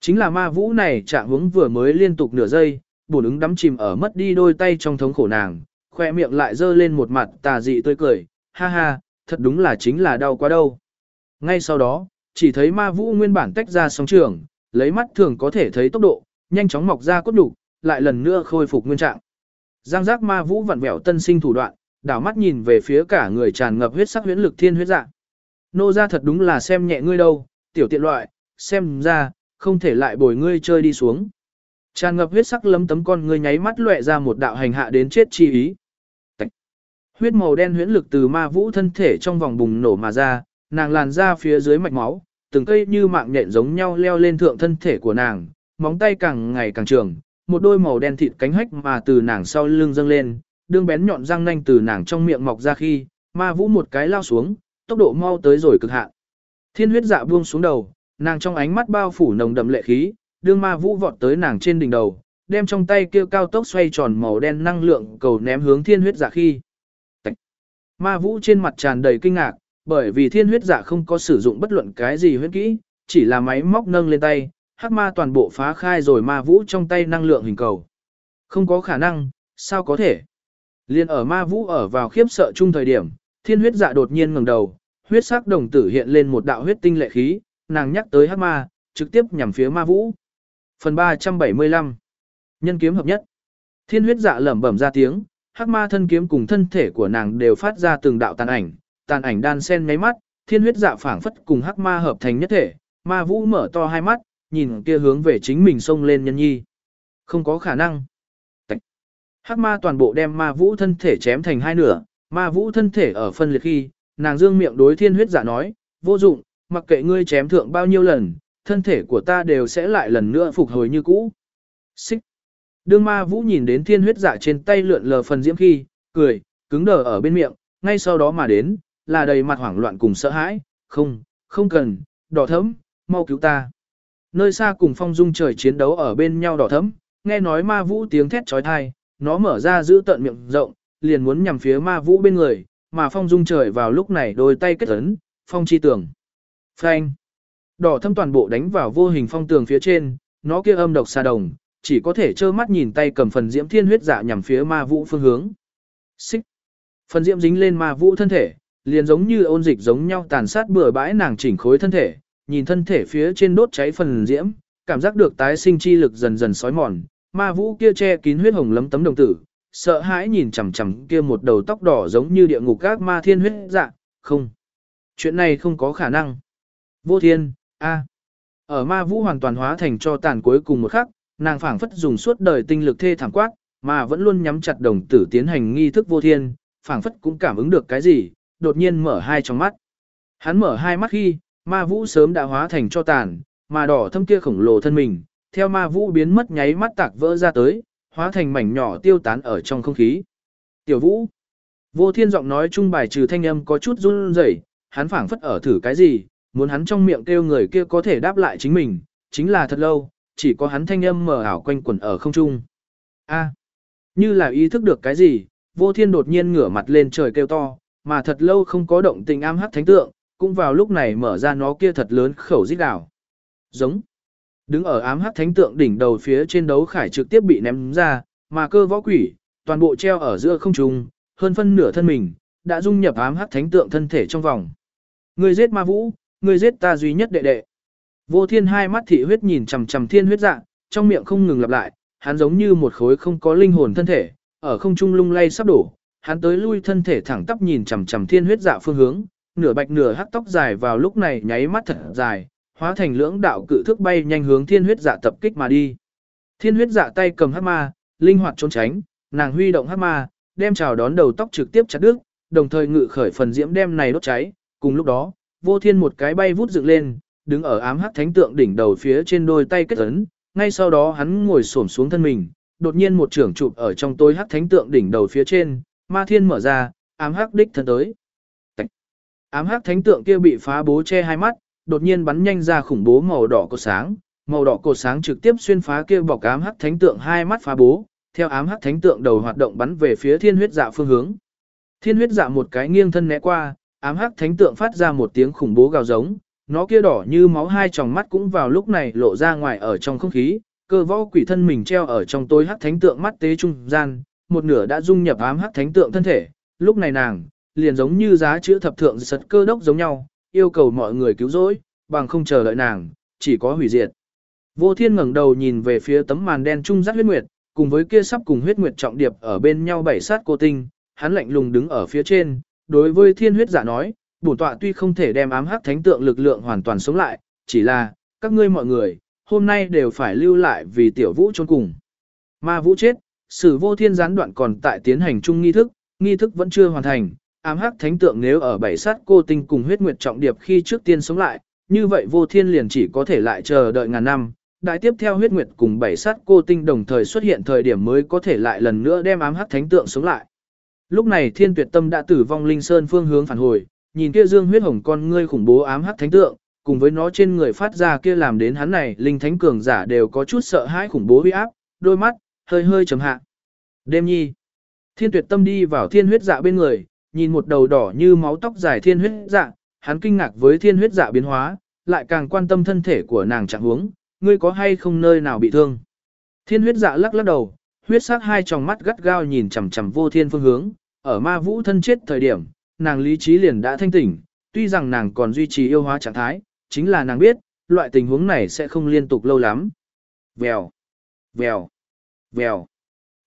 Chính là ma vũ này trạng hướng vừa mới liên tục nửa giây, bổn ứng đắm chìm ở mất đi đôi tay trong thống khổ nàng, khoe miệng lại dơ lên một mặt tà dị tươi cười, ha ha, thật đúng là chính là đau quá đâu. Ngay sau đó, chỉ thấy ma vũ nguyên bản tách ra sóng trường, lấy mắt thường có thể thấy tốc độ, nhanh chóng mọc ra cốt đủ, lại lần nữa khôi phục nguyên trạng. Giang giác ma vũ vặn vẹo tân sinh thủ đoạn, đảo mắt nhìn về phía cả người tràn ngập huyết sắc huyễn lực thiên huyết dạ. Nô ra thật đúng là xem nhẹ ngươi đâu, tiểu tiện loại, xem ra, không thể lại bồi ngươi chơi đi xuống. Tràn ngập huyết sắc lấm tấm con ngươi nháy mắt lóe ra một đạo hành hạ đến chết chi ý. Tạch. Huyết màu đen huyễn lực từ ma vũ thân thể trong vòng bùng nổ mà ra, nàng làn ra phía dưới mạch máu, từng cây như mạng nhện giống nhau leo lên thượng thân thể của nàng, móng tay càng ngày càng trường, một đôi màu đen thịt cánh hách mà từ nàng sau lưng dâng lên, đương bén nhọn răng nanh từ nàng trong miệng mọc ra khi, ma vũ một cái lao xuống, tốc độ mau tới rồi cực hạn. Thiên huyết dạ buông xuống đầu, nàng trong ánh mắt bao phủ nồng đậm lệ khí, đương ma vũ vọt tới nàng trên đỉnh đầu, đem trong tay kia cao tốc xoay tròn màu đen năng lượng cầu ném hướng thiên huyết dạ khi. Tạch. Ma vũ trên mặt tràn đầy kinh ngạc, bởi vì thiên huyết dạ không có sử dụng bất luận cái gì huyết kỹ, chỉ là máy móc nâng lên tay, hắc ma toàn bộ phá khai rồi ma vũ trong tay năng lượng hình cầu. Không có khả năng, sao có thể? Liên ở ma vũ ở vào khiếp sợ chung thời điểm, thiên huyết dạ đột nhiên ngẩng đầu, huyết sắc đồng tử hiện lên một đạo huyết tinh lệ khí, nàng nhắc tới hắc ma, trực tiếp nhằm phía ma vũ. Phần 375 Nhân kiếm hợp nhất Thiên huyết dạ lẩm bẩm ra tiếng, hắc ma thân kiếm cùng thân thể của nàng đều phát ra từng đạo tàn ảnh, tàn ảnh đan sen ngáy mắt, thiên huyết dạ phảng phất cùng hắc ma hợp thành nhất thể, ma vũ mở to hai mắt, nhìn kia hướng về chính mình xông lên nhân nhi. Không có khả năng. Hắc ma toàn bộ đem ma vũ thân thể chém thành hai nửa, ma vũ thân thể ở phân liệt khi, nàng dương miệng đối thiên huyết dạ nói, vô dụng, mặc kệ ngươi chém thượng bao nhiêu lần, thân thể của ta đều sẽ lại lần nữa phục hồi như cũ. Xích. Đương ma vũ nhìn đến thiên huyết dạ trên tay lượn lờ phần diễm khi, cười, cứng đờ ở bên miệng, ngay sau đó mà đến, là đầy mặt hoảng loạn cùng sợ hãi, không, không cần, đỏ thấm, mau cứu ta. Nơi xa cùng phong dung trời chiến đấu ở bên nhau đỏ thấm, nghe nói ma vũ tiếng thét trói thai, nó mở ra giữ tận miệng rộng, liền muốn nhằm phía ma vũ bên người, mà phong dung trời vào lúc này đôi tay kết ấn, phong chi tường. Phanh. Đỏ thâm toàn bộ đánh vào vô hình phong tường phía trên, nó kia âm độc xa đồng, chỉ có thể trơ mắt nhìn tay cầm phần diễm thiên huyết dạ nhằm phía ma vũ phương hướng. Xích. Phần diễm dính lên ma vũ thân thể, liền giống như ôn dịch giống nhau tàn sát bừa bãi nàng chỉnh khối thân thể, nhìn thân thể phía trên đốt cháy phần diễm, cảm giác được tái sinh chi lực dần dần sói mòn, ma vũ kia che kín huyết hồng lấm tấm đồng tử, sợ hãi nhìn chằm chằm kia một đầu tóc đỏ giống như địa ngục các ma thiên huyết dạ, không. Chuyện này không có khả năng. Vô thiên, a. Ở ma vũ hoàn toàn hóa thành cho tàn cuối cùng một khắc, nàng phảng phất dùng suốt đời tinh lực thê thảm quát, mà vẫn luôn nhắm chặt đồng tử tiến hành nghi thức vô thiên, phảng phất cũng cảm ứng được cái gì, đột nhiên mở hai trong mắt. Hắn mở hai mắt khi, ma vũ sớm đã hóa thành cho tàn, mà đỏ thâm kia khổng lồ thân mình, theo ma vũ biến mất nháy mắt tạc vỡ ra tới, hóa thành mảnh nhỏ tiêu tán ở trong không khí. Tiểu vũ, vô thiên giọng nói chung bài trừ thanh âm có chút run rẩy, hắn phảng phất ở thử cái gì, muốn hắn trong miệng kêu người kia có thể đáp lại chính mình, chính là thật lâu, chỉ có hắn thanh âm mờ ảo quanh quẩn ở không trung. A, như là ý thức được cái gì, vô thiên đột nhiên ngửa mặt lên trời kêu to, mà thật lâu không có động tình am hắc thánh tượng, cũng vào lúc này mở ra nó kia thật lớn khẩu rít đảo. Giống. Đứng ở ám hắc thánh tượng đỉnh đầu phía trên đấu khải trực tiếp bị ném ra, mà cơ võ quỷ, toàn bộ treo ở giữa không trung, hơn phân nửa thân mình, đã dung nhập ám hắc thánh tượng thân thể trong vòng. Người giết ma vũ, người giết ta duy nhất đệ đệ. Vô thiên hai mắt thị huyết nhìn chằm chằm thiên huyết dạng, trong miệng không ngừng lặp lại, hắn giống như một khối không có linh hồn thân thể, ở không trung lung lay sắp đổ, hắn tới lui thân thể thẳng tắp nhìn chằm chằm thiên huyết dạ phương hướng, nửa bạch nửa hắc tóc dài vào lúc này nháy mắt thật dài, hóa thành lưỡng đạo cự thước bay nhanh hướng thiên huyết dạ tập kích mà đi. Thiên huyết dạ tay cầm hắc ma, linh hoạt trốn tránh, nàng huy động hắc ma, đem chào đón đầu tóc trực tiếp chặt đứt, đồng thời ngự khởi phần diễm đem này đốt cháy, cùng lúc đó, vô thiên một cái bay vút dựng lên, đứng ở ám hắc thánh tượng đỉnh đầu phía trên đôi tay kết ấn, ngay sau đó hắn ngồi xổm xuống thân mình, đột nhiên một trưởng chụp ở trong tối hắc thánh tượng đỉnh đầu phía trên, ma thiên mở ra, ám hắc đích thân tới. Tạch. Ám hắc thánh tượng kia bị phá bố che hai mắt, đột nhiên bắn nhanh ra khủng bố màu đỏ cột sáng, màu đỏ cột sáng trực tiếp xuyên phá kia bọc ám hắc thánh tượng hai mắt phá bố, theo ám hắc thánh tượng đầu hoạt động bắn về phía thiên huyết dạ phương hướng. Thiên huyết dạ một cái nghiêng thân né qua, ám hắc thánh tượng phát ra một tiếng khủng bố gào giống, nó kia đỏ như máu hai tròng mắt cũng vào lúc này lộ ra ngoài ở trong không khí, cơ võ quỷ thân mình treo ở trong tối hắc thánh tượng mắt tế trung gian, một nửa đã dung nhập ám hắc thánh tượng thân thể, lúc này nàng, liền giống như giá chữ thập thượng sật cơ đốc giống nhau, yêu cầu mọi người cứu rỗi, bằng không chờ đợi nàng, chỉ có hủy diệt. Vô thiên ngẩng đầu nhìn về phía tấm màn đen trung giác huyết nguyệt, cùng với kia sắp cùng huyết nguyệt trọng điệp ở bên nhau bảy sát cô tinh, hắn lạnh lùng đứng ở phía trên, đối với thiên huyết giả nói, bổn tọa tuy không thể đem ám hắc thánh tượng lực lượng hoàn toàn sống lại, chỉ là, các ngươi mọi người, hôm nay đều phải lưu lại vì tiểu vũ trốn cùng. Ma vũ chết, sử vô thiên gián đoạn còn tại tiến hành chung nghi thức, nghi thức vẫn chưa hoàn thành, ám hắc thánh tượng nếu ở bảy sát cô tinh cùng huyết nguyệt trọng điệp khi trước tiên sống lại, như vậy vô thiên liền chỉ có thể lại chờ đợi ngàn năm. Đại tiếp theo huyết nguyệt cùng bảy sát cô tinh đồng thời xuất hiện thời điểm mới có thể lại lần nữa đem ám hắc thánh tượng sống lại. Lúc này thiên tuyệt tâm đã tử vong linh sơn phương hướng phản hồi, nhìn kia dương huyết hồng con ngươi khủng bố ám hắc thánh tượng, cùng với nó trên người phát ra kia làm đến hắn này linh thánh cường giả đều có chút sợ hãi khủng bố uy áp, đôi mắt hơi hơi trầm hạ. Đêm nhi, thiên tuyệt tâm đi vào thiên huyết dạ bên người, nhìn một đầu đỏ như máu tóc dài thiên huyết dạ, hắn kinh ngạc với thiên huyết dạ biến hóa, lại càng quan tâm thân thể của nàng trạng huống, ngươi có hay không nơi nào bị thương. Thiên huyết dạ lắc lắc đầu, huyết sắc hai tròng mắt gắt gao nhìn chằm chằm vô thiên phương hướng, ở ma vũ thân chết thời điểm, nàng lý trí liền đã thanh tỉnh, tuy rằng nàng còn duy trì yêu hóa trạng thái, chính là nàng biết, loại tình huống này sẽ không liên tục lâu lắm. Vèo, vèo, vèo.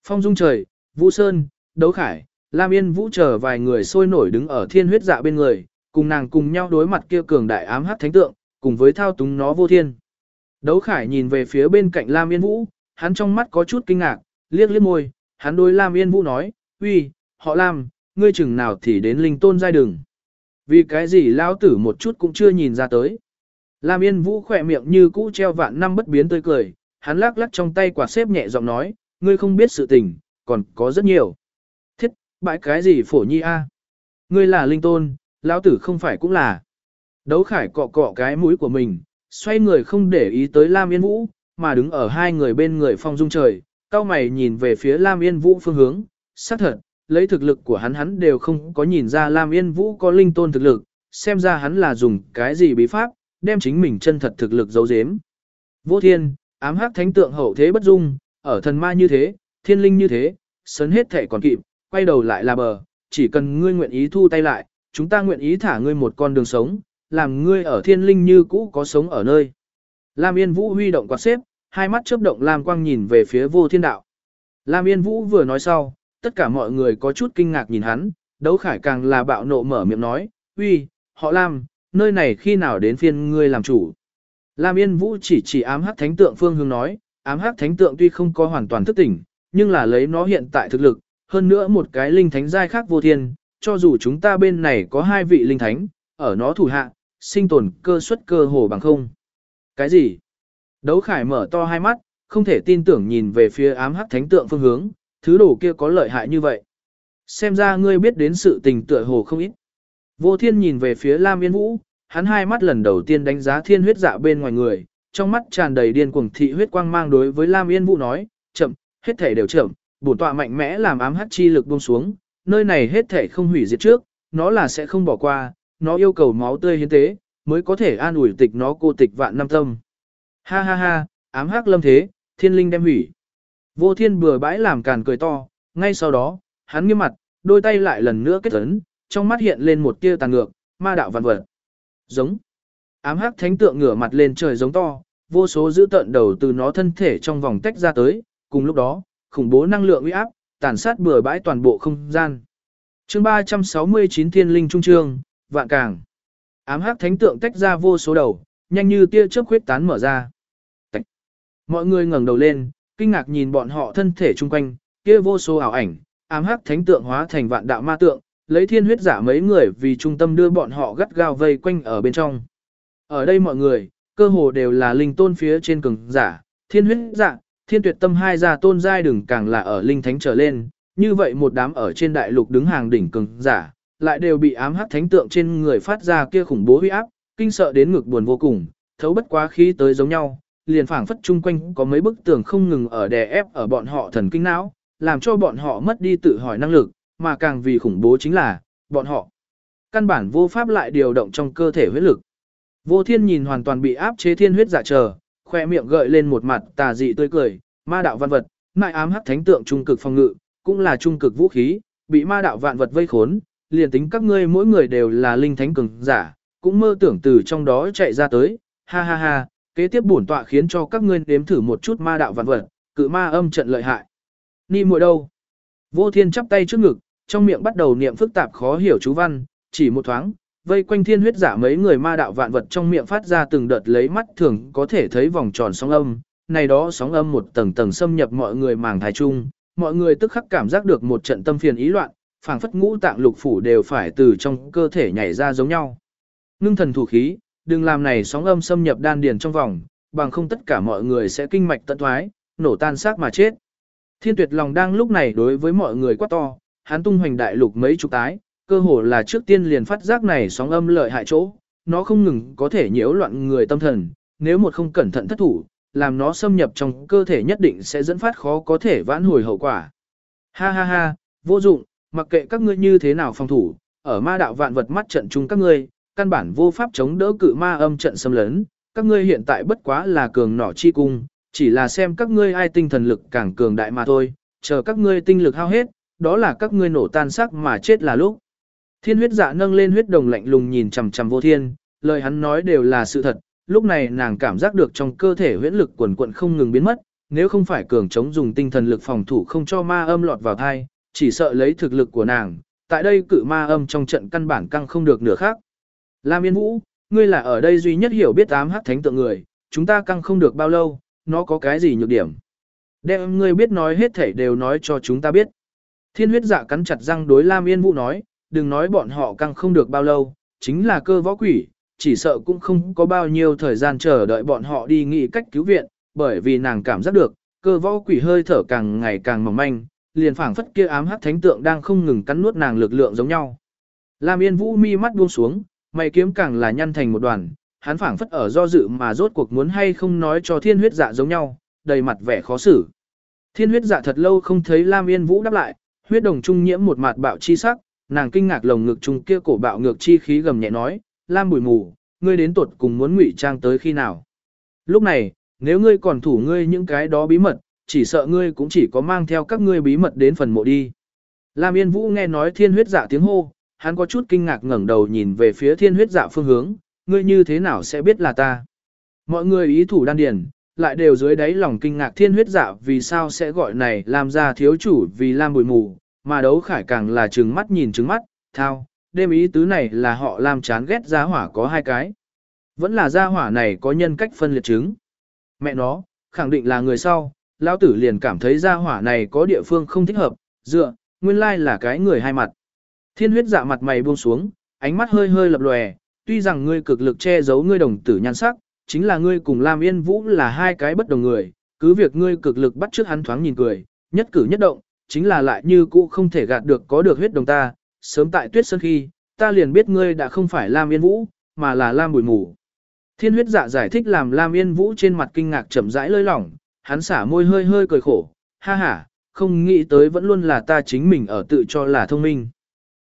Phong dung trời, Vũ Sơn, Đấu Khải, Lam Yên Vũ chờ vài người sôi nổi đứng ở thiên huyết dạ bên người, cùng nàng cùng nhau đối mặt kia cường đại ám hắc thánh tượng, cùng với thao túng nó vô thiên. Đấu Khải nhìn về phía bên cạnh Lam Yên Vũ, hắn trong mắt có chút kinh ngạc, liếc liếc môi, hắn đối Lam Yên Vũ nói, uy, họ Lam, ngươi chừng nào thì đến linh tôn giai đường. Vì cái gì lão tử một chút cũng chưa nhìn ra tới. Lam Yên Vũ khỏe miệng như cũ treo vạn năm bất biến tươi cười, hắn lắc lắc trong tay quả xếp nhẹ giọng nói, ngươi không biết sự tình, còn có rất nhiều. Bãi cái gì phổ nhi a? Ngươi là linh tôn, lão tử không phải cũng là. Đấu khải cọ cọ cái mũi của mình, xoay người không để ý tới Lam Yên Vũ, mà đứng ở hai người bên người phong dung trời, cao mày nhìn về phía Lam Yên Vũ phương hướng, xác thật, lấy thực lực của hắn hắn đều không có nhìn ra Lam Yên Vũ có linh tôn thực lực, xem ra hắn là dùng cái gì bí pháp, đem chính mình chân thật thực lực giấu giếm. Vô thiên, ám hắc thánh tượng hậu thế bất dung, ở thần ma như thế, thiên linh như thế, sấn hết thể còn kịp, quay đầu lại là bờ, chỉ cần ngươi nguyện ý thu tay lại, chúng ta nguyện ý thả ngươi một con đường sống, làm ngươi ở thiên linh như cũ có sống ở nơi. Lam Yên Vũ huy động quạt xếp, hai mắt chớp động Lam Quang nhìn về phía vô thiên đạo. Lam Yên Vũ vừa nói sau, tất cả mọi người có chút kinh ngạc nhìn hắn, đấu khải càng là bạo nộ mở miệng nói, uy, họ Lam, nơi này khi nào đến phiên ngươi làm chủ. Lam Yên Vũ chỉ chỉ ám hắc thánh tượng phương hướng nói, ám hắc thánh tượng tuy không có hoàn toàn thức tỉnh, nhưng là lấy nó hiện tại thực lực, hơn nữa một cái linh thánh giai khác vô thiên, cho dù chúng ta bên này có hai vị linh thánh, ở nó thủ hạ, sinh tồn cơ suất cơ hồ bằng không. Cái gì? Đấu khải mở to hai mắt, không thể tin tưởng nhìn về phía ám hắc thánh tượng phương hướng, thứ đồ kia có lợi hại như vậy. Xem ra ngươi biết đến sự tình tựa hồ không ít. Vô thiên nhìn về phía Lam Yên Vũ, hắn hai mắt lần đầu tiên đánh giá thiên huyết dạ bên ngoài người, trong mắt tràn đầy điên cuồng thị huyết quang mang đối với Lam Yên Vũ nói, chậm, hết thể đều chậm, bổn tọa mạnh mẽ làm ám hắc chi lực buông xuống, nơi này hết thể không hủy diệt trước, nó là sẽ không bỏ qua, nó yêu cầu máu tươi hiến tế, mới có thể an ủi tịch nó cô tịch vạn năm tâm. Ha ha ha, ám hắc lâm thế, thiên linh đem hủy. Vô thiên bừa bãi làm càn cười to, ngay sau đó, hắn nghiêm mặt, đôi tay lại lần nữa kết ấn, trong mắt hiện lên một tia tàn ngược, ma đạo vạn vật. Giống. Ám hắc thánh tượng ngửa mặt lên trời giống to, vô số giữ tận đầu từ nó thân thể trong vòng tách ra tới, cùng lúc đó, khủng bố năng lượng uy áp, tàn sát bừa bãi toàn bộ không gian. Chương 369 Thiên Linh Trung Trương, Vạn Càng. Ám hắc thánh tượng tách ra vô số đầu, nhanh như tia chớp huyết tán mở ra. Tạch. Mọi người ngẩng đầu lên, kinh ngạc nhìn bọn họ thân thể chung quanh, kia vô số ảo ảnh, ám hắc thánh tượng hóa thành vạn đạo ma tượng, lấy thiên huyết giả mấy người vì trung tâm đưa bọn họ gắt gao vây quanh ở bên trong. Ở đây mọi người, cơ hồ đều là linh tôn phía trên cường giả, thiên huyết giả, thiên tuyệt tâm hai gia tôn giai đừng càng là ở linh thánh trở lên, như vậy một đám ở trên đại lục đứng hàng đỉnh cường giả, lại đều bị ám hắc thánh tượng trên người phát ra kia khủng bố huy áp, kinh sợ đến ngực buồn vô cùng, thấu bất quá khí tới giống nhau, liền phảng phất chung quanh có mấy bức tường không ngừng ở đè ép ở bọn họ thần kinh não, làm cho bọn họ mất đi tự hỏi năng lực, mà càng vì khủng bố chính là, bọn họ căn bản vô pháp lại điều động trong cơ thể huyết lực. Vô thiên nhìn hoàn toàn bị áp chế thiên huyết giả chờ, khoe miệng gợi lên một mặt tà dị tươi cười, ma đạo văn vật, mại ám hắc thánh tượng trung cực phòng ngự, cũng là trung cực vũ khí, bị ma đạo vạn vật vây khốn, liền tính các ngươi mỗi người đều là linh thánh cường giả, cũng mơ tưởng từ trong đó chạy ra tới, ha ha ha, kế tiếp bổn tọa khiến cho các ngươi nếm thử một chút ma đạo vạn vật, cự ma âm trận lợi hại. Ni muội đâu? Vô Thiên chắp tay trước ngực, trong miệng bắt đầu niệm phức tạp khó hiểu chú văn, chỉ một thoáng, vây quanh thiên huyết giả mấy người ma đạo vạn vật trong miệng phát ra từng đợt lấy mắt thường có thể thấy vòng tròn sóng âm, này đó sóng âm một tầng tầng xâm nhập mọi người màng thái trung mọi người tức khắc cảm giác được một trận tâm phiền ý loạn, phảng phất ngũ tạng lục phủ đều phải từ trong cơ thể nhảy ra giống nhau. Ngưng thần thủ khí, đừng làm này sóng âm xâm nhập đan điền trong vòng, bằng không tất cả mọi người sẽ kinh mạch tận thoái, nổ tan xác mà chết. Thiên tuyệt lòng đang lúc này đối với mọi người quá to, hắn tung hoành đại lục mấy chục tái, cơ hồ là trước tiên liền phát giác này sóng âm lợi hại chỗ, nó không ngừng có thể nhiễu loạn người tâm thần, nếu một không cẩn thận thất thủ, làm nó xâm nhập trong cơ thể nhất định sẽ dẫn phát khó có thể vãn hồi hậu quả. Ha ha ha, vô dụng, mặc kệ các ngươi như thế nào phòng thủ, ở ma đạo vạn vật mắt trận chung các ngươi, căn bản vô pháp chống đỡ cự ma âm trận xâm lấn, các ngươi hiện tại bất quá là cường nỏ chi cung, chỉ là xem các ngươi ai tinh thần lực càng cường đại mà thôi, chờ các ngươi tinh lực hao hết, đó là các ngươi nổ tan xác mà chết là lúc. Thiên huyết dạ nâng lên huyết đồng lạnh lùng nhìn chằm chằm vô thiên, lời hắn nói đều là sự thật, lúc này nàng cảm giác được trong cơ thể huyễn lực quần quận không ngừng biến mất, nếu không phải cường chống dùng tinh thần lực phòng thủ không cho ma âm lọt vào thai, chỉ sợ lấy thực lực của nàng, tại đây cự ma âm trong trận căn bản căng không được nửa khác. Lam Yên Vũ, ngươi là ở đây duy nhất hiểu biết ám hắc thánh tượng người, chúng ta căng không được bao lâu, nó có cái gì nhược điểm. Đem ngươi biết nói hết thảy đều nói cho chúng ta biết. Thiên huyết dạ cắn chặt răng đối Lam Yên Vũ nói, đừng nói bọn họ căng không được bao lâu, chính là cơ võ quỷ, chỉ sợ cũng không có bao nhiêu thời gian chờ đợi bọn họ đi nghĩ cách cứu viện, bởi vì nàng cảm giác được, cơ võ quỷ hơi thở càng ngày càng mỏng manh, liền phảng phất kia ám hắc thánh tượng đang không ngừng cắn nuốt nàng lực lượng giống nhau. Lam Yên Vũ mi mắt buông xuống, mày kiếm càng là nhăn thành một đoàn, hắn phảng phất ở do dự mà rốt cuộc muốn hay không nói cho thiên huyết dạ giống nhau, đầy mặt vẻ khó xử. Thiên huyết dạ thật lâu không thấy Lam Yên Vũ đáp lại, huyết đồng trung nhiễm một mặt bạo chi sắc, nàng kinh ngạc lồng ngực trung kia cổ bạo ngược chi khí gầm nhẹ nói, Lam bùi mù, ngươi đến tuột cùng muốn ngụy trang tới khi nào. Lúc này, nếu ngươi còn thủ ngươi những cái đó bí mật, chỉ sợ ngươi cũng chỉ có mang theo các ngươi bí mật đến phần mộ đi. Lam Yên Vũ nghe nói thiên huyết dạ tiếng hô, hắn có chút kinh ngạc ngẩng đầu nhìn về phía thiên huyết dạ phương hướng, ngươi như thế nào sẽ biết là ta. Mọi người ý thủ đan điền, lại đều dưới đáy lòng kinh ngạc thiên huyết dạ vì sao sẽ gọi này làm ra thiếu chủ vì Lam bùi mù, mà đấu khải càng là trừng mắt nhìn trừng mắt, thao, đêm ý tứ này là họ làm chán ghét gia hỏa có hai cái. Vẫn là gia hỏa này có nhân cách phân liệt chứng. Mẹ nó, khẳng định là người sau, lão tử liền cảm thấy gia hỏa này có địa phương không thích hợp, dựa, nguyên lai là cái người hai mặt. Thiên huyết dạ mặt mày buông xuống, ánh mắt hơi hơi lập lòe, tuy rằng ngươi cực lực che giấu ngươi đồng tử nhan sắc, chính là ngươi cùng Lam Yên Vũ là hai cái bất đồng người, cứ việc ngươi cực lực bắt trước hắn thoáng nhìn cười, nhất cử nhất động, chính là lại như cũ không thể gạt được có được huyết đồng ta, sớm tại tuyết sơn khi, ta liền biết ngươi đã không phải Lam Yên Vũ, mà là Lam Bùi Mù. Thiên huyết dạ giải thích làm Lam Yên Vũ trên mặt kinh ngạc chậm rãi lơi lỏng, hắn xả môi hơi hơi cười khổ, ha ha, không nghĩ tới vẫn luôn là ta chính mình ở tự cho là thông minh.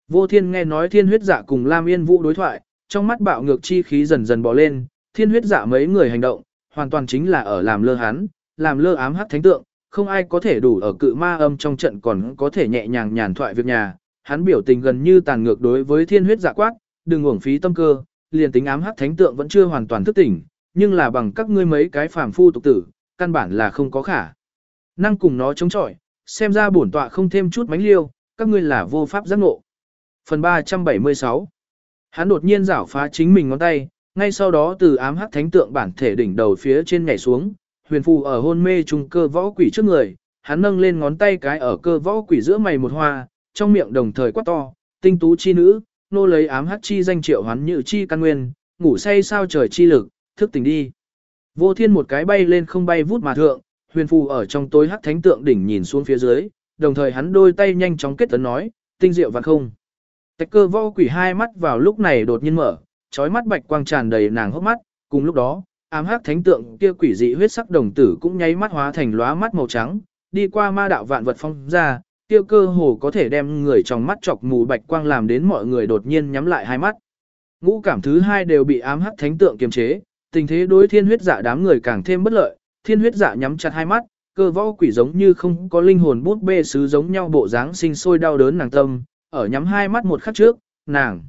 Vô thiên nghe nói thiên huyết dạ cùng Lam Yên Vũ đối thoại, trong mắt bạo ngược chi khí dần dần bò lên, thiên huyết dạ mấy người hành động, hoàn toàn chính là ở làm lơ hắn, làm lơ ám hắc thánh tượng, không ai có thể đủ ở cự ma âm trong trận còn có thể nhẹ nhàng nhàn thoại việc nhà, hắn biểu tình gần như tàn ngược đối với thiên huyết dạ quát, đừng uổng phí tâm cơ, liền tính ám hắc thánh tượng vẫn chưa hoàn toàn thức tỉnh, nhưng là bằng các ngươi mấy cái phàm phu tục tử, căn bản là không có khả. Năng cùng nó chống chọi, xem ra bổn tọa không thêm chút mánh liêu, các ngươi là vô pháp giác ngộ. Phần 376 Hắn đột nhiên rảo phá chính mình ngón tay, ngay sau đó từ ám hắc thánh tượng bản thể đỉnh đầu phía trên nhảy xuống, huyền phù ở hôn mê trùng cơ võ quỷ trước người, hắn nâng lên ngón tay cái ở cơ võ quỷ giữa mày một hoa, trong miệng đồng thời quát to, tinh tú chi nữ, nô lấy ám hắc chi danh triệu hắn nhự chi căn nguyên, ngủ say sao trời chi lực, thức tỉnh đi. Vô thiên một cái bay lên không bay vút mà thượng, huyền phù ở trong tối hắc thánh tượng đỉnh nhìn xuống phía dưới, đồng thời hắn đôi tay nhanh chóng kết tấn nói, tinh diệu vạn không. Tạch cơ võ quỷ hai mắt vào lúc này đột nhiên mở, trói mắt bạch quang tràn đầy nàng hốc mắt, cùng lúc đó, ám hắc thánh tượng kia quỷ dị huyết sắc đồng tử cũng nháy mắt hóa thành lóa mắt màu trắng, đi qua ma đạo vạn vật phong ra, tiêu cơ hồ có thể đem người trong mắt chọc mù bạch quang làm đến mọi người đột nhiên nhắm lại hai mắt. Ngũ cảm thứ hai đều bị ám hắc thánh tượng kiềm chế, tình thế đối thiên huyết giả đám người càng thêm bất lợi, thiên huyết giả nhắm chặt hai mắt, cơ võ quỷ giống như không có linh hồn bút bê sứ giống nhau bộ dáng sinh sôi đau đớn nàng tâm, ở nhắm hai mắt một khắc trước, nàng